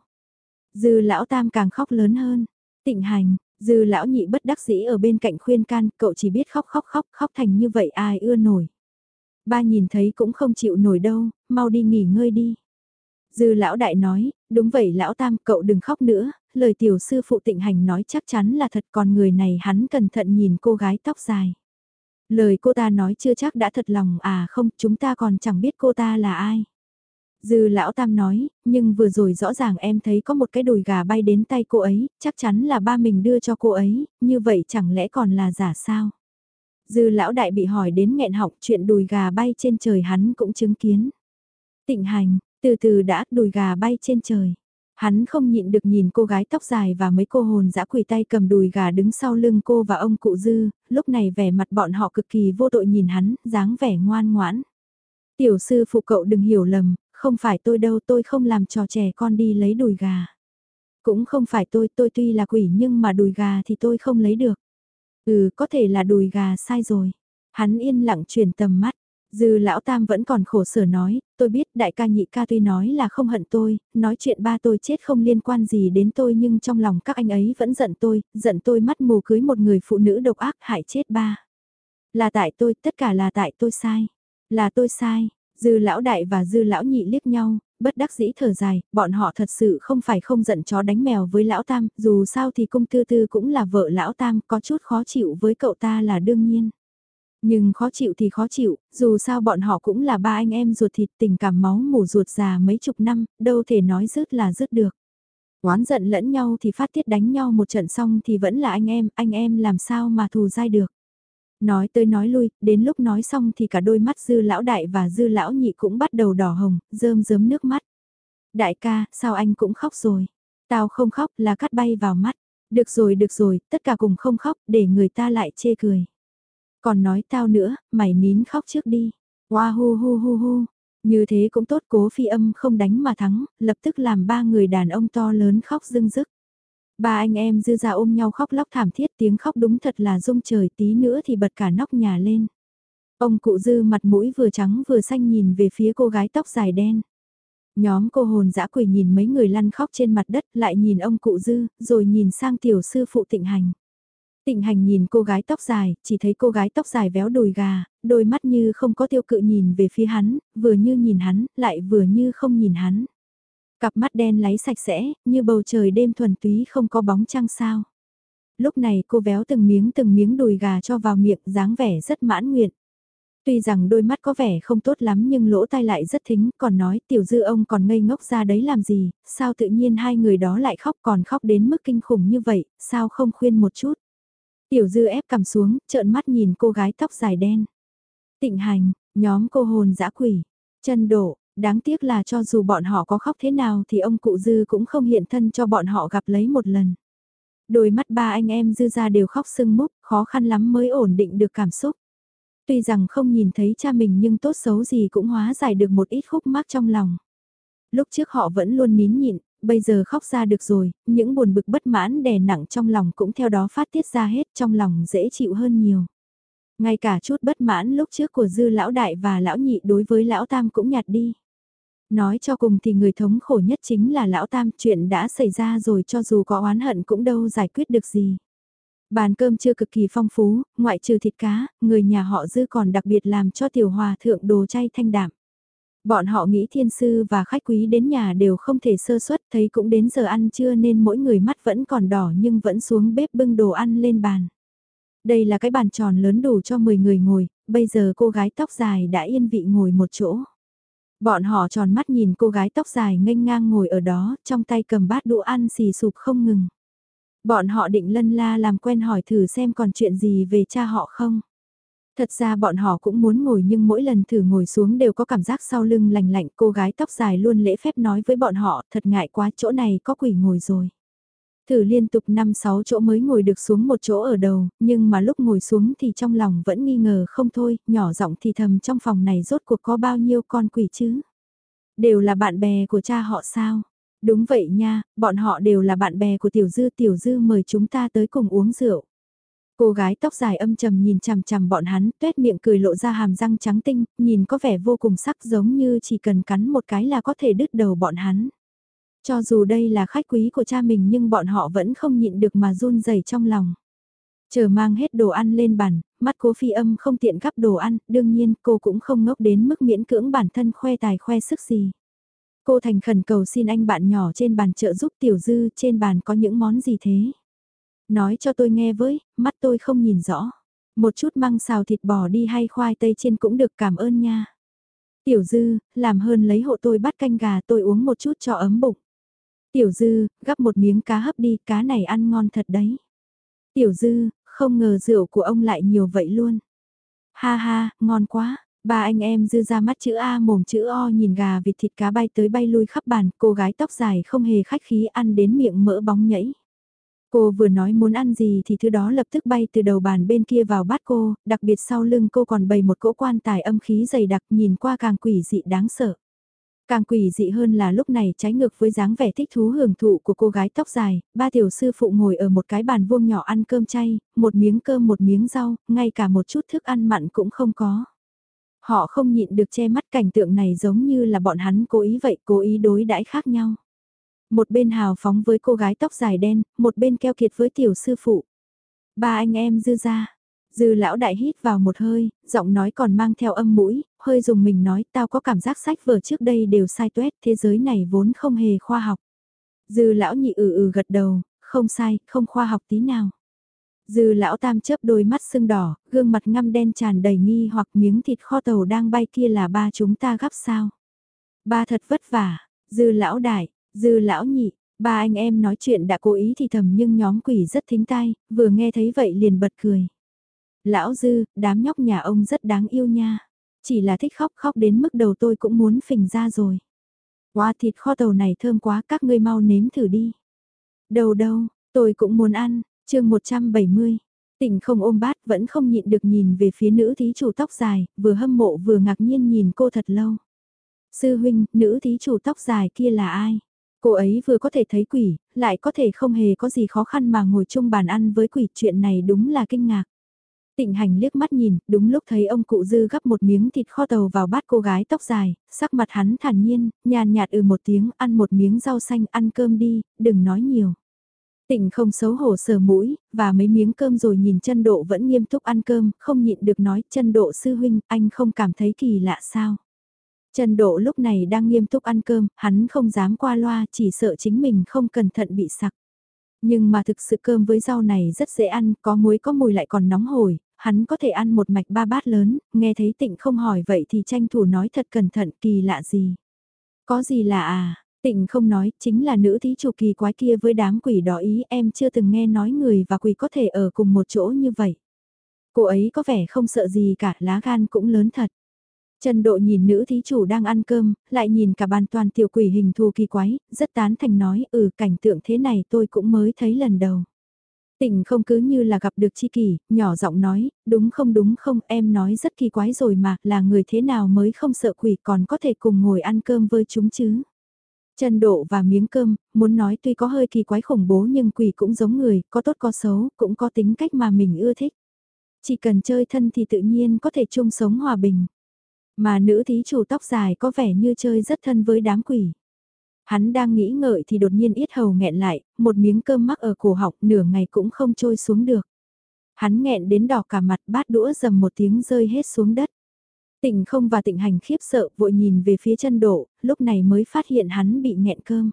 Dư lão tam càng khóc lớn hơn. Tịnh hành, dư lão nhị bất đắc dĩ ở bên cạnh khuyên can, cậu chỉ biết khóc khóc khóc, khóc thành như vậy ai ưa nổi. Ba nhìn thấy cũng không chịu nổi đâu, mau đi nghỉ ngơi đi. Dư lão đại nói, đúng vậy lão tam cậu đừng khóc nữa, lời tiểu sư phụ tịnh hành nói chắc chắn là thật còn người này hắn cẩn thận nhìn cô gái tóc dài. Lời cô ta nói chưa chắc đã thật lòng à không chúng ta còn chẳng biết cô ta là ai. Dư lão tam nói, nhưng vừa rồi rõ ràng em thấy có một cái đùi gà bay đến tay cô ấy, chắc chắn là ba mình đưa cho cô ấy, như vậy chẳng lẽ còn là giả sao? Dư lão đại bị hỏi đến nghẹn họng chuyện đùi gà bay trên trời hắn cũng chứng kiến. Tịnh hành, từ từ đã đùi gà bay trên trời. Hắn không nhịn được nhìn cô gái tóc dài và mấy cô hồn dã quỳ tay cầm đùi gà đứng sau lưng cô và ông cụ dư, lúc này vẻ mặt bọn họ cực kỳ vô tội nhìn hắn, dáng vẻ ngoan ngoãn. Tiểu sư phụ cậu đừng hiểu lầm, không phải tôi đâu tôi không làm trò trẻ con đi lấy đùi gà. Cũng không phải tôi, tôi tuy là quỷ nhưng mà đùi gà thì tôi không lấy được. Ừ, có thể là đùi gà sai rồi. Hắn yên lặng chuyển tầm mắt, Dư lão tam vẫn còn khổ sở nói, tôi biết đại ca nhị ca tuy nói là không hận tôi, nói chuyện ba tôi chết không liên quan gì đến tôi nhưng trong lòng các anh ấy vẫn giận tôi, giận tôi mắt mù cưới một người phụ nữ độc ác hại chết ba. Là tại tôi, tất cả là tại tôi sai. Là tôi sai, dư lão đại và dư lão nhị liếc nhau, bất đắc dĩ thở dài, bọn họ thật sự không phải không giận chó đánh mèo với lão tam, dù sao thì cung tư tư cũng là vợ lão tam, có chút khó chịu với cậu ta là đương nhiên. Nhưng khó chịu thì khó chịu, dù sao bọn họ cũng là ba anh em ruột thịt tình cảm máu mủ ruột già mấy chục năm, đâu thể nói dứt là dứt được. Oán giận lẫn nhau thì phát tiết đánh nhau một trận xong thì vẫn là anh em, anh em làm sao mà thù dai được. Nói tới nói lui, đến lúc nói xong thì cả đôi mắt dư lão đại và dư lão nhị cũng bắt đầu đỏ hồng, rơm rớm nước mắt. Đại ca, sao anh cũng khóc rồi? Tao không khóc là cắt bay vào mắt. Được rồi được rồi, tất cả cùng không khóc để người ta lại chê cười. Còn nói tao nữa, mày nín khóc trước đi. hoa hu hu hu hu. Như thế cũng tốt cố phi âm không đánh mà thắng, lập tức làm ba người đàn ông to lớn khóc rưng rức. Ba anh em dư ra ôm nhau khóc lóc thảm thiết tiếng khóc đúng thật là rung trời tí nữa thì bật cả nóc nhà lên. Ông cụ dư mặt mũi vừa trắng vừa xanh nhìn về phía cô gái tóc dài đen. Nhóm cô hồn dã quỷ nhìn mấy người lăn khóc trên mặt đất lại nhìn ông cụ dư, rồi nhìn sang tiểu sư phụ tịnh hành. Tịnh hành nhìn cô gái tóc dài, chỉ thấy cô gái tóc dài véo đùi gà, đôi mắt như không có tiêu cự nhìn về phía hắn, vừa như nhìn hắn, lại vừa như không nhìn hắn. Cặp mắt đen láy sạch sẽ, như bầu trời đêm thuần túy không có bóng trăng sao. Lúc này cô véo từng miếng từng miếng đùi gà cho vào miệng dáng vẻ rất mãn nguyện. Tuy rằng đôi mắt có vẻ không tốt lắm nhưng lỗ tai lại rất thính, còn nói tiểu dư ông còn ngây ngốc ra đấy làm gì, sao tự nhiên hai người đó lại khóc còn khóc đến mức kinh khủng như vậy, sao không khuyên một chút. Tiểu dư ép cầm xuống, trợn mắt nhìn cô gái tóc dài đen. Tịnh hành, nhóm cô hồn dã quỷ, chân độ, đáng tiếc là cho dù bọn họ có khóc thế nào thì ông cụ dư cũng không hiện thân cho bọn họ gặp lấy một lần. Đôi mắt ba anh em dư ra đều khóc sưng múc, khó khăn lắm mới ổn định được cảm xúc. Tuy rằng không nhìn thấy cha mình nhưng tốt xấu gì cũng hóa giải được một ít khúc mắc trong lòng. Lúc trước họ vẫn luôn nín nhịn, bây giờ khóc ra được rồi, những buồn bực bất mãn đè nặng trong lòng cũng theo đó phát tiết ra hết trong lòng dễ chịu hơn nhiều. Ngay cả chút bất mãn lúc trước của dư lão đại và lão nhị đối với lão tam cũng nhạt đi. Nói cho cùng thì người thống khổ nhất chính là lão tam chuyện đã xảy ra rồi cho dù có oán hận cũng đâu giải quyết được gì. Bàn cơm chưa cực kỳ phong phú, ngoại trừ thịt cá, người nhà họ dư còn đặc biệt làm cho tiểu hòa thượng đồ chay thanh đạm. Bọn họ nghĩ thiên sư và khách quý đến nhà đều không thể sơ suất thấy cũng đến giờ ăn trưa nên mỗi người mắt vẫn còn đỏ nhưng vẫn xuống bếp bưng đồ ăn lên bàn. Đây là cái bàn tròn lớn đủ cho 10 người ngồi, bây giờ cô gái tóc dài đã yên vị ngồi một chỗ. Bọn họ tròn mắt nhìn cô gái tóc dài nghênh ngang ngồi ở đó, trong tay cầm bát đũa ăn xì sụp không ngừng. Bọn họ định lân la làm quen hỏi thử xem còn chuyện gì về cha họ không. Thật ra bọn họ cũng muốn ngồi nhưng mỗi lần thử ngồi xuống đều có cảm giác sau lưng lành lạnh cô gái tóc dài luôn lễ phép nói với bọn họ thật ngại quá chỗ này có quỷ ngồi rồi. Thử liên tục 5-6 chỗ mới ngồi được xuống một chỗ ở đầu, nhưng mà lúc ngồi xuống thì trong lòng vẫn nghi ngờ không thôi, nhỏ giọng thì thầm trong phòng này rốt cuộc có bao nhiêu con quỷ chứ. Đều là bạn bè của cha họ sao? Đúng vậy nha, bọn họ đều là bạn bè của Tiểu Dư. Tiểu Dư mời chúng ta tới cùng uống rượu. Cô gái tóc dài âm trầm nhìn chằm chằm bọn hắn, tuét miệng cười lộ ra hàm răng trắng tinh, nhìn có vẻ vô cùng sắc giống như chỉ cần cắn một cái là có thể đứt đầu bọn hắn. Cho dù đây là khách quý của cha mình nhưng bọn họ vẫn không nhịn được mà run rẩy trong lòng. Chờ mang hết đồ ăn lên bàn, mắt cố phi âm không tiện gắp đồ ăn, đương nhiên cô cũng không ngốc đến mức miễn cưỡng bản thân khoe tài khoe sức gì. Cô thành khẩn cầu xin anh bạn nhỏ trên bàn trợ giúp tiểu dư trên bàn có những món gì thế. Nói cho tôi nghe với, mắt tôi không nhìn rõ. Một chút măng xào thịt bò đi hay khoai tây chiên cũng được cảm ơn nha. Tiểu dư, làm hơn lấy hộ tôi bắt canh gà tôi uống một chút cho ấm bụng. Tiểu dư, gắp một miếng cá hấp đi, cá này ăn ngon thật đấy. Tiểu dư, không ngờ rượu của ông lại nhiều vậy luôn. Ha ha, ngon quá. Ba anh em dư ra mắt chữ A mồm chữ O nhìn gà vịt thịt cá bay tới bay lui khắp bàn, cô gái tóc dài không hề khách khí ăn đến miệng mỡ bóng nhảy. Cô vừa nói muốn ăn gì thì thứ đó lập tức bay từ đầu bàn bên kia vào bát cô, đặc biệt sau lưng cô còn bày một cỗ quan tài âm khí dày đặc nhìn qua càng quỷ dị đáng sợ. Càng quỷ dị hơn là lúc này trái ngược với dáng vẻ thích thú hưởng thụ của cô gái tóc dài, ba tiểu sư phụ ngồi ở một cái bàn vuông nhỏ ăn cơm chay, một miếng cơm một miếng rau, ngay cả một chút thức ăn mặn cũng không có. Họ không nhịn được che mắt cảnh tượng này giống như là bọn hắn cố ý vậy, cố ý đối đãi khác nhau. Một bên hào phóng với cô gái tóc dài đen, một bên keo kiệt với tiểu sư phụ. Ba anh em dư ra. Dư lão đại hít vào một hơi, giọng nói còn mang theo âm mũi, hơi dùng mình nói tao có cảm giác sách vở trước đây đều sai tuét, thế giới này vốn không hề khoa học. Dư lão nhị ừ ừ gật đầu, không sai, không khoa học tí nào. Dư lão tam chớp đôi mắt sưng đỏ, gương mặt ngăm đen tràn đầy nghi hoặc miếng thịt kho tàu đang bay kia là ba chúng ta gắp sao. Ba thật vất vả, dư lão đại, dư lão nhị, ba anh em nói chuyện đã cố ý thì thầm nhưng nhóm quỷ rất thính tai, vừa nghe thấy vậy liền bật cười. Lão dư, đám nhóc nhà ông rất đáng yêu nha. Chỉ là thích khóc khóc đến mức đầu tôi cũng muốn phình ra rồi. qua thịt kho tàu này thơm quá các ngươi mau nếm thử đi. Đâu đâu, tôi cũng muốn ăn, chương 170. Tỉnh không ôm bát vẫn không nhịn được nhìn về phía nữ thí chủ tóc dài, vừa hâm mộ vừa ngạc nhiên nhìn cô thật lâu. Sư huynh, nữ thí chủ tóc dài kia là ai? Cô ấy vừa có thể thấy quỷ, lại có thể không hề có gì khó khăn mà ngồi chung bàn ăn với quỷ chuyện này đúng là kinh ngạc. Tịnh hành liếc mắt nhìn, đúng lúc thấy ông cụ dư gắp một miếng thịt kho tàu vào bát cô gái tóc dài, sắc mặt hắn thản nhiên, nhàn nhạt ừ một tiếng, ăn một miếng rau xanh, ăn cơm đi, đừng nói nhiều. Tịnh không xấu hổ sờ mũi, và mấy miếng cơm rồi nhìn chân độ vẫn nghiêm túc ăn cơm, không nhịn được nói chân độ sư huynh, anh không cảm thấy kỳ lạ sao. Trần độ lúc này đang nghiêm túc ăn cơm, hắn không dám qua loa, chỉ sợ chính mình không cẩn thận bị sặc. Nhưng mà thực sự cơm với rau này rất dễ ăn, có muối có mùi lại còn nóng hổi, hắn có thể ăn một mạch ba bát lớn, nghe thấy tịnh không hỏi vậy thì tranh thủ nói thật cẩn thận kỳ lạ gì. Có gì lạ à, tịnh không nói, chính là nữ thí chủ kỳ quái kia với đám quỷ đó ý em chưa từng nghe nói người và quỷ có thể ở cùng một chỗ như vậy. Cô ấy có vẻ không sợ gì cả, lá gan cũng lớn thật. Trần Độ nhìn nữ thí chủ đang ăn cơm, lại nhìn cả bàn toàn tiểu quỷ hình thù kỳ quái, rất tán thành nói, ừ cảnh tượng thế này tôi cũng mới thấy lần đầu. Tịnh không cứ như là gặp được chi kỷ, nhỏ giọng nói, đúng không đúng không em nói rất kỳ quái rồi mà, là người thế nào mới không sợ quỷ còn có thể cùng ngồi ăn cơm với chúng chứ. Trần độ và miếng cơm, muốn nói tuy có hơi kỳ quái khủng bố nhưng quỷ cũng giống người, có tốt có xấu, cũng có tính cách mà mình ưa thích. Chỉ cần chơi thân thì tự nhiên có thể chung sống hòa bình. Mà nữ thí chủ tóc dài có vẻ như chơi rất thân với đám quỷ. Hắn đang nghĩ ngợi thì đột nhiên ít hầu nghẹn lại, một miếng cơm mắc ở cổ họng nửa ngày cũng không trôi xuống được. Hắn nghẹn đến đỏ cả mặt bát đũa dầm một tiếng rơi hết xuống đất. Tịnh không và tịnh hành khiếp sợ vội nhìn về phía chân độ, lúc này mới phát hiện hắn bị nghẹn cơm.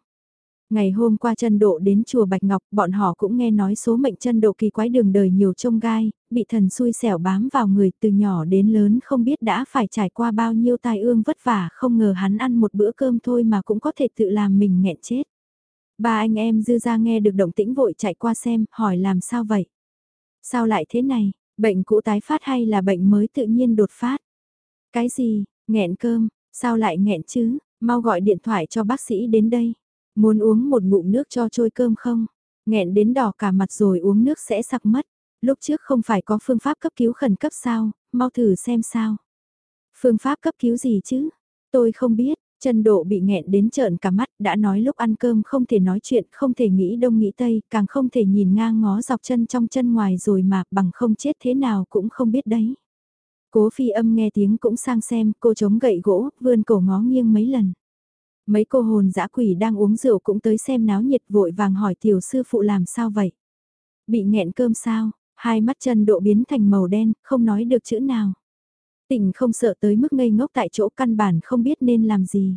Ngày hôm qua chân độ đến chùa Bạch Ngọc, bọn họ cũng nghe nói số mệnh chân độ kỳ quái đường đời nhiều trông gai, bị thần xui xẻo bám vào người từ nhỏ đến lớn không biết đã phải trải qua bao nhiêu tai ương vất vả không ngờ hắn ăn một bữa cơm thôi mà cũng có thể tự làm mình nghẹn chết. Ba anh em dư ra nghe được động tĩnh vội chạy qua xem, hỏi làm sao vậy? Sao lại thế này, bệnh cũ tái phát hay là bệnh mới tự nhiên đột phát? Cái gì, nghẹn cơm, sao lại nghẹn chứ, mau gọi điện thoại cho bác sĩ đến đây. Muốn uống một ngụm nước cho trôi cơm không? Nghẹn đến đỏ cả mặt rồi uống nước sẽ sặc mất. Lúc trước không phải có phương pháp cấp cứu khẩn cấp sao, mau thử xem sao. Phương pháp cấp cứu gì chứ? Tôi không biết, chân độ bị nghẹn đến trợn cả mắt, đã nói lúc ăn cơm không thể nói chuyện, không thể nghĩ đông nghĩ tây, càng không thể nhìn ngang ngó dọc chân trong chân ngoài rồi mà bằng không chết thế nào cũng không biết đấy. Cố phi âm nghe tiếng cũng sang xem, cô chống gậy gỗ, vươn cổ ngó nghiêng mấy lần. Mấy cô hồn dã quỷ đang uống rượu cũng tới xem náo nhiệt vội vàng hỏi tiểu sư phụ làm sao vậy. Bị nghẹn cơm sao, hai mắt chân độ biến thành màu đen, không nói được chữ nào. Tịnh không sợ tới mức ngây ngốc tại chỗ căn bản không biết nên làm gì.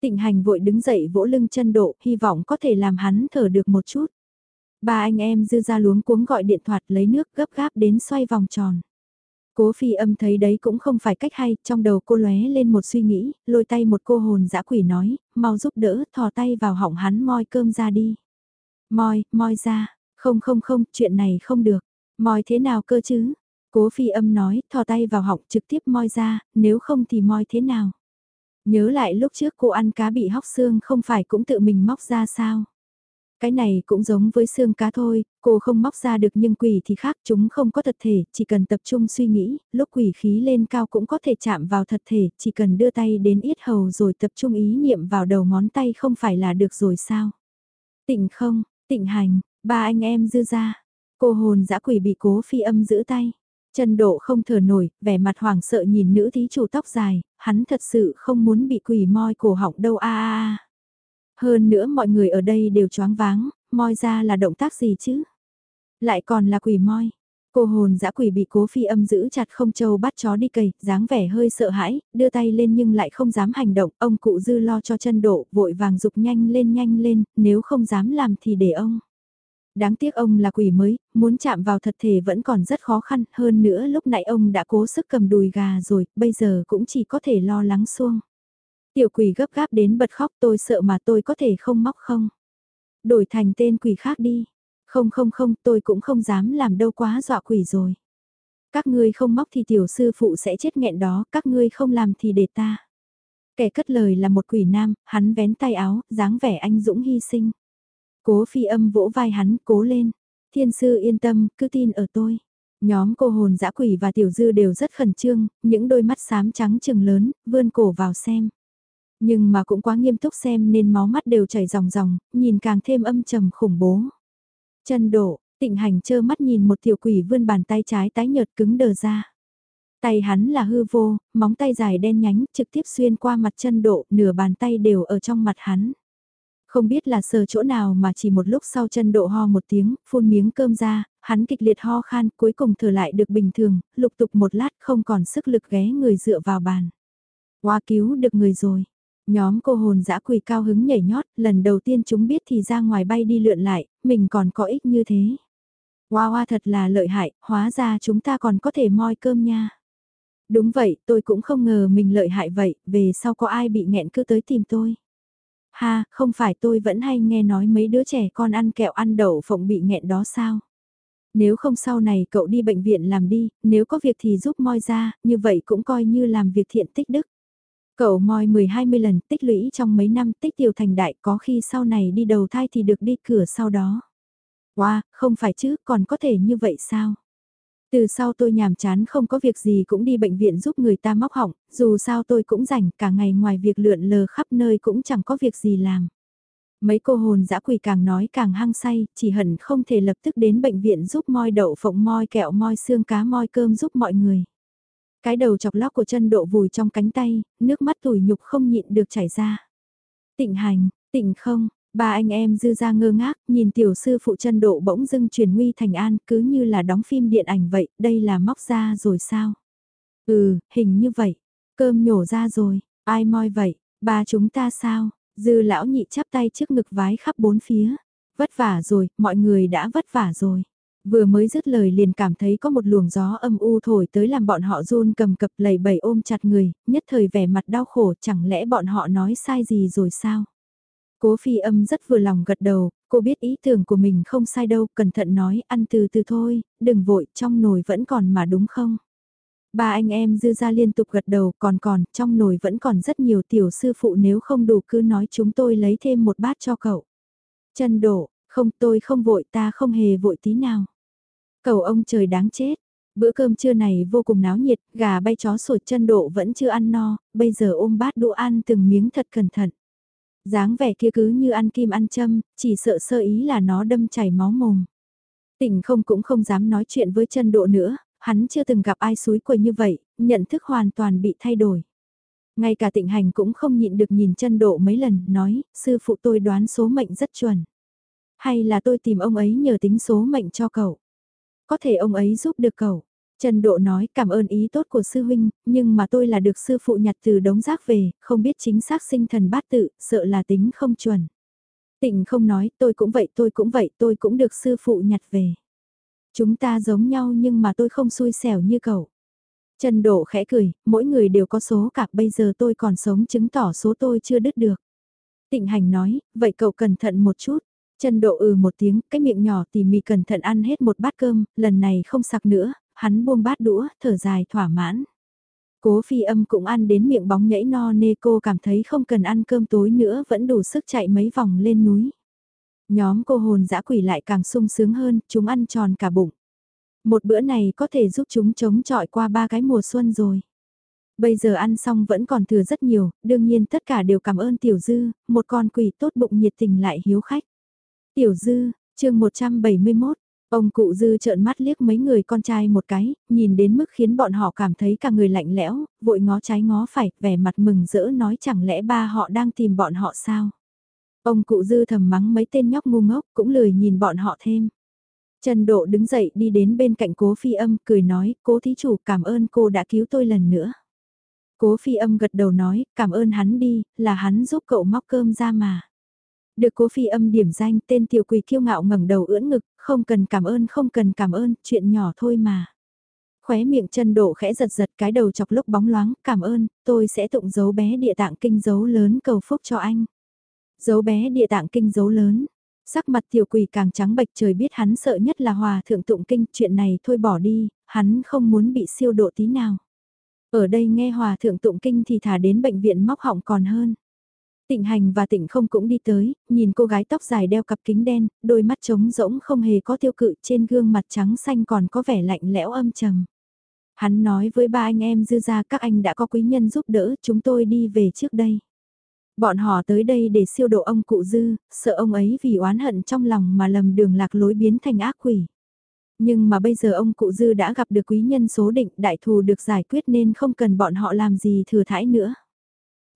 Tịnh hành vội đứng dậy vỗ lưng chân độ, hy vọng có thể làm hắn thở được một chút. Ba anh em dư ra luống cuống gọi điện thoại lấy nước gấp gáp đến xoay vòng tròn. Cố phi âm thấy đấy cũng không phải cách hay, trong đầu cô lóe lên một suy nghĩ, lôi tay một cô hồn dã quỷ nói, mau giúp đỡ, thò tay vào họng hắn moi cơm ra đi. Moi, moi ra, không không không, chuyện này không được, moi thế nào cơ chứ? Cố phi âm nói, thò tay vào họng trực tiếp moi ra, nếu không thì moi thế nào? Nhớ lại lúc trước cô ăn cá bị hóc xương không phải cũng tự mình móc ra sao? Cái này cũng giống với xương cá thôi, cô không móc ra được nhưng quỷ thì khác chúng không có thật thể, chỉ cần tập trung suy nghĩ, lúc quỷ khí lên cao cũng có thể chạm vào thật thể, chỉ cần đưa tay đến yết hầu rồi tập trung ý niệm vào đầu ngón tay không phải là được rồi sao? Tịnh không, tịnh hành, ba anh em dư ra, cô hồn dã quỷ bị cố phi âm giữ tay. Trần độ không thở nổi, vẻ mặt hoảng sợ nhìn nữ thí chủ tóc dài, hắn thật sự không muốn bị quỷ moi cổ họng đâu a a a. Hơn nữa mọi người ở đây đều choáng váng, moi ra là động tác gì chứ? Lại còn là quỷ moi. Cô hồn dã quỷ bị cố phi âm giữ chặt không châu bắt chó đi cầy, dáng vẻ hơi sợ hãi, đưa tay lên nhưng lại không dám hành động, ông cụ dư lo cho chân độ, vội vàng dục nhanh lên nhanh lên, nếu không dám làm thì để ông. Đáng tiếc ông là quỷ mới, muốn chạm vào thật thể vẫn còn rất khó khăn, hơn nữa lúc nãy ông đã cố sức cầm đùi gà rồi, bây giờ cũng chỉ có thể lo lắng xuông. Tiểu quỷ gấp gáp đến bật khóc tôi sợ mà tôi có thể không móc không. Đổi thành tên quỷ khác đi. Không không không tôi cũng không dám làm đâu quá dọa quỷ rồi. Các ngươi không móc thì tiểu sư phụ sẽ chết nghẹn đó, các ngươi không làm thì để ta. Kẻ cất lời là một quỷ nam, hắn vén tay áo, dáng vẻ anh dũng hy sinh. Cố phi âm vỗ vai hắn, cố lên. Thiên sư yên tâm, cứ tin ở tôi. Nhóm cô hồn dã quỷ và tiểu dư đều rất khẩn trương, những đôi mắt xám trắng trừng lớn, vươn cổ vào xem. Nhưng mà cũng quá nghiêm túc xem nên máu mắt đều chảy ròng ròng, nhìn càng thêm âm trầm khủng bố. Chân độ, tịnh hành chơ mắt nhìn một tiểu quỷ vươn bàn tay trái tái nhợt cứng đờ ra. Tay hắn là hư vô, móng tay dài đen nhánh trực tiếp xuyên qua mặt chân độ, nửa bàn tay đều ở trong mặt hắn. Không biết là sờ chỗ nào mà chỉ một lúc sau chân độ ho một tiếng, phun miếng cơm ra, hắn kịch liệt ho khan cuối cùng thở lại được bình thường, lục tục một lát không còn sức lực ghé người dựa vào bàn. Hoa cứu được người rồi, Nhóm cô hồn dã quỳ cao hứng nhảy nhót, lần đầu tiên chúng biết thì ra ngoài bay đi lượn lại, mình còn có ích như thế. Hoa hoa thật là lợi hại, hóa ra chúng ta còn có thể moi cơm nha. Đúng vậy, tôi cũng không ngờ mình lợi hại vậy, về sau có ai bị nghẹn cứ tới tìm tôi. Ha, không phải tôi vẫn hay nghe nói mấy đứa trẻ con ăn kẹo ăn đậu phộng bị nghẹn đó sao? Nếu không sau này cậu đi bệnh viện làm đi, nếu có việc thì giúp moi ra, như vậy cũng coi như làm việc thiện tích đức. Cậu moi 10-20 lần tích lũy trong mấy năm tích tiểu thành đại có khi sau này đi đầu thai thì được đi cửa sau đó. Wow, không phải chứ, còn có thể như vậy sao? Từ sau tôi nhàm chán không có việc gì cũng đi bệnh viện giúp người ta móc họng, dù sao tôi cũng rảnh cả ngày ngoài việc lượn lờ khắp nơi cũng chẳng có việc gì làm. Mấy cô hồn dã quỷ càng nói càng hăng say, chỉ hận không thể lập tức đến bệnh viện giúp moi đậu phộng moi kẹo moi xương cá moi cơm giúp mọi người. Cái đầu chọc lóc của chân độ vùi trong cánh tay, nước mắt tủi nhục không nhịn được chảy ra. Tịnh hành, tịnh không, ba anh em dư ra ngơ ngác, nhìn tiểu sư phụ chân độ bỗng dưng truyền nguy thành an cứ như là đóng phim điện ảnh vậy, đây là móc ra rồi sao? Ừ, hình như vậy, cơm nhổ ra rồi, ai moi vậy, ba chúng ta sao? Dư lão nhị chắp tay trước ngực vái khắp bốn phía. Vất vả rồi, mọi người đã vất vả rồi. Vừa mới dứt lời liền cảm thấy có một luồng gió âm u thổi tới làm bọn họ run cầm cập lầy bầy ôm chặt người, nhất thời vẻ mặt đau khổ chẳng lẽ bọn họ nói sai gì rồi sao? Cố phi âm rất vừa lòng gật đầu, cô biết ý tưởng của mình không sai đâu, cẩn thận nói ăn từ từ thôi, đừng vội, trong nồi vẫn còn mà đúng không? Ba anh em dư ra liên tục gật đầu còn còn, trong nồi vẫn còn rất nhiều tiểu sư phụ nếu không đủ cứ nói chúng tôi lấy thêm một bát cho cậu. Chân đổ, không tôi không vội ta không hề vội tí nào. Cầu ông trời đáng chết. Bữa cơm trưa này vô cùng náo nhiệt, gà bay chó sột chân độ vẫn chưa ăn no, bây giờ ôm bát đũa ăn từng miếng thật cẩn thận. dáng vẻ kia cứ như ăn kim ăn châm, chỉ sợ sơ ý là nó đâm chảy máu mồm. Tỉnh không cũng không dám nói chuyện với chân độ nữa, hắn chưa từng gặp ai suối quầy như vậy, nhận thức hoàn toàn bị thay đổi. Ngay cả tịnh hành cũng không nhịn được nhìn chân độ mấy lần, nói, sư phụ tôi đoán số mệnh rất chuẩn. Hay là tôi tìm ông ấy nhờ tính số mệnh cho cậu. Có thể ông ấy giúp được cậu. Trần Độ nói cảm ơn ý tốt của sư huynh, nhưng mà tôi là được sư phụ nhặt từ đống rác về, không biết chính xác sinh thần bát tự, sợ là tính không chuẩn. Tịnh không nói, tôi cũng vậy, tôi cũng vậy, tôi cũng được sư phụ nhặt về. Chúng ta giống nhau nhưng mà tôi không xui xẻo như cậu. Trần Độ khẽ cười, mỗi người đều có số cả bây giờ tôi còn sống chứng tỏ số tôi chưa đứt được. Tịnh hành nói, vậy cậu cẩn thận một chút. Trần Độ ừ một tiếng, cái miệng nhỏ tỉ mỉ cẩn thận ăn hết một bát cơm, lần này không sặc nữa, hắn buông bát đũa, thở dài thỏa mãn. Cố phi âm cũng ăn đến miệng bóng nhảy no nê cô cảm thấy không cần ăn cơm tối nữa vẫn đủ sức chạy mấy vòng lên núi. Nhóm cô hồn dã quỷ lại càng sung sướng hơn, chúng ăn tròn cả bụng. Một bữa này có thể giúp chúng chống chọi qua ba cái mùa xuân rồi. Bây giờ ăn xong vẫn còn thừa rất nhiều, đương nhiên tất cả đều cảm ơn Tiểu Dư, một con quỷ tốt bụng nhiệt tình lại hiếu khách. Tiểu Dư, chương 171, ông cụ Dư trợn mắt liếc mấy người con trai một cái, nhìn đến mức khiến bọn họ cảm thấy cả người lạnh lẽo, vội ngó trái ngó phải, vẻ mặt mừng rỡ nói chẳng lẽ ba họ đang tìm bọn họ sao. Ông cụ dư thầm mắng mấy tên nhóc ngu ngốc cũng lười nhìn bọn họ thêm. Trần Độ đứng dậy đi đến bên cạnh cố phi âm cười nói cố thí chủ cảm ơn cô đã cứu tôi lần nữa. Cố phi âm gật đầu nói cảm ơn hắn đi là hắn giúp cậu móc cơm ra mà. Được cố phi âm điểm danh tên tiểu quỳ kiêu ngạo ngẩng đầu ưỡn ngực không cần cảm ơn không cần cảm ơn chuyện nhỏ thôi mà. Khóe miệng chân độ khẽ giật giật cái đầu chọc lúc bóng loáng cảm ơn tôi sẽ tụng dấu bé địa tạng kinh dấu lớn cầu phúc cho anh. Dấu bé địa tạng kinh dấu lớn. Sắc mặt tiểu Quỳ càng trắng bệch trời biết hắn sợ nhất là hòa thượng tụng kinh, chuyện này thôi bỏ đi, hắn không muốn bị siêu độ tí nào. Ở đây nghe hòa thượng tụng kinh thì thả đến bệnh viện móc họng còn hơn. Tịnh hành và tịnh không cũng đi tới, nhìn cô gái tóc dài đeo cặp kính đen, đôi mắt trống rỗng không hề có tiêu cự trên gương mặt trắng xanh còn có vẻ lạnh lẽo âm trầm. Hắn nói với ba anh em dư ra các anh đã có quý nhân giúp đỡ chúng tôi đi về trước đây. Bọn họ tới đây để siêu độ ông cụ dư, sợ ông ấy vì oán hận trong lòng mà lầm đường lạc lối biến thành ác quỷ. Nhưng mà bây giờ ông cụ dư đã gặp được quý nhân số định đại thù được giải quyết nên không cần bọn họ làm gì thừa thãi nữa.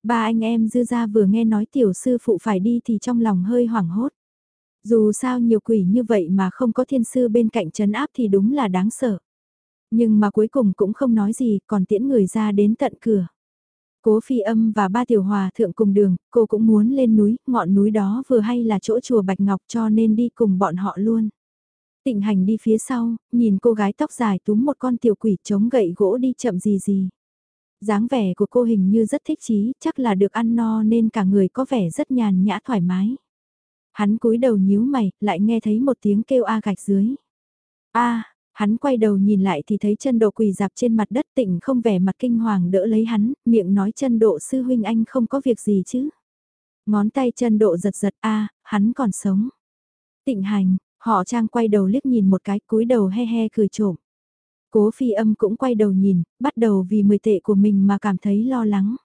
Ba anh em dư ra vừa nghe nói tiểu sư phụ phải đi thì trong lòng hơi hoảng hốt. Dù sao nhiều quỷ như vậy mà không có thiên sư bên cạnh trấn áp thì đúng là đáng sợ. Nhưng mà cuối cùng cũng không nói gì còn tiễn người ra đến tận cửa. Cố phi âm và ba tiểu hòa thượng cùng đường, cô cũng muốn lên núi, ngọn núi đó vừa hay là chỗ chùa Bạch Ngọc cho nên đi cùng bọn họ luôn. Tịnh hành đi phía sau, nhìn cô gái tóc dài túm một con tiểu quỷ chống gậy gỗ đi chậm gì gì dáng vẻ của cô hình như rất thích chí, chắc là được ăn no nên cả người có vẻ rất nhàn nhã thoải mái. Hắn cúi đầu nhíu mày, lại nghe thấy một tiếng kêu a gạch dưới. A, hắn quay đầu nhìn lại thì thấy chân độ quỳ dạp trên mặt đất tịnh không vẻ mặt kinh hoàng đỡ lấy hắn, miệng nói chân độ sư huynh anh không có việc gì chứ. Ngón tay chân độ giật giật a, hắn còn sống. Tịnh hành, họ trang quay đầu liếc nhìn một cái cúi đầu he he cười trộm. Cố phi âm cũng quay đầu nhìn, bắt đầu vì mười tệ của mình mà cảm thấy lo lắng.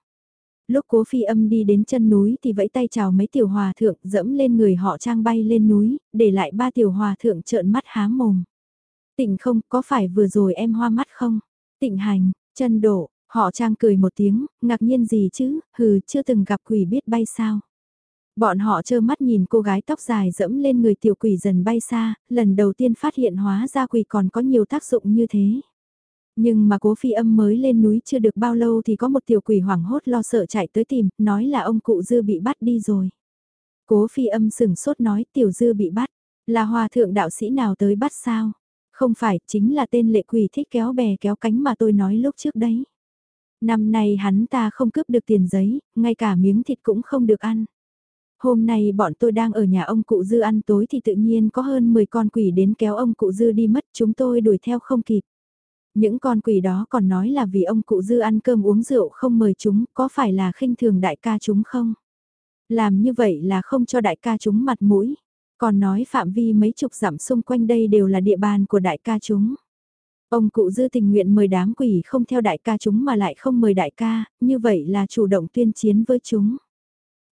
Lúc cố phi âm đi đến chân núi thì vẫy tay chào mấy tiểu hòa thượng dẫm lên người họ trang bay lên núi, để lại ba tiểu hòa thượng trợn mắt há mồm. Tịnh không, có phải vừa rồi em hoa mắt không? Tịnh hành, chân đổ, họ trang cười một tiếng, ngạc nhiên gì chứ, hừ, chưa từng gặp quỷ biết bay sao. Bọn họ trơ mắt nhìn cô gái tóc dài dẫm lên người tiểu quỷ dần bay xa, lần đầu tiên phát hiện hóa ra quỷ còn có nhiều tác dụng như thế. Nhưng mà cố phi âm mới lên núi chưa được bao lâu thì có một tiểu quỷ hoảng hốt lo sợ chạy tới tìm, nói là ông cụ dư bị bắt đi rồi. Cố phi âm sừng sốt nói tiểu dư bị bắt, là hòa thượng đạo sĩ nào tới bắt sao? Không phải, chính là tên lệ quỷ thích kéo bè kéo cánh mà tôi nói lúc trước đấy. Năm nay hắn ta không cướp được tiền giấy, ngay cả miếng thịt cũng không được ăn. Hôm nay bọn tôi đang ở nhà ông cụ dư ăn tối thì tự nhiên có hơn 10 con quỷ đến kéo ông cụ dư đi mất chúng tôi đuổi theo không kịp. Những con quỷ đó còn nói là vì ông cụ dư ăn cơm uống rượu không mời chúng, có phải là khinh thường đại ca chúng không? Làm như vậy là không cho đại ca chúng mặt mũi. Còn nói phạm vi mấy chục dặm xung quanh đây đều là địa bàn của đại ca chúng. Ông cụ dư tình nguyện mời đám quỷ không theo đại ca chúng mà lại không mời đại ca, như vậy là chủ động tuyên chiến với chúng.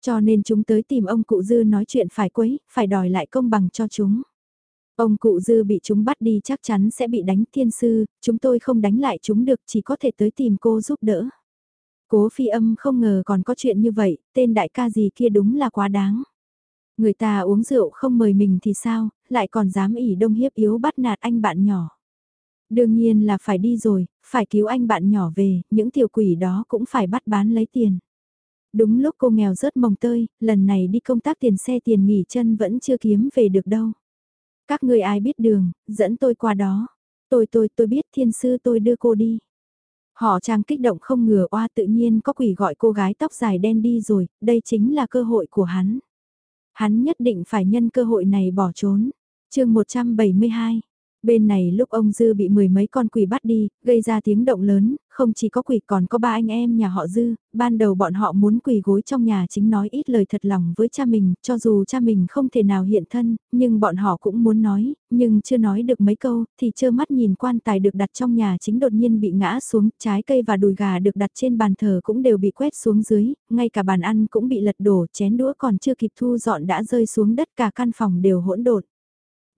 Cho nên chúng tới tìm ông cụ dư nói chuyện phải quấy, phải đòi lại công bằng cho chúng. Ông cụ dư bị chúng bắt đi chắc chắn sẽ bị đánh thiên sư, chúng tôi không đánh lại chúng được chỉ có thể tới tìm cô giúp đỡ. Cố phi âm không ngờ còn có chuyện như vậy, tên đại ca gì kia đúng là quá đáng. Người ta uống rượu không mời mình thì sao, lại còn dám ỉ đông hiếp yếu bắt nạt anh bạn nhỏ. Đương nhiên là phải đi rồi, phải cứu anh bạn nhỏ về, những tiểu quỷ đó cũng phải bắt bán lấy tiền. Đúng lúc cô nghèo rớt mồng tơi, lần này đi công tác tiền xe tiền nghỉ chân vẫn chưa kiếm về được đâu. Các người ai biết đường, dẫn tôi qua đó. Tôi tôi tôi biết thiên sư tôi đưa cô đi. Họ trang kích động không ngừa oa tự nhiên có quỷ gọi cô gái tóc dài đen đi rồi, đây chính là cơ hội của hắn. Hắn nhất định phải nhân cơ hội này bỏ trốn. chương 172 Bên này lúc ông Dư bị mười mấy con quỷ bắt đi, gây ra tiếng động lớn, không chỉ có quỷ còn có ba anh em nhà họ Dư, ban đầu bọn họ muốn quỳ gối trong nhà chính nói ít lời thật lòng với cha mình, cho dù cha mình không thể nào hiện thân, nhưng bọn họ cũng muốn nói, nhưng chưa nói được mấy câu, thì trơ mắt nhìn quan tài được đặt trong nhà chính đột nhiên bị ngã xuống, trái cây và đùi gà được đặt trên bàn thờ cũng đều bị quét xuống dưới, ngay cả bàn ăn cũng bị lật đổ, chén đũa còn chưa kịp thu dọn đã rơi xuống đất cả căn phòng đều hỗn độn.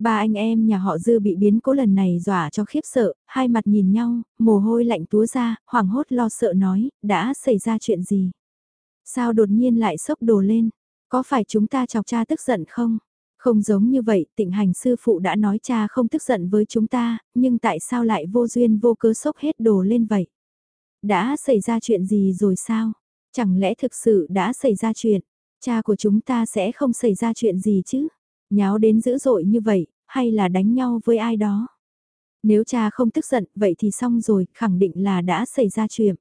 Ba anh em nhà họ dư bị biến cố lần này dọa cho khiếp sợ, hai mặt nhìn nhau, mồ hôi lạnh túa ra, hoảng hốt lo sợ nói, đã xảy ra chuyện gì? Sao đột nhiên lại sốc đồ lên? Có phải chúng ta chọc cha tức giận không? Không giống như vậy, tịnh hành sư phụ đã nói cha không tức giận với chúng ta, nhưng tại sao lại vô duyên vô cớ sốc hết đồ lên vậy? Đã xảy ra chuyện gì rồi sao? Chẳng lẽ thực sự đã xảy ra chuyện? Cha của chúng ta sẽ không xảy ra chuyện gì chứ? Nháo đến dữ dội như vậy, hay là đánh nhau với ai đó. Nếu cha không tức giận, vậy thì xong rồi, khẳng định là đã xảy ra chuyện.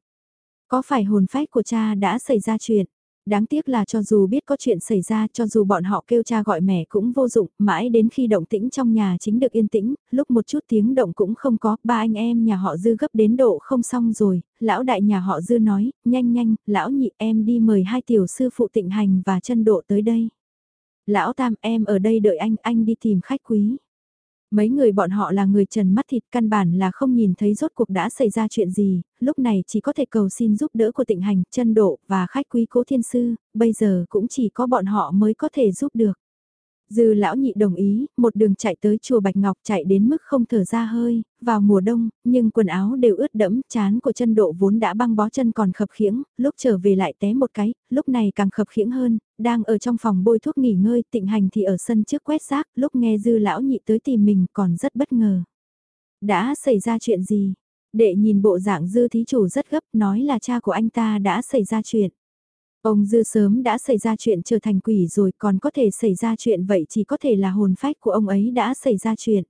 Có phải hồn phách của cha đã xảy ra chuyện? Đáng tiếc là cho dù biết có chuyện xảy ra, cho dù bọn họ kêu cha gọi mẹ cũng vô dụng, mãi đến khi động tĩnh trong nhà chính được yên tĩnh, lúc một chút tiếng động cũng không có, ba anh em nhà họ dư gấp đến độ không xong rồi, lão đại nhà họ dư nói, nhanh nhanh, lão nhị em đi mời hai tiểu sư phụ tịnh hành và chân độ tới đây. Lão Tam em ở đây đợi anh, anh đi tìm khách quý. Mấy người bọn họ là người trần mắt thịt căn bản là không nhìn thấy rốt cuộc đã xảy ra chuyện gì, lúc này chỉ có thể cầu xin giúp đỡ của tịnh hành, chân độ và khách quý cố thiên sư, bây giờ cũng chỉ có bọn họ mới có thể giúp được. Dư lão nhị đồng ý, một đường chạy tới chùa Bạch Ngọc chạy đến mức không thở ra hơi, vào mùa đông, nhưng quần áo đều ướt đẫm, chán của chân độ vốn đã băng bó chân còn khập khiễng, lúc trở về lại té một cái, lúc này càng khập khiễng hơn, đang ở trong phòng bôi thuốc nghỉ ngơi, tịnh hành thì ở sân trước quét rác, lúc nghe dư lão nhị tới tìm mình còn rất bất ngờ. Đã xảy ra chuyện gì? Đệ nhìn bộ dạng dư thí chủ rất gấp nói là cha của anh ta đã xảy ra chuyện. Ông dư sớm đã xảy ra chuyện trở thành quỷ rồi còn có thể xảy ra chuyện vậy chỉ có thể là hồn phách của ông ấy đã xảy ra chuyện.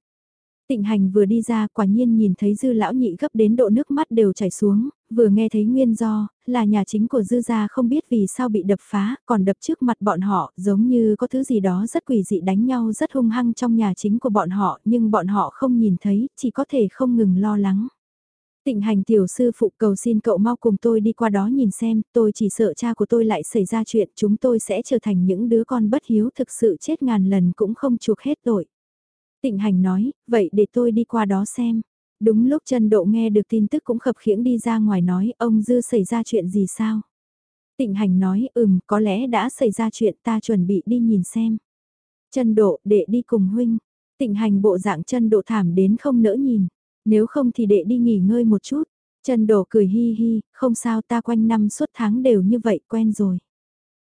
Tịnh hành vừa đi ra quả nhiên nhìn thấy dư lão nhị gấp đến độ nước mắt đều chảy xuống, vừa nghe thấy nguyên do, là nhà chính của dư gia không biết vì sao bị đập phá, còn đập trước mặt bọn họ, giống như có thứ gì đó rất quỷ dị đánh nhau rất hung hăng trong nhà chính của bọn họ, nhưng bọn họ không nhìn thấy, chỉ có thể không ngừng lo lắng. Tịnh hành tiểu sư phụ cầu xin cậu mau cùng tôi đi qua đó nhìn xem, tôi chỉ sợ cha của tôi lại xảy ra chuyện, chúng tôi sẽ trở thành những đứa con bất hiếu thực sự chết ngàn lần cũng không chuộc hết tội. Tịnh hành nói, vậy để tôi đi qua đó xem. Đúng lúc chân độ nghe được tin tức cũng khập khiễng đi ra ngoài nói ông Dư xảy ra chuyện gì sao? Tịnh hành nói ừm có lẽ đã xảy ra chuyện ta chuẩn bị đi nhìn xem. Chân độ để đi cùng huynh. Tịnh hành bộ dạng chân độ thảm đến không nỡ nhìn. Nếu không thì đệ đi nghỉ ngơi một chút. Trần độ cười hi hi, không sao ta quanh năm suốt tháng đều như vậy quen rồi.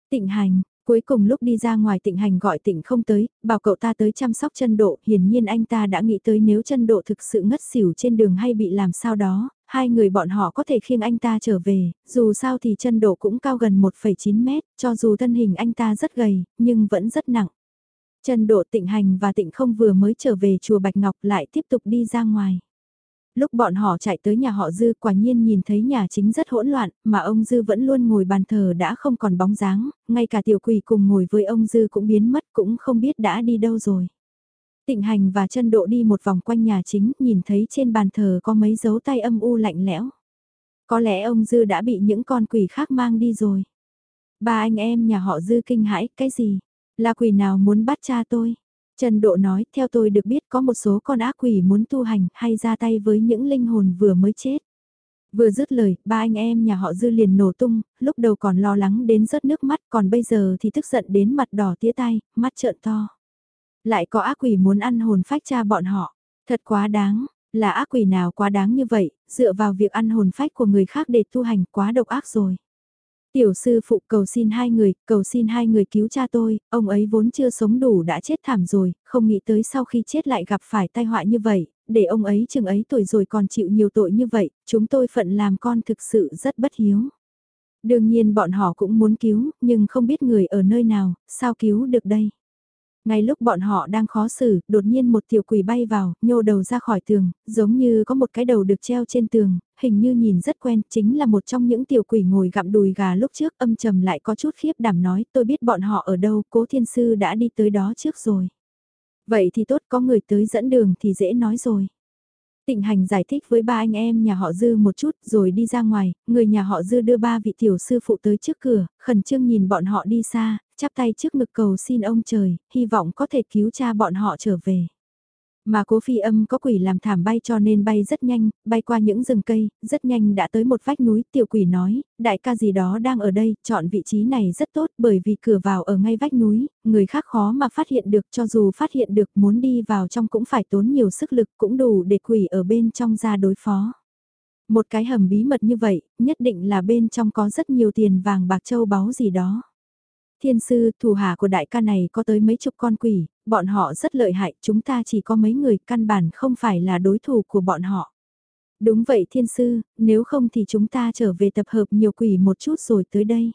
Tịnh hành, Cuối cùng lúc đi ra ngoài tịnh hành gọi tịnh không tới, bảo cậu ta tới chăm sóc chân độ, hiển nhiên anh ta đã nghĩ tới nếu chân độ thực sự ngất xỉu trên đường hay bị làm sao đó, hai người bọn họ có thể khiêng anh ta trở về, dù sao thì chân độ cũng cao gần 1,9 mét, cho dù thân hình anh ta rất gầy, nhưng vẫn rất nặng. Chân độ tịnh hành và tịnh không vừa mới trở về chùa Bạch Ngọc lại tiếp tục đi ra ngoài lúc bọn họ chạy tới nhà họ Dư quả nhiên nhìn thấy nhà chính rất hỗn loạn, mà ông Dư vẫn luôn ngồi bàn thờ đã không còn bóng dáng, ngay cả tiểu quỷ cùng ngồi với ông Dư cũng biến mất cũng không biết đã đi đâu rồi. Tịnh hành và chân độ đi một vòng quanh nhà chính, nhìn thấy trên bàn thờ có mấy dấu tay âm u lạnh lẽo. Có lẽ ông Dư đã bị những con quỷ khác mang đi rồi. Ba anh em nhà họ Dư kinh hãi, cái gì? Là quỷ nào muốn bắt cha tôi? Trần Độ nói, theo tôi được biết có một số con ác quỷ muốn tu hành hay ra tay với những linh hồn vừa mới chết. Vừa dứt lời, ba anh em nhà họ dư liền nổ tung, lúc đầu còn lo lắng đến rớt nước mắt, còn bây giờ thì tức giận đến mặt đỏ tía tay, mắt trợn to. Lại có ác quỷ muốn ăn hồn phách cha bọn họ, thật quá đáng, là ác quỷ nào quá đáng như vậy, dựa vào việc ăn hồn phách của người khác để tu hành quá độc ác rồi. Tiểu sư phụ cầu xin hai người, cầu xin hai người cứu cha tôi, ông ấy vốn chưa sống đủ đã chết thảm rồi, không nghĩ tới sau khi chết lại gặp phải tai họa như vậy, để ông ấy chừng ấy tuổi rồi còn chịu nhiều tội như vậy, chúng tôi phận làm con thực sự rất bất hiếu. Đương nhiên bọn họ cũng muốn cứu, nhưng không biết người ở nơi nào, sao cứu được đây. Ngay lúc bọn họ đang khó xử, đột nhiên một tiểu quỷ bay vào, nhô đầu ra khỏi tường, giống như có một cái đầu được treo trên tường, hình như nhìn rất quen, chính là một trong những tiểu quỷ ngồi gặm đùi gà lúc trước âm trầm lại có chút khiếp đảm nói tôi biết bọn họ ở đâu, cố thiên sư đã đi tới đó trước rồi. Vậy thì tốt có người tới dẫn đường thì dễ nói rồi. Tịnh hành giải thích với ba anh em nhà họ Dư một chút rồi đi ra ngoài, người nhà họ Dư đưa ba vị tiểu sư phụ tới trước cửa, khẩn trương nhìn bọn họ đi xa, chắp tay trước ngực cầu xin ông trời, hy vọng có thể cứu cha bọn họ trở về. Mà cố phi âm có quỷ làm thảm bay cho nên bay rất nhanh, bay qua những rừng cây, rất nhanh đã tới một vách núi. Tiểu quỷ nói, đại ca gì đó đang ở đây, chọn vị trí này rất tốt bởi vì cửa vào ở ngay vách núi, người khác khó mà phát hiện được cho dù phát hiện được muốn đi vào trong cũng phải tốn nhiều sức lực cũng đủ để quỷ ở bên trong ra đối phó. Một cái hầm bí mật như vậy, nhất định là bên trong có rất nhiều tiền vàng bạc châu báu gì đó. Thiên sư, thủ hạ của đại ca này có tới mấy chục con quỷ, bọn họ rất lợi hại, chúng ta chỉ có mấy người căn bản không phải là đối thủ của bọn họ. Đúng vậy thiên sư, nếu không thì chúng ta trở về tập hợp nhiều quỷ một chút rồi tới đây.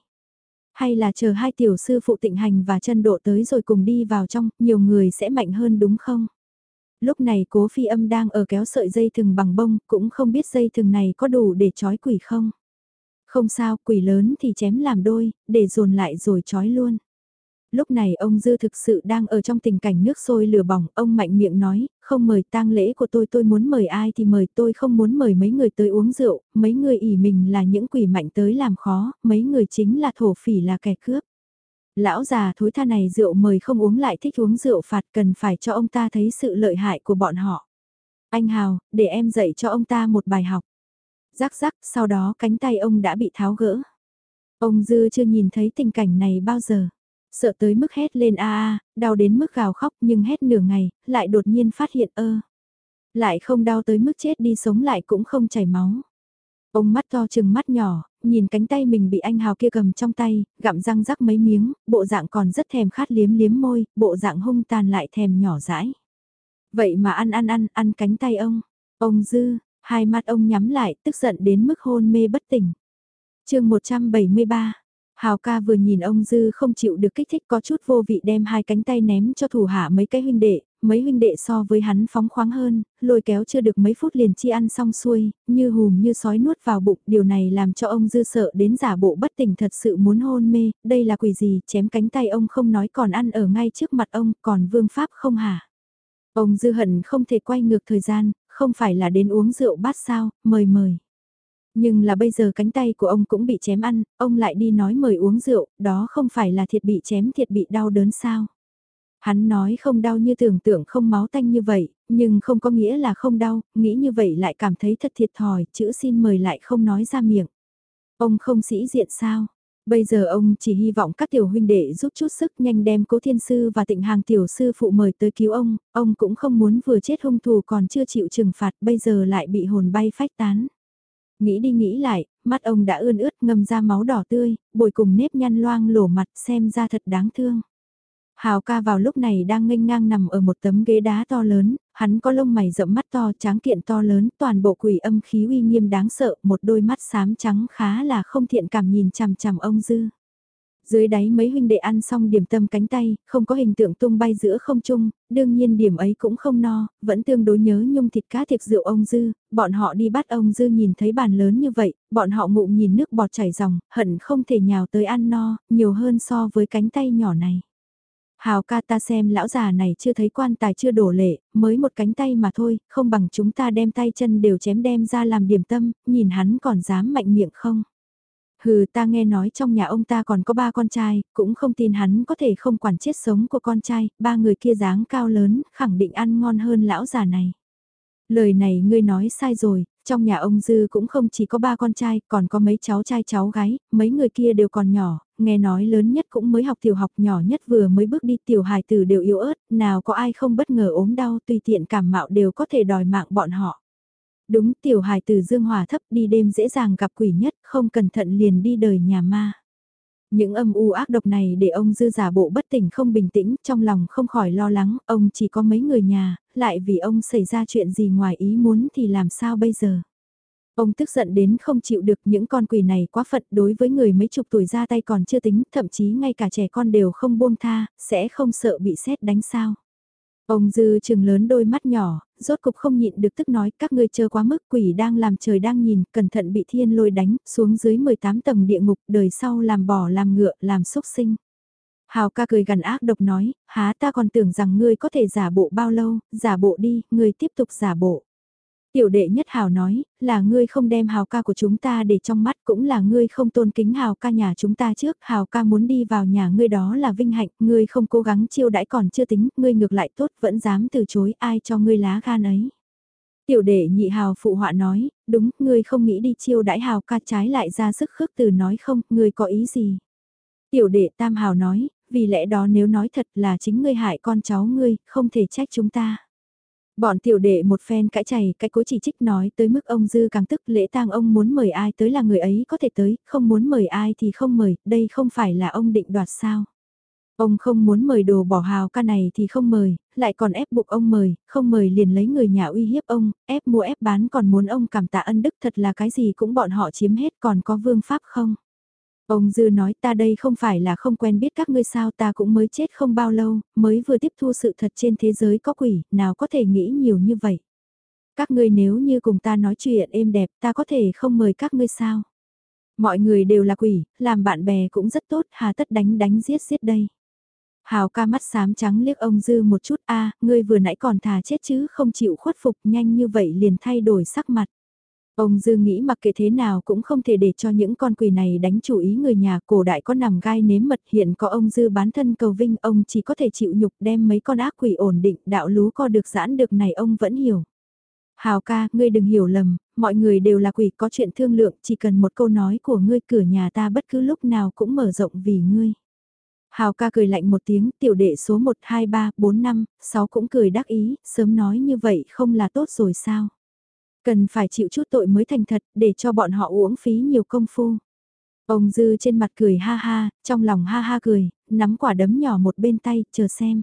Hay là chờ hai tiểu sư phụ tịnh hành và chân độ tới rồi cùng đi vào trong, nhiều người sẽ mạnh hơn đúng không? Lúc này cố phi âm đang ở kéo sợi dây thừng bằng bông, cũng không biết dây thừng này có đủ để trói quỷ không? Không sao, quỷ lớn thì chém làm đôi, để dồn lại rồi trói luôn. Lúc này ông Dư thực sự đang ở trong tình cảnh nước sôi lửa bỏng, ông mạnh miệng nói, không mời tang lễ của tôi tôi muốn mời ai thì mời tôi không muốn mời mấy người tới uống rượu, mấy người ỉ mình là những quỷ mạnh tới làm khó, mấy người chính là thổ phỉ là kẻ cướp. Lão già thối tha này rượu mời không uống lại thích uống rượu phạt cần phải cho ông ta thấy sự lợi hại của bọn họ. Anh Hào, để em dạy cho ông ta một bài học. Rắc rắc, sau đó cánh tay ông đã bị tháo gỡ. Ông Dư chưa nhìn thấy tình cảnh này bao giờ. Sợ tới mức hét lên a a, đau đến mức gào khóc nhưng hét nửa ngày, lại đột nhiên phát hiện ơ. Lại không đau tới mức chết đi sống lại cũng không chảy máu. Ông mắt to chừng mắt nhỏ, nhìn cánh tay mình bị anh Hào kia cầm trong tay, gặm răng rắc mấy miếng, bộ dạng còn rất thèm khát liếm liếm môi, bộ dạng hung tàn lại thèm nhỏ dãi. Vậy mà ăn ăn ăn, ăn cánh tay ông. Ông Dư, Hai mắt ông nhắm lại, tức giận đến mức hôn mê bất tỉnh. chương 173 Hào ca vừa nhìn ông Dư không chịu được kích thích có chút vô vị đem hai cánh tay ném cho thủ hạ mấy cái huynh đệ, mấy huynh đệ so với hắn phóng khoáng hơn, lôi kéo chưa được mấy phút liền chi ăn xong xuôi, như hùm như sói nuốt vào bụng, điều này làm cho ông Dư sợ đến giả bộ bất tỉnh thật sự muốn hôn mê, đây là quỷ gì, chém cánh tay ông không nói còn ăn ở ngay trước mặt ông, còn vương pháp không hả? Ông Dư hận không thể quay ngược thời gian, không phải là đến uống rượu bát sao, mời mời. Nhưng là bây giờ cánh tay của ông cũng bị chém ăn, ông lại đi nói mời uống rượu, đó không phải là thiệt bị chém thiệt bị đau đớn sao. Hắn nói không đau như tưởng tượng không máu tanh như vậy, nhưng không có nghĩa là không đau, nghĩ như vậy lại cảm thấy thật thiệt thòi, chữ xin mời lại không nói ra miệng. Ông không sĩ diện sao? Bây giờ ông chỉ hy vọng các tiểu huynh đệ giúp chút sức nhanh đem cố thiên sư và tịnh hàng tiểu sư phụ mời tới cứu ông, ông cũng không muốn vừa chết hung thủ còn chưa chịu trừng phạt bây giờ lại bị hồn bay phách tán. Nghĩ đi nghĩ lại, mắt ông đã ươn ướt ngâm ra máu đỏ tươi, bồi cùng nếp nhăn loang lổ mặt xem ra thật đáng thương. Hào ca vào lúc này đang nghênh ngang nằm ở một tấm ghế đá to lớn, hắn có lông mày rậm mắt to tráng kiện to lớn, toàn bộ quỷ âm khí uy nghiêm đáng sợ, một đôi mắt xám trắng khá là không thiện cảm nhìn chằm chằm ông dư. Dưới đáy mấy huynh đệ ăn xong điểm tâm cánh tay, không có hình tượng tung bay giữa không trung, đương nhiên điểm ấy cũng không no, vẫn tương đối nhớ nhung thịt cá thiệt rượu ông Dư, bọn họ đi bắt ông Dư nhìn thấy bàn lớn như vậy, bọn họ ngụm nhìn nước bọt chảy ròng, hận không thể nhào tới ăn no, nhiều hơn so với cánh tay nhỏ này. Hào ca ta xem lão già này chưa thấy quan tài chưa đổ lệ, mới một cánh tay mà thôi, không bằng chúng ta đem tay chân đều chém đem ra làm điểm tâm, nhìn hắn còn dám mạnh miệng không. Hừ ta nghe nói trong nhà ông ta còn có ba con trai, cũng không tin hắn có thể không quản chết sống của con trai, ba người kia dáng cao lớn, khẳng định ăn ngon hơn lão già này. Lời này ngươi nói sai rồi, trong nhà ông Dư cũng không chỉ có ba con trai, còn có mấy cháu trai cháu gái, mấy người kia đều còn nhỏ, nghe nói lớn nhất cũng mới học tiểu học nhỏ nhất vừa mới bước đi tiểu hài tử đều yếu ớt, nào có ai không bất ngờ ốm đau tùy tiện cảm mạo đều có thể đòi mạng bọn họ. Đúng tiểu hài tử dương hòa thấp đi đêm dễ dàng gặp quỷ nhất, không cẩn thận liền đi đời nhà ma. Những âm u ác độc này để ông dư giả bộ bất tỉnh không bình tĩnh, trong lòng không khỏi lo lắng, ông chỉ có mấy người nhà, lại vì ông xảy ra chuyện gì ngoài ý muốn thì làm sao bây giờ. Ông tức giận đến không chịu được những con quỷ này quá phận đối với người mấy chục tuổi ra tay còn chưa tính, thậm chí ngay cả trẻ con đều không buông tha, sẽ không sợ bị xét đánh sao. Ông dư chừng lớn đôi mắt nhỏ, rốt cục không nhịn được tức nói các ngươi chờ quá mức quỷ đang làm trời đang nhìn, cẩn thận bị thiên lôi đánh, xuống dưới 18 tầng địa ngục, đời sau làm bò làm ngựa, làm xúc sinh. Hào ca cười gần ác độc nói, há ta còn tưởng rằng ngươi có thể giả bộ bao lâu, giả bộ đi, ngươi tiếp tục giả bộ. Tiểu đệ nhất hào nói, là ngươi không đem hào ca của chúng ta để trong mắt cũng là ngươi không tôn kính hào ca nhà chúng ta trước, hào ca muốn đi vào nhà ngươi đó là vinh hạnh, ngươi không cố gắng chiêu đãi còn chưa tính, ngươi ngược lại tốt vẫn dám từ chối ai cho ngươi lá gan ấy. Tiểu đệ nhị hào phụ họa nói, đúng, ngươi không nghĩ đi chiêu đãi hào ca trái lại ra sức khước từ nói không, ngươi có ý gì. Tiểu đệ tam hào nói, vì lẽ đó nếu nói thật là chính ngươi hại con cháu ngươi, không thể trách chúng ta. Bọn tiểu đệ một phen cãi chày, cái cố chỉ trích nói tới mức ông Dư càng tức lễ tang ông muốn mời ai tới là người ấy có thể tới, không muốn mời ai thì không mời, đây không phải là ông định đoạt sao. Ông không muốn mời đồ bỏ hào ca này thì không mời, lại còn ép buộc ông mời, không mời liền lấy người nhà uy hiếp ông, ép mua ép bán còn muốn ông cảm tạ ân đức thật là cái gì cũng bọn họ chiếm hết còn có vương pháp không. Ông Dư nói ta đây không phải là không quen biết các ngươi sao ta cũng mới chết không bao lâu, mới vừa tiếp thu sự thật trên thế giới có quỷ, nào có thể nghĩ nhiều như vậy. Các ngươi nếu như cùng ta nói chuyện êm đẹp ta có thể không mời các ngươi sao. Mọi người đều là quỷ, làm bạn bè cũng rất tốt, hà tất đánh đánh giết giết đây. Hào ca mắt xám trắng liếc ông Dư một chút a ngươi vừa nãy còn thà chết chứ không chịu khuất phục nhanh như vậy liền thay đổi sắc mặt. Ông Dư nghĩ mặc kệ thế nào cũng không thể để cho những con quỷ này đánh chủ ý người nhà cổ đại có nằm gai nếm mật hiện có ông Dư bán thân cầu vinh ông chỉ có thể chịu nhục đem mấy con ác quỷ ổn định đạo lú co được giãn được này ông vẫn hiểu. Hào ca, ngươi đừng hiểu lầm, mọi người đều là quỷ có chuyện thương lượng chỉ cần một câu nói của ngươi cửa nhà ta bất cứ lúc nào cũng mở rộng vì ngươi. Hào ca cười lạnh một tiếng, tiểu đệ số 1, 2, 3, 4, 5, 6 cũng cười đắc ý, sớm nói như vậy không là tốt rồi sao? Cần phải chịu chút tội mới thành thật, để cho bọn họ uống phí nhiều công phu. Ông Dư trên mặt cười ha ha, trong lòng ha ha cười, nắm quả đấm nhỏ một bên tay, chờ xem.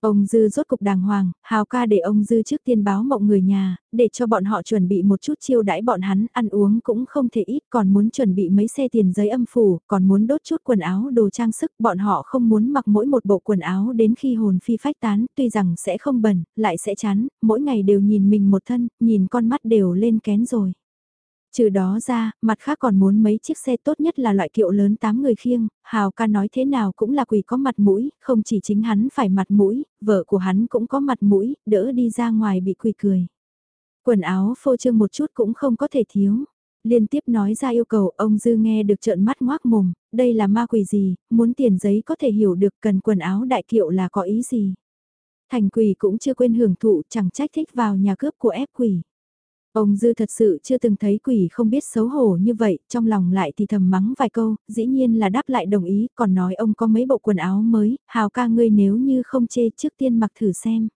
Ông Dư rốt cục đàng hoàng, hào ca để ông Dư trước tiên báo mộng người nhà, để cho bọn họ chuẩn bị một chút chiêu đãi bọn hắn, ăn uống cũng không thể ít, còn muốn chuẩn bị mấy xe tiền giấy âm phủ, còn muốn đốt chút quần áo đồ trang sức, bọn họ không muốn mặc mỗi một bộ quần áo đến khi hồn phi phách tán, tuy rằng sẽ không bẩn, lại sẽ chán, mỗi ngày đều nhìn mình một thân, nhìn con mắt đều lên kén rồi. Trừ đó ra, mặt khác còn muốn mấy chiếc xe tốt nhất là loại kiệu lớn 8 người khiêng, Hào ca nói thế nào cũng là quỷ có mặt mũi, không chỉ chính hắn phải mặt mũi, vợ của hắn cũng có mặt mũi, đỡ đi ra ngoài bị quỷ cười. Quần áo phô trương một chút cũng không có thể thiếu. Liên tiếp nói ra yêu cầu ông Dư nghe được trợn mắt ngoác mồm, đây là ma quỷ gì, muốn tiền giấy có thể hiểu được cần quần áo đại kiệu là có ý gì. Thành quỷ cũng chưa quên hưởng thụ chẳng trách thích vào nhà cướp của ép quỷ. Ông Dư thật sự chưa từng thấy quỷ không biết xấu hổ như vậy, trong lòng lại thì thầm mắng vài câu, dĩ nhiên là đáp lại đồng ý, còn nói ông có mấy bộ quần áo mới, hào ca ngươi nếu như không chê trước tiên mặc thử xem.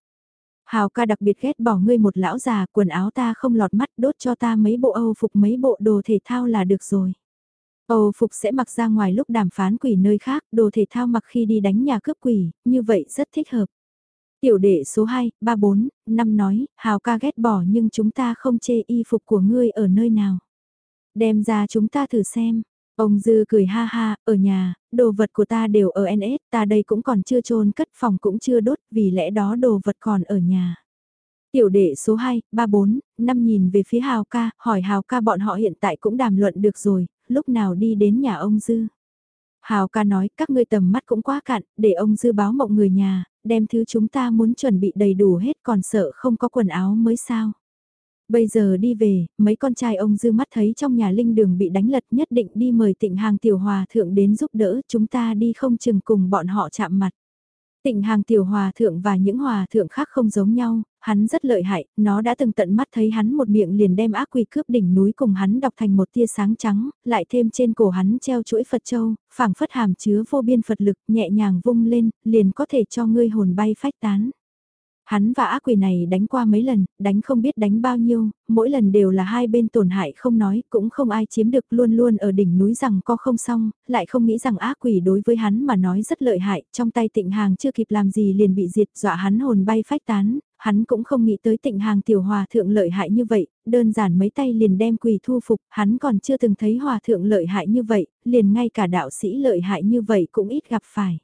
Hào ca đặc biệt ghét bỏ ngươi một lão già, quần áo ta không lọt mắt đốt cho ta mấy bộ Âu phục mấy bộ đồ thể thao là được rồi. Âu phục sẽ mặc ra ngoài lúc đàm phán quỷ nơi khác, đồ thể thao mặc khi đi đánh nhà cướp quỷ, như vậy rất thích hợp. Tiểu đệ số 2, 3, 4, 5 nói, Hào ca ghét bỏ nhưng chúng ta không chê y phục của ngươi ở nơi nào. Đem ra chúng ta thử xem. Ông Dư cười ha ha, ở nhà, đồ vật của ta đều ở NS, ta đây cũng còn chưa trôn cất phòng cũng chưa đốt, vì lẽ đó đồ vật còn ở nhà. Tiểu đệ số 2, 3, 4, 5 nhìn về phía Hào ca, hỏi Hào ca bọn họ hiện tại cũng đàm luận được rồi, lúc nào đi đến nhà ông Dư. Hào ca nói các ngươi tầm mắt cũng quá cạn, để ông Dư báo mộng người nhà, đem thứ chúng ta muốn chuẩn bị đầy đủ hết còn sợ không có quần áo mới sao. Bây giờ đi về, mấy con trai ông dư mắt thấy trong nhà linh đường bị đánh lật nhất định đi mời tịnh hàng tiểu hòa thượng đến giúp đỡ chúng ta đi không chừng cùng bọn họ chạm mặt. Tịnh hàng tiểu hòa thượng và những hòa thượng khác không giống nhau, hắn rất lợi hại, nó đã từng tận mắt thấy hắn một miệng liền đem ác quỷ cướp đỉnh núi cùng hắn đọc thành một tia sáng trắng, lại thêm trên cổ hắn treo chuỗi Phật Châu, phảng phất hàm chứa vô biên Phật lực, nhẹ nhàng vung lên, liền có thể cho ngươi hồn bay phách tán. Hắn và ác quỷ này đánh qua mấy lần, đánh không biết đánh bao nhiêu, mỗi lần đều là hai bên tổn hại không nói, cũng không ai chiếm được luôn luôn ở đỉnh núi rằng có không xong, lại không nghĩ rằng ác quỷ đối với hắn mà nói rất lợi hại, trong tay tịnh hàng chưa kịp làm gì liền bị diệt dọa hắn hồn bay phách tán, hắn cũng không nghĩ tới tịnh hàng tiểu hòa thượng lợi hại như vậy, đơn giản mấy tay liền đem quỷ thu phục, hắn còn chưa từng thấy hòa thượng lợi hại như vậy, liền ngay cả đạo sĩ lợi hại như vậy cũng ít gặp phải.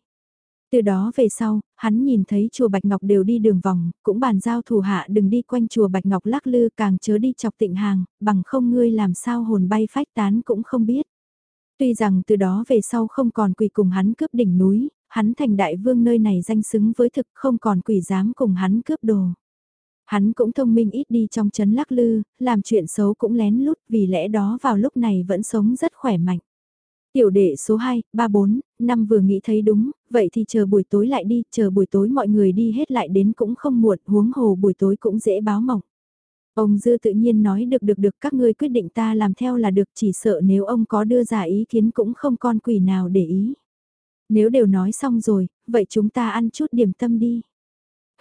Từ đó về sau, hắn nhìn thấy chùa Bạch Ngọc đều đi đường vòng, cũng bàn giao thủ hạ đừng đi quanh chùa Bạch Ngọc lắc lư càng chớ đi chọc tịnh hàng, bằng không ngươi làm sao hồn bay phách tán cũng không biết. Tuy rằng từ đó về sau không còn quỳ cùng hắn cướp đỉnh núi, hắn thành đại vương nơi này danh xứng với thực không còn quỷ dám cùng hắn cướp đồ. Hắn cũng thông minh ít đi trong chấn lắc lư, làm chuyện xấu cũng lén lút vì lẽ đó vào lúc này vẫn sống rất khỏe mạnh. Tiểu đệ số 2, 3, 4, 5 vừa nghĩ thấy đúng, vậy thì chờ buổi tối lại đi, chờ buổi tối mọi người đi hết lại đến cũng không muộn, huống hồ buổi tối cũng dễ báo mộng. Ông Dư tự nhiên nói được được được các ngươi quyết định ta làm theo là được chỉ sợ nếu ông có đưa ra ý kiến cũng không con quỷ nào để ý. Nếu đều nói xong rồi, vậy chúng ta ăn chút điểm tâm đi.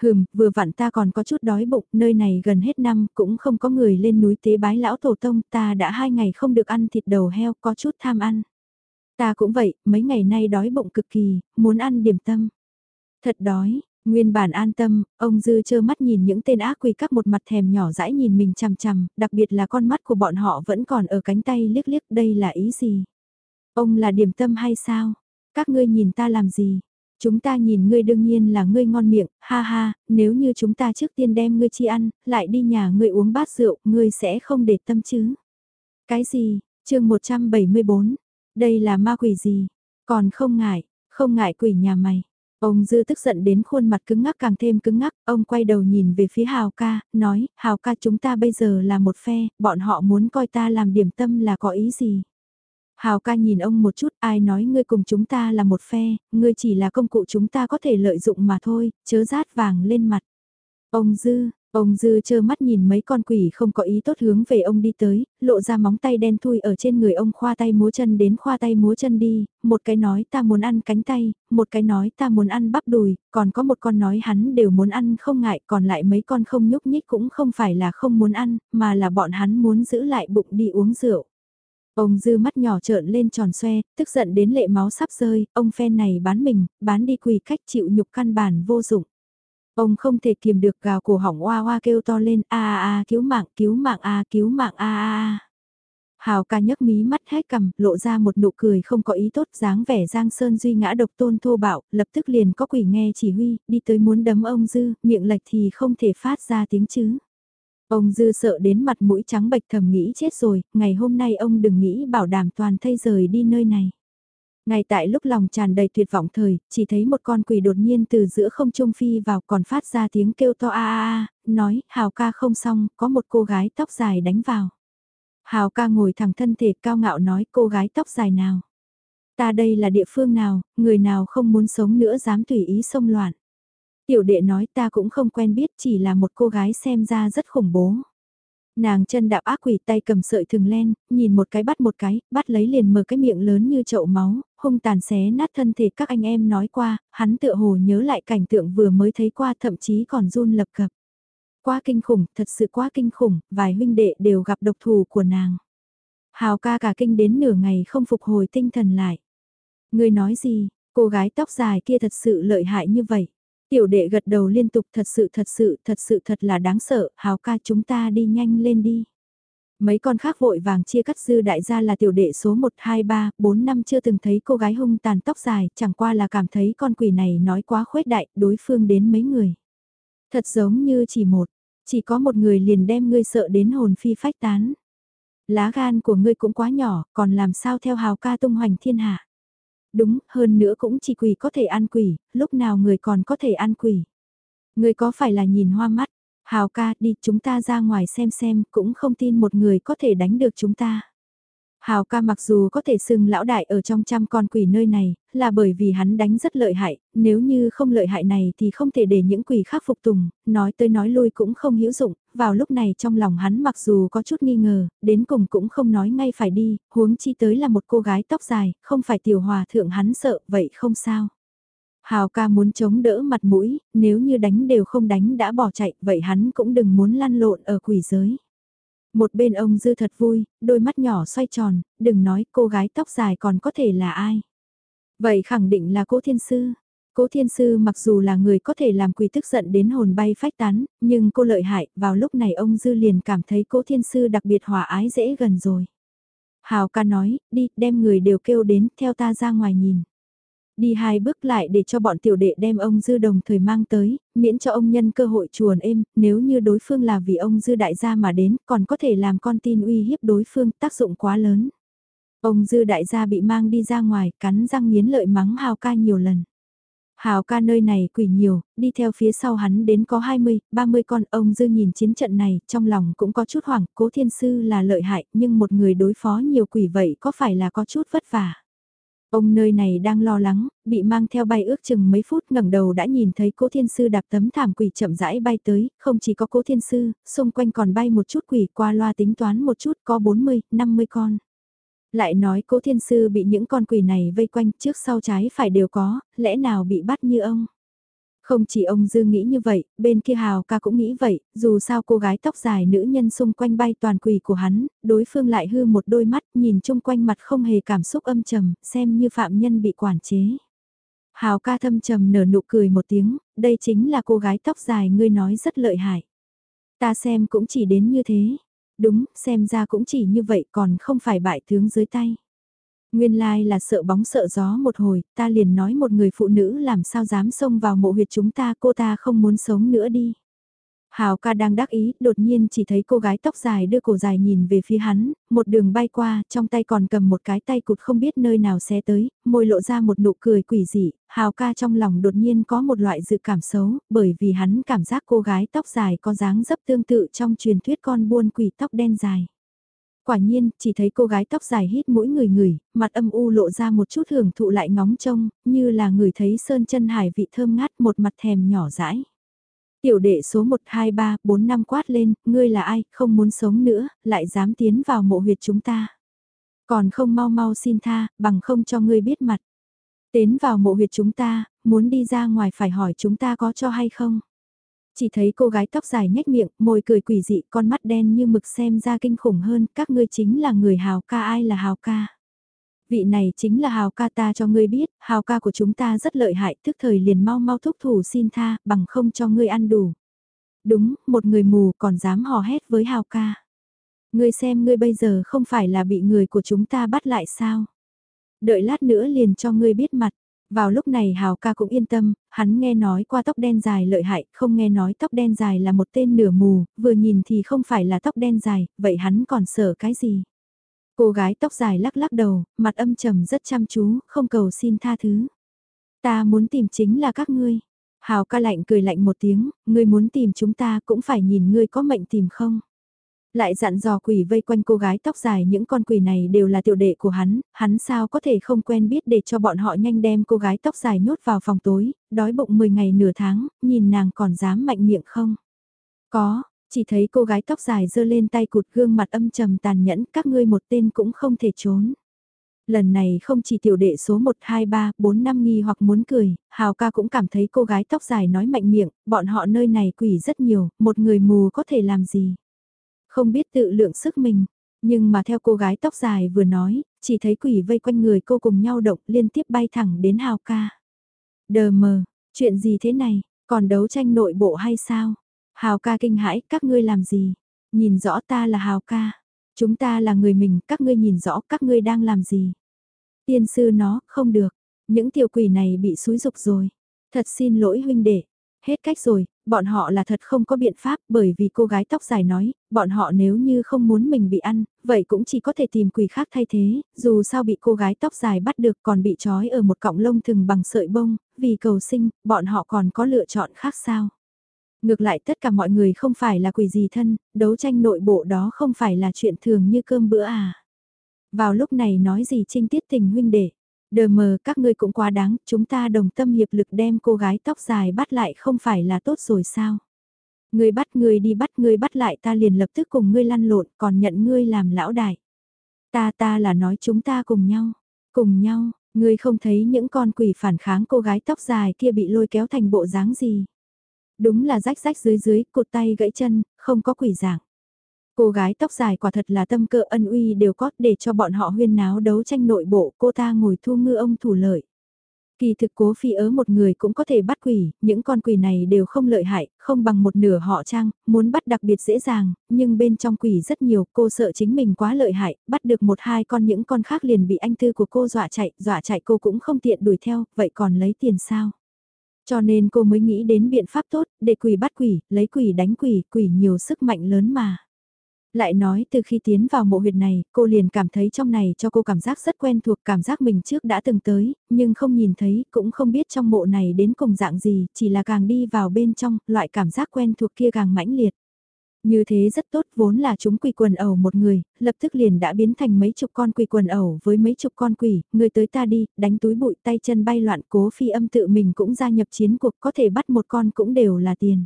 Hừm, vừa vặn ta còn có chút đói bụng, nơi này gần hết năm cũng không có người lên núi tế bái lão tổ tông, ta đã hai ngày không được ăn thịt đầu heo, có chút tham ăn. Ta cũng vậy, mấy ngày nay đói bụng cực kỳ, muốn ăn điểm tâm. Thật đói, nguyên bản an tâm, ông Dư chơ mắt nhìn những tên ác quỷ các một mặt thèm nhỏ dãi nhìn mình chằm chằm, đặc biệt là con mắt của bọn họ vẫn còn ở cánh tay liếc liếc đây là ý gì? Ông là điểm tâm hay sao? Các ngươi nhìn ta làm gì? Chúng ta nhìn ngươi đương nhiên là ngươi ngon miệng, ha ha, nếu như chúng ta trước tiên đem ngươi chi ăn, lại đi nhà ngươi uống bát rượu, ngươi sẽ không để tâm chứ. Cái gì, chương 174, đây là ma quỷ gì? Còn không ngại, không ngại quỷ nhà mày. Ông Dư tức giận đến khuôn mặt cứng ngắc càng thêm cứng ngắc, ông quay đầu nhìn về phía Hào ca, nói, Hào ca chúng ta bây giờ là một phe, bọn họ muốn coi ta làm điểm tâm là có ý gì? Hào ca nhìn ông một chút, ai nói ngươi cùng chúng ta là một phe, ngươi chỉ là công cụ chúng ta có thể lợi dụng mà thôi, chớ rát vàng lên mặt. Ông Dư, Ông Dư chơ mắt nhìn mấy con quỷ không có ý tốt hướng về ông đi tới, lộ ra móng tay đen thui ở trên người ông khoa tay múa chân đến khoa tay múa chân đi, một cái nói ta muốn ăn cánh tay, một cái nói ta muốn ăn bắp đùi, còn có một con nói hắn đều muốn ăn không ngại, còn lại mấy con không nhúc nhích cũng không phải là không muốn ăn, mà là bọn hắn muốn giữ lại bụng đi uống rượu. Ông dư mắt nhỏ trợn lên tròn xoe, tức giận đến lệ máu sắp rơi, ông phen này bán mình, bán đi quỳ cách chịu nhục căn bản vô dụng. Ông không thể kiềm được gào cổ họng oa oa kêu to lên a a a cứu mạng cứu mạng a cứu mạng a a a. Hào ca nhấc mí mắt hét cầm, lộ ra một nụ cười không có ý tốt dáng vẻ Giang Sơn Duy ngã độc tôn thô bạo, lập tức liền có quỷ nghe chỉ huy, đi tới muốn đấm ông Dư, miệng lệch thì không thể phát ra tiếng chứ. Ông Dư sợ đến mặt mũi trắng bệch thầm nghĩ chết rồi, ngày hôm nay ông đừng nghĩ bảo đảm toàn thây rời đi nơi này. Ngay tại lúc lòng tràn đầy tuyệt vọng thời, chỉ thấy một con quỷ đột nhiên từ giữa không trung phi vào còn phát ra tiếng kêu to a a a, nói, hào ca không xong, có một cô gái tóc dài đánh vào. Hào ca ngồi thẳng thân thể cao ngạo nói cô gái tóc dài nào. Ta đây là địa phương nào, người nào không muốn sống nữa dám tùy ý xông loạn. Tiểu đệ nói ta cũng không quen biết chỉ là một cô gái xem ra rất khủng bố. Nàng chân đạo ác quỷ tay cầm sợi thừng len, nhìn một cái bắt một cái, bắt lấy liền mở cái miệng lớn như chậu máu, hung tàn xé nát thân thể các anh em nói qua, hắn tựa hồ nhớ lại cảnh tượng vừa mới thấy qua thậm chí còn run lập cập. Quá kinh khủng, thật sự quá kinh khủng, vài huynh đệ đều gặp độc thù của nàng. Hào ca cả kinh đến nửa ngày không phục hồi tinh thần lại. Người nói gì, cô gái tóc dài kia thật sự lợi hại như vậy. Tiểu đệ gật đầu liên tục thật sự thật sự thật sự thật là đáng sợ, hào ca chúng ta đi nhanh lên đi. Mấy con khác vội vàng chia cắt dư đại gia là tiểu đệ số 1, 2, 3, 4 năm chưa từng thấy cô gái hung tàn tóc dài, chẳng qua là cảm thấy con quỷ này nói quá khuếch đại, đối phương đến mấy người. Thật giống như chỉ một, chỉ có một người liền đem ngươi sợ đến hồn phi phách tán. Lá gan của ngươi cũng quá nhỏ, còn làm sao theo hào ca tung hoành thiên hạ. Đúng, hơn nữa cũng chỉ quỷ có thể ăn quỷ, lúc nào người còn có thể ăn quỷ. Người có phải là nhìn hoa mắt, hào ca đi chúng ta ra ngoài xem xem, cũng không tin một người có thể đánh được chúng ta. Hào ca mặc dù có thể xưng lão đại ở trong trăm con quỷ nơi này, là bởi vì hắn đánh rất lợi hại, nếu như không lợi hại này thì không thể để những quỷ khác phục tùng, nói tới nói lui cũng không hữu dụng, vào lúc này trong lòng hắn mặc dù có chút nghi ngờ, đến cùng cũng không nói ngay phải đi, huống chi tới là một cô gái tóc dài, không phải tiểu hòa thượng hắn sợ, vậy không sao. Hào ca muốn chống đỡ mặt mũi, nếu như đánh đều không đánh đã bỏ chạy, vậy hắn cũng đừng muốn lăn lộn ở quỷ giới. Một bên ông dư thật vui, đôi mắt nhỏ xoay tròn, đừng nói cô gái tóc dài còn có thể là ai. Vậy khẳng định là cố thiên sư. Cố thiên sư mặc dù là người có thể làm quỷ tức giận đến hồn bay phách tán, nhưng cô lợi hại, vào lúc này ông dư liền cảm thấy cố thiên sư đặc biệt hòa ái dễ gần rồi. Hào ca nói, đi, đem người đều kêu đến, theo ta ra ngoài nhìn. Đi hai bước lại để cho bọn tiểu đệ đem ông Dư đồng thời mang tới, miễn cho ông nhân cơ hội chuồn êm, nếu như đối phương là vì ông Dư đại gia mà đến, còn có thể làm con tin uy hiếp đối phương, tác dụng quá lớn. Ông Dư đại gia bị mang đi ra ngoài, cắn răng nghiến lợi mắng Hào ca nhiều lần. Hào ca nơi này quỷ nhiều, đi theo phía sau hắn đến có 20, 30 con ông Dư nhìn chiến trận này, trong lòng cũng có chút hoảng, cố thiên sư là lợi hại, nhưng một người đối phó nhiều quỷ vậy có phải là có chút vất vả. Ông nơi này đang lo lắng, bị mang theo bay ước chừng mấy phút ngẩng đầu đã nhìn thấy cố thiên sư đạp tấm thảm quỷ chậm rãi bay tới, không chỉ có cố thiên sư, xung quanh còn bay một chút quỷ qua loa tính toán một chút có 40, 50 con. Lại nói cố thiên sư bị những con quỷ này vây quanh trước sau trái phải đều có, lẽ nào bị bắt như ông. Không chỉ ông Dương nghĩ như vậy, bên kia Hào ca cũng nghĩ vậy, dù sao cô gái tóc dài nữ nhân xung quanh bay toàn quỷ của hắn, đối phương lại hư một đôi mắt nhìn chung quanh mặt không hề cảm xúc âm trầm, xem như phạm nhân bị quản chế. Hào ca thâm trầm nở nụ cười một tiếng, đây chính là cô gái tóc dài ngươi nói rất lợi hại. Ta xem cũng chỉ đến như thế. Đúng, xem ra cũng chỉ như vậy còn không phải bại tướng dưới tay. Nguyên lai là sợ bóng sợ gió một hồi, ta liền nói một người phụ nữ làm sao dám xông vào mộ huyệt chúng ta, cô ta không muốn sống nữa đi. Hào ca đang đắc ý, đột nhiên chỉ thấy cô gái tóc dài đưa cổ dài nhìn về phía hắn, một đường bay qua, trong tay còn cầm một cái tay cụt không biết nơi nào xé tới, môi lộ ra một nụ cười quỷ dị, hào ca trong lòng đột nhiên có một loại dự cảm xấu, bởi vì hắn cảm giác cô gái tóc dài có dáng dấp tương tự trong truyền thuyết con buôn quỷ tóc đen dài. Quả nhiên, chỉ thấy cô gái tóc dài hít mũi người người, mặt âm u lộ ra một chút hưởng thụ lại ngóng trông, như là người thấy sơn chân hải vị thơm ngát một mặt thèm nhỏ rãi. Tiểu đệ số 1, 2, 3, 4 năm quát lên, ngươi là ai, không muốn sống nữa, lại dám tiến vào mộ huyệt chúng ta. Còn không mau mau xin tha, bằng không cho ngươi biết mặt. Tiến vào mộ huyệt chúng ta, muốn đi ra ngoài phải hỏi chúng ta có cho hay không. Chỉ thấy cô gái tóc dài nhếch miệng, môi cười quỷ dị, con mắt đen như mực xem ra kinh khủng hơn, các ngươi chính là người hào ca ai là hào ca. Vị này chính là hào ca ta cho ngươi biết, hào ca của chúng ta rất lợi hại, thức thời liền mau mau thúc thủ xin tha, bằng không cho ngươi ăn đủ. Đúng, một người mù còn dám hò hét với hào ca. Ngươi xem ngươi bây giờ không phải là bị người của chúng ta bắt lại sao? Đợi lát nữa liền cho ngươi biết mặt. Vào lúc này Hào ca cũng yên tâm, hắn nghe nói qua tóc đen dài lợi hại, không nghe nói tóc đen dài là một tên nửa mù, vừa nhìn thì không phải là tóc đen dài, vậy hắn còn sợ cái gì? Cô gái tóc dài lắc lắc đầu, mặt âm trầm rất chăm chú, không cầu xin tha thứ. Ta muốn tìm chính là các ngươi. Hào ca lạnh cười lạnh một tiếng, ngươi muốn tìm chúng ta cũng phải nhìn ngươi có mệnh tìm không. Lại dặn dò quỷ vây quanh cô gái tóc dài những con quỷ này đều là tiểu đệ của hắn, hắn sao có thể không quen biết để cho bọn họ nhanh đem cô gái tóc dài nhốt vào phòng tối, đói bụng 10 ngày nửa tháng, nhìn nàng còn dám mạnh miệng không? Có, chỉ thấy cô gái tóc dài giơ lên tay cụt gương mặt âm trầm tàn nhẫn, các ngươi một tên cũng không thể trốn. Lần này không chỉ tiểu đệ số 1, 2, 3, 4, 5 nghi hoặc muốn cười, Hào ca cũng cảm thấy cô gái tóc dài nói mạnh miệng, bọn họ nơi này quỷ rất nhiều, một người mù có thể làm gì. Không biết tự lượng sức mình, nhưng mà theo cô gái tóc dài vừa nói, chỉ thấy quỷ vây quanh người cô cùng nhau động liên tiếp bay thẳng đến Hào ca. Đờ mờ, chuyện gì thế này, còn đấu tranh nội bộ hay sao? Hào ca kinh hãi, các ngươi làm gì? Nhìn rõ ta là Hào ca. Chúng ta là người mình, các ngươi nhìn rõ các ngươi đang làm gì? Tiên sư nó, không được. Những tiểu quỷ này bị xúi dục rồi. Thật xin lỗi huynh đệ. Hết cách rồi, bọn họ là thật không có biện pháp bởi vì cô gái tóc dài nói, bọn họ nếu như không muốn mình bị ăn, vậy cũng chỉ có thể tìm quỷ khác thay thế, dù sao bị cô gái tóc dài bắt được còn bị trói ở một cọng lông thừng bằng sợi bông, vì cầu sinh, bọn họ còn có lựa chọn khác sao. Ngược lại tất cả mọi người không phải là quỷ gì thân, đấu tranh nội bộ đó không phải là chuyện thường như cơm bữa à. Vào lúc này nói gì trinh tiết tình huynh đệ. Đờ mờ các ngươi cũng quá đáng, chúng ta đồng tâm hiệp lực đem cô gái tóc dài bắt lại không phải là tốt rồi sao? Ngươi bắt ngươi đi bắt ngươi bắt lại ta liền lập tức cùng ngươi lăn lộn còn nhận ngươi làm lão đại. Ta ta là nói chúng ta cùng nhau, cùng nhau, ngươi không thấy những con quỷ phản kháng cô gái tóc dài kia bị lôi kéo thành bộ dáng gì. Đúng là rách rách dưới dưới, cụt tay gãy chân, không có quỷ dạng. Cô gái tóc dài quả thật là tâm cơ ân uy đều có để cho bọn họ huyên náo đấu tranh nội bộ cô ta ngồi thu ngư ông thủ lợi. Kỳ thực cố phi ớ một người cũng có thể bắt quỷ, những con quỷ này đều không lợi hại, không bằng một nửa họ trang, muốn bắt đặc biệt dễ dàng, nhưng bên trong quỷ rất nhiều, cô sợ chính mình quá lợi hại, bắt được một hai con những con khác liền bị anh tư của cô dọa chạy, dọa chạy cô cũng không tiện đuổi theo, vậy còn lấy tiền sao? Cho nên cô mới nghĩ đến biện pháp tốt, để quỷ bắt quỷ, lấy quỷ đánh quỷ, quỷ nhiều sức mạnh lớn mà. Lại nói từ khi tiến vào mộ huyệt này, cô liền cảm thấy trong này cho cô cảm giác rất quen thuộc cảm giác mình trước đã từng tới, nhưng không nhìn thấy, cũng không biết trong mộ này đến cùng dạng gì, chỉ là càng đi vào bên trong, loại cảm giác quen thuộc kia càng mãnh liệt. Như thế rất tốt vốn là chúng quỳ quần ẩu một người, lập tức liền đã biến thành mấy chục con quỳ quần ẩu với mấy chục con quỷ, người tới ta đi, đánh túi bụi tay chân bay loạn cố phi âm tự mình cũng gia nhập chiến cuộc có thể bắt một con cũng đều là tiền.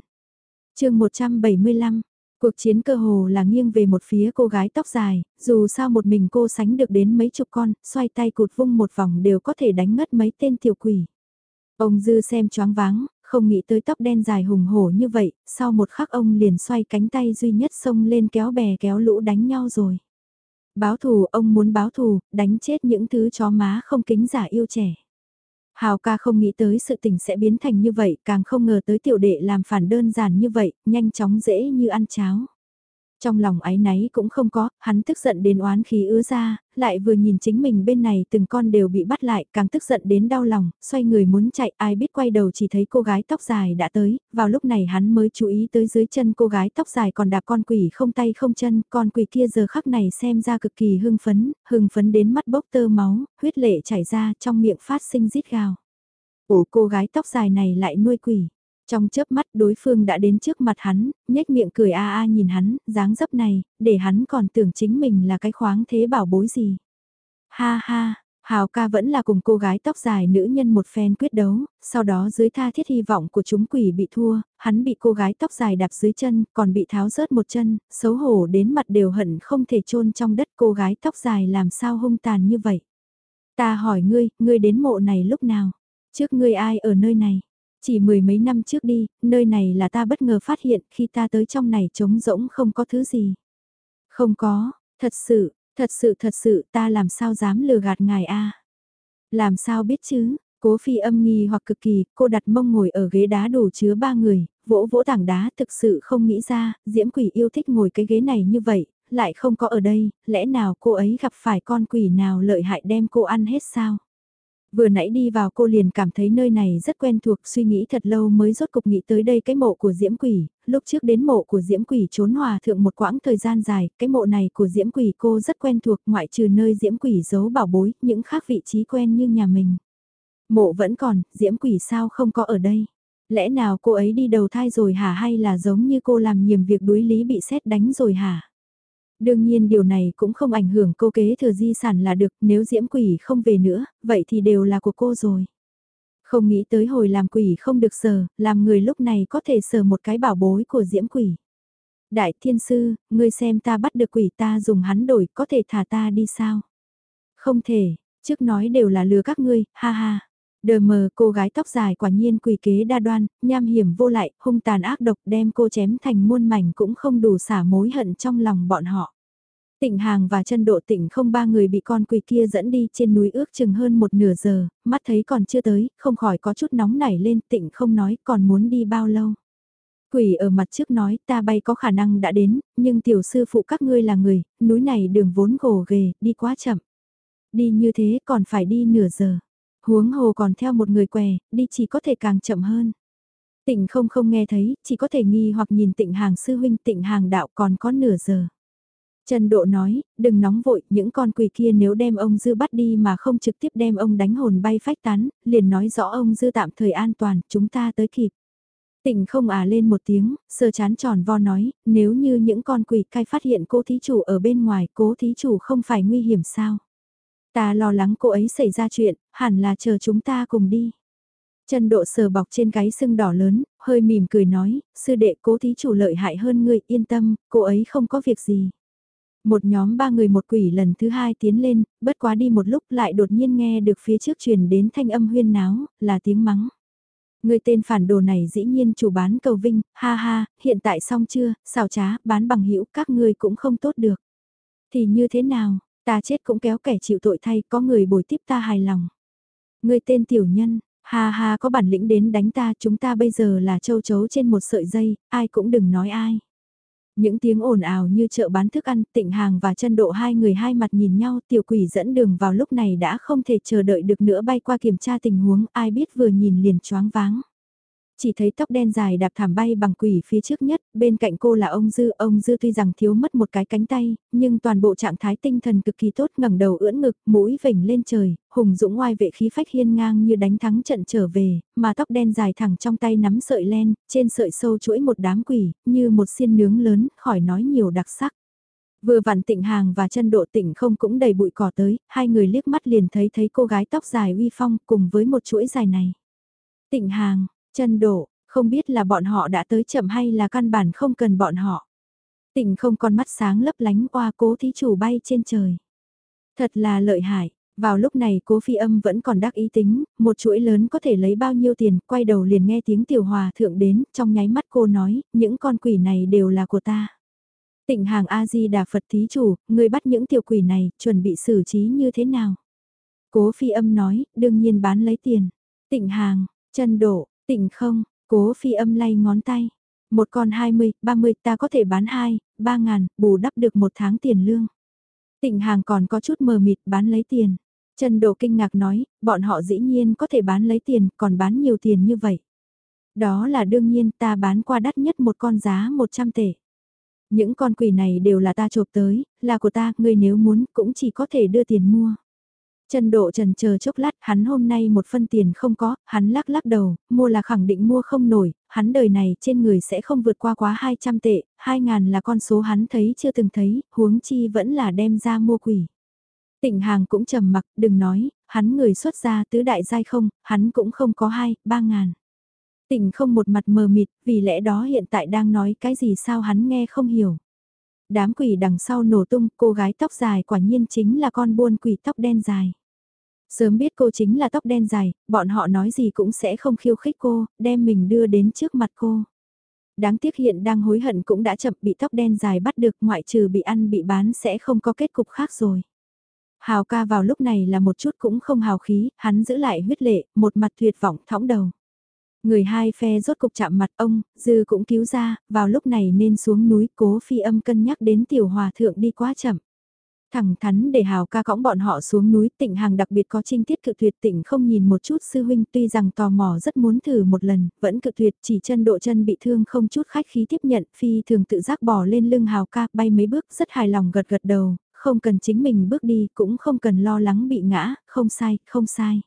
chương 175 Cuộc chiến cơ hồ là nghiêng về một phía cô gái tóc dài, dù sao một mình cô sánh được đến mấy chục con, xoay tay cụt vung một vòng đều có thể đánh ngất mấy tên tiểu quỷ. Ông Dư xem choáng váng, không nghĩ tới tóc đen dài hùng hổ như vậy, sau một khắc ông liền xoay cánh tay duy nhất xông lên kéo bè kéo lũ đánh nhau rồi. Báo thù, ông muốn báo thù, đánh chết những thứ chó má không kính giả yêu trẻ. Hào ca không nghĩ tới sự tình sẽ biến thành như vậy, càng không ngờ tới tiểu đệ làm phản đơn giản như vậy, nhanh chóng dễ như ăn cháo. Trong lòng ái náy cũng không có, hắn tức giận đến oán khí ứa ra, lại vừa nhìn chính mình bên này từng con đều bị bắt lại, càng tức giận đến đau lòng, xoay người muốn chạy, ai biết quay đầu chỉ thấy cô gái tóc dài đã tới, vào lúc này hắn mới chú ý tới dưới chân cô gái tóc dài còn đạp con quỷ không tay không chân, con quỷ kia giờ khắc này xem ra cực kỳ hưng phấn, hưng phấn đến mắt bốc tơ máu, huyết lệ chảy ra trong miệng phát sinh rít gào. Ủa cô gái tóc dài này lại nuôi quỷ. Trong chớp mắt đối phương đã đến trước mặt hắn, nhếch miệng cười a a nhìn hắn, dáng dấp này, để hắn còn tưởng chính mình là cái khoáng thế bảo bối gì. Ha ha, Hào ca vẫn là cùng cô gái tóc dài nữ nhân một phen quyết đấu, sau đó dưới tha thiết hy vọng của chúng quỷ bị thua, hắn bị cô gái tóc dài đạp dưới chân, còn bị tháo rớt một chân, xấu hổ đến mặt đều hận không thể chôn trong đất cô gái tóc dài làm sao hung tàn như vậy. Ta hỏi ngươi, ngươi đến mộ này lúc nào? Trước ngươi ai ở nơi này? Chỉ mười mấy năm trước đi, nơi này là ta bất ngờ phát hiện khi ta tới trong này trống rỗng không có thứ gì. Không có, thật sự, Thật sự thật sự ta làm sao dám lừa gạt ngài a Làm sao biết chứ, cố phi âm nghi hoặc cực kỳ, cô đặt mông ngồi ở ghế đá đủ chứa ba người, vỗ vỗ tảng đá thực sự không nghĩ ra, diễm quỷ yêu thích ngồi cái ghế này như vậy, lại không có ở đây, lẽ nào cô ấy gặp phải con quỷ nào lợi hại đem cô ăn hết sao? Vừa nãy đi vào cô liền cảm thấy nơi này rất quen thuộc suy nghĩ thật lâu mới rốt cục nghĩ tới đây cái mộ của Diễm Quỷ, lúc trước đến mộ của Diễm Quỷ trốn hòa thượng một quãng thời gian dài, cái mộ này của Diễm Quỷ cô rất quen thuộc ngoại trừ nơi Diễm Quỷ giấu bảo bối, những khác vị trí quen như nhà mình. Mộ vẫn còn, Diễm Quỷ sao không có ở đây? Lẽ nào cô ấy đi đầu thai rồi hả hay là giống như cô làm nhiệm việc đuối lý bị xét đánh rồi hả? Đương nhiên điều này cũng không ảnh hưởng cô kế thừa di sản là được, nếu diễm quỷ không về nữa, vậy thì đều là của cô rồi. Không nghĩ tới hồi làm quỷ không được sờ, làm người lúc này có thể sờ một cái bảo bối của diễm quỷ. Đại thiên sư, ngươi xem ta bắt được quỷ ta dùng hắn đổi có thể thả ta đi sao? Không thể, trước nói đều là lừa các ngươi, ha ha. Đờ mờ cô gái tóc dài quả nhiên quỷ kế đa đoan, nham hiểm vô lại, hung tàn ác độc đem cô chém thành muôn mảnh cũng không đủ xả mối hận trong lòng bọn họ. Tịnh hàng và chân độ tịnh không ba người bị con quỷ kia dẫn đi trên núi ước chừng hơn một nửa giờ, mắt thấy còn chưa tới, không khỏi có chút nóng nảy lên tịnh không nói còn muốn đi bao lâu. Quỷ ở mặt trước nói ta bay có khả năng đã đến, nhưng tiểu sư phụ các ngươi là người, núi này đường vốn gồ ghề, đi quá chậm. Đi như thế còn phải đi nửa giờ huống hồ còn theo một người què, đi chỉ có thể càng chậm hơn. Tịnh không không nghe thấy, chỉ có thể nghi hoặc nhìn tịnh hàng sư huynh tịnh hàng đạo còn có nửa giờ. Trần Độ nói, đừng nóng vội, những con quỷ kia nếu đem ông Dư bắt đi mà không trực tiếp đem ông đánh hồn bay phách tán, liền nói rõ ông Dư tạm thời an toàn, chúng ta tới kịp. Tịnh không à lên một tiếng, sơ chán tròn vo nói, nếu như những con quỷ cai phát hiện cố thí chủ ở bên ngoài, cố thí chủ không phải nguy hiểm sao? Ta lo lắng cô ấy xảy ra chuyện, hẳn là chờ chúng ta cùng đi. Chân độ sờ bọc trên cái sưng đỏ lớn, hơi mỉm cười nói, sư đệ cố thí chủ lợi hại hơn người yên tâm, cô ấy không có việc gì. Một nhóm ba người một quỷ lần thứ hai tiến lên, bất quá đi một lúc lại đột nhiên nghe được phía trước truyền đến thanh âm huyên náo, là tiếng mắng. Người tên phản đồ này dĩ nhiên chủ bán cầu vinh, ha ha, hiện tại xong chưa, xào trá, bán bằng hữu các ngươi cũng không tốt được. Thì như thế nào, Ta chết cũng kéo kẻ chịu tội thay, có người bồi tiếp ta hài lòng. Người tên tiểu nhân, ha ha có bản lĩnh đến đánh ta, chúng ta bây giờ là châu chấu trên một sợi dây, ai cũng đừng nói ai. Những tiếng ồn ào như chợ bán thức ăn, tịnh hàng và chân độ hai người hai mặt nhìn nhau tiểu quỷ dẫn đường vào lúc này đã không thể chờ đợi được nữa bay qua kiểm tra tình huống ai biết vừa nhìn liền choáng váng chỉ thấy tóc đen dài đạp thảm bay bằng quỷ phía trước nhất, bên cạnh cô là ông Dư, ông Dư tuy rằng thiếu mất một cái cánh tay, nhưng toàn bộ trạng thái tinh thần cực kỳ tốt ngẩng đầu ưỡn ngực, mũi vểnh lên trời, hùng dũng ngoài vệ khí phách hiên ngang như đánh thắng trận trở về, mà tóc đen dài thẳng trong tay nắm sợi len, trên sợi sâu chuỗi một đám quỷ, như một xiên nướng lớn, khỏi nói nhiều đặc sắc. Vừa vặn tịnh hàng và chân độ tịnh không cũng đầy bụi cỏ tới, hai người liếc mắt liền thấy thấy cô gái tóc dài uy phong cùng với một chuỗi dài này. Tịnh hàng, Chân độ, không biết là bọn họ đã tới chậm hay là căn bản không cần bọn họ. Tịnh không con mắt sáng lấp lánh qua cố thí chủ bay trên trời. Thật là lợi hại, vào lúc này cố phi âm vẫn còn đắc ý tính, một chuỗi lớn có thể lấy bao nhiêu tiền, quay đầu liền nghe tiếng tiểu hòa thượng đến, trong nháy mắt cô nói, những con quỷ này đều là của ta. Tịnh hàng A-di-đà Phật thí chủ, người bắt những tiểu quỷ này, chuẩn bị xử trí như thế nào? Cố phi âm nói, đương nhiên bán lấy tiền. Tịnh hàng, chân độ, Tỉnh không, cố phi âm lay ngón tay. Một con 20, 30 ta có thể bán 2, 3 ngàn, bù đắp được một tháng tiền lương. Tịnh hàng còn có chút mờ mịt bán lấy tiền. Trần Độ kinh ngạc nói, bọn họ dĩ nhiên có thể bán lấy tiền, còn bán nhiều tiền như vậy. Đó là đương nhiên ta bán qua đắt nhất một con giá 100 tệ. Những con quỷ này đều là ta chộp tới, là của ta, ngươi nếu muốn cũng chỉ có thể đưa tiền mua. Trần Độ trần chờ chốc lát, hắn hôm nay một phân tiền không có, hắn lắc lắc đầu, mua là khẳng định mua không nổi, hắn đời này trên người sẽ không vượt qua quá 200 tệ, 2.000 là con số hắn thấy chưa từng thấy, huống chi vẫn là đem ra mua quỷ. Tịnh hàng cũng trầm mặc, đừng nói, hắn người xuất gia tứ đại giai không, hắn cũng không có 2, 3 ngàn. Tịnh không một mặt mờ mịt, vì lẽ đó hiện tại đang nói cái gì sao hắn nghe không hiểu đám quỷ đằng sau nổ tung, cô gái tóc dài quả nhiên chính là con buôn quỷ tóc đen dài. Sớm biết cô chính là tóc đen dài, bọn họ nói gì cũng sẽ không khiêu khích cô, đem mình đưa đến trước mặt cô. Đáng tiếc hiện đang hối hận cũng đã chậm bị tóc đen dài bắt được ngoại trừ bị ăn bị bán sẽ không có kết cục khác rồi. Hào ca vào lúc này là một chút cũng không hào khí, hắn giữ lại huyết lệ, một mặt tuyệt vọng thõng đầu. Người hai phe rốt cục chạm mặt ông, dư cũng cứu ra, vào lúc này nên xuống núi cố phi âm cân nhắc đến tiểu hòa thượng đi quá chậm. Thẳng thắn để hào ca cõng bọn họ xuống núi tịnh hàng đặc biệt có trinh tiết cự tuyệt tịnh không nhìn một chút sư huynh tuy rằng tò mò rất muốn thử một lần, vẫn cự tuyệt chỉ chân độ chân bị thương không chút khách khí tiếp nhận phi thường tự giác bỏ lên lưng hào ca bay mấy bước rất hài lòng gật gật đầu, không cần chính mình bước đi cũng không cần lo lắng bị ngã, không sai, không sai.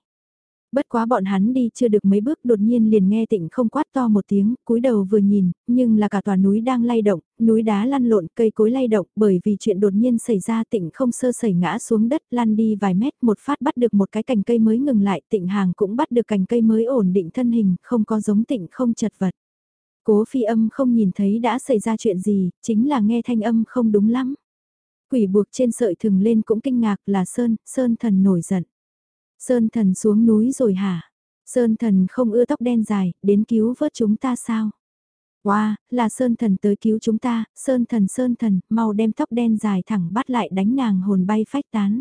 Bất quá bọn hắn đi chưa được mấy bước đột nhiên liền nghe tịnh không quát to một tiếng, cúi đầu vừa nhìn, nhưng là cả tòa núi đang lay động, núi đá lăn lộn, cây cối lay động, bởi vì chuyện đột nhiên xảy ra tịnh không sơ sẩy ngã xuống đất, lăn đi vài mét, một phát bắt được một cái cành cây mới ngừng lại, tịnh hàng cũng bắt được cành cây mới ổn định thân hình, không có giống tịnh không chật vật. Cố phi âm không nhìn thấy đã xảy ra chuyện gì, chính là nghe thanh âm không đúng lắm. Quỷ buộc trên sợi thừng lên cũng kinh ngạc là Sơn, Sơn thần nổi giận. Sơn thần xuống núi rồi hả? Sơn thần không ưa tóc đen dài, đến cứu vớt chúng ta sao? Wow, là Sơn thần tới cứu chúng ta, Sơn thần Sơn thần, mau đem tóc đen dài thẳng bắt lại đánh nàng hồn bay phách tán.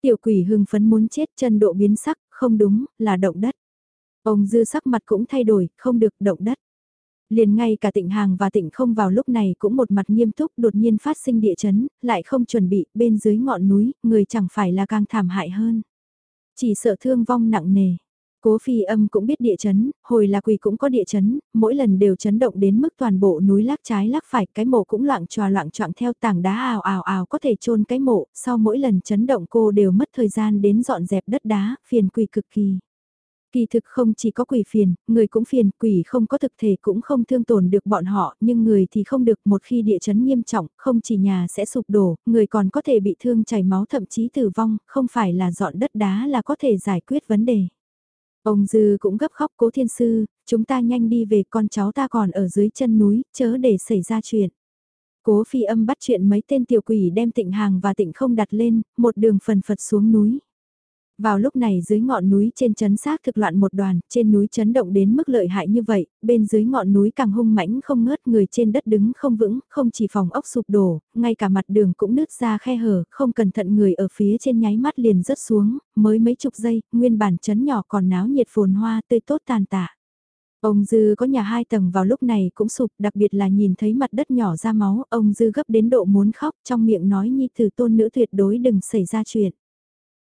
Tiểu quỷ hưng phấn muốn chết chân độ biến sắc, không đúng, là động đất. Ông dư sắc mặt cũng thay đổi, không được động đất. Liền ngay cả tịnh hàng và tịnh không vào lúc này cũng một mặt nghiêm túc đột nhiên phát sinh địa chấn, lại không chuẩn bị, bên dưới ngọn núi, người chẳng phải là càng thảm hại hơn. Chỉ sợ thương vong nặng nề. Cố phi âm cũng biết địa chấn, hồi là quỳ cũng có địa chấn, mỗi lần đều chấn động đến mức toàn bộ núi lắc trái lắc phải, cái mộ cũng loạn tròa loạn trọng theo tảng đá ào ào ào có thể chôn cái mộ, sau mỗi lần chấn động cô đều mất thời gian đến dọn dẹp đất đá, phiền quỳ cực kỳ. Kỳ thực không chỉ có quỷ phiền, người cũng phiền, quỷ không có thực thể cũng không thương tổn được bọn họ, nhưng người thì không được một khi địa chấn nghiêm trọng, không chỉ nhà sẽ sụp đổ, người còn có thể bị thương chảy máu thậm chí tử vong, không phải là dọn đất đá là có thể giải quyết vấn đề. Ông Dư cũng gấp khóc cố thiên sư, chúng ta nhanh đi về con cháu ta còn ở dưới chân núi, chớ để xảy ra chuyện. Cố phi âm bắt chuyện mấy tên tiểu quỷ đem tịnh hàng và tịnh không đặt lên, một đường phần phật xuống núi. Vào lúc này dưới ngọn núi trên chấn xác thực loạn một đoàn, trên núi chấn động đến mức lợi hại như vậy, bên dưới ngọn núi càng hung mãnh không ngớt người trên đất đứng không vững, không chỉ phòng ốc sụp đổ, ngay cả mặt đường cũng nứt ra khe hở, không cẩn thận người ở phía trên nháy mắt liền rớt xuống, mới mấy chục giây, nguyên bản chấn nhỏ còn náo nhiệt phồn hoa tươi tốt tàn tạ. Ông Dư có nhà hai tầng vào lúc này cũng sụp, đặc biệt là nhìn thấy mặt đất nhỏ ra máu, ông Dư gấp đến độ muốn khóc trong miệng nói nhi từ tôn nữ tuyệt đối đừng xảy ra chuyện.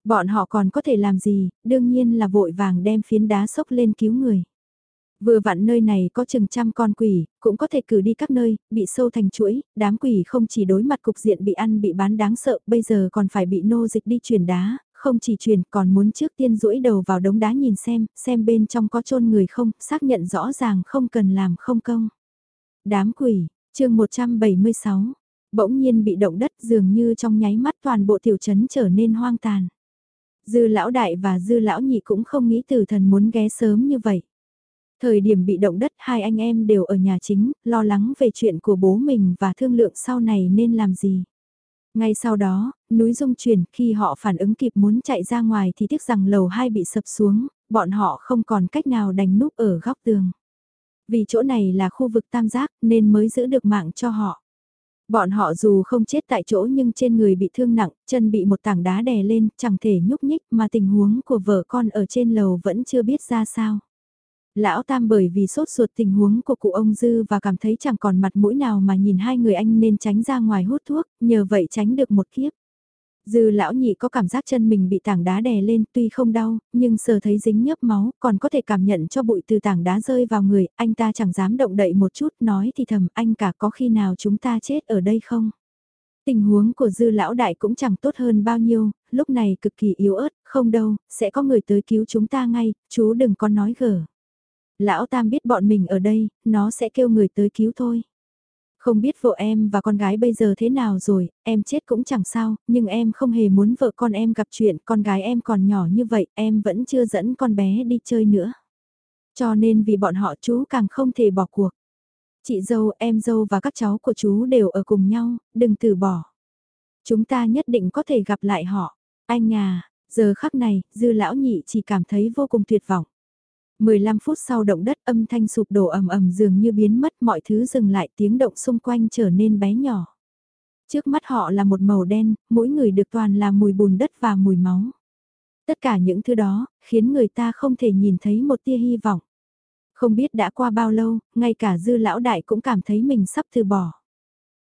Bọn họ còn có thể làm gì, đương nhiên là vội vàng đem phiến đá sốc lên cứu người. Vừa vặn nơi này có chừng trăm con quỷ, cũng có thể cử đi các nơi, bị sâu thành chuỗi, đám quỷ không chỉ đối mặt cục diện bị ăn bị bán đáng sợ, bây giờ còn phải bị nô dịch đi truyền đá, không chỉ truyền còn muốn trước tiên rũi đầu vào đống đá nhìn xem, xem bên trong có chôn người không, xác nhận rõ ràng không cần làm không công. Đám quỷ, chương 176, bỗng nhiên bị động đất dường như trong nháy mắt toàn bộ tiểu trấn trở nên hoang tàn. Dư lão đại và dư lão nhị cũng không nghĩ từ thần muốn ghé sớm như vậy. Thời điểm bị động đất hai anh em đều ở nhà chính, lo lắng về chuyện của bố mình và thương lượng sau này nên làm gì. Ngay sau đó, núi rung chuyển khi họ phản ứng kịp muốn chạy ra ngoài thì tiếc rằng lầu hai bị sập xuống, bọn họ không còn cách nào đành núp ở góc tường. Vì chỗ này là khu vực tam giác nên mới giữ được mạng cho họ. Bọn họ dù không chết tại chỗ nhưng trên người bị thương nặng, chân bị một tảng đá đè lên, chẳng thể nhúc nhích mà tình huống của vợ con ở trên lầu vẫn chưa biết ra sao. Lão Tam bởi vì sốt ruột tình huống của cụ ông Dư và cảm thấy chẳng còn mặt mũi nào mà nhìn hai người anh nên tránh ra ngoài hút thuốc, nhờ vậy tránh được một kiếp. Dư lão nhị có cảm giác chân mình bị tảng đá đè lên tuy không đau, nhưng sờ thấy dính nhớp máu, còn có thể cảm nhận cho bụi từ tảng đá rơi vào người, anh ta chẳng dám động đậy một chút, nói thì thầm anh cả có khi nào chúng ta chết ở đây không? Tình huống của dư lão đại cũng chẳng tốt hơn bao nhiêu, lúc này cực kỳ yếu ớt, không đâu, sẽ có người tới cứu chúng ta ngay, chú đừng có nói gở. Lão tam biết bọn mình ở đây, nó sẽ kêu người tới cứu thôi. Không biết vợ em và con gái bây giờ thế nào rồi, em chết cũng chẳng sao, nhưng em không hề muốn vợ con em gặp chuyện, con gái em còn nhỏ như vậy, em vẫn chưa dẫn con bé đi chơi nữa. Cho nên vì bọn họ chú càng không thể bỏ cuộc. Chị dâu, em dâu và các cháu của chú đều ở cùng nhau, đừng từ bỏ. Chúng ta nhất định có thể gặp lại họ. Anh à, giờ khắc này, dư lão nhị chỉ cảm thấy vô cùng tuyệt vọng. 15 phút sau động đất âm thanh sụp đổ ầm ầm dường như biến mất mọi thứ dừng lại tiếng động xung quanh trở nên bé nhỏ. Trước mắt họ là một màu đen, mỗi người được toàn là mùi bùn đất và mùi máu. Tất cả những thứ đó, khiến người ta không thể nhìn thấy một tia hy vọng. Không biết đã qua bao lâu, ngay cả dư lão đại cũng cảm thấy mình sắp từ bỏ.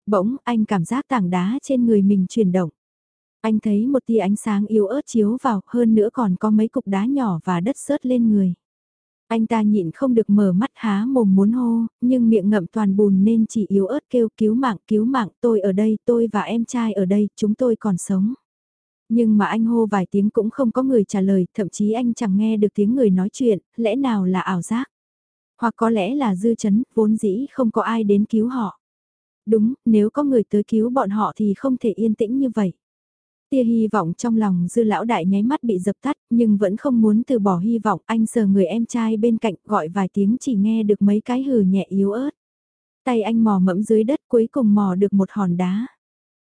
Bỗng, anh cảm giác tảng đá trên người mình chuyển động. Anh thấy một tia ánh sáng yếu ớt chiếu vào, hơn nữa còn có mấy cục đá nhỏ và đất sớt lên người. Anh ta nhịn không được mở mắt há mồm muốn hô, nhưng miệng ngậm toàn bùn nên chỉ yếu ớt kêu cứu mạng, cứu mạng, tôi ở đây, tôi và em trai ở đây, chúng tôi còn sống. Nhưng mà anh hô vài tiếng cũng không có người trả lời, thậm chí anh chẳng nghe được tiếng người nói chuyện, lẽ nào là ảo giác? Hoặc có lẽ là dư chấn, vốn dĩ không có ai đến cứu họ. Đúng, nếu có người tới cứu bọn họ thì không thể yên tĩnh như vậy. Tia hy vọng trong lòng dư lão đại nháy mắt bị dập tắt, nhưng vẫn không muốn từ bỏ hy vọng. Anh sờ người em trai bên cạnh gọi vài tiếng chỉ nghe được mấy cái hừ nhẹ yếu ớt. Tay anh mò mẫm dưới đất cuối cùng mò được một hòn đá.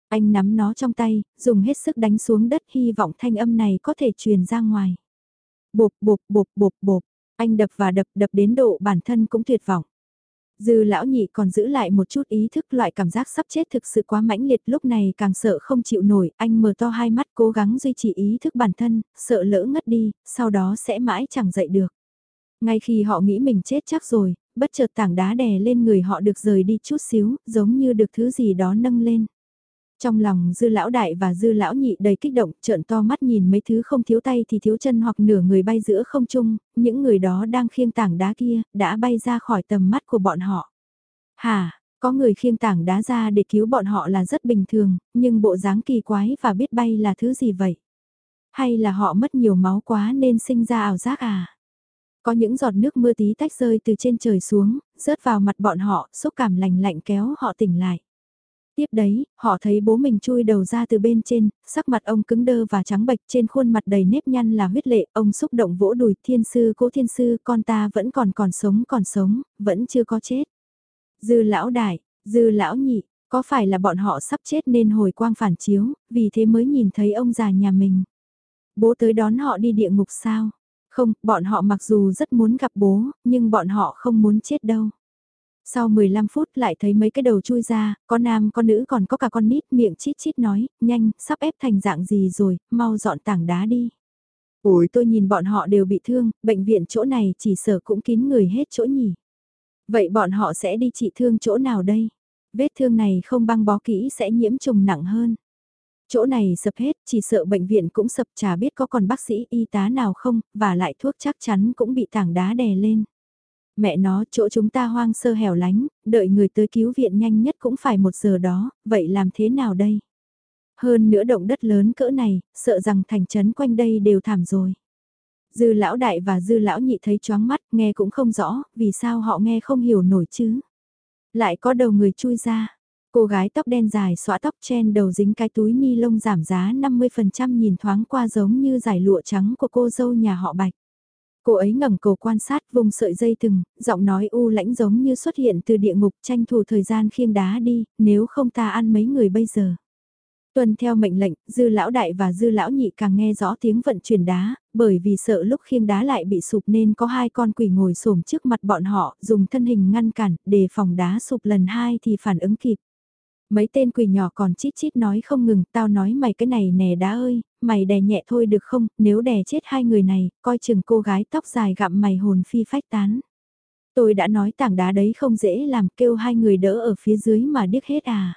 Anh nắm nó trong tay, dùng hết sức đánh xuống đất hy vọng thanh âm này có thể truyền ra ngoài. Bộp bộp bộp bộp bộp, anh đập và đập đập đến độ bản thân cũng tuyệt vọng. Dư lão nhị còn giữ lại một chút ý thức loại cảm giác sắp chết thực sự quá mãnh liệt lúc này càng sợ không chịu nổi, anh mở to hai mắt cố gắng duy trì ý thức bản thân, sợ lỡ ngất đi, sau đó sẽ mãi chẳng dậy được. Ngay khi họ nghĩ mình chết chắc rồi, bất chợt tảng đá đè lên người họ được rời đi chút xíu, giống như được thứ gì đó nâng lên. Trong lòng dư lão đại và dư lão nhị đầy kích động, trợn to mắt nhìn mấy thứ không thiếu tay thì thiếu chân hoặc nửa người bay giữa không trung, những người đó đang khiêng tảng đá kia, đã bay ra khỏi tầm mắt của bọn họ. Hà, có người khiêng tảng đá ra để cứu bọn họ là rất bình thường, nhưng bộ dáng kỳ quái và biết bay là thứ gì vậy? Hay là họ mất nhiều máu quá nên sinh ra ảo giác à? Có những giọt nước mưa tí tách rơi từ trên trời xuống, rớt vào mặt bọn họ, xúc cảm lành lạnh kéo họ tỉnh lại. Tiếp đấy, họ thấy bố mình chui đầu ra từ bên trên, sắc mặt ông cứng đơ và trắng bệch trên khuôn mặt đầy nếp nhăn là huyết lệ, ông xúc động vỗ đùi thiên sư cố thiên sư con ta vẫn còn còn sống còn sống, vẫn chưa có chết. Dư lão đại, dư lão nhị, có phải là bọn họ sắp chết nên hồi quang phản chiếu, vì thế mới nhìn thấy ông già nhà mình. Bố tới đón họ đi địa ngục sao? Không, bọn họ mặc dù rất muốn gặp bố, nhưng bọn họ không muốn chết đâu. Sau 15 phút lại thấy mấy cái đầu chui ra, có nam có nữ còn có cả con nít miệng chít chít nói, nhanh, sắp ép thành dạng gì rồi, mau dọn tảng đá đi. Ôi tôi nhìn bọn họ đều bị thương, bệnh viện chỗ này chỉ sợ cũng kín người hết chỗ nhỉ. Vậy bọn họ sẽ đi trị thương chỗ nào đây? Vết thương này không băng bó kỹ sẽ nhiễm trùng nặng hơn. Chỗ này sập hết, chỉ sợ bệnh viện cũng sập chả biết có còn bác sĩ y tá nào không, và lại thuốc chắc chắn cũng bị tảng đá đè lên mẹ nó chỗ chúng ta hoang sơ hẻo lánh, đợi người tới cứu viện nhanh nhất cũng phải một giờ đó, vậy làm thế nào đây? Hơn nữa động đất lớn cỡ này, sợ rằng thành trấn quanh đây đều thảm rồi. Dư lão đại và dư lão nhị thấy choáng mắt, nghe cũng không rõ, vì sao họ nghe không hiểu nổi chứ. Lại có đầu người chui ra. Cô gái tóc đen dài xõa tóc chen đầu dính cái túi ni lông giảm giá 50% nhìn thoáng qua giống như giải lụa trắng của cô dâu nhà họ Bạch. Cô ấy ngẩng cầu quan sát vùng sợi dây từng, giọng nói u lãnh giống như xuất hiện từ địa ngục tranh thủ thời gian khiêng đá đi, nếu không ta ăn mấy người bây giờ. Tuần theo mệnh lệnh, dư lão đại và dư lão nhị càng nghe rõ tiếng vận chuyển đá, bởi vì sợ lúc khiêng đá lại bị sụp nên có hai con quỷ ngồi xổm trước mặt bọn họ, dùng thân hình ngăn cản, để phòng đá sụp lần hai thì phản ứng kịp. Mấy tên quỷ nhỏ còn chít chít nói không ngừng, tao nói mày cái này nè đá ơi, mày đè nhẹ thôi được không, nếu đè chết hai người này, coi chừng cô gái tóc dài gặm mày hồn phi phách tán. Tôi đã nói tảng đá đấy không dễ làm kêu hai người đỡ ở phía dưới mà điếc hết à.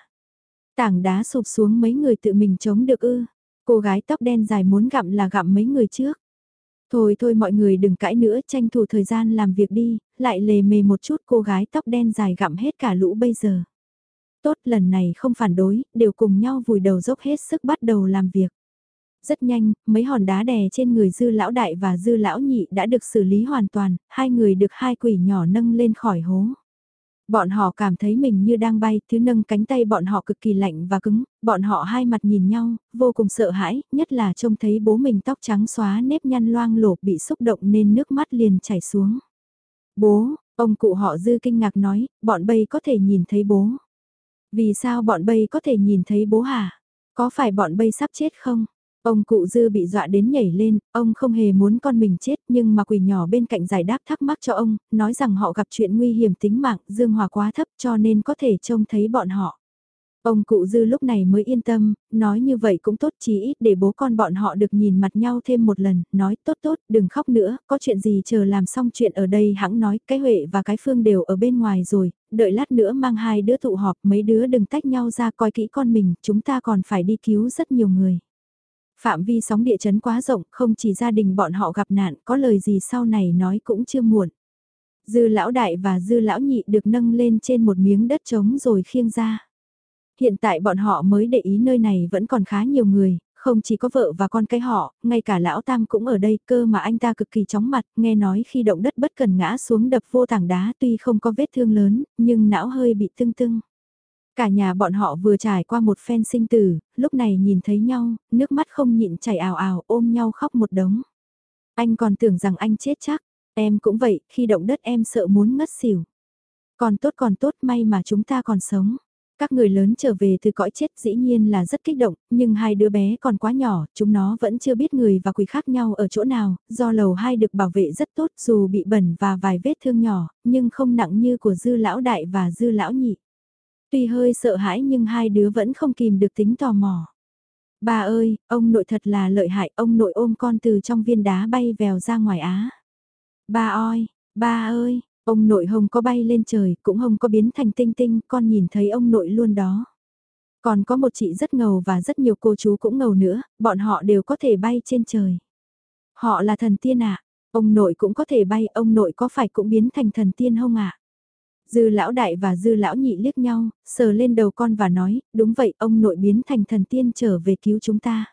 Tảng đá sụp xuống mấy người tự mình chống được ư. Cô gái tóc đen dài muốn gặm là gặm mấy người trước. Thôi thôi mọi người đừng cãi nữa tranh thủ thời gian làm việc đi, lại lề mề một chút cô gái tóc đen dài gặm hết cả lũ bây giờ. Tốt lần này không phản đối, đều cùng nhau vùi đầu dốc hết sức bắt đầu làm việc. Rất nhanh, mấy hòn đá đè trên người dư lão đại và dư lão nhị đã được xử lý hoàn toàn, hai người được hai quỷ nhỏ nâng lên khỏi hố. Bọn họ cảm thấy mình như đang bay, thứ nâng cánh tay bọn họ cực kỳ lạnh và cứng, bọn họ hai mặt nhìn nhau, vô cùng sợ hãi, nhất là trông thấy bố mình tóc trắng xóa nếp nhăn loang lổ bị xúc động nên nước mắt liền chảy xuống. Bố, ông cụ họ dư kinh ngạc nói, bọn bây có thể nhìn thấy bố. Vì sao bọn bây có thể nhìn thấy bố hả? Có phải bọn bây sắp chết không? Ông cụ dư bị dọa đến nhảy lên, ông không hề muốn con mình chết nhưng mà quỷ nhỏ bên cạnh giải đáp thắc mắc cho ông, nói rằng họ gặp chuyện nguy hiểm tính mạng, dương hòa quá thấp cho nên có thể trông thấy bọn họ. Ông cụ dư lúc này mới yên tâm, nói như vậy cũng tốt chí ít để bố con bọn họ được nhìn mặt nhau thêm một lần, nói tốt tốt, đừng khóc nữa, có chuyện gì chờ làm xong chuyện ở đây hãng nói, cái Huệ và cái Phương đều ở bên ngoài rồi, đợi lát nữa mang hai đứa tụ họp mấy đứa đừng tách nhau ra coi kỹ con mình, chúng ta còn phải đi cứu rất nhiều người. Phạm vi sóng địa chấn quá rộng, không chỉ gia đình bọn họ gặp nạn, có lời gì sau này nói cũng chưa muộn. Dư lão đại và dư lão nhị được nâng lên trên một miếng đất trống rồi khiêng ra. Hiện tại bọn họ mới để ý nơi này vẫn còn khá nhiều người, không chỉ có vợ và con cái họ, ngay cả lão tam cũng ở đây cơ mà anh ta cực kỳ chóng mặt, nghe nói khi động đất bất cần ngã xuống đập vô tảng đá tuy không có vết thương lớn, nhưng não hơi bị tưng tưng. Cả nhà bọn họ vừa trải qua một phen sinh tử, lúc này nhìn thấy nhau, nước mắt không nhịn chảy ào ào ôm nhau khóc một đống. Anh còn tưởng rằng anh chết chắc, em cũng vậy, khi động đất em sợ muốn ngất xỉu. Còn tốt còn tốt may mà chúng ta còn sống. Các người lớn trở về từ cõi chết dĩ nhiên là rất kích động, nhưng hai đứa bé còn quá nhỏ, chúng nó vẫn chưa biết người và quỷ khác nhau ở chỗ nào, do lầu hai được bảo vệ rất tốt dù bị bẩn và vài vết thương nhỏ, nhưng không nặng như của dư lão đại và dư lão nhị. Tuy hơi sợ hãi nhưng hai đứa vẫn không kìm được tính tò mò. Bà ơi, ông nội thật là lợi hại, ông nội ôm con từ trong viên đá bay vèo ra ngoài á. Ba ơi ba ơi, Ông nội hồng có bay lên trời, cũng hồng có biến thành tinh tinh, con nhìn thấy ông nội luôn đó. Còn có một chị rất ngầu và rất nhiều cô chú cũng ngầu nữa, bọn họ đều có thể bay trên trời. Họ là thần tiên ạ, ông nội cũng có thể bay, ông nội có phải cũng biến thành thần tiên không ạ? Dư lão đại và dư lão nhị liếc nhau, sờ lên đầu con và nói, đúng vậy, ông nội biến thành thần tiên trở về cứu chúng ta.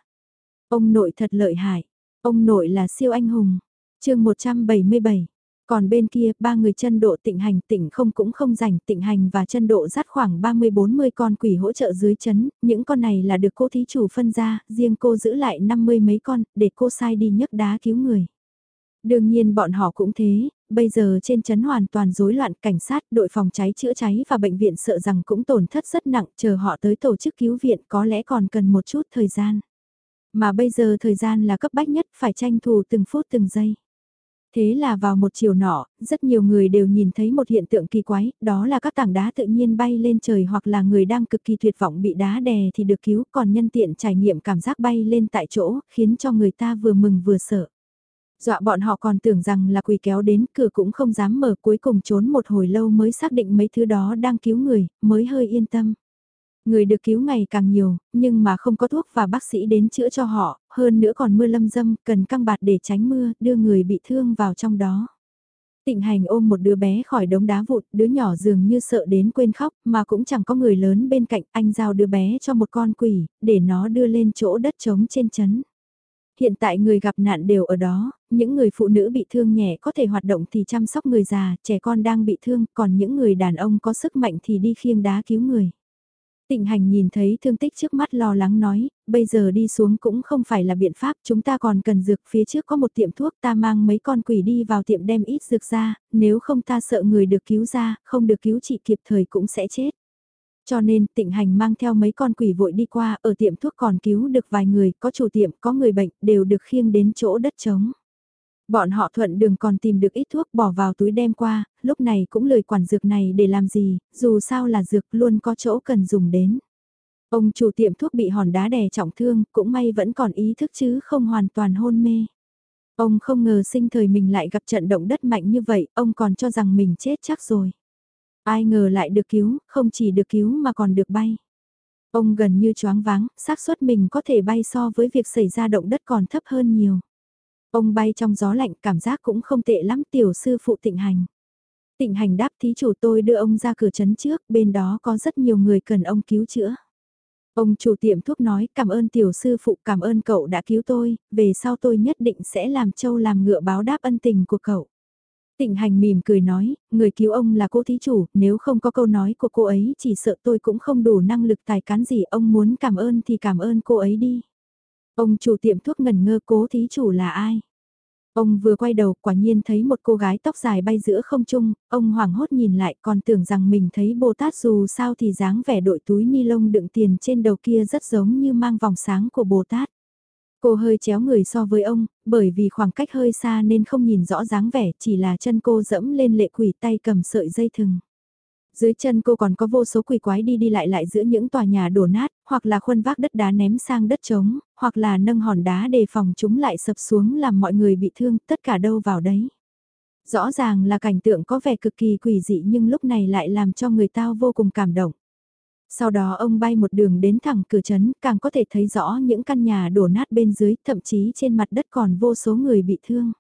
Ông nội thật lợi hại, ông nội là siêu anh hùng. chương 177 còn bên kia, ba người chân độ tịnh hành tịnh không cũng không rảnh tịnh hành và chân độ dắt khoảng 30-40 con quỷ hỗ trợ dưới chấn, những con này là được cô thí chủ phân ra, riêng cô giữ lại 50 mấy con, để cô sai đi nhấc đá cứu người. Đương nhiên bọn họ cũng thế, bây giờ trên chấn hoàn toàn rối loạn cảnh sát, đội phòng cháy chữa cháy và bệnh viện sợ rằng cũng tổn thất rất nặng, chờ họ tới tổ chức cứu viện có lẽ còn cần một chút thời gian. Mà bây giờ thời gian là cấp bách nhất, phải tranh thủ từng phút từng giây. Thế là vào một chiều nọ, rất nhiều người đều nhìn thấy một hiện tượng kỳ quái, đó là các tảng đá tự nhiên bay lên trời hoặc là người đang cực kỳ tuyệt vọng bị đá đè thì được cứu, còn nhân tiện trải nghiệm cảm giác bay lên tại chỗ, khiến cho người ta vừa mừng vừa sợ. Dọa bọn họ còn tưởng rằng là quỷ kéo đến cửa cũng không dám mở cuối cùng trốn một hồi lâu mới xác định mấy thứ đó đang cứu người, mới hơi yên tâm. Người được cứu ngày càng nhiều, nhưng mà không có thuốc và bác sĩ đến chữa cho họ, hơn nữa còn mưa lâm dâm, cần căng bạt để tránh mưa, đưa người bị thương vào trong đó. Tịnh hành ôm một đứa bé khỏi đống đá vụt, đứa nhỏ dường như sợ đến quên khóc, mà cũng chẳng có người lớn bên cạnh, anh giao đứa bé cho một con quỷ, để nó đưa lên chỗ đất trống trên chấn. Hiện tại người gặp nạn đều ở đó, những người phụ nữ bị thương nhẹ có thể hoạt động thì chăm sóc người già, trẻ con đang bị thương, còn những người đàn ông có sức mạnh thì đi khiêng đá cứu người. Tịnh hành nhìn thấy thương tích trước mắt lo lắng nói, bây giờ đi xuống cũng không phải là biện pháp, chúng ta còn cần dược phía trước có một tiệm thuốc ta mang mấy con quỷ đi vào tiệm đem ít dược ra, nếu không ta sợ người được cứu ra, không được cứu trị kịp thời cũng sẽ chết. Cho nên tịnh hành mang theo mấy con quỷ vội đi qua, ở tiệm thuốc còn cứu được vài người, có chủ tiệm, có người bệnh, đều được khiêng đến chỗ đất trống. Bọn họ thuận đường còn tìm được ít thuốc bỏ vào túi đem qua, lúc này cũng lời quản dược này để làm gì, dù sao là dược luôn có chỗ cần dùng đến. Ông chủ tiệm thuốc bị hòn đá đè trọng thương, cũng may vẫn còn ý thức chứ không hoàn toàn hôn mê. Ông không ngờ sinh thời mình lại gặp trận động đất mạnh như vậy, ông còn cho rằng mình chết chắc rồi. Ai ngờ lại được cứu, không chỉ được cứu mà còn được bay. Ông gần như choáng váng, xác suất mình có thể bay so với việc xảy ra động đất còn thấp hơn nhiều. Ông bay trong gió lạnh cảm giác cũng không tệ lắm tiểu sư phụ tịnh hành. Tịnh hành đáp thí chủ tôi đưa ông ra cửa trấn trước, bên đó có rất nhiều người cần ông cứu chữa. Ông chủ tiệm thuốc nói cảm ơn tiểu sư phụ cảm ơn cậu đã cứu tôi, về sau tôi nhất định sẽ làm châu làm ngựa báo đáp ân tình của cậu. Tịnh hành mỉm cười nói, người cứu ông là cô thí chủ, nếu không có câu nói của cô ấy chỉ sợ tôi cũng không đủ năng lực tài cán gì ông muốn cảm ơn thì cảm ơn cô ấy đi. Ông chủ tiệm thuốc ngần ngơ cố thí chủ là ai? Ông vừa quay đầu quả nhiên thấy một cô gái tóc dài bay giữa không trung, ông hoảng hốt nhìn lại còn tưởng rằng mình thấy Bồ Tát dù sao thì dáng vẻ đội túi ni lông đựng tiền trên đầu kia rất giống như mang vòng sáng của Bồ Tát. Cô hơi chéo người so với ông, bởi vì khoảng cách hơi xa nên không nhìn rõ dáng vẻ, chỉ là chân cô dẫm lên lệ quỷ tay cầm sợi dây thừng. Dưới chân cô còn có vô số quỷ quái đi đi lại lại giữa những tòa nhà đổ nát, hoặc là khuân vác đất đá ném sang đất trống, hoặc là nâng hòn đá đề phòng chúng lại sập xuống làm mọi người bị thương, tất cả đâu vào đấy. Rõ ràng là cảnh tượng có vẻ cực kỳ quỷ dị nhưng lúc này lại làm cho người tao vô cùng cảm động. Sau đó ông bay một đường đến thẳng cửa trấn, càng có thể thấy rõ những căn nhà đổ nát bên dưới, thậm chí trên mặt đất còn vô số người bị thương.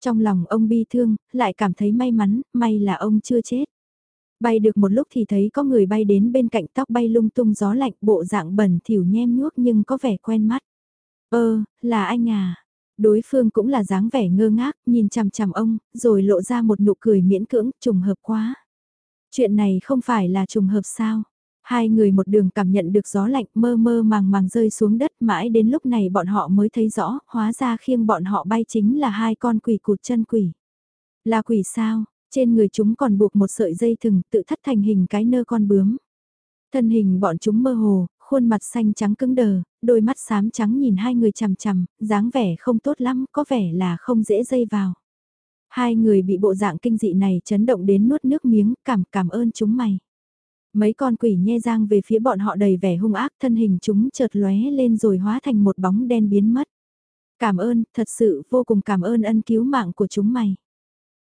Trong lòng ông bi thương, lại cảm thấy may mắn, may là ông chưa chết. Bay được một lúc thì thấy có người bay đến bên cạnh tóc bay lung tung gió lạnh bộ dạng bẩn thỉu nhem nhuốc nhưng có vẻ quen mắt. Ơ, là anh à. Đối phương cũng là dáng vẻ ngơ ngác, nhìn chằm chằm ông, rồi lộ ra một nụ cười miễn cưỡng, trùng hợp quá. Chuyện này không phải là trùng hợp sao? Hai người một đường cảm nhận được gió lạnh mơ mơ màng màng rơi xuống đất mãi đến lúc này bọn họ mới thấy rõ, hóa ra khiêng bọn họ bay chính là hai con quỷ cụt chân quỷ. Là quỷ sao, trên người chúng còn buộc một sợi dây thừng tự thắt thành hình cái nơ con bướm. Thân hình bọn chúng mơ hồ, khuôn mặt xanh trắng cứng đờ, đôi mắt xám trắng nhìn hai người chằm chằm, dáng vẻ không tốt lắm, có vẻ là không dễ dây vào. Hai người bị bộ dạng kinh dị này chấn động đến nuốt nước miếng, cảm cảm ơn chúng mày. Mấy con quỷ nhe rang về phía bọn họ đầy vẻ hung ác thân hình chúng chợt lóe lên rồi hóa thành một bóng đen biến mất. Cảm ơn, thật sự vô cùng cảm ơn ân cứu mạng của chúng mày.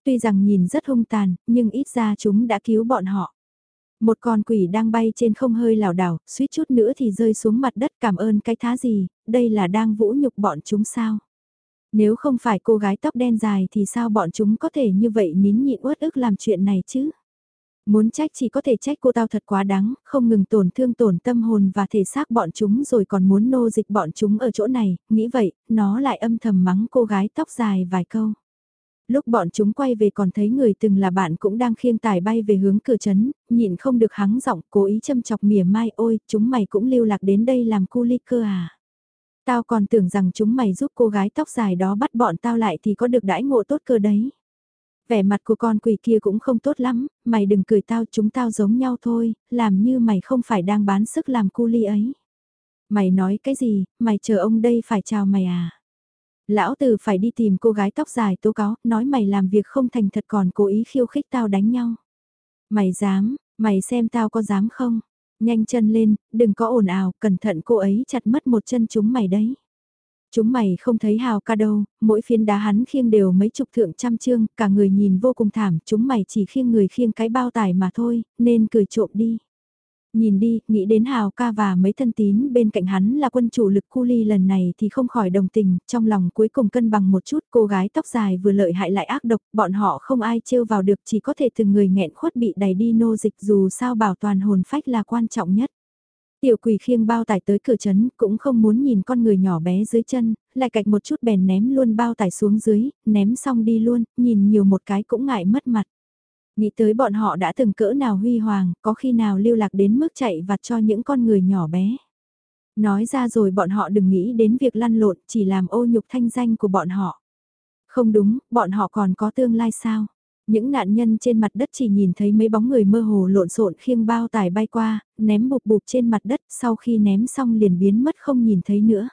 Tuy rằng nhìn rất hung tàn, nhưng ít ra chúng đã cứu bọn họ. Một con quỷ đang bay trên không hơi lảo đảo, suýt chút nữa thì rơi xuống mặt đất cảm ơn cái thá gì, đây là đang vũ nhục bọn chúng sao. Nếu không phải cô gái tóc đen dài thì sao bọn chúng có thể như vậy nín nhịn uất ức làm chuyện này chứ? Muốn trách chỉ có thể trách cô tao thật quá đáng, không ngừng tổn thương tổn tâm hồn và thể xác bọn chúng rồi còn muốn nô dịch bọn chúng ở chỗ này, nghĩ vậy, nó lại âm thầm mắng cô gái tóc dài vài câu. Lúc bọn chúng quay về còn thấy người từng là bạn cũng đang khiêng tài bay về hướng cửa trấn, nhịn không được hắng giọng cố ý châm chọc mỉa mai ôi, chúng mày cũng lưu lạc đến đây làm cu ly cơ à. Tao còn tưởng rằng chúng mày giúp cô gái tóc dài đó bắt bọn tao lại thì có được đãi ngộ tốt cơ đấy. Vẻ mặt của con quỷ kia cũng không tốt lắm, mày đừng cười tao chúng tao giống nhau thôi, làm như mày không phải đang bán sức làm cu ly ấy. Mày nói cái gì, mày chờ ông đây phải chào mày à. Lão tử phải đi tìm cô gái tóc dài tố cáo, nói mày làm việc không thành thật còn cố ý khiêu khích tao đánh nhau. Mày dám, mày xem tao có dám không? Nhanh chân lên, đừng có ồn ào, cẩn thận cô ấy chặt mất một chân chúng mày đấy. Chúng mày không thấy hào ca đâu, mỗi phiến đá hắn khiêng đều mấy chục thượng trăm chương, cả người nhìn vô cùng thảm, chúng mày chỉ khiêng người khiêng cái bao tải mà thôi, nên cười trộm đi. Nhìn đi, nghĩ đến Hào ca và mấy thân tín bên cạnh hắn là quân chủ lực cu ly lần này thì không khỏi đồng tình, trong lòng cuối cùng cân bằng một chút cô gái tóc dài vừa lợi hại lại ác độc, bọn họ không ai trêu vào được chỉ có thể từng người nghẹn khuất bị đẩy đi nô dịch dù sao bảo toàn hồn phách là quan trọng nhất. Tiểu quỷ khiêng bao tải tới cửa trấn cũng không muốn nhìn con người nhỏ bé dưới chân, lại cạch một chút bèn ném luôn bao tải xuống dưới, ném xong đi luôn, nhìn nhiều một cái cũng ngại mất mặt. Nghĩ tới bọn họ đã từng cỡ nào huy hoàng, có khi nào lưu lạc đến mức chạy vặt cho những con người nhỏ bé. Nói ra rồi bọn họ đừng nghĩ đến việc lăn lộn, chỉ làm ô nhục thanh danh của bọn họ. Không đúng, bọn họ còn có tương lai sao? Những nạn nhân trên mặt đất chỉ nhìn thấy mấy bóng người mơ hồ lộn xộn khiêng bao tải bay qua, ném bục bục trên mặt đất sau khi ném xong liền biến mất không nhìn thấy nữa.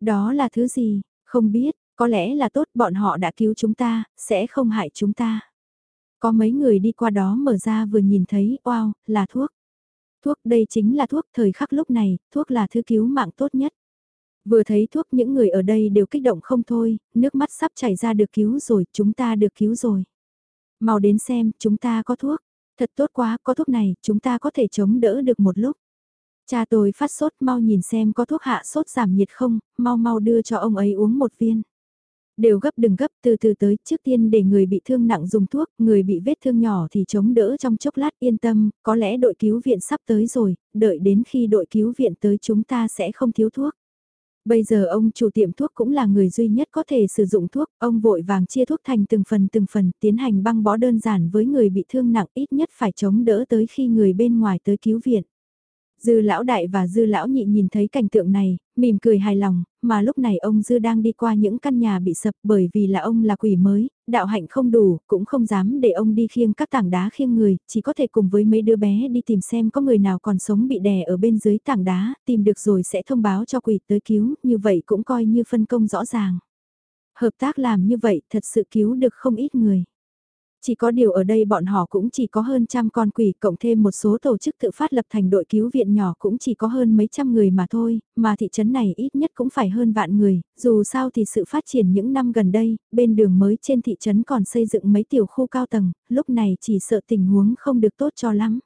Đó là thứ gì, không biết, có lẽ là tốt bọn họ đã cứu chúng ta, sẽ không hại chúng ta. Có mấy người đi qua đó mở ra vừa nhìn thấy, wow, là thuốc. Thuốc đây chính là thuốc thời khắc lúc này, thuốc là thứ cứu mạng tốt nhất. Vừa thấy thuốc những người ở đây đều kích động không thôi, nước mắt sắp chảy ra được cứu rồi, chúng ta được cứu rồi. Mau đến xem, chúng ta có thuốc. Thật tốt quá, có thuốc này, chúng ta có thể chống đỡ được một lúc. Cha tôi phát sốt, mau nhìn xem có thuốc hạ sốt giảm nhiệt không, mau mau đưa cho ông ấy uống một viên. Đều gấp đừng gấp từ từ tới trước tiên để người bị thương nặng dùng thuốc, người bị vết thương nhỏ thì chống đỡ trong chốc lát yên tâm, có lẽ đội cứu viện sắp tới rồi, đợi đến khi đội cứu viện tới chúng ta sẽ không thiếu thuốc. Bây giờ ông chủ tiệm thuốc cũng là người duy nhất có thể sử dụng thuốc, ông vội vàng chia thuốc thành từng phần từng phần tiến hành băng bó đơn giản với người bị thương nặng ít nhất phải chống đỡ tới khi người bên ngoài tới cứu viện. Dư lão đại và dư lão nhị nhìn thấy cảnh tượng này, mỉm cười hài lòng, mà lúc này ông dư đang đi qua những căn nhà bị sập bởi vì là ông là quỷ mới, đạo hạnh không đủ, cũng không dám để ông đi khiêng các tảng đá khiêng người, chỉ có thể cùng với mấy đứa bé đi tìm xem có người nào còn sống bị đè ở bên dưới tảng đá, tìm được rồi sẽ thông báo cho quỷ tới cứu, như vậy cũng coi như phân công rõ ràng. Hợp tác làm như vậy thật sự cứu được không ít người. Chỉ có điều ở đây bọn họ cũng chỉ có hơn trăm con quỷ cộng thêm một số tổ chức tự phát lập thành đội cứu viện nhỏ cũng chỉ có hơn mấy trăm người mà thôi, mà thị trấn này ít nhất cũng phải hơn vạn người, dù sao thì sự phát triển những năm gần đây, bên đường mới trên thị trấn còn xây dựng mấy tiểu khu cao tầng, lúc này chỉ sợ tình huống không được tốt cho lắm.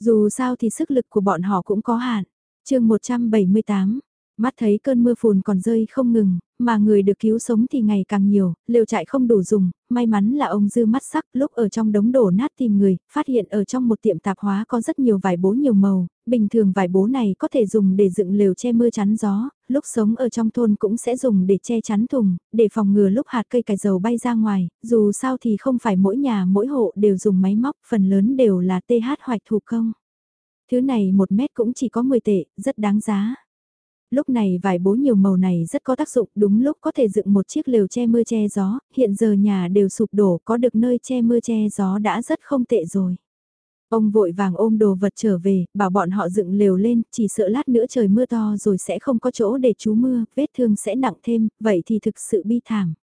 Dù sao thì sức lực của bọn họ cũng có hạn. chương 178 Mắt thấy cơn mưa phùn còn rơi không ngừng, mà người được cứu sống thì ngày càng nhiều, liều trại không đủ dùng, may mắn là ông dư mắt sắc lúc ở trong đống đổ nát tìm người, phát hiện ở trong một tiệm tạp hóa có rất nhiều vải bố nhiều màu, bình thường vải bố này có thể dùng để dựng lều che mưa chắn gió, lúc sống ở trong thôn cũng sẽ dùng để che chắn thùng, để phòng ngừa lúc hạt cây cải dầu bay ra ngoài, dù sao thì không phải mỗi nhà mỗi hộ đều dùng máy móc, phần lớn đều là TH hoạch thủ công. Thứ này một mét cũng chỉ có 10 tệ, rất đáng giá lúc này vải bố nhiều màu này rất có tác dụng đúng lúc có thể dựng một chiếc lều che mưa che gió, hiện giờ nhà đều sụp đổ có được nơi che mưa che gió đã rất không tệ rồi. Ông vội vàng ôm đồ vật trở về, bảo bọn họ dựng lều lên, chỉ sợ lát nữa trời mưa to rồi sẽ không có chỗ để trú mưa, vết thương sẽ nặng thêm, vậy thì thực sự bi thảm.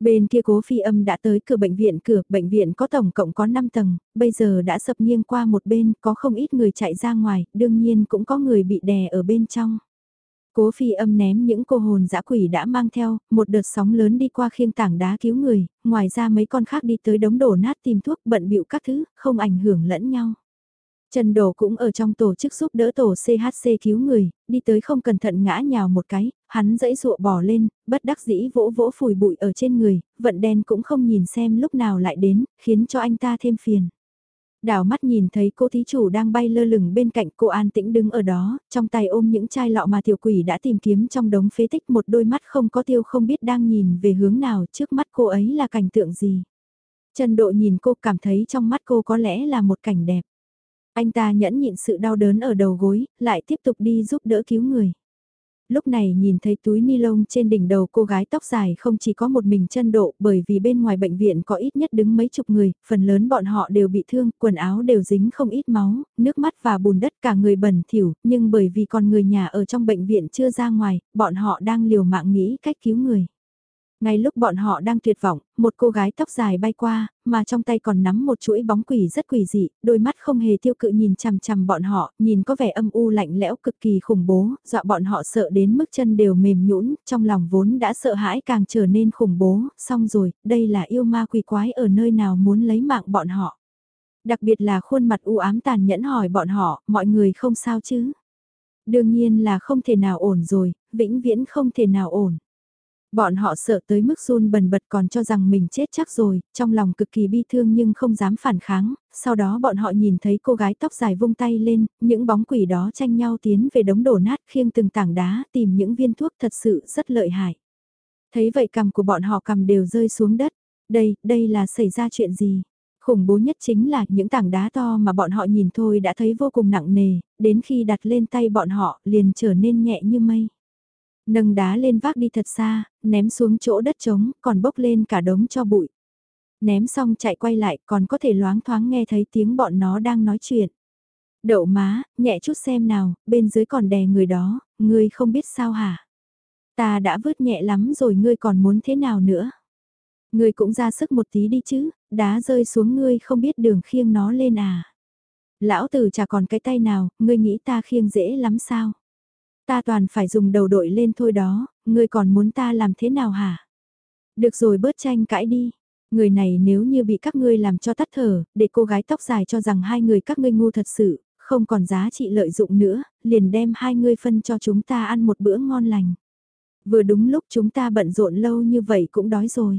Bên kia cố phi âm đã tới cửa bệnh viện cửa, bệnh viện có tổng cộng có 5 tầng, bây giờ đã sập nghiêng qua một bên, có không ít người chạy ra ngoài, đương nhiên cũng có người bị đè ở bên trong. Cố phi âm ném những cô hồn dã quỷ đã mang theo, một đợt sóng lớn đi qua khiêng tảng đá cứu người, ngoài ra mấy con khác đi tới đống đổ nát tìm thuốc bận bịu các thứ, không ảnh hưởng lẫn nhau. Trần đồ cũng ở trong tổ chức giúp đỡ tổ CHC cứu người, đi tới không cẩn thận ngã nhào một cái, hắn dẫy dụa bỏ lên, bất đắc dĩ vỗ vỗ phủi bụi ở trên người, vận đen cũng không nhìn xem lúc nào lại đến, khiến cho anh ta thêm phiền đảo mắt nhìn thấy cô thí chủ đang bay lơ lửng bên cạnh cô an tĩnh đứng ở đó, trong tay ôm những chai lọ mà tiểu quỷ đã tìm kiếm trong đống phế tích một đôi mắt không có tiêu không biết đang nhìn về hướng nào trước mắt cô ấy là cảnh tượng gì. Trần Độ nhìn cô cảm thấy trong mắt cô có lẽ là một cảnh đẹp. Anh ta nhẫn nhịn sự đau đớn ở đầu gối, lại tiếp tục đi giúp đỡ cứu người lúc này nhìn thấy túi ni lông trên đỉnh đầu cô gái tóc dài không chỉ có một mình chân độ bởi vì bên ngoài bệnh viện có ít nhất đứng mấy chục người, phần lớn bọn họ đều bị thương, quần áo đều dính không ít máu, nước mắt và bùn đất cả người bẩn thỉu, nhưng bởi vì còn người nhà ở trong bệnh viện chưa ra ngoài, bọn họ đang liều mạng nghĩ cách cứu người. Ngay lúc bọn họ đang tuyệt vọng, một cô gái tóc dài bay qua, mà trong tay còn nắm một chuỗi bóng quỷ rất quỷ dị, đôi mắt không hề tiêu cự nhìn chằm chằm bọn họ, nhìn có vẻ âm u lạnh lẽo cực kỳ khủng bố, dọa bọn họ sợ đến mức chân đều mềm nhũn, trong lòng vốn đã sợ hãi càng trở nên khủng bố, xong rồi, đây là yêu ma quỷ quái ở nơi nào muốn lấy mạng bọn họ. Đặc biệt là khuôn mặt u ám tàn nhẫn hỏi bọn họ, mọi người không sao chứ? Đương nhiên là không thể nào ổn rồi, vĩnh viễn không thể nào ổn. Bọn họ sợ tới mức run bần bật còn cho rằng mình chết chắc rồi, trong lòng cực kỳ bi thương nhưng không dám phản kháng, sau đó bọn họ nhìn thấy cô gái tóc dài vung tay lên, những bóng quỷ đó tranh nhau tiến về đống đổ nát khiêng từng tảng đá tìm những viên thuốc thật sự rất lợi hại. Thấy vậy cầm của bọn họ cầm đều rơi xuống đất, đây, đây là xảy ra chuyện gì? Khủng bố nhất chính là những tảng đá to mà bọn họ nhìn thôi đã thấy vô cùng nặng nề, đến khi đặt lên tay bọn họ liền trở nên nhẹ như mây. Nâng đá lên vác đi thật xa, ném xuống chỗ đất trống, còn bốc lên cả đống cho bụi. Ném xong chạy quay lại còn có thể loáng thoáng nghe thấy tiếng bọn nó đang nói chuyện. Đậu má, nhẹ chút xem nào, bên dưới còn đè người đó, ngươi không biết sao hả? Ta đã vứt nhẹ lắm rồi ngươi còn muốn thế nào nữa? Ngươi cũng ra sức một tí đi chứ, đá rơi xuống ngươi không biết đường khiêng nó lên à? Lão tử chả còn cái tay nào, ngươi nghĩ ta khiêng dễ lắm sao? Ta toàn phải dùng đầu đội lên thôi đó, ngươi còn muốn ta làm thế nào hả? Được rồi bớt tranh cãi đi. Người này nếu như bị các ngươi làm cho tắt thở, để cô gái tóc dài cho rằng hai người các ngươi ngu thật sự, không còn giá trị lợi dụng nữa, liền đem hai ngươi phân cho chúng ta ăn một bữa ngon lành. Vừa đúng lúc chúng ta bận rộn lâu như vậy cũng đói rồi.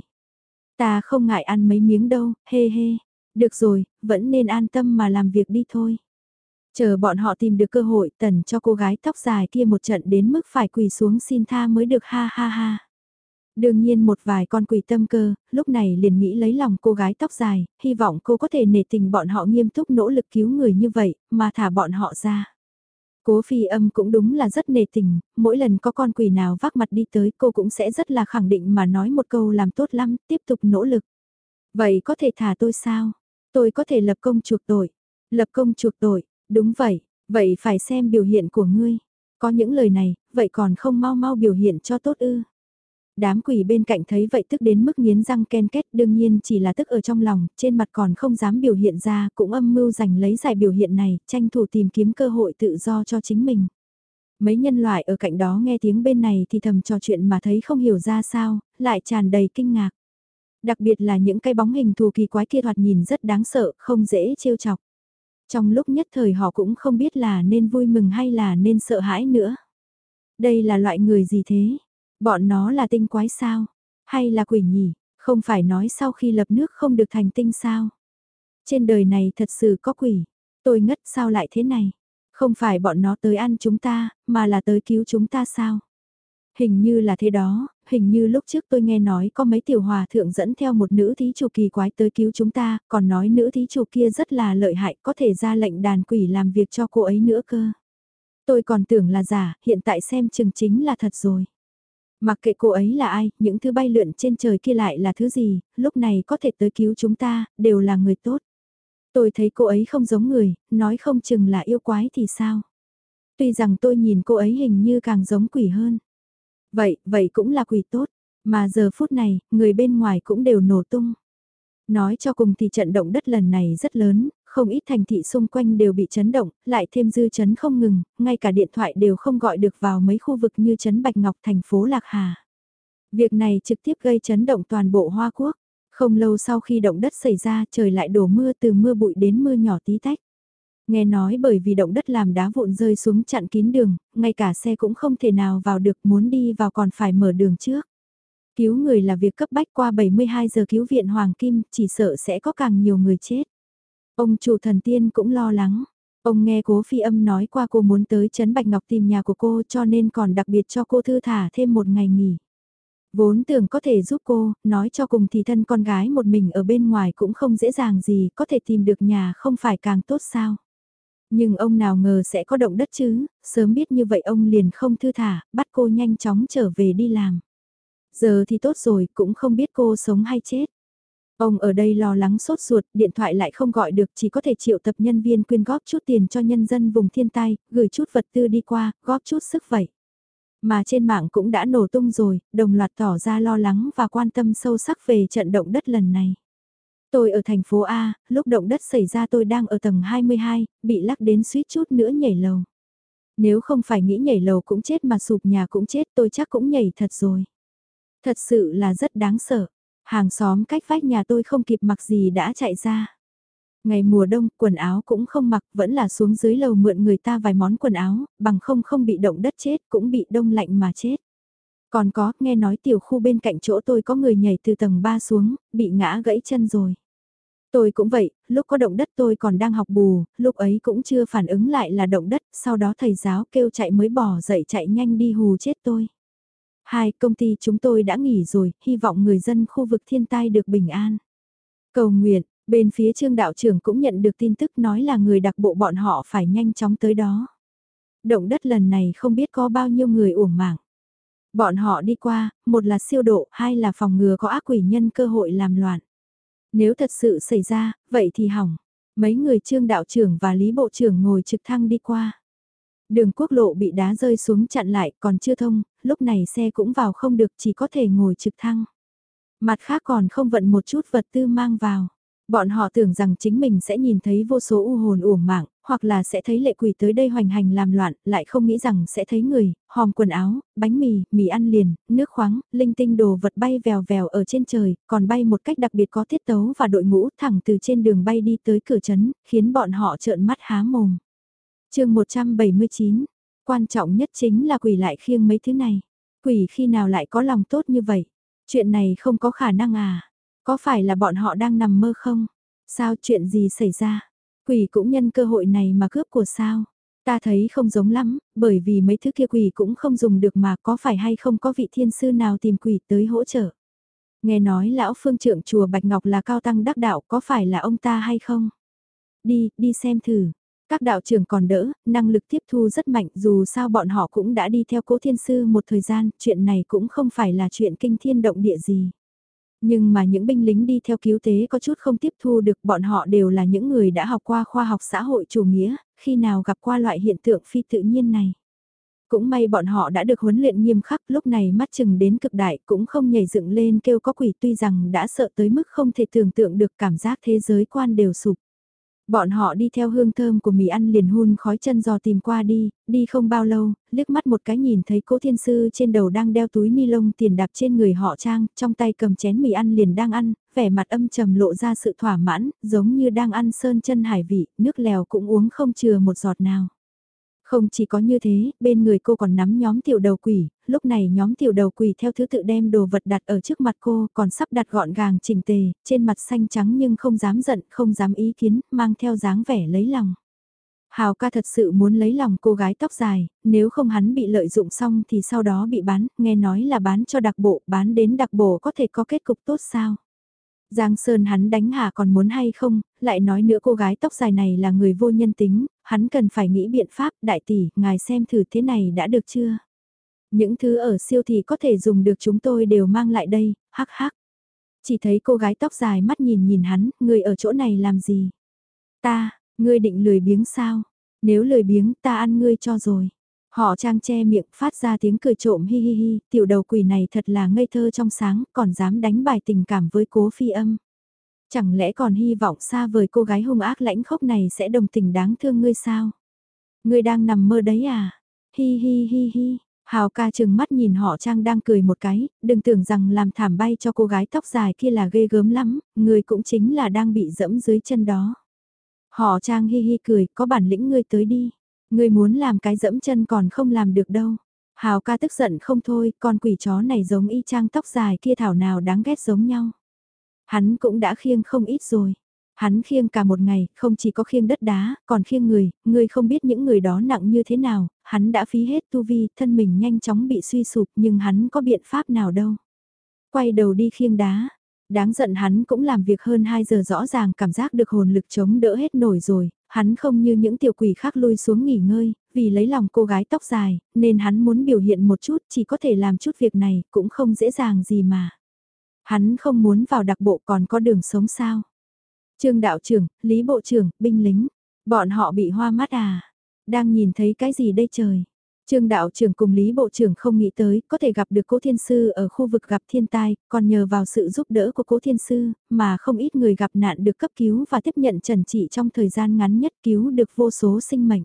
Ta không ngại ăn mấy miếng đâu, hê hê. Được rồi, vẫn nên an tâm mà làm việc đi thôi. Chờ bọn họ tìm được cơ hội tần cho cô gái tóc dài kia một trận đến mức phải quỳ xuống xin tha mới được ha ha ha. Đương nhiên một vài con quỷ tâm cơ, lúc này liền nghĩ lấy lòng cô gái tóc dài, hy vọng cô có thể nể tình bọn họ nghiêm túc nỗ lực cứu người như vậy, mà thả bọn họ ra. Cố phi âm cũng đúng là rất nề tình, mỗi lần có con quỷ nào vác mặt đi tới cô cũng sẽ rất là khẳng định mà nói một câu làm tốt lắm, tiếp tục nỗ lực. Vậy có thể thả tôi sao? Tôi có thể lập công chuộc tội. Lập công chuộc tội, đúng vậy, vậy phải xem biểu hiện của ngươi. Có những lời này, vậy còn không mau mau biểu hiện cho tốt ư. Đám quỷ bên cạnh thấy vậy tức đến mức nghiến răng ken kết đương nhiên chỉ là tức ở trong lòng, trên mặt còn không dám biểu hiện ra, cũng âm mưu giành lấy giải biểu hiện này, tranh thủ tìm kiếm cơ hội tự do cho chính mình. Mấy nhân loại ở cạnh đó nghe tiếng bên này thì thầm trò chuyện mà thấy không hiểu ra sao, lại tràn đầy kinh ngạc. Đặc biệt là những cái bóng hình thù kỳ quái kia thoạt nhìn rất đáng sợ, không dễ trêu chọc. Trong lúc nhất thời họ cũng không biết là nên vui mừng hay là nên sợ hãi nữa. Đây là loại người gì thế? Bọn nó là tinh quái sao? Hay là quỷ nhỉ? Không phải nói sau khi lập nước không được thành tinh sao? Trên đời này thật sự có quỷ. Tôi ngất sao lại thế này? Không phải bọn nó tới ăn chúng ta, mà là tới cứu chúng ta sao? Hình như là thế đó, hình như lúc trước tôi nghe nói có mấy tiểu hòa thượng dẫn theo một nữ thí chủ kỳ quái tới cứu chúng ta, còn nói nữ thí chủ kia rất là lợi hại, có thể ra lệnh đàn quỷ làm việc cho cô ấy nữa cơ. Tôi còn tưởng là giả, hiện tại xem chừng chính là thật rồi. Mặc kệ cô ấy là ai, những thứ bay lượn trên trời kia lại là thứ gì, lúc này có thể tới cứu chúng ta, đều là người tốt. Tôi thấy cô ấy không giống người, nói không chừng là yêu quái thì sao. Tuy rằng tôi nhìn cô ấy hình như càng giống quỷ hơn. Vậy, vậy cũng là quỷ tốt, mà giờ phút này, người bên ngoài cũng đều nổ tung. Nói cho cùng thì trận động đất lần này rất lớn, không ít thành thị xung quanh đều bị chấn động, lại thêm dư chấn không ngừng, ngay cả điện thoại đều không gọi được vào mấy khu vực như chấn Bạch Ngọc thành phố Lạc Hà. Việc này trực tiếp gây chấn động toàn bộ Hoa Quốc. Không lâu sau khi động đất xảy ra trời lại đổ mưa từ mưa bụi đến mưa nhỏ tí tách. Nghe nói bởi vì động đất làm đá vụn rơi xuống chặn kín đường, ngay cả xe cũng không thể nào vào được muốn đi vào còn phải mở đường trước. Cứu người là việc cấp bách qua 72 giờ cứu viện Hoàng Kim, chỉ sợ sẽ có càng nhiều người chết. Ông chủ thần tiên cũng lo lắng. Ông nghe cố phi âm nói qua cô muốn tới Trấn Bạch Ngọc tìm nhà của cô cho nên còn đặc biệt cho cô thư thả thêm một ngày nghỉ. Vốn tưởng có thể giúp cô, nói cho cùng thì thân con gái một mình ở bên ngoài cũng không dễ dàng gì, có thể tìm được nhà không phải càng tốt sao. Nhưng ông nào ngờ sẽ có động đất chứ, sớm biết như vậy ông liền không thư thả, bắt cô nhanh chóng trở về đi làm. Giờ thì tốt rồi, cũng không biết cô sống hay chết. Ông ở đây lo lắng sốt ruột, điện thoại lại không gọi được chỉ có thể triệu tập nhân viên quyên góp chút tiền cho nhân dân vùng thiên tai, gửi chút vật tư đi qua, góp chút sức vậy. Mà trên mạng cũng đã nổ tung rồi, đồng loạt tỏ ra lo lắng và quan tâm sâu sắc về trận động đất lần này. Tôi ở thành phố A, lúc động đất xảy ra tôi đang ở tầng 22, bị lắc đến suýt chút nữa nhảy lầu. Nếu không phải nghĩ nhảy lầu cũng chết mà sụp nhà cũng chết tôi chắc cũng nhảy thật rồi. Thật sự là rất đáng sợ. Hàng xóm cách vách nhà tôi không kịp mặc gì đã chạy ra. Ngày mùa đông, quần áo cũng không mặc, vẫn là xuống dưới lầu mượn người ta vài món quần áo, bằng không không bị động đất chết, cũng bị đông lạnh mà chết. Còn có, nghe nói tiểu khu bên cạnh chỗ tôi có người nhảy từ tầng 3 xuống, bị ngã gãy chân rồi. Tôi cũng vậy, lúc có động đất tôi còn đang học bù, lúc ấy cũng chưa phản ứng lại là động đất, sau đó thầy giáo kêu chạy mới bỏ dậy chạy nhanh đi hù chết tôi. Hai, công ty chúng tôi đã nghỉ rồi, hy vọng người dân khu vực thiên tai được bình an. Cầu nguyện, bên phía trương đạo trưởng cũng nhận được tin tức nói là người đặc bộ bọn họ phải nhanh chóng tới đó. Động đất lần này không biết có bao nhiêu người uổng mạng. Bọn họ đi qua, một là siêu độ, hai là phòng ngừa có ác quỷ nhân cơ hội làm loạn. Nếu thật sự xảy ra, vậy thì hỏng. Mấy người trương đạo trưởng và lý bộ trưởng ngồi trực thăng đi qua. Đường quốc lộ bị đá rơi xuống chặn lại còn chưa thông, lúc này xe cũng vào không được chỉ có thể ngồi trực thăng. Mặt khác còn không vận một chút vật tư mang vào. Bọn họ tưởng rằng chính mình sẽ nhìn thấy vô số u hồn uổng mạng, hoặc là sẽ thấy lệ quỷ tới đây hoành hành làm loạn, lại không nghĩ rằng sẽ thấy người, hòm quần áo, bánh mì, mì ăn liền, nước khoáng, linh tinh đồ vật bay vèo vèo ở trên trời, còn bay một cách đặc biệt có tiết tấu và đội ngũ thẳng từ trên đường bay đi tới cửa chấn, khiến bọn họ trợn mắt há mồm chương 179, quan trọng nhất chính là quỷ lại khiêng mấy thứ này. Quỷ khi nào lại có lòng tốt như vậy? Chuyện này không có khả năng à? Có phải là bọn họ đang nằm mơ không? Sao chuyện gì xảy ra? Quỷ cũng nhân cơ hội này mà cướp của sao? Ta thấy không giống lắm, bởi vì mấy thứ kia quỷ cũng không dùng được mà có phải hay không có vị thiên sư nào tìm quỷ tới hỗ trợ. Nghe nói lão phương trượng chùa Bạch Ngọc là cao tăng đắc đạo có phải là ông ta hay không? Đi, đi xem thử. Các đạo trưởng còn đỡ, năng lực tiếp thu rất mạnh dù sao bọn họ cũng đã đi theo cố thiên sư một thời gian, chuyện này cũng không phải là chuyện kinh thiên động địa gì. Nhưng mà những binh lính đi theo cứu tế có chút không tiếp thu được bọn họ đều là những người đã học qua khoa học xã hội chủ nghĩa, khi nào gặp qua loại hiện tượng phi tự nhiên này. Cũng may bọn họ đã được huấn luyện nghiêm khắc lúc này mắt chừng đến cực đại cũng không nhảy dựng lên kêu có quỷ tuy rằng đã sợ tới mức không thể tưởng tượng được cảm giác thế giới quan đều sụp. Bọn họ đi theo hương thơm của mì ăn liền hun khói chân giò tìm qua đi, đi không bao lâu, liếc mắt một cái nhìn thấy cố thiên sư trên đầu đang đeo túi ni lông tiền đạp trên người họ trang, trong tay cầm chén mì ăn liền đang ăn, vẻ mặt âm trầm lộ ra sự thỏa mãn, giống như đang ăn sơn chân hải vị, nước lèo cũng uống không chừa một giọt nào. Không chỉ có như thế, bên người cô còn nắm nhóm tiểu đầu quỷ, lúc này nhóm tiểu đầu quỷ theo thứ tự đem đồ vật đặt ở trước mặt cô, còn sắp đặt gọn gàng chỉnh tề, trên mặt xanh trắng nhưng không dám giận, không dám ý kiến, mang theo dáng vẻ lấy lòng. Hào ca thật sự muốn lấy lòng cô gái tóc dài, nếu không hắn bị lợi dụng xong thì sau đó bị bán, nghe nói là bán cho đặc bộ, bán đến đặc bộ có thể có kết cục tốt sao. Giang Sơn hắn đánh hạ còn muốn hay không, lại nói nữa cô gái tóc dài này là người vô nhân tính, hắn cần phải nghĩ biện pháp, đại tỷ, ngài xem thử thế này đã được chưa? Những thứ ở siêu thị có thể dùng được chúng tôi đều mang lại đây, hắc hắc. Chỉ thấy cô gái tóc dài mắt nhìn nhìn hắn, người ở chỗ này làm gì? Ta, ngươi định lười biếng sao? Nếu lười biếng ta ăn ngươi cho rồi. Họ trang che miệng phát ra tiếng cười trộm hi hi hi, tiểu đầu quỷ này thật là ngây thơ trong sáng, còn dám đánh bài tình cảm với cố phi âm. Chẳng lẽ còn hy vọng xa vời cô gái hung ác lãnh khốc này sẽ đồng tình đáng thương ngươi sao? Ngươi đang nằm mơ đấy à? Hi hi hi hi, Hào ca chừng mắt nhìn họ Trang đang cười một cái, đừng tưởng rằng làm thảm bay cho cô gái tóc dài kia là ghê gớm lắm, người cũng chính là đang bị dẫm dưới chân đó. Họ Trang hi hi cười, có bản lĩnh ngươi tới đi. Ngươi muốn làm cái dẫm chân còn không làm được đâu. Hào ca tức giận không thôi, con quỷ chó này giống y chang tóc dài kia thảo nào đáng ghét giống nhau. Hắn cũng đã khiêng không ít rồi. Hắn khiêng cả một ngày, không chỉ có khiêng đất đá, còn khiêng người, người không biết những người đó nặng như thế nào, hắn đã phí hết tu vi, thân mình nhanh chóng bị suy sụp nhưng hắn có biện pháp nào đâu. Quay đầu đi khiêng đá, đáng giận hắn cũng làm việc hơn 2 giờ rõ ràng cảm giác được hồn lực chống đỡ hết nổi rồi, hắn không như những tiểu quỷ khác lui xuống nghỉ ngơi, vì lấy lòng cô gái tóc dài, nên hắn muốn biểu hiện một chút chỉ có thể làm chút việc này, cũng không dễ dàng gì mà. Hắn không muốn vào đặc bộ còn có đường sống sao. Trương đạo trưởng, Lý bộ trưởng, binh lính, bọn họ bị hoa mắt à? Đang nhìn thấy cái gì đây trời? Trương đạo trưởng cùng Lý Bộ trưởng không nghĩ tới có thể gặp được cố thiên sư ở khu vực gặp thiên tai, còn nhờ vào sự giúp đỡ của cố thiên sư, mà không ít người gặp nạn được cấp cứu và tiếp nhận trần trị trong thời gian ngắn nhất cứu được vô số sinh mệnh.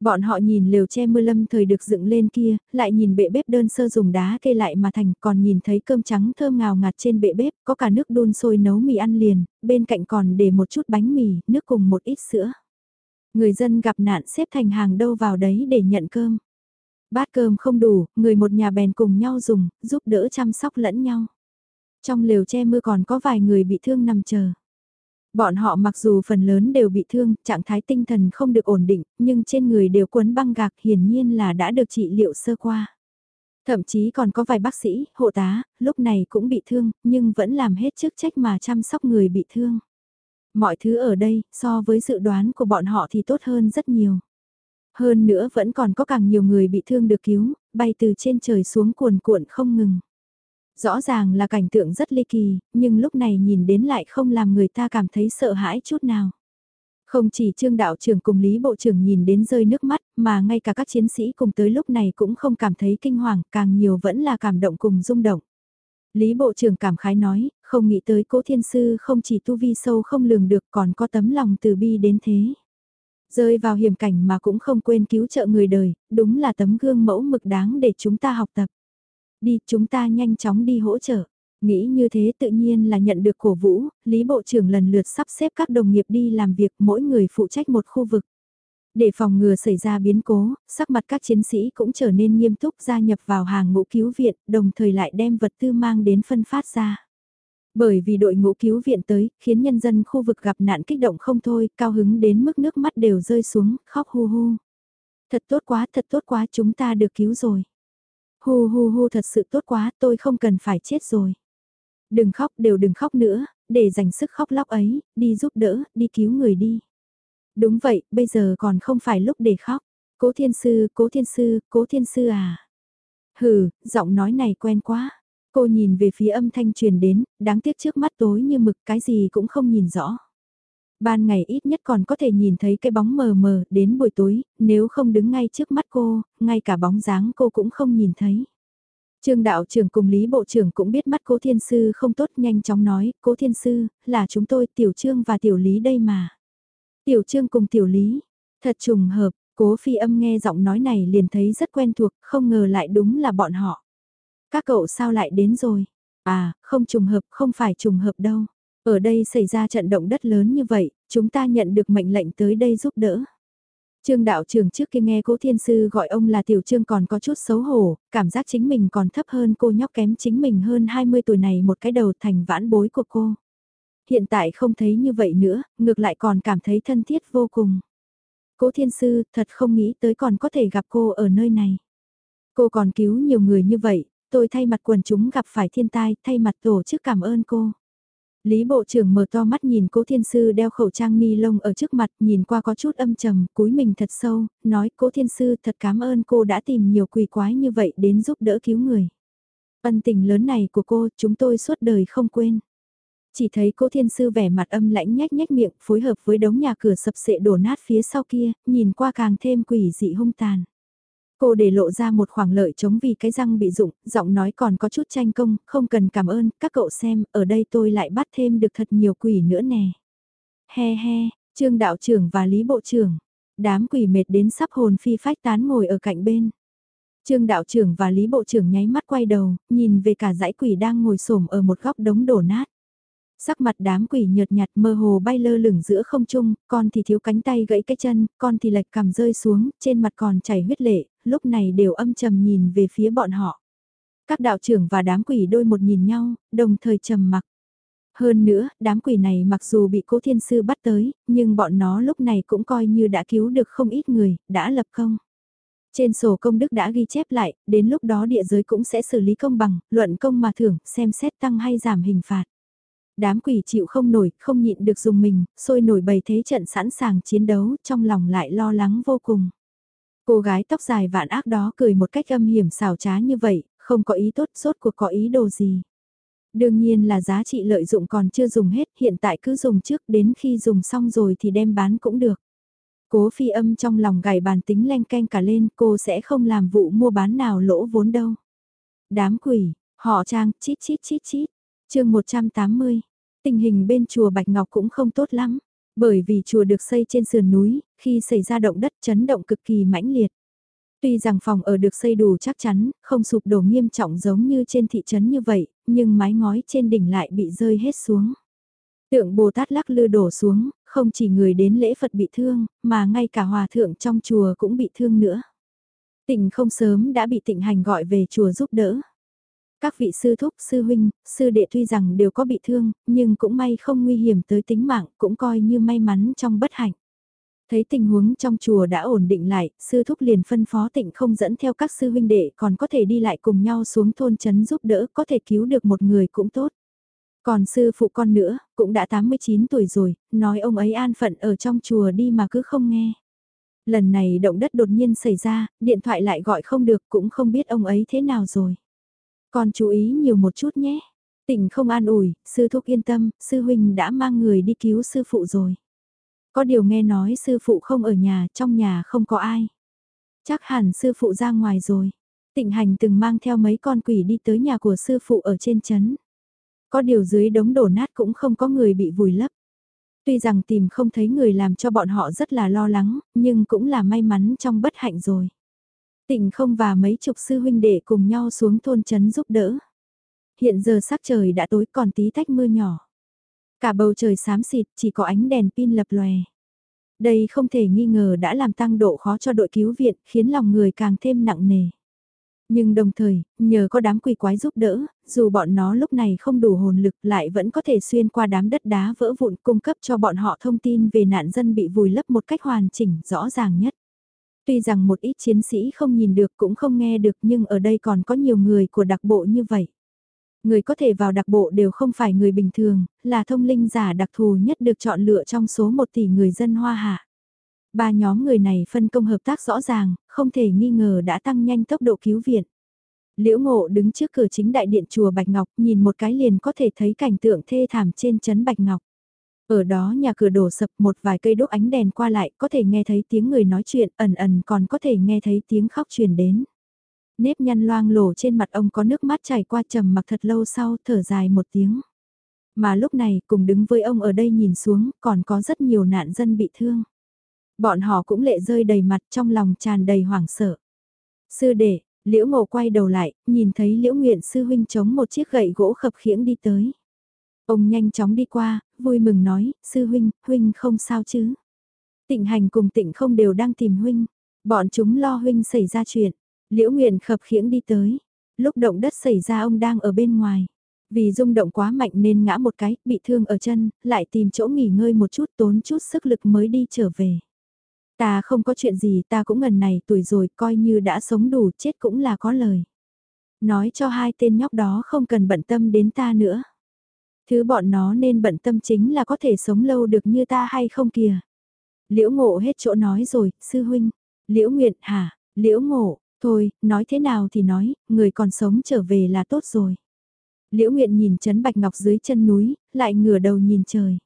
Bọn họ nhìn lều che mưa lâm thời được dựng lên kia, lại nhìn bệ bếp đơn sơ dùng đá kê lại mà thành, còn nhìn thấy cơm trắng thơm ngào ngạt trên bệ bếp, có cả nước đun sôi nấu mì ăn liền, bên cạnh còn để một chút bánh mì, nước cùng một ít sữa. Người dân gặp nạn xếp thành hàng đâu vào đấy để nhận cơm. Bát cơm không đủ, người một nhà bèn cùng nhau dùng, giúp đỡ chăm sóc lẫn nhau. Trong lều che mưa còn có vài người bị thương nằm chờ. Bọn họ mặc dù phần lớn đều bị thương, trạng thái tinh thần không được ổn định, nhưng trên người đều quấn băng gạc hiển nhiên là đã được trị liệu sơ qua. Thậm chí còn có vài bác sĩ, hộ tá, lúc này cũng bị thương, nhưng vẫn làm hết chức trách mà chăm sóc người bị thương. Mọi thứ ở đây, so với dự đoán của bọn họ thì tốt hơn rất nhiều. Hơn nữa vẫn còn có càng nhiều người bị thương được cứu, bay từ trên trời xuống cuồn cuộn không ngừng. Rõ ràng là cảnh tượng rất ly kỳ, nhưng lúc này nhìn đến lại không làm người ta cảm thấy sợ hãi chút nào. Không chỉ trương đạo trưởng cùng Lý Bộ trưởng nhìn đến rơi nước mắt, mà ngay cả các chiến sĩ cùng tới lúc này cũng không cảm thấy kinh hoàng, càng nhiều vẫn là cảm động cùng rung động. Lý Bộ trưởng cảm khái nói, không nghĩ tới cố thiên sư không chỉ tu vi sâu không lường được còn có tấm lòng từ bi đến thế. Rơi vào hiểm cảnh mà cũng không quên cứu trợ người đời, đúng là tấm gương mẫu mực đáng để chúng ta học tập. Đi, chúng ta nhanh chóng đi hỗ trợ. Nghĩ như thế tự nhiên là nhận được cổ vũ, Lý Bộ trưởng lần lượt sắp xếp các đồng nghiệp đi làm việc mỗi người phụ trách một khu vực. Để phòng ngừa xảy ra biến cố, sắc mặt các chiến sĩ cũng trở nên nghiêm túc gia nhập vào hàng ngũ cứu viện, đồng thời lại đem vật tư mang đến phân phát ra. Bởi vì đội ngũ cứu viện tới, khiến nhân dân khu vực gặp nạn kích động không thôi, cao hứng đến mức nước mắt đều rơi xuống, khóc hu hu. Thật tốt quá, thật tốt quá, chúng ta được cứu rồi. Hu hu hu thật sự tốt quá, tôi không cần phải chết rồi. Đừng khóc, đều đừng khóc nữa, để dành sức khóc lóc ấy, đi giúp đỡ, đi cứu người đi. Đúng vậy, bây giờ còn không phải lúc để khóc. Cố thiên sư, cố thiên sư, cố thiên sư à. Hừ, giọng nói này quen quá. Cô nhìn về phía âm thanh truyền đến, đáng tiếc trước mắt tối như mực cái gì cũng không nhìn rõ. Ban ngày ít nhất còn có thể nhìn thấy cái bóng mờ mờ, đến buổi tối, nếu không đứng ngay trước mắt cô, ngay cả bóng dáng cô cũng không nhìn thấy. Trương đạo trưởng cùng Lý Bộ trưởng cũng biết mắt cố thiên sư không tốt nhanh chóng nói, cố thiên sư, là chúng tôi tiểu trương và tiểu lý đây mà. Tiểu trương cùng tiểu lý, thật trùng hợp, cố phi âm nghe giọng nói này liền thấy rất quen thuộc, không ngờ lại đúng là bọn họ. Các cậu sao lại đến rồi? À, không trùng hợp, không phải trùng hợp đâu. Ở đây xảy ra trận động đất lớn như vậy, chúng ta nhận được mệnh lệnh tới đây giúp đỡ. Trương đạo trưởng trước khi nghe cố thiên sư gọi ông là tiểu trương còn có chút xấu hổ, cảm giác chính mình còn thấp hơn cô nhóc kém chính mình hơn 20 tuổi này một cái đầu thành vãn bối của cô. Hiện tại không thấy như vậy nữa, ngược lại còn cảm thấy thân thiết vô cùng. Cố thiên sư thật không nghĩ tới còn có thể gặp cô ở nơi này. Cô còn cứu nhiều người như vậy, tôi thay mặt quần chúng gặp phải thiên tai, thay mặt tổ chức cảm ơn cô. Lý Bộ trưởng mở to mắt nhìn Cố Thiên Sư đeo khẩu trang ni lông ở trước mặt, nhìn qua có chút âm trầm, cúi mình thật sâu, nói Cố Thiên Sư thật cảm ơn cô đã tìm nhiều quỷ quái như vậy đến giúp đỡ cứu người. Ân tình lớn này của cô, chúng tôi suốt đời không quên. Chỉ thấy Cố Thiên Sư vẻ mặt âm lãnh nhếch nhếch miệng, phối hợp với đống nhà cửa sập sệ đổ nát phía sau kia, nhìn qua càng thêm quỷ dị hung tàn. Cô để lộ ra một khoảng lợi chống vì cái răng bị rụng, giọng nói còn có chút tranh công, không cần cảm ơn, các cậu xem, ở đây tôi lại bắt thêm được thật nhiều quỷ nữa nè. He he, Trương đạo trưởng và Lý bộ trưởng, đám quỷ mệt đến sắp hồn phi phách tán ngồi ở cạnh bên. Trương đạo trưởng và Lý bộ trưởng nháy mắt quay đầu, nhìn về cả dãy quỷ đang ngồi xổm ở một góc đống đổ nát. Sắc mặt đám quỷ nhợt nhạt mơ hồ bay lơ lửng giữa không trung, con thì thiếu cánh tay gãy cái chân, con thì lệch cằm rơi xuống, trên mặt còn chảy huyết lệ, lúc này đều âm trầm nhìn về phía bọn họ. Các đạo trưởng và đám quỷ đôi một nhìn nhau, đồng thời trầm mặc. Hơn nữa, đám quỷ này mặc dù bị cố thiên sư bắt tới, nhưng bọn nó lúc này cũng coi như đã cứu được không ít người, đã lập công. Trên sổ công đức đã ghi chép lại, đến lúc đó địa giới cũng sẽ xử lý công bằng, luận công mà thưởng, xem xét tăng hay giảm hình phạt. Đám quỷ chịu không nổi, không nhịn được dùng mình, sôi nổi bày thế trận sẵn sàng chiến đấu, trong lòng lại lo lắng vô cùng. Cô gái tóc dài vạn ác đó cười một cách âm hiểm xảo trá như vậy, không có ý tốt sốt cuộc có ý đồ gì. Đương nhiên là giá trị lợi dụng còn chưa dùng hết, hiện tại cứ dùng trước đến khi dùng xong rồi thì đem bán cũng được. Cố phi âm trong lòng gảy bàn tính len canh cả lên, cô sẽ không làm vụ mua bán nào lỗ vốn đâu. Đám quỷ, họ trang, chít chít chít chít chương 180, tình hình bên chùa Bạch Ngọc cũng không tốt lắm, bởi vì chùa được xây trên sườn núi, khi xảy ra động đất chấn động cực kỳ mãnh liệt. Tuy rằng phòng ở được xây đủ chắc chắn, không sụp đổ nghiêm trọng giống như trên thị trấn như vậy, nhưng mái ngói trên đỉnh lại bị rơi hết xuống. Tượng Bồ Tát lắc lư đổ xuống, không chỉ người đến lễ Phật bị thương, mà ngay cả hòa thượng trong chùa cũng bị thương nữa. Tịnh không sớm đã bị tịnh hành gọi về chùa giúp đỡ. Các vị sư thúc, sư huynh, sư đệ tuy rằng đều có bị thương, nhưng cũng may không nguy hiểm tới tính mạng, cũng coi như may mắn trong bất hạnh. Thấy tình huống trong chùa đã ổn định lại, sư thúc liền phân phó tịnh không dẫn theo các sư huynh đệ còn có thể đi lại cùng nhau xuống thôn chấn giúp đỡ, có thể cứu được một người cũng tốt. Còn sư phụ con nữa, cũng đã 89 tuổi rồi, nói ông ấy an phận ở trong chùa đi mà cứ không nghe. Lần này động đất đột nhiên xảy ra, điện thoại lại gọi không được cũng không biết ông ấy thế nào rồi. Con chú ý nhiều một chút nhé. Tỉnh không an ủi, sư thúc yên tâm, sư huynh đã mang người đi cứu sư phụ rồi. Có điều nghe nói sư phụ không ở nhà, trong nhà không có ai. Chắc hẳn sư phụ ra ngoài rồi. Tịnh hành từng mang theo mấy con quỷ đi tới nhà của sư phụ ở trên chấn. Có điều dưới đống đổ nát cũng không có người bị vùi lấp. Tuy rằng tìm không thấy người làm cho bọn họ rất là lo lắng, nhưng cũng là may mắn trong bất hạnh rồi. Tịnh không và mấy chục sư huynh đệ cùng nhau xuống thôn trấn giúp đỡ. Hiện giờ sắc trời đã tối còn tí tách mưa nhỏ. Cả bầu trời xám xịt chỉ có ánh đèn pin lập lòe. Đây không thể nghi ngờ đã làm tăng độ khó cho đội cứu viện, khiến lòng người càng thêm nặng nề. Nhưng đồng thời, nhờ có đám quỷ quái giúp đỡ, dù bọn nó lúc này không đủ hồn lực lại vẫn có thể xuyên qua đám đất đá vỡ vụn cung cấp cho bọn họ thông tin về nạn dân bị vùi lấp một cách hoàn chỉnh, rõ ràng nhất. Tuy rằng một ít chiến sĩ không nhìn được cũng không nghe được nhưng ở đây còn có nhiều người của đặc bộ như vậy. Người có thể vào đặc bộ đều không phải người bình thường, là thông linh giả đặc thù nhất được chọn lựa trong số một tỷ người dân Hoa Hạ. Ba nhóm người này phân công hợp tác rõ ràng, không thể nghi ngờ đã tăng nhanh tốc độ cứu viện. Liễu ngộ đứng trước cửa chính đại điện chùa Bạch Ngọc nhìn một cái liền có thể thấy cảnh tượng thê thảm trên chấn Bạch Ngọc. Ở đó nhà cửa đổ sập một vài cây đốt ánh đèn qua lại có thể nghe thấy tiếng người nói chuyện ẩn ẩn còn có thể nghe thấy tiếng khóc truyền đến. Nếp nhăn loang lổ trên mặt ông có nước mắt chảy qua trầm mặc thật lâu sau thở dài một tiếng. Mà lúc này cùng đứng với ông ở đây nhìn xuống còn có rất nhiều nạn dân bị thương. Bọn họ cũng lệ rơi đầy mặt trong lòng tràn đầy hoảng sợ. Sư đệ, liễu ngộ quay đầu lại, nhìn thấy liễu nguyện sư huynh chống một chiếc gậy gỗ khập khiễng đi tới. Ông nhanh chóng đi qua, vui mừng nói, sư huynh, huynh không sao chứ. Tịnh hành cùng tịnh không đều đang tìm huynh. Bọn chúng lo huynh xảy ra chuyện. Liễu nguyện khập khiễng đi tới. Lúc động đất xảy ra ông đang ở bên ngoài. Vì rung động quá mạnh nên ngã một cái, bị thương ở chân, lại tìm chỗ nghỉ ngơi một chút tốn chút sức lực mới đi trở về. Ta không có chuyện gì ta cũng ngần này tuổi rồi coi như đã sống đủ chết cũng là có lời. Nói cho hai tên nhóc đó không cần bận tâm đến ta nữa. Thứ bọn nó nên bận tâm chính là có thể sống lâu được như ta hay không kìa. Liễu ngộ hết chỗ nói rồi, sư huynh. Liễu nguyện hả, liễu ngộ, thôi, nói thế nào thì nói, người còn sống trở về là tốt rồi. Liễu nguyện nhìn chấn bạch ngọc dưới chân núi, lại ngửa đầu nhìn trời.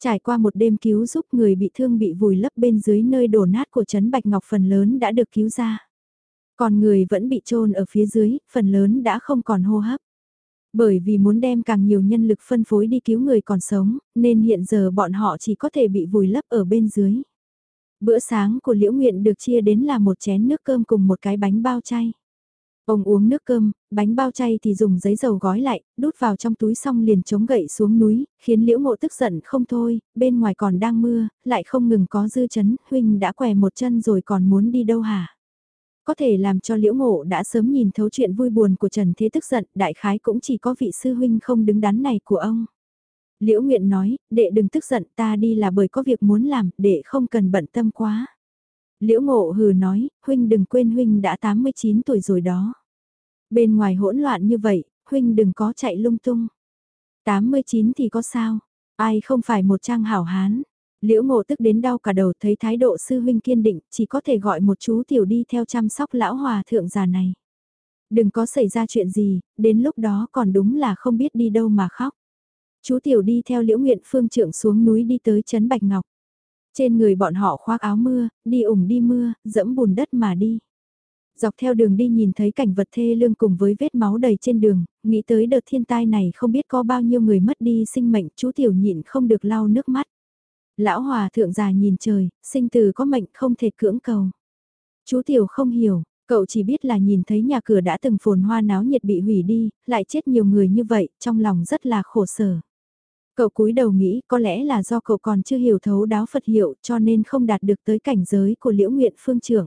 Trải qua một đêm cứu giúp người bị thương bị vùi lấp bên dưới nơi đổ nát của Trấn Bạch Ngọc phần lớn đã được cứu ra. Còn người vẫn bị trôn ở phía dưới, phần lớn đã không còn hô hấp. Bởi vì muốn đem càng nhiều nhân lực phân phối đi cứu người còn sống, nên hiện giờ bọn họ chỉ có thể bị vùi lấp ở bên dưới. Bữa sáng của Liễu Nguyện được chia đến là một chén nước cơm cùng một cái bánh bao chay. Ông uống nước cơm, bánh bao chay thì dùng giấy dầu gói lại, đút vào trong túi xong liền chống gậy xuống núi, khiến liễu ngộ tức giận không thôi, bên ngoài còn đang mưa, lại không ngừng có dư chấn, huynh đã què một chân rồi còn muốn đi đâu hả? Có thể làm cho liễu ngộ đã sớm nhìn thấu chuyện vui buồn của Trần Thế tức giận, đại khái cũng chỉ có vị sư huynh không đứng đắn này của ông. Liễu Nguyện nói, đệ đừng tức giận ta đi là bởi có việc muốn làm, đệ không cần bận tâm quá. Liễu Ngộ hừ nói, huynh đừng quên huynh đã 89 tuổi rồi đó. Bên ngoài hỗn loạn như vậy, huynh đừng có chạy lung tung. 89 thì có sao, ai không phải một trang hảo hán. Liễu ngộ tức đến đau cả đầu thấy thái độ sư huynh kiên định, chỉ có thể gọi một chú tiểu đi theo chăm sóc lão hòa thượng già này. Đừng có xảy ra chuyện gì, đến lúc đó còn đúng là không biết đi đâu mà khóc. Chú tiểu đi theo liễu nguyện phương trưởng xuống núi đi tới chấn Bạch Ngọc. Trên người bọn họ khoác áo mưa, đi ủng đi mưa, dẫm bùn đất mà đi. Dọc theo đường đi nhìn thấy cảnh vật thê lương cùng với vết máu đầy trên đường, nghĩ tới đợt thiên tai này không biết có bao nhiêu người mất đi sinh mệnh, chú tiểu nhịn không được lau nước mắt. Lão hòa thượng già nhìn trời, sinh từ có mệnh không thể cưỡng cầu. Chú tiểu không hiểu, cậu chỉ biết là nhìn thấy nhà cửa đã từng phồn hoa náo nhiệt bị hủy đi, lại chết nhiều người như vậy, trong lòng rất là khổ sở. Cậu cúi đầu nghĩ có lẽ là do cậu còn chưa hiểu thấu đáo Phật hiệu cho nên không đạt được tới cảnh giới của Liễu Nguyện Phương trưởng.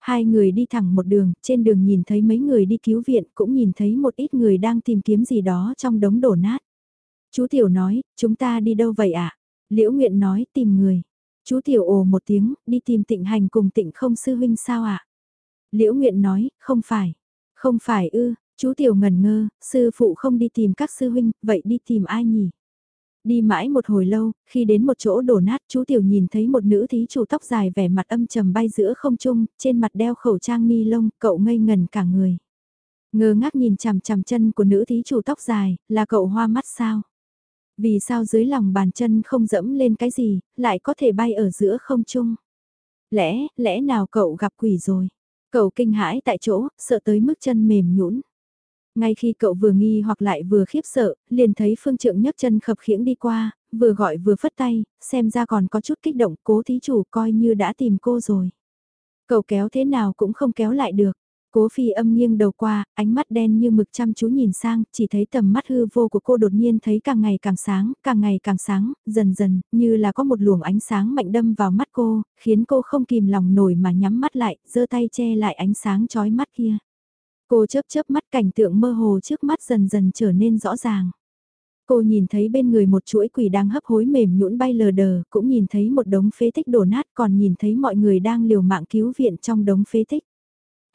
Hai người đi thẳng một đường, trên đường nhìn thấy mấy người đi cứu viện cũng nhìn thấy một ít người đang tìm kiếm gì đó trong đống đổ nát. Chú Tiểu nói, chúng ta đi đâu vậy ạ? À? Liễu Nguyện nói, tìm người. Chú Tiểu ồ một tiếng, đi tìm tịnh hành cùng tịnh không sư huynh sao ạ? À? Liễu Nguyện nói, không phải. Không phải ư, chú Tiểu ngần ngơ, sư phụ không đi tìm các sư huynh, vậy đi tìm ai nhỉ? Đi mãi một hồi lâu, khi đến một chỗ đổ nát chú Tiểu nhìn thấy một nữ thí chủ tóc dài vẻ mặt âm trầm bay giữa không trung, trên mặt đeo khẩu trang ni lông, cậu ngây ngần cả người. Ngơ ngác nhìn chằm chằm chân của nữ thí chủ tóc dài, là cậu hoa mắt sao? Vì sao dưới lòng bàn chân không dẫm lên cái gì, lại có thể bay ở giữa không trung? Lẽ, lẽ nào cậu gặp quỷ rồi? Cậu kinh hãi tại chỗ, sợ tới mức chân mềm nhũn. Ngay khi cậu vừa nghi hoặc lại vừa khiếp sợ, liền thấy phương trượng nhấc chân khập khiễng đi qua, vừa gọi vừa phất tay, xem ra còn có chút kích động cố thí chủ coi như đã tìm cô rồi. Cậu kéo thế nào cũng không kéo lại được. Cố phi âm nghiêng đầu qua, ánh mắt đen như mực chăm chú nhìn sang, chỉ thấy tầm mắt hư vô của cô đột nhiên thấy càng ngày càng sáng, càng ngày càng sáng, dần dần, như là có một luồng ánh sáng mạnh đâm vào mắt cô, khiến cô không kìm lòng nổi mà nhắm mắt lại, giơ tay che lại ánh sáng chói mắt kia. Cô chớp chớp mắt cảnh tượng mơ hồ trước mắt dần dần trở nên rõ ràng. Cô nhìn thấy bên người một chuỗi quỷ đang hấp hối mềm nhũn bay lờ đờ, cũng nhìn thấy một đống phế tích đổ nát còn nhìn thấy mọi người đang liều mạng cứu viện trong đống phế tích.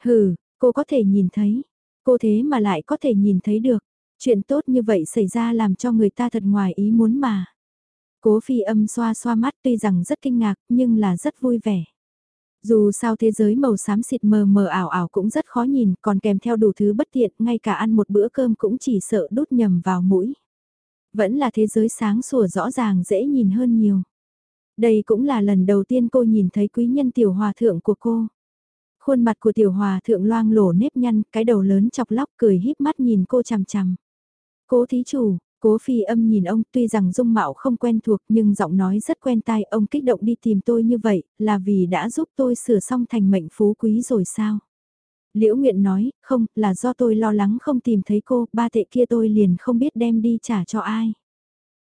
Hừ, cô có thể nhìn thấy. Cô thế mà lại có thể nhìn thấy được. Chuyện tốt như vậy xảy ra làm cho người ta thật ngoài ý muốn mà. Cố phi âm xoa xoa mắt tuy rằng rất kinh ngạc nhưng là rất vui vẻ. Dù sao thế giới màu xám xịt mờ mờ ảo ảo cũng rất khó nhìn, còn kèm theo đủ thứ bất tiện, ngay cả ăn một bữa cơm cũng chỉ sợ đút nhầm vào mũi. Vẫn là thế giới sáng sủa rõ ràng dễ nhìn hơn nhiều. Đây cũng là lần đầu tiên cô nhìn thấy quý nhân tiểu hòa thượng của cô. Khuôn mặt của tiểu hòa thượng loang lổ nếp nhăn, cái đầu lớn chọc lóc cười híp mắt nhìn cô chằm chằm. Cố thí chủ, Cố phi âm nhìn ông tuy rằng dung mạo không quen thuộc nhưng giọng nói rất quen tai ông kích động đi tìm tôi như vậy là vì đã giúp tôi sửa xong thành mệnh phú quý rồi sao? Liễu Nguyện nói, không, là do tôi lo lắng không tìm thấy cô, ba tệ kia tôi liền không biết đem đi trả cho ai.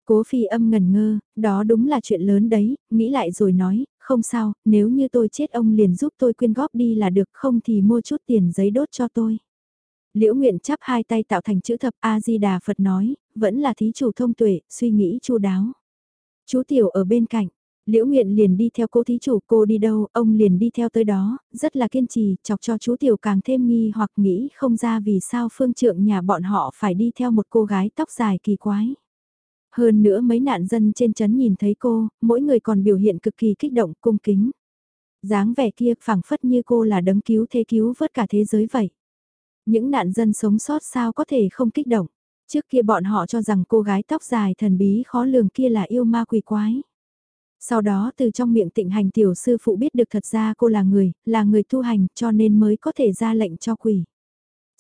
Cố phi âm ngần ngơ, đó đúng là chuyện lớn đấy, nghĩ lại rồi nói, không sao, nếu như tôi chết ông liền giúp tôi quyên góp đi là được không thì mua chút tiền giấy đốt cho tôi. Liễu Nguyện chắp hai tay tạo thành chữ thập A-di-đà Phật nói, vẫn là thí chủ thông tuệ, suy nghĩ chu đáo. Chú Tiểu ở bên cạnh, Liễu Nguyện liền đi theo cô thí chủ cô đi đâu, ông liền đi theo tới đó, rất là kiên trì, chọc cho chú Tiểu càng thêm nghi hoặc nghĩ không ra vì sao phương trượng nhà bọn họ phải đi theo một cô gái tóc dài kỳ quái. Hơn nữa mấy nạn dân trên chấn nhìn thấy cô, mỗi người còn biểu hiện cực kỳ kích động, cung kính. dáng vẻ kia phảng phất như cô là đấng cứu thế cứu vớt cả thế giới vậy. Những nạn dân sống sót sao có thể không kích động. Trước kia bọn họ cho rằng cô gái tóc dài thần bí khó lường kia là yêu ma quỷ quái. Sau đó từ trong miệng tịnh hành tiểu sư phụ biết được thật ra cô là người, là người tu hành cho nên mới có thể ra lệnh cho quỷ.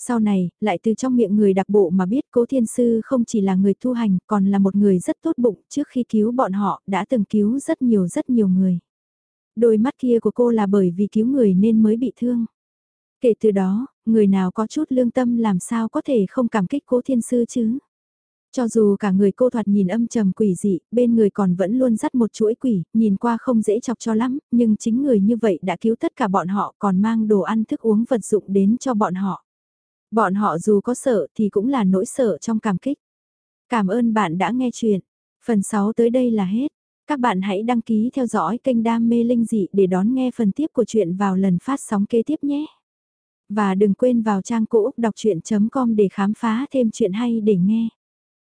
Sau này, lại từ trong miệng người đặc bộ mà biết cố thiên sư không chỉ là người tu hành còn là một người rất tốt bụng trước khi cứu bọn họ đã từng cứu rất nhiều rất nhiều người. Đôi mắt kia của cô là bởi vì cứu người nên mới bị thương. Kể từ đó, người nào có chút lương tâm làm sao có thể không cảm kích cố thiên sư chứ? Cho dù cả người cô thoạt nhìn âm trầm quỷ dị, bên người còn vẫn luôn dắt một chuỗi quỷ, nhìn qua không dễ chọc cho lắm, nhưng chính người như vậy đã cứu tất cả bọn họ còn mang đồ ăn thức uống vật dụng đến cho bọn họ. Bọn họ dù có sợ thì cũng là nỗi sợ trong cảm kích. Cảm ơn bạn đã nghe chuyện. Phần 6 tới đây là hết. Các bạn hãy đăng ký theo dõi kênh Đam Mê Linh Dị để đón nghe phần tiếp của chuyện vào lần phát sóng kế tiếp nhé. Và đừng quên vào trang cũ đọc chuyện.com để khám phá thêm chuyện hay để nghe.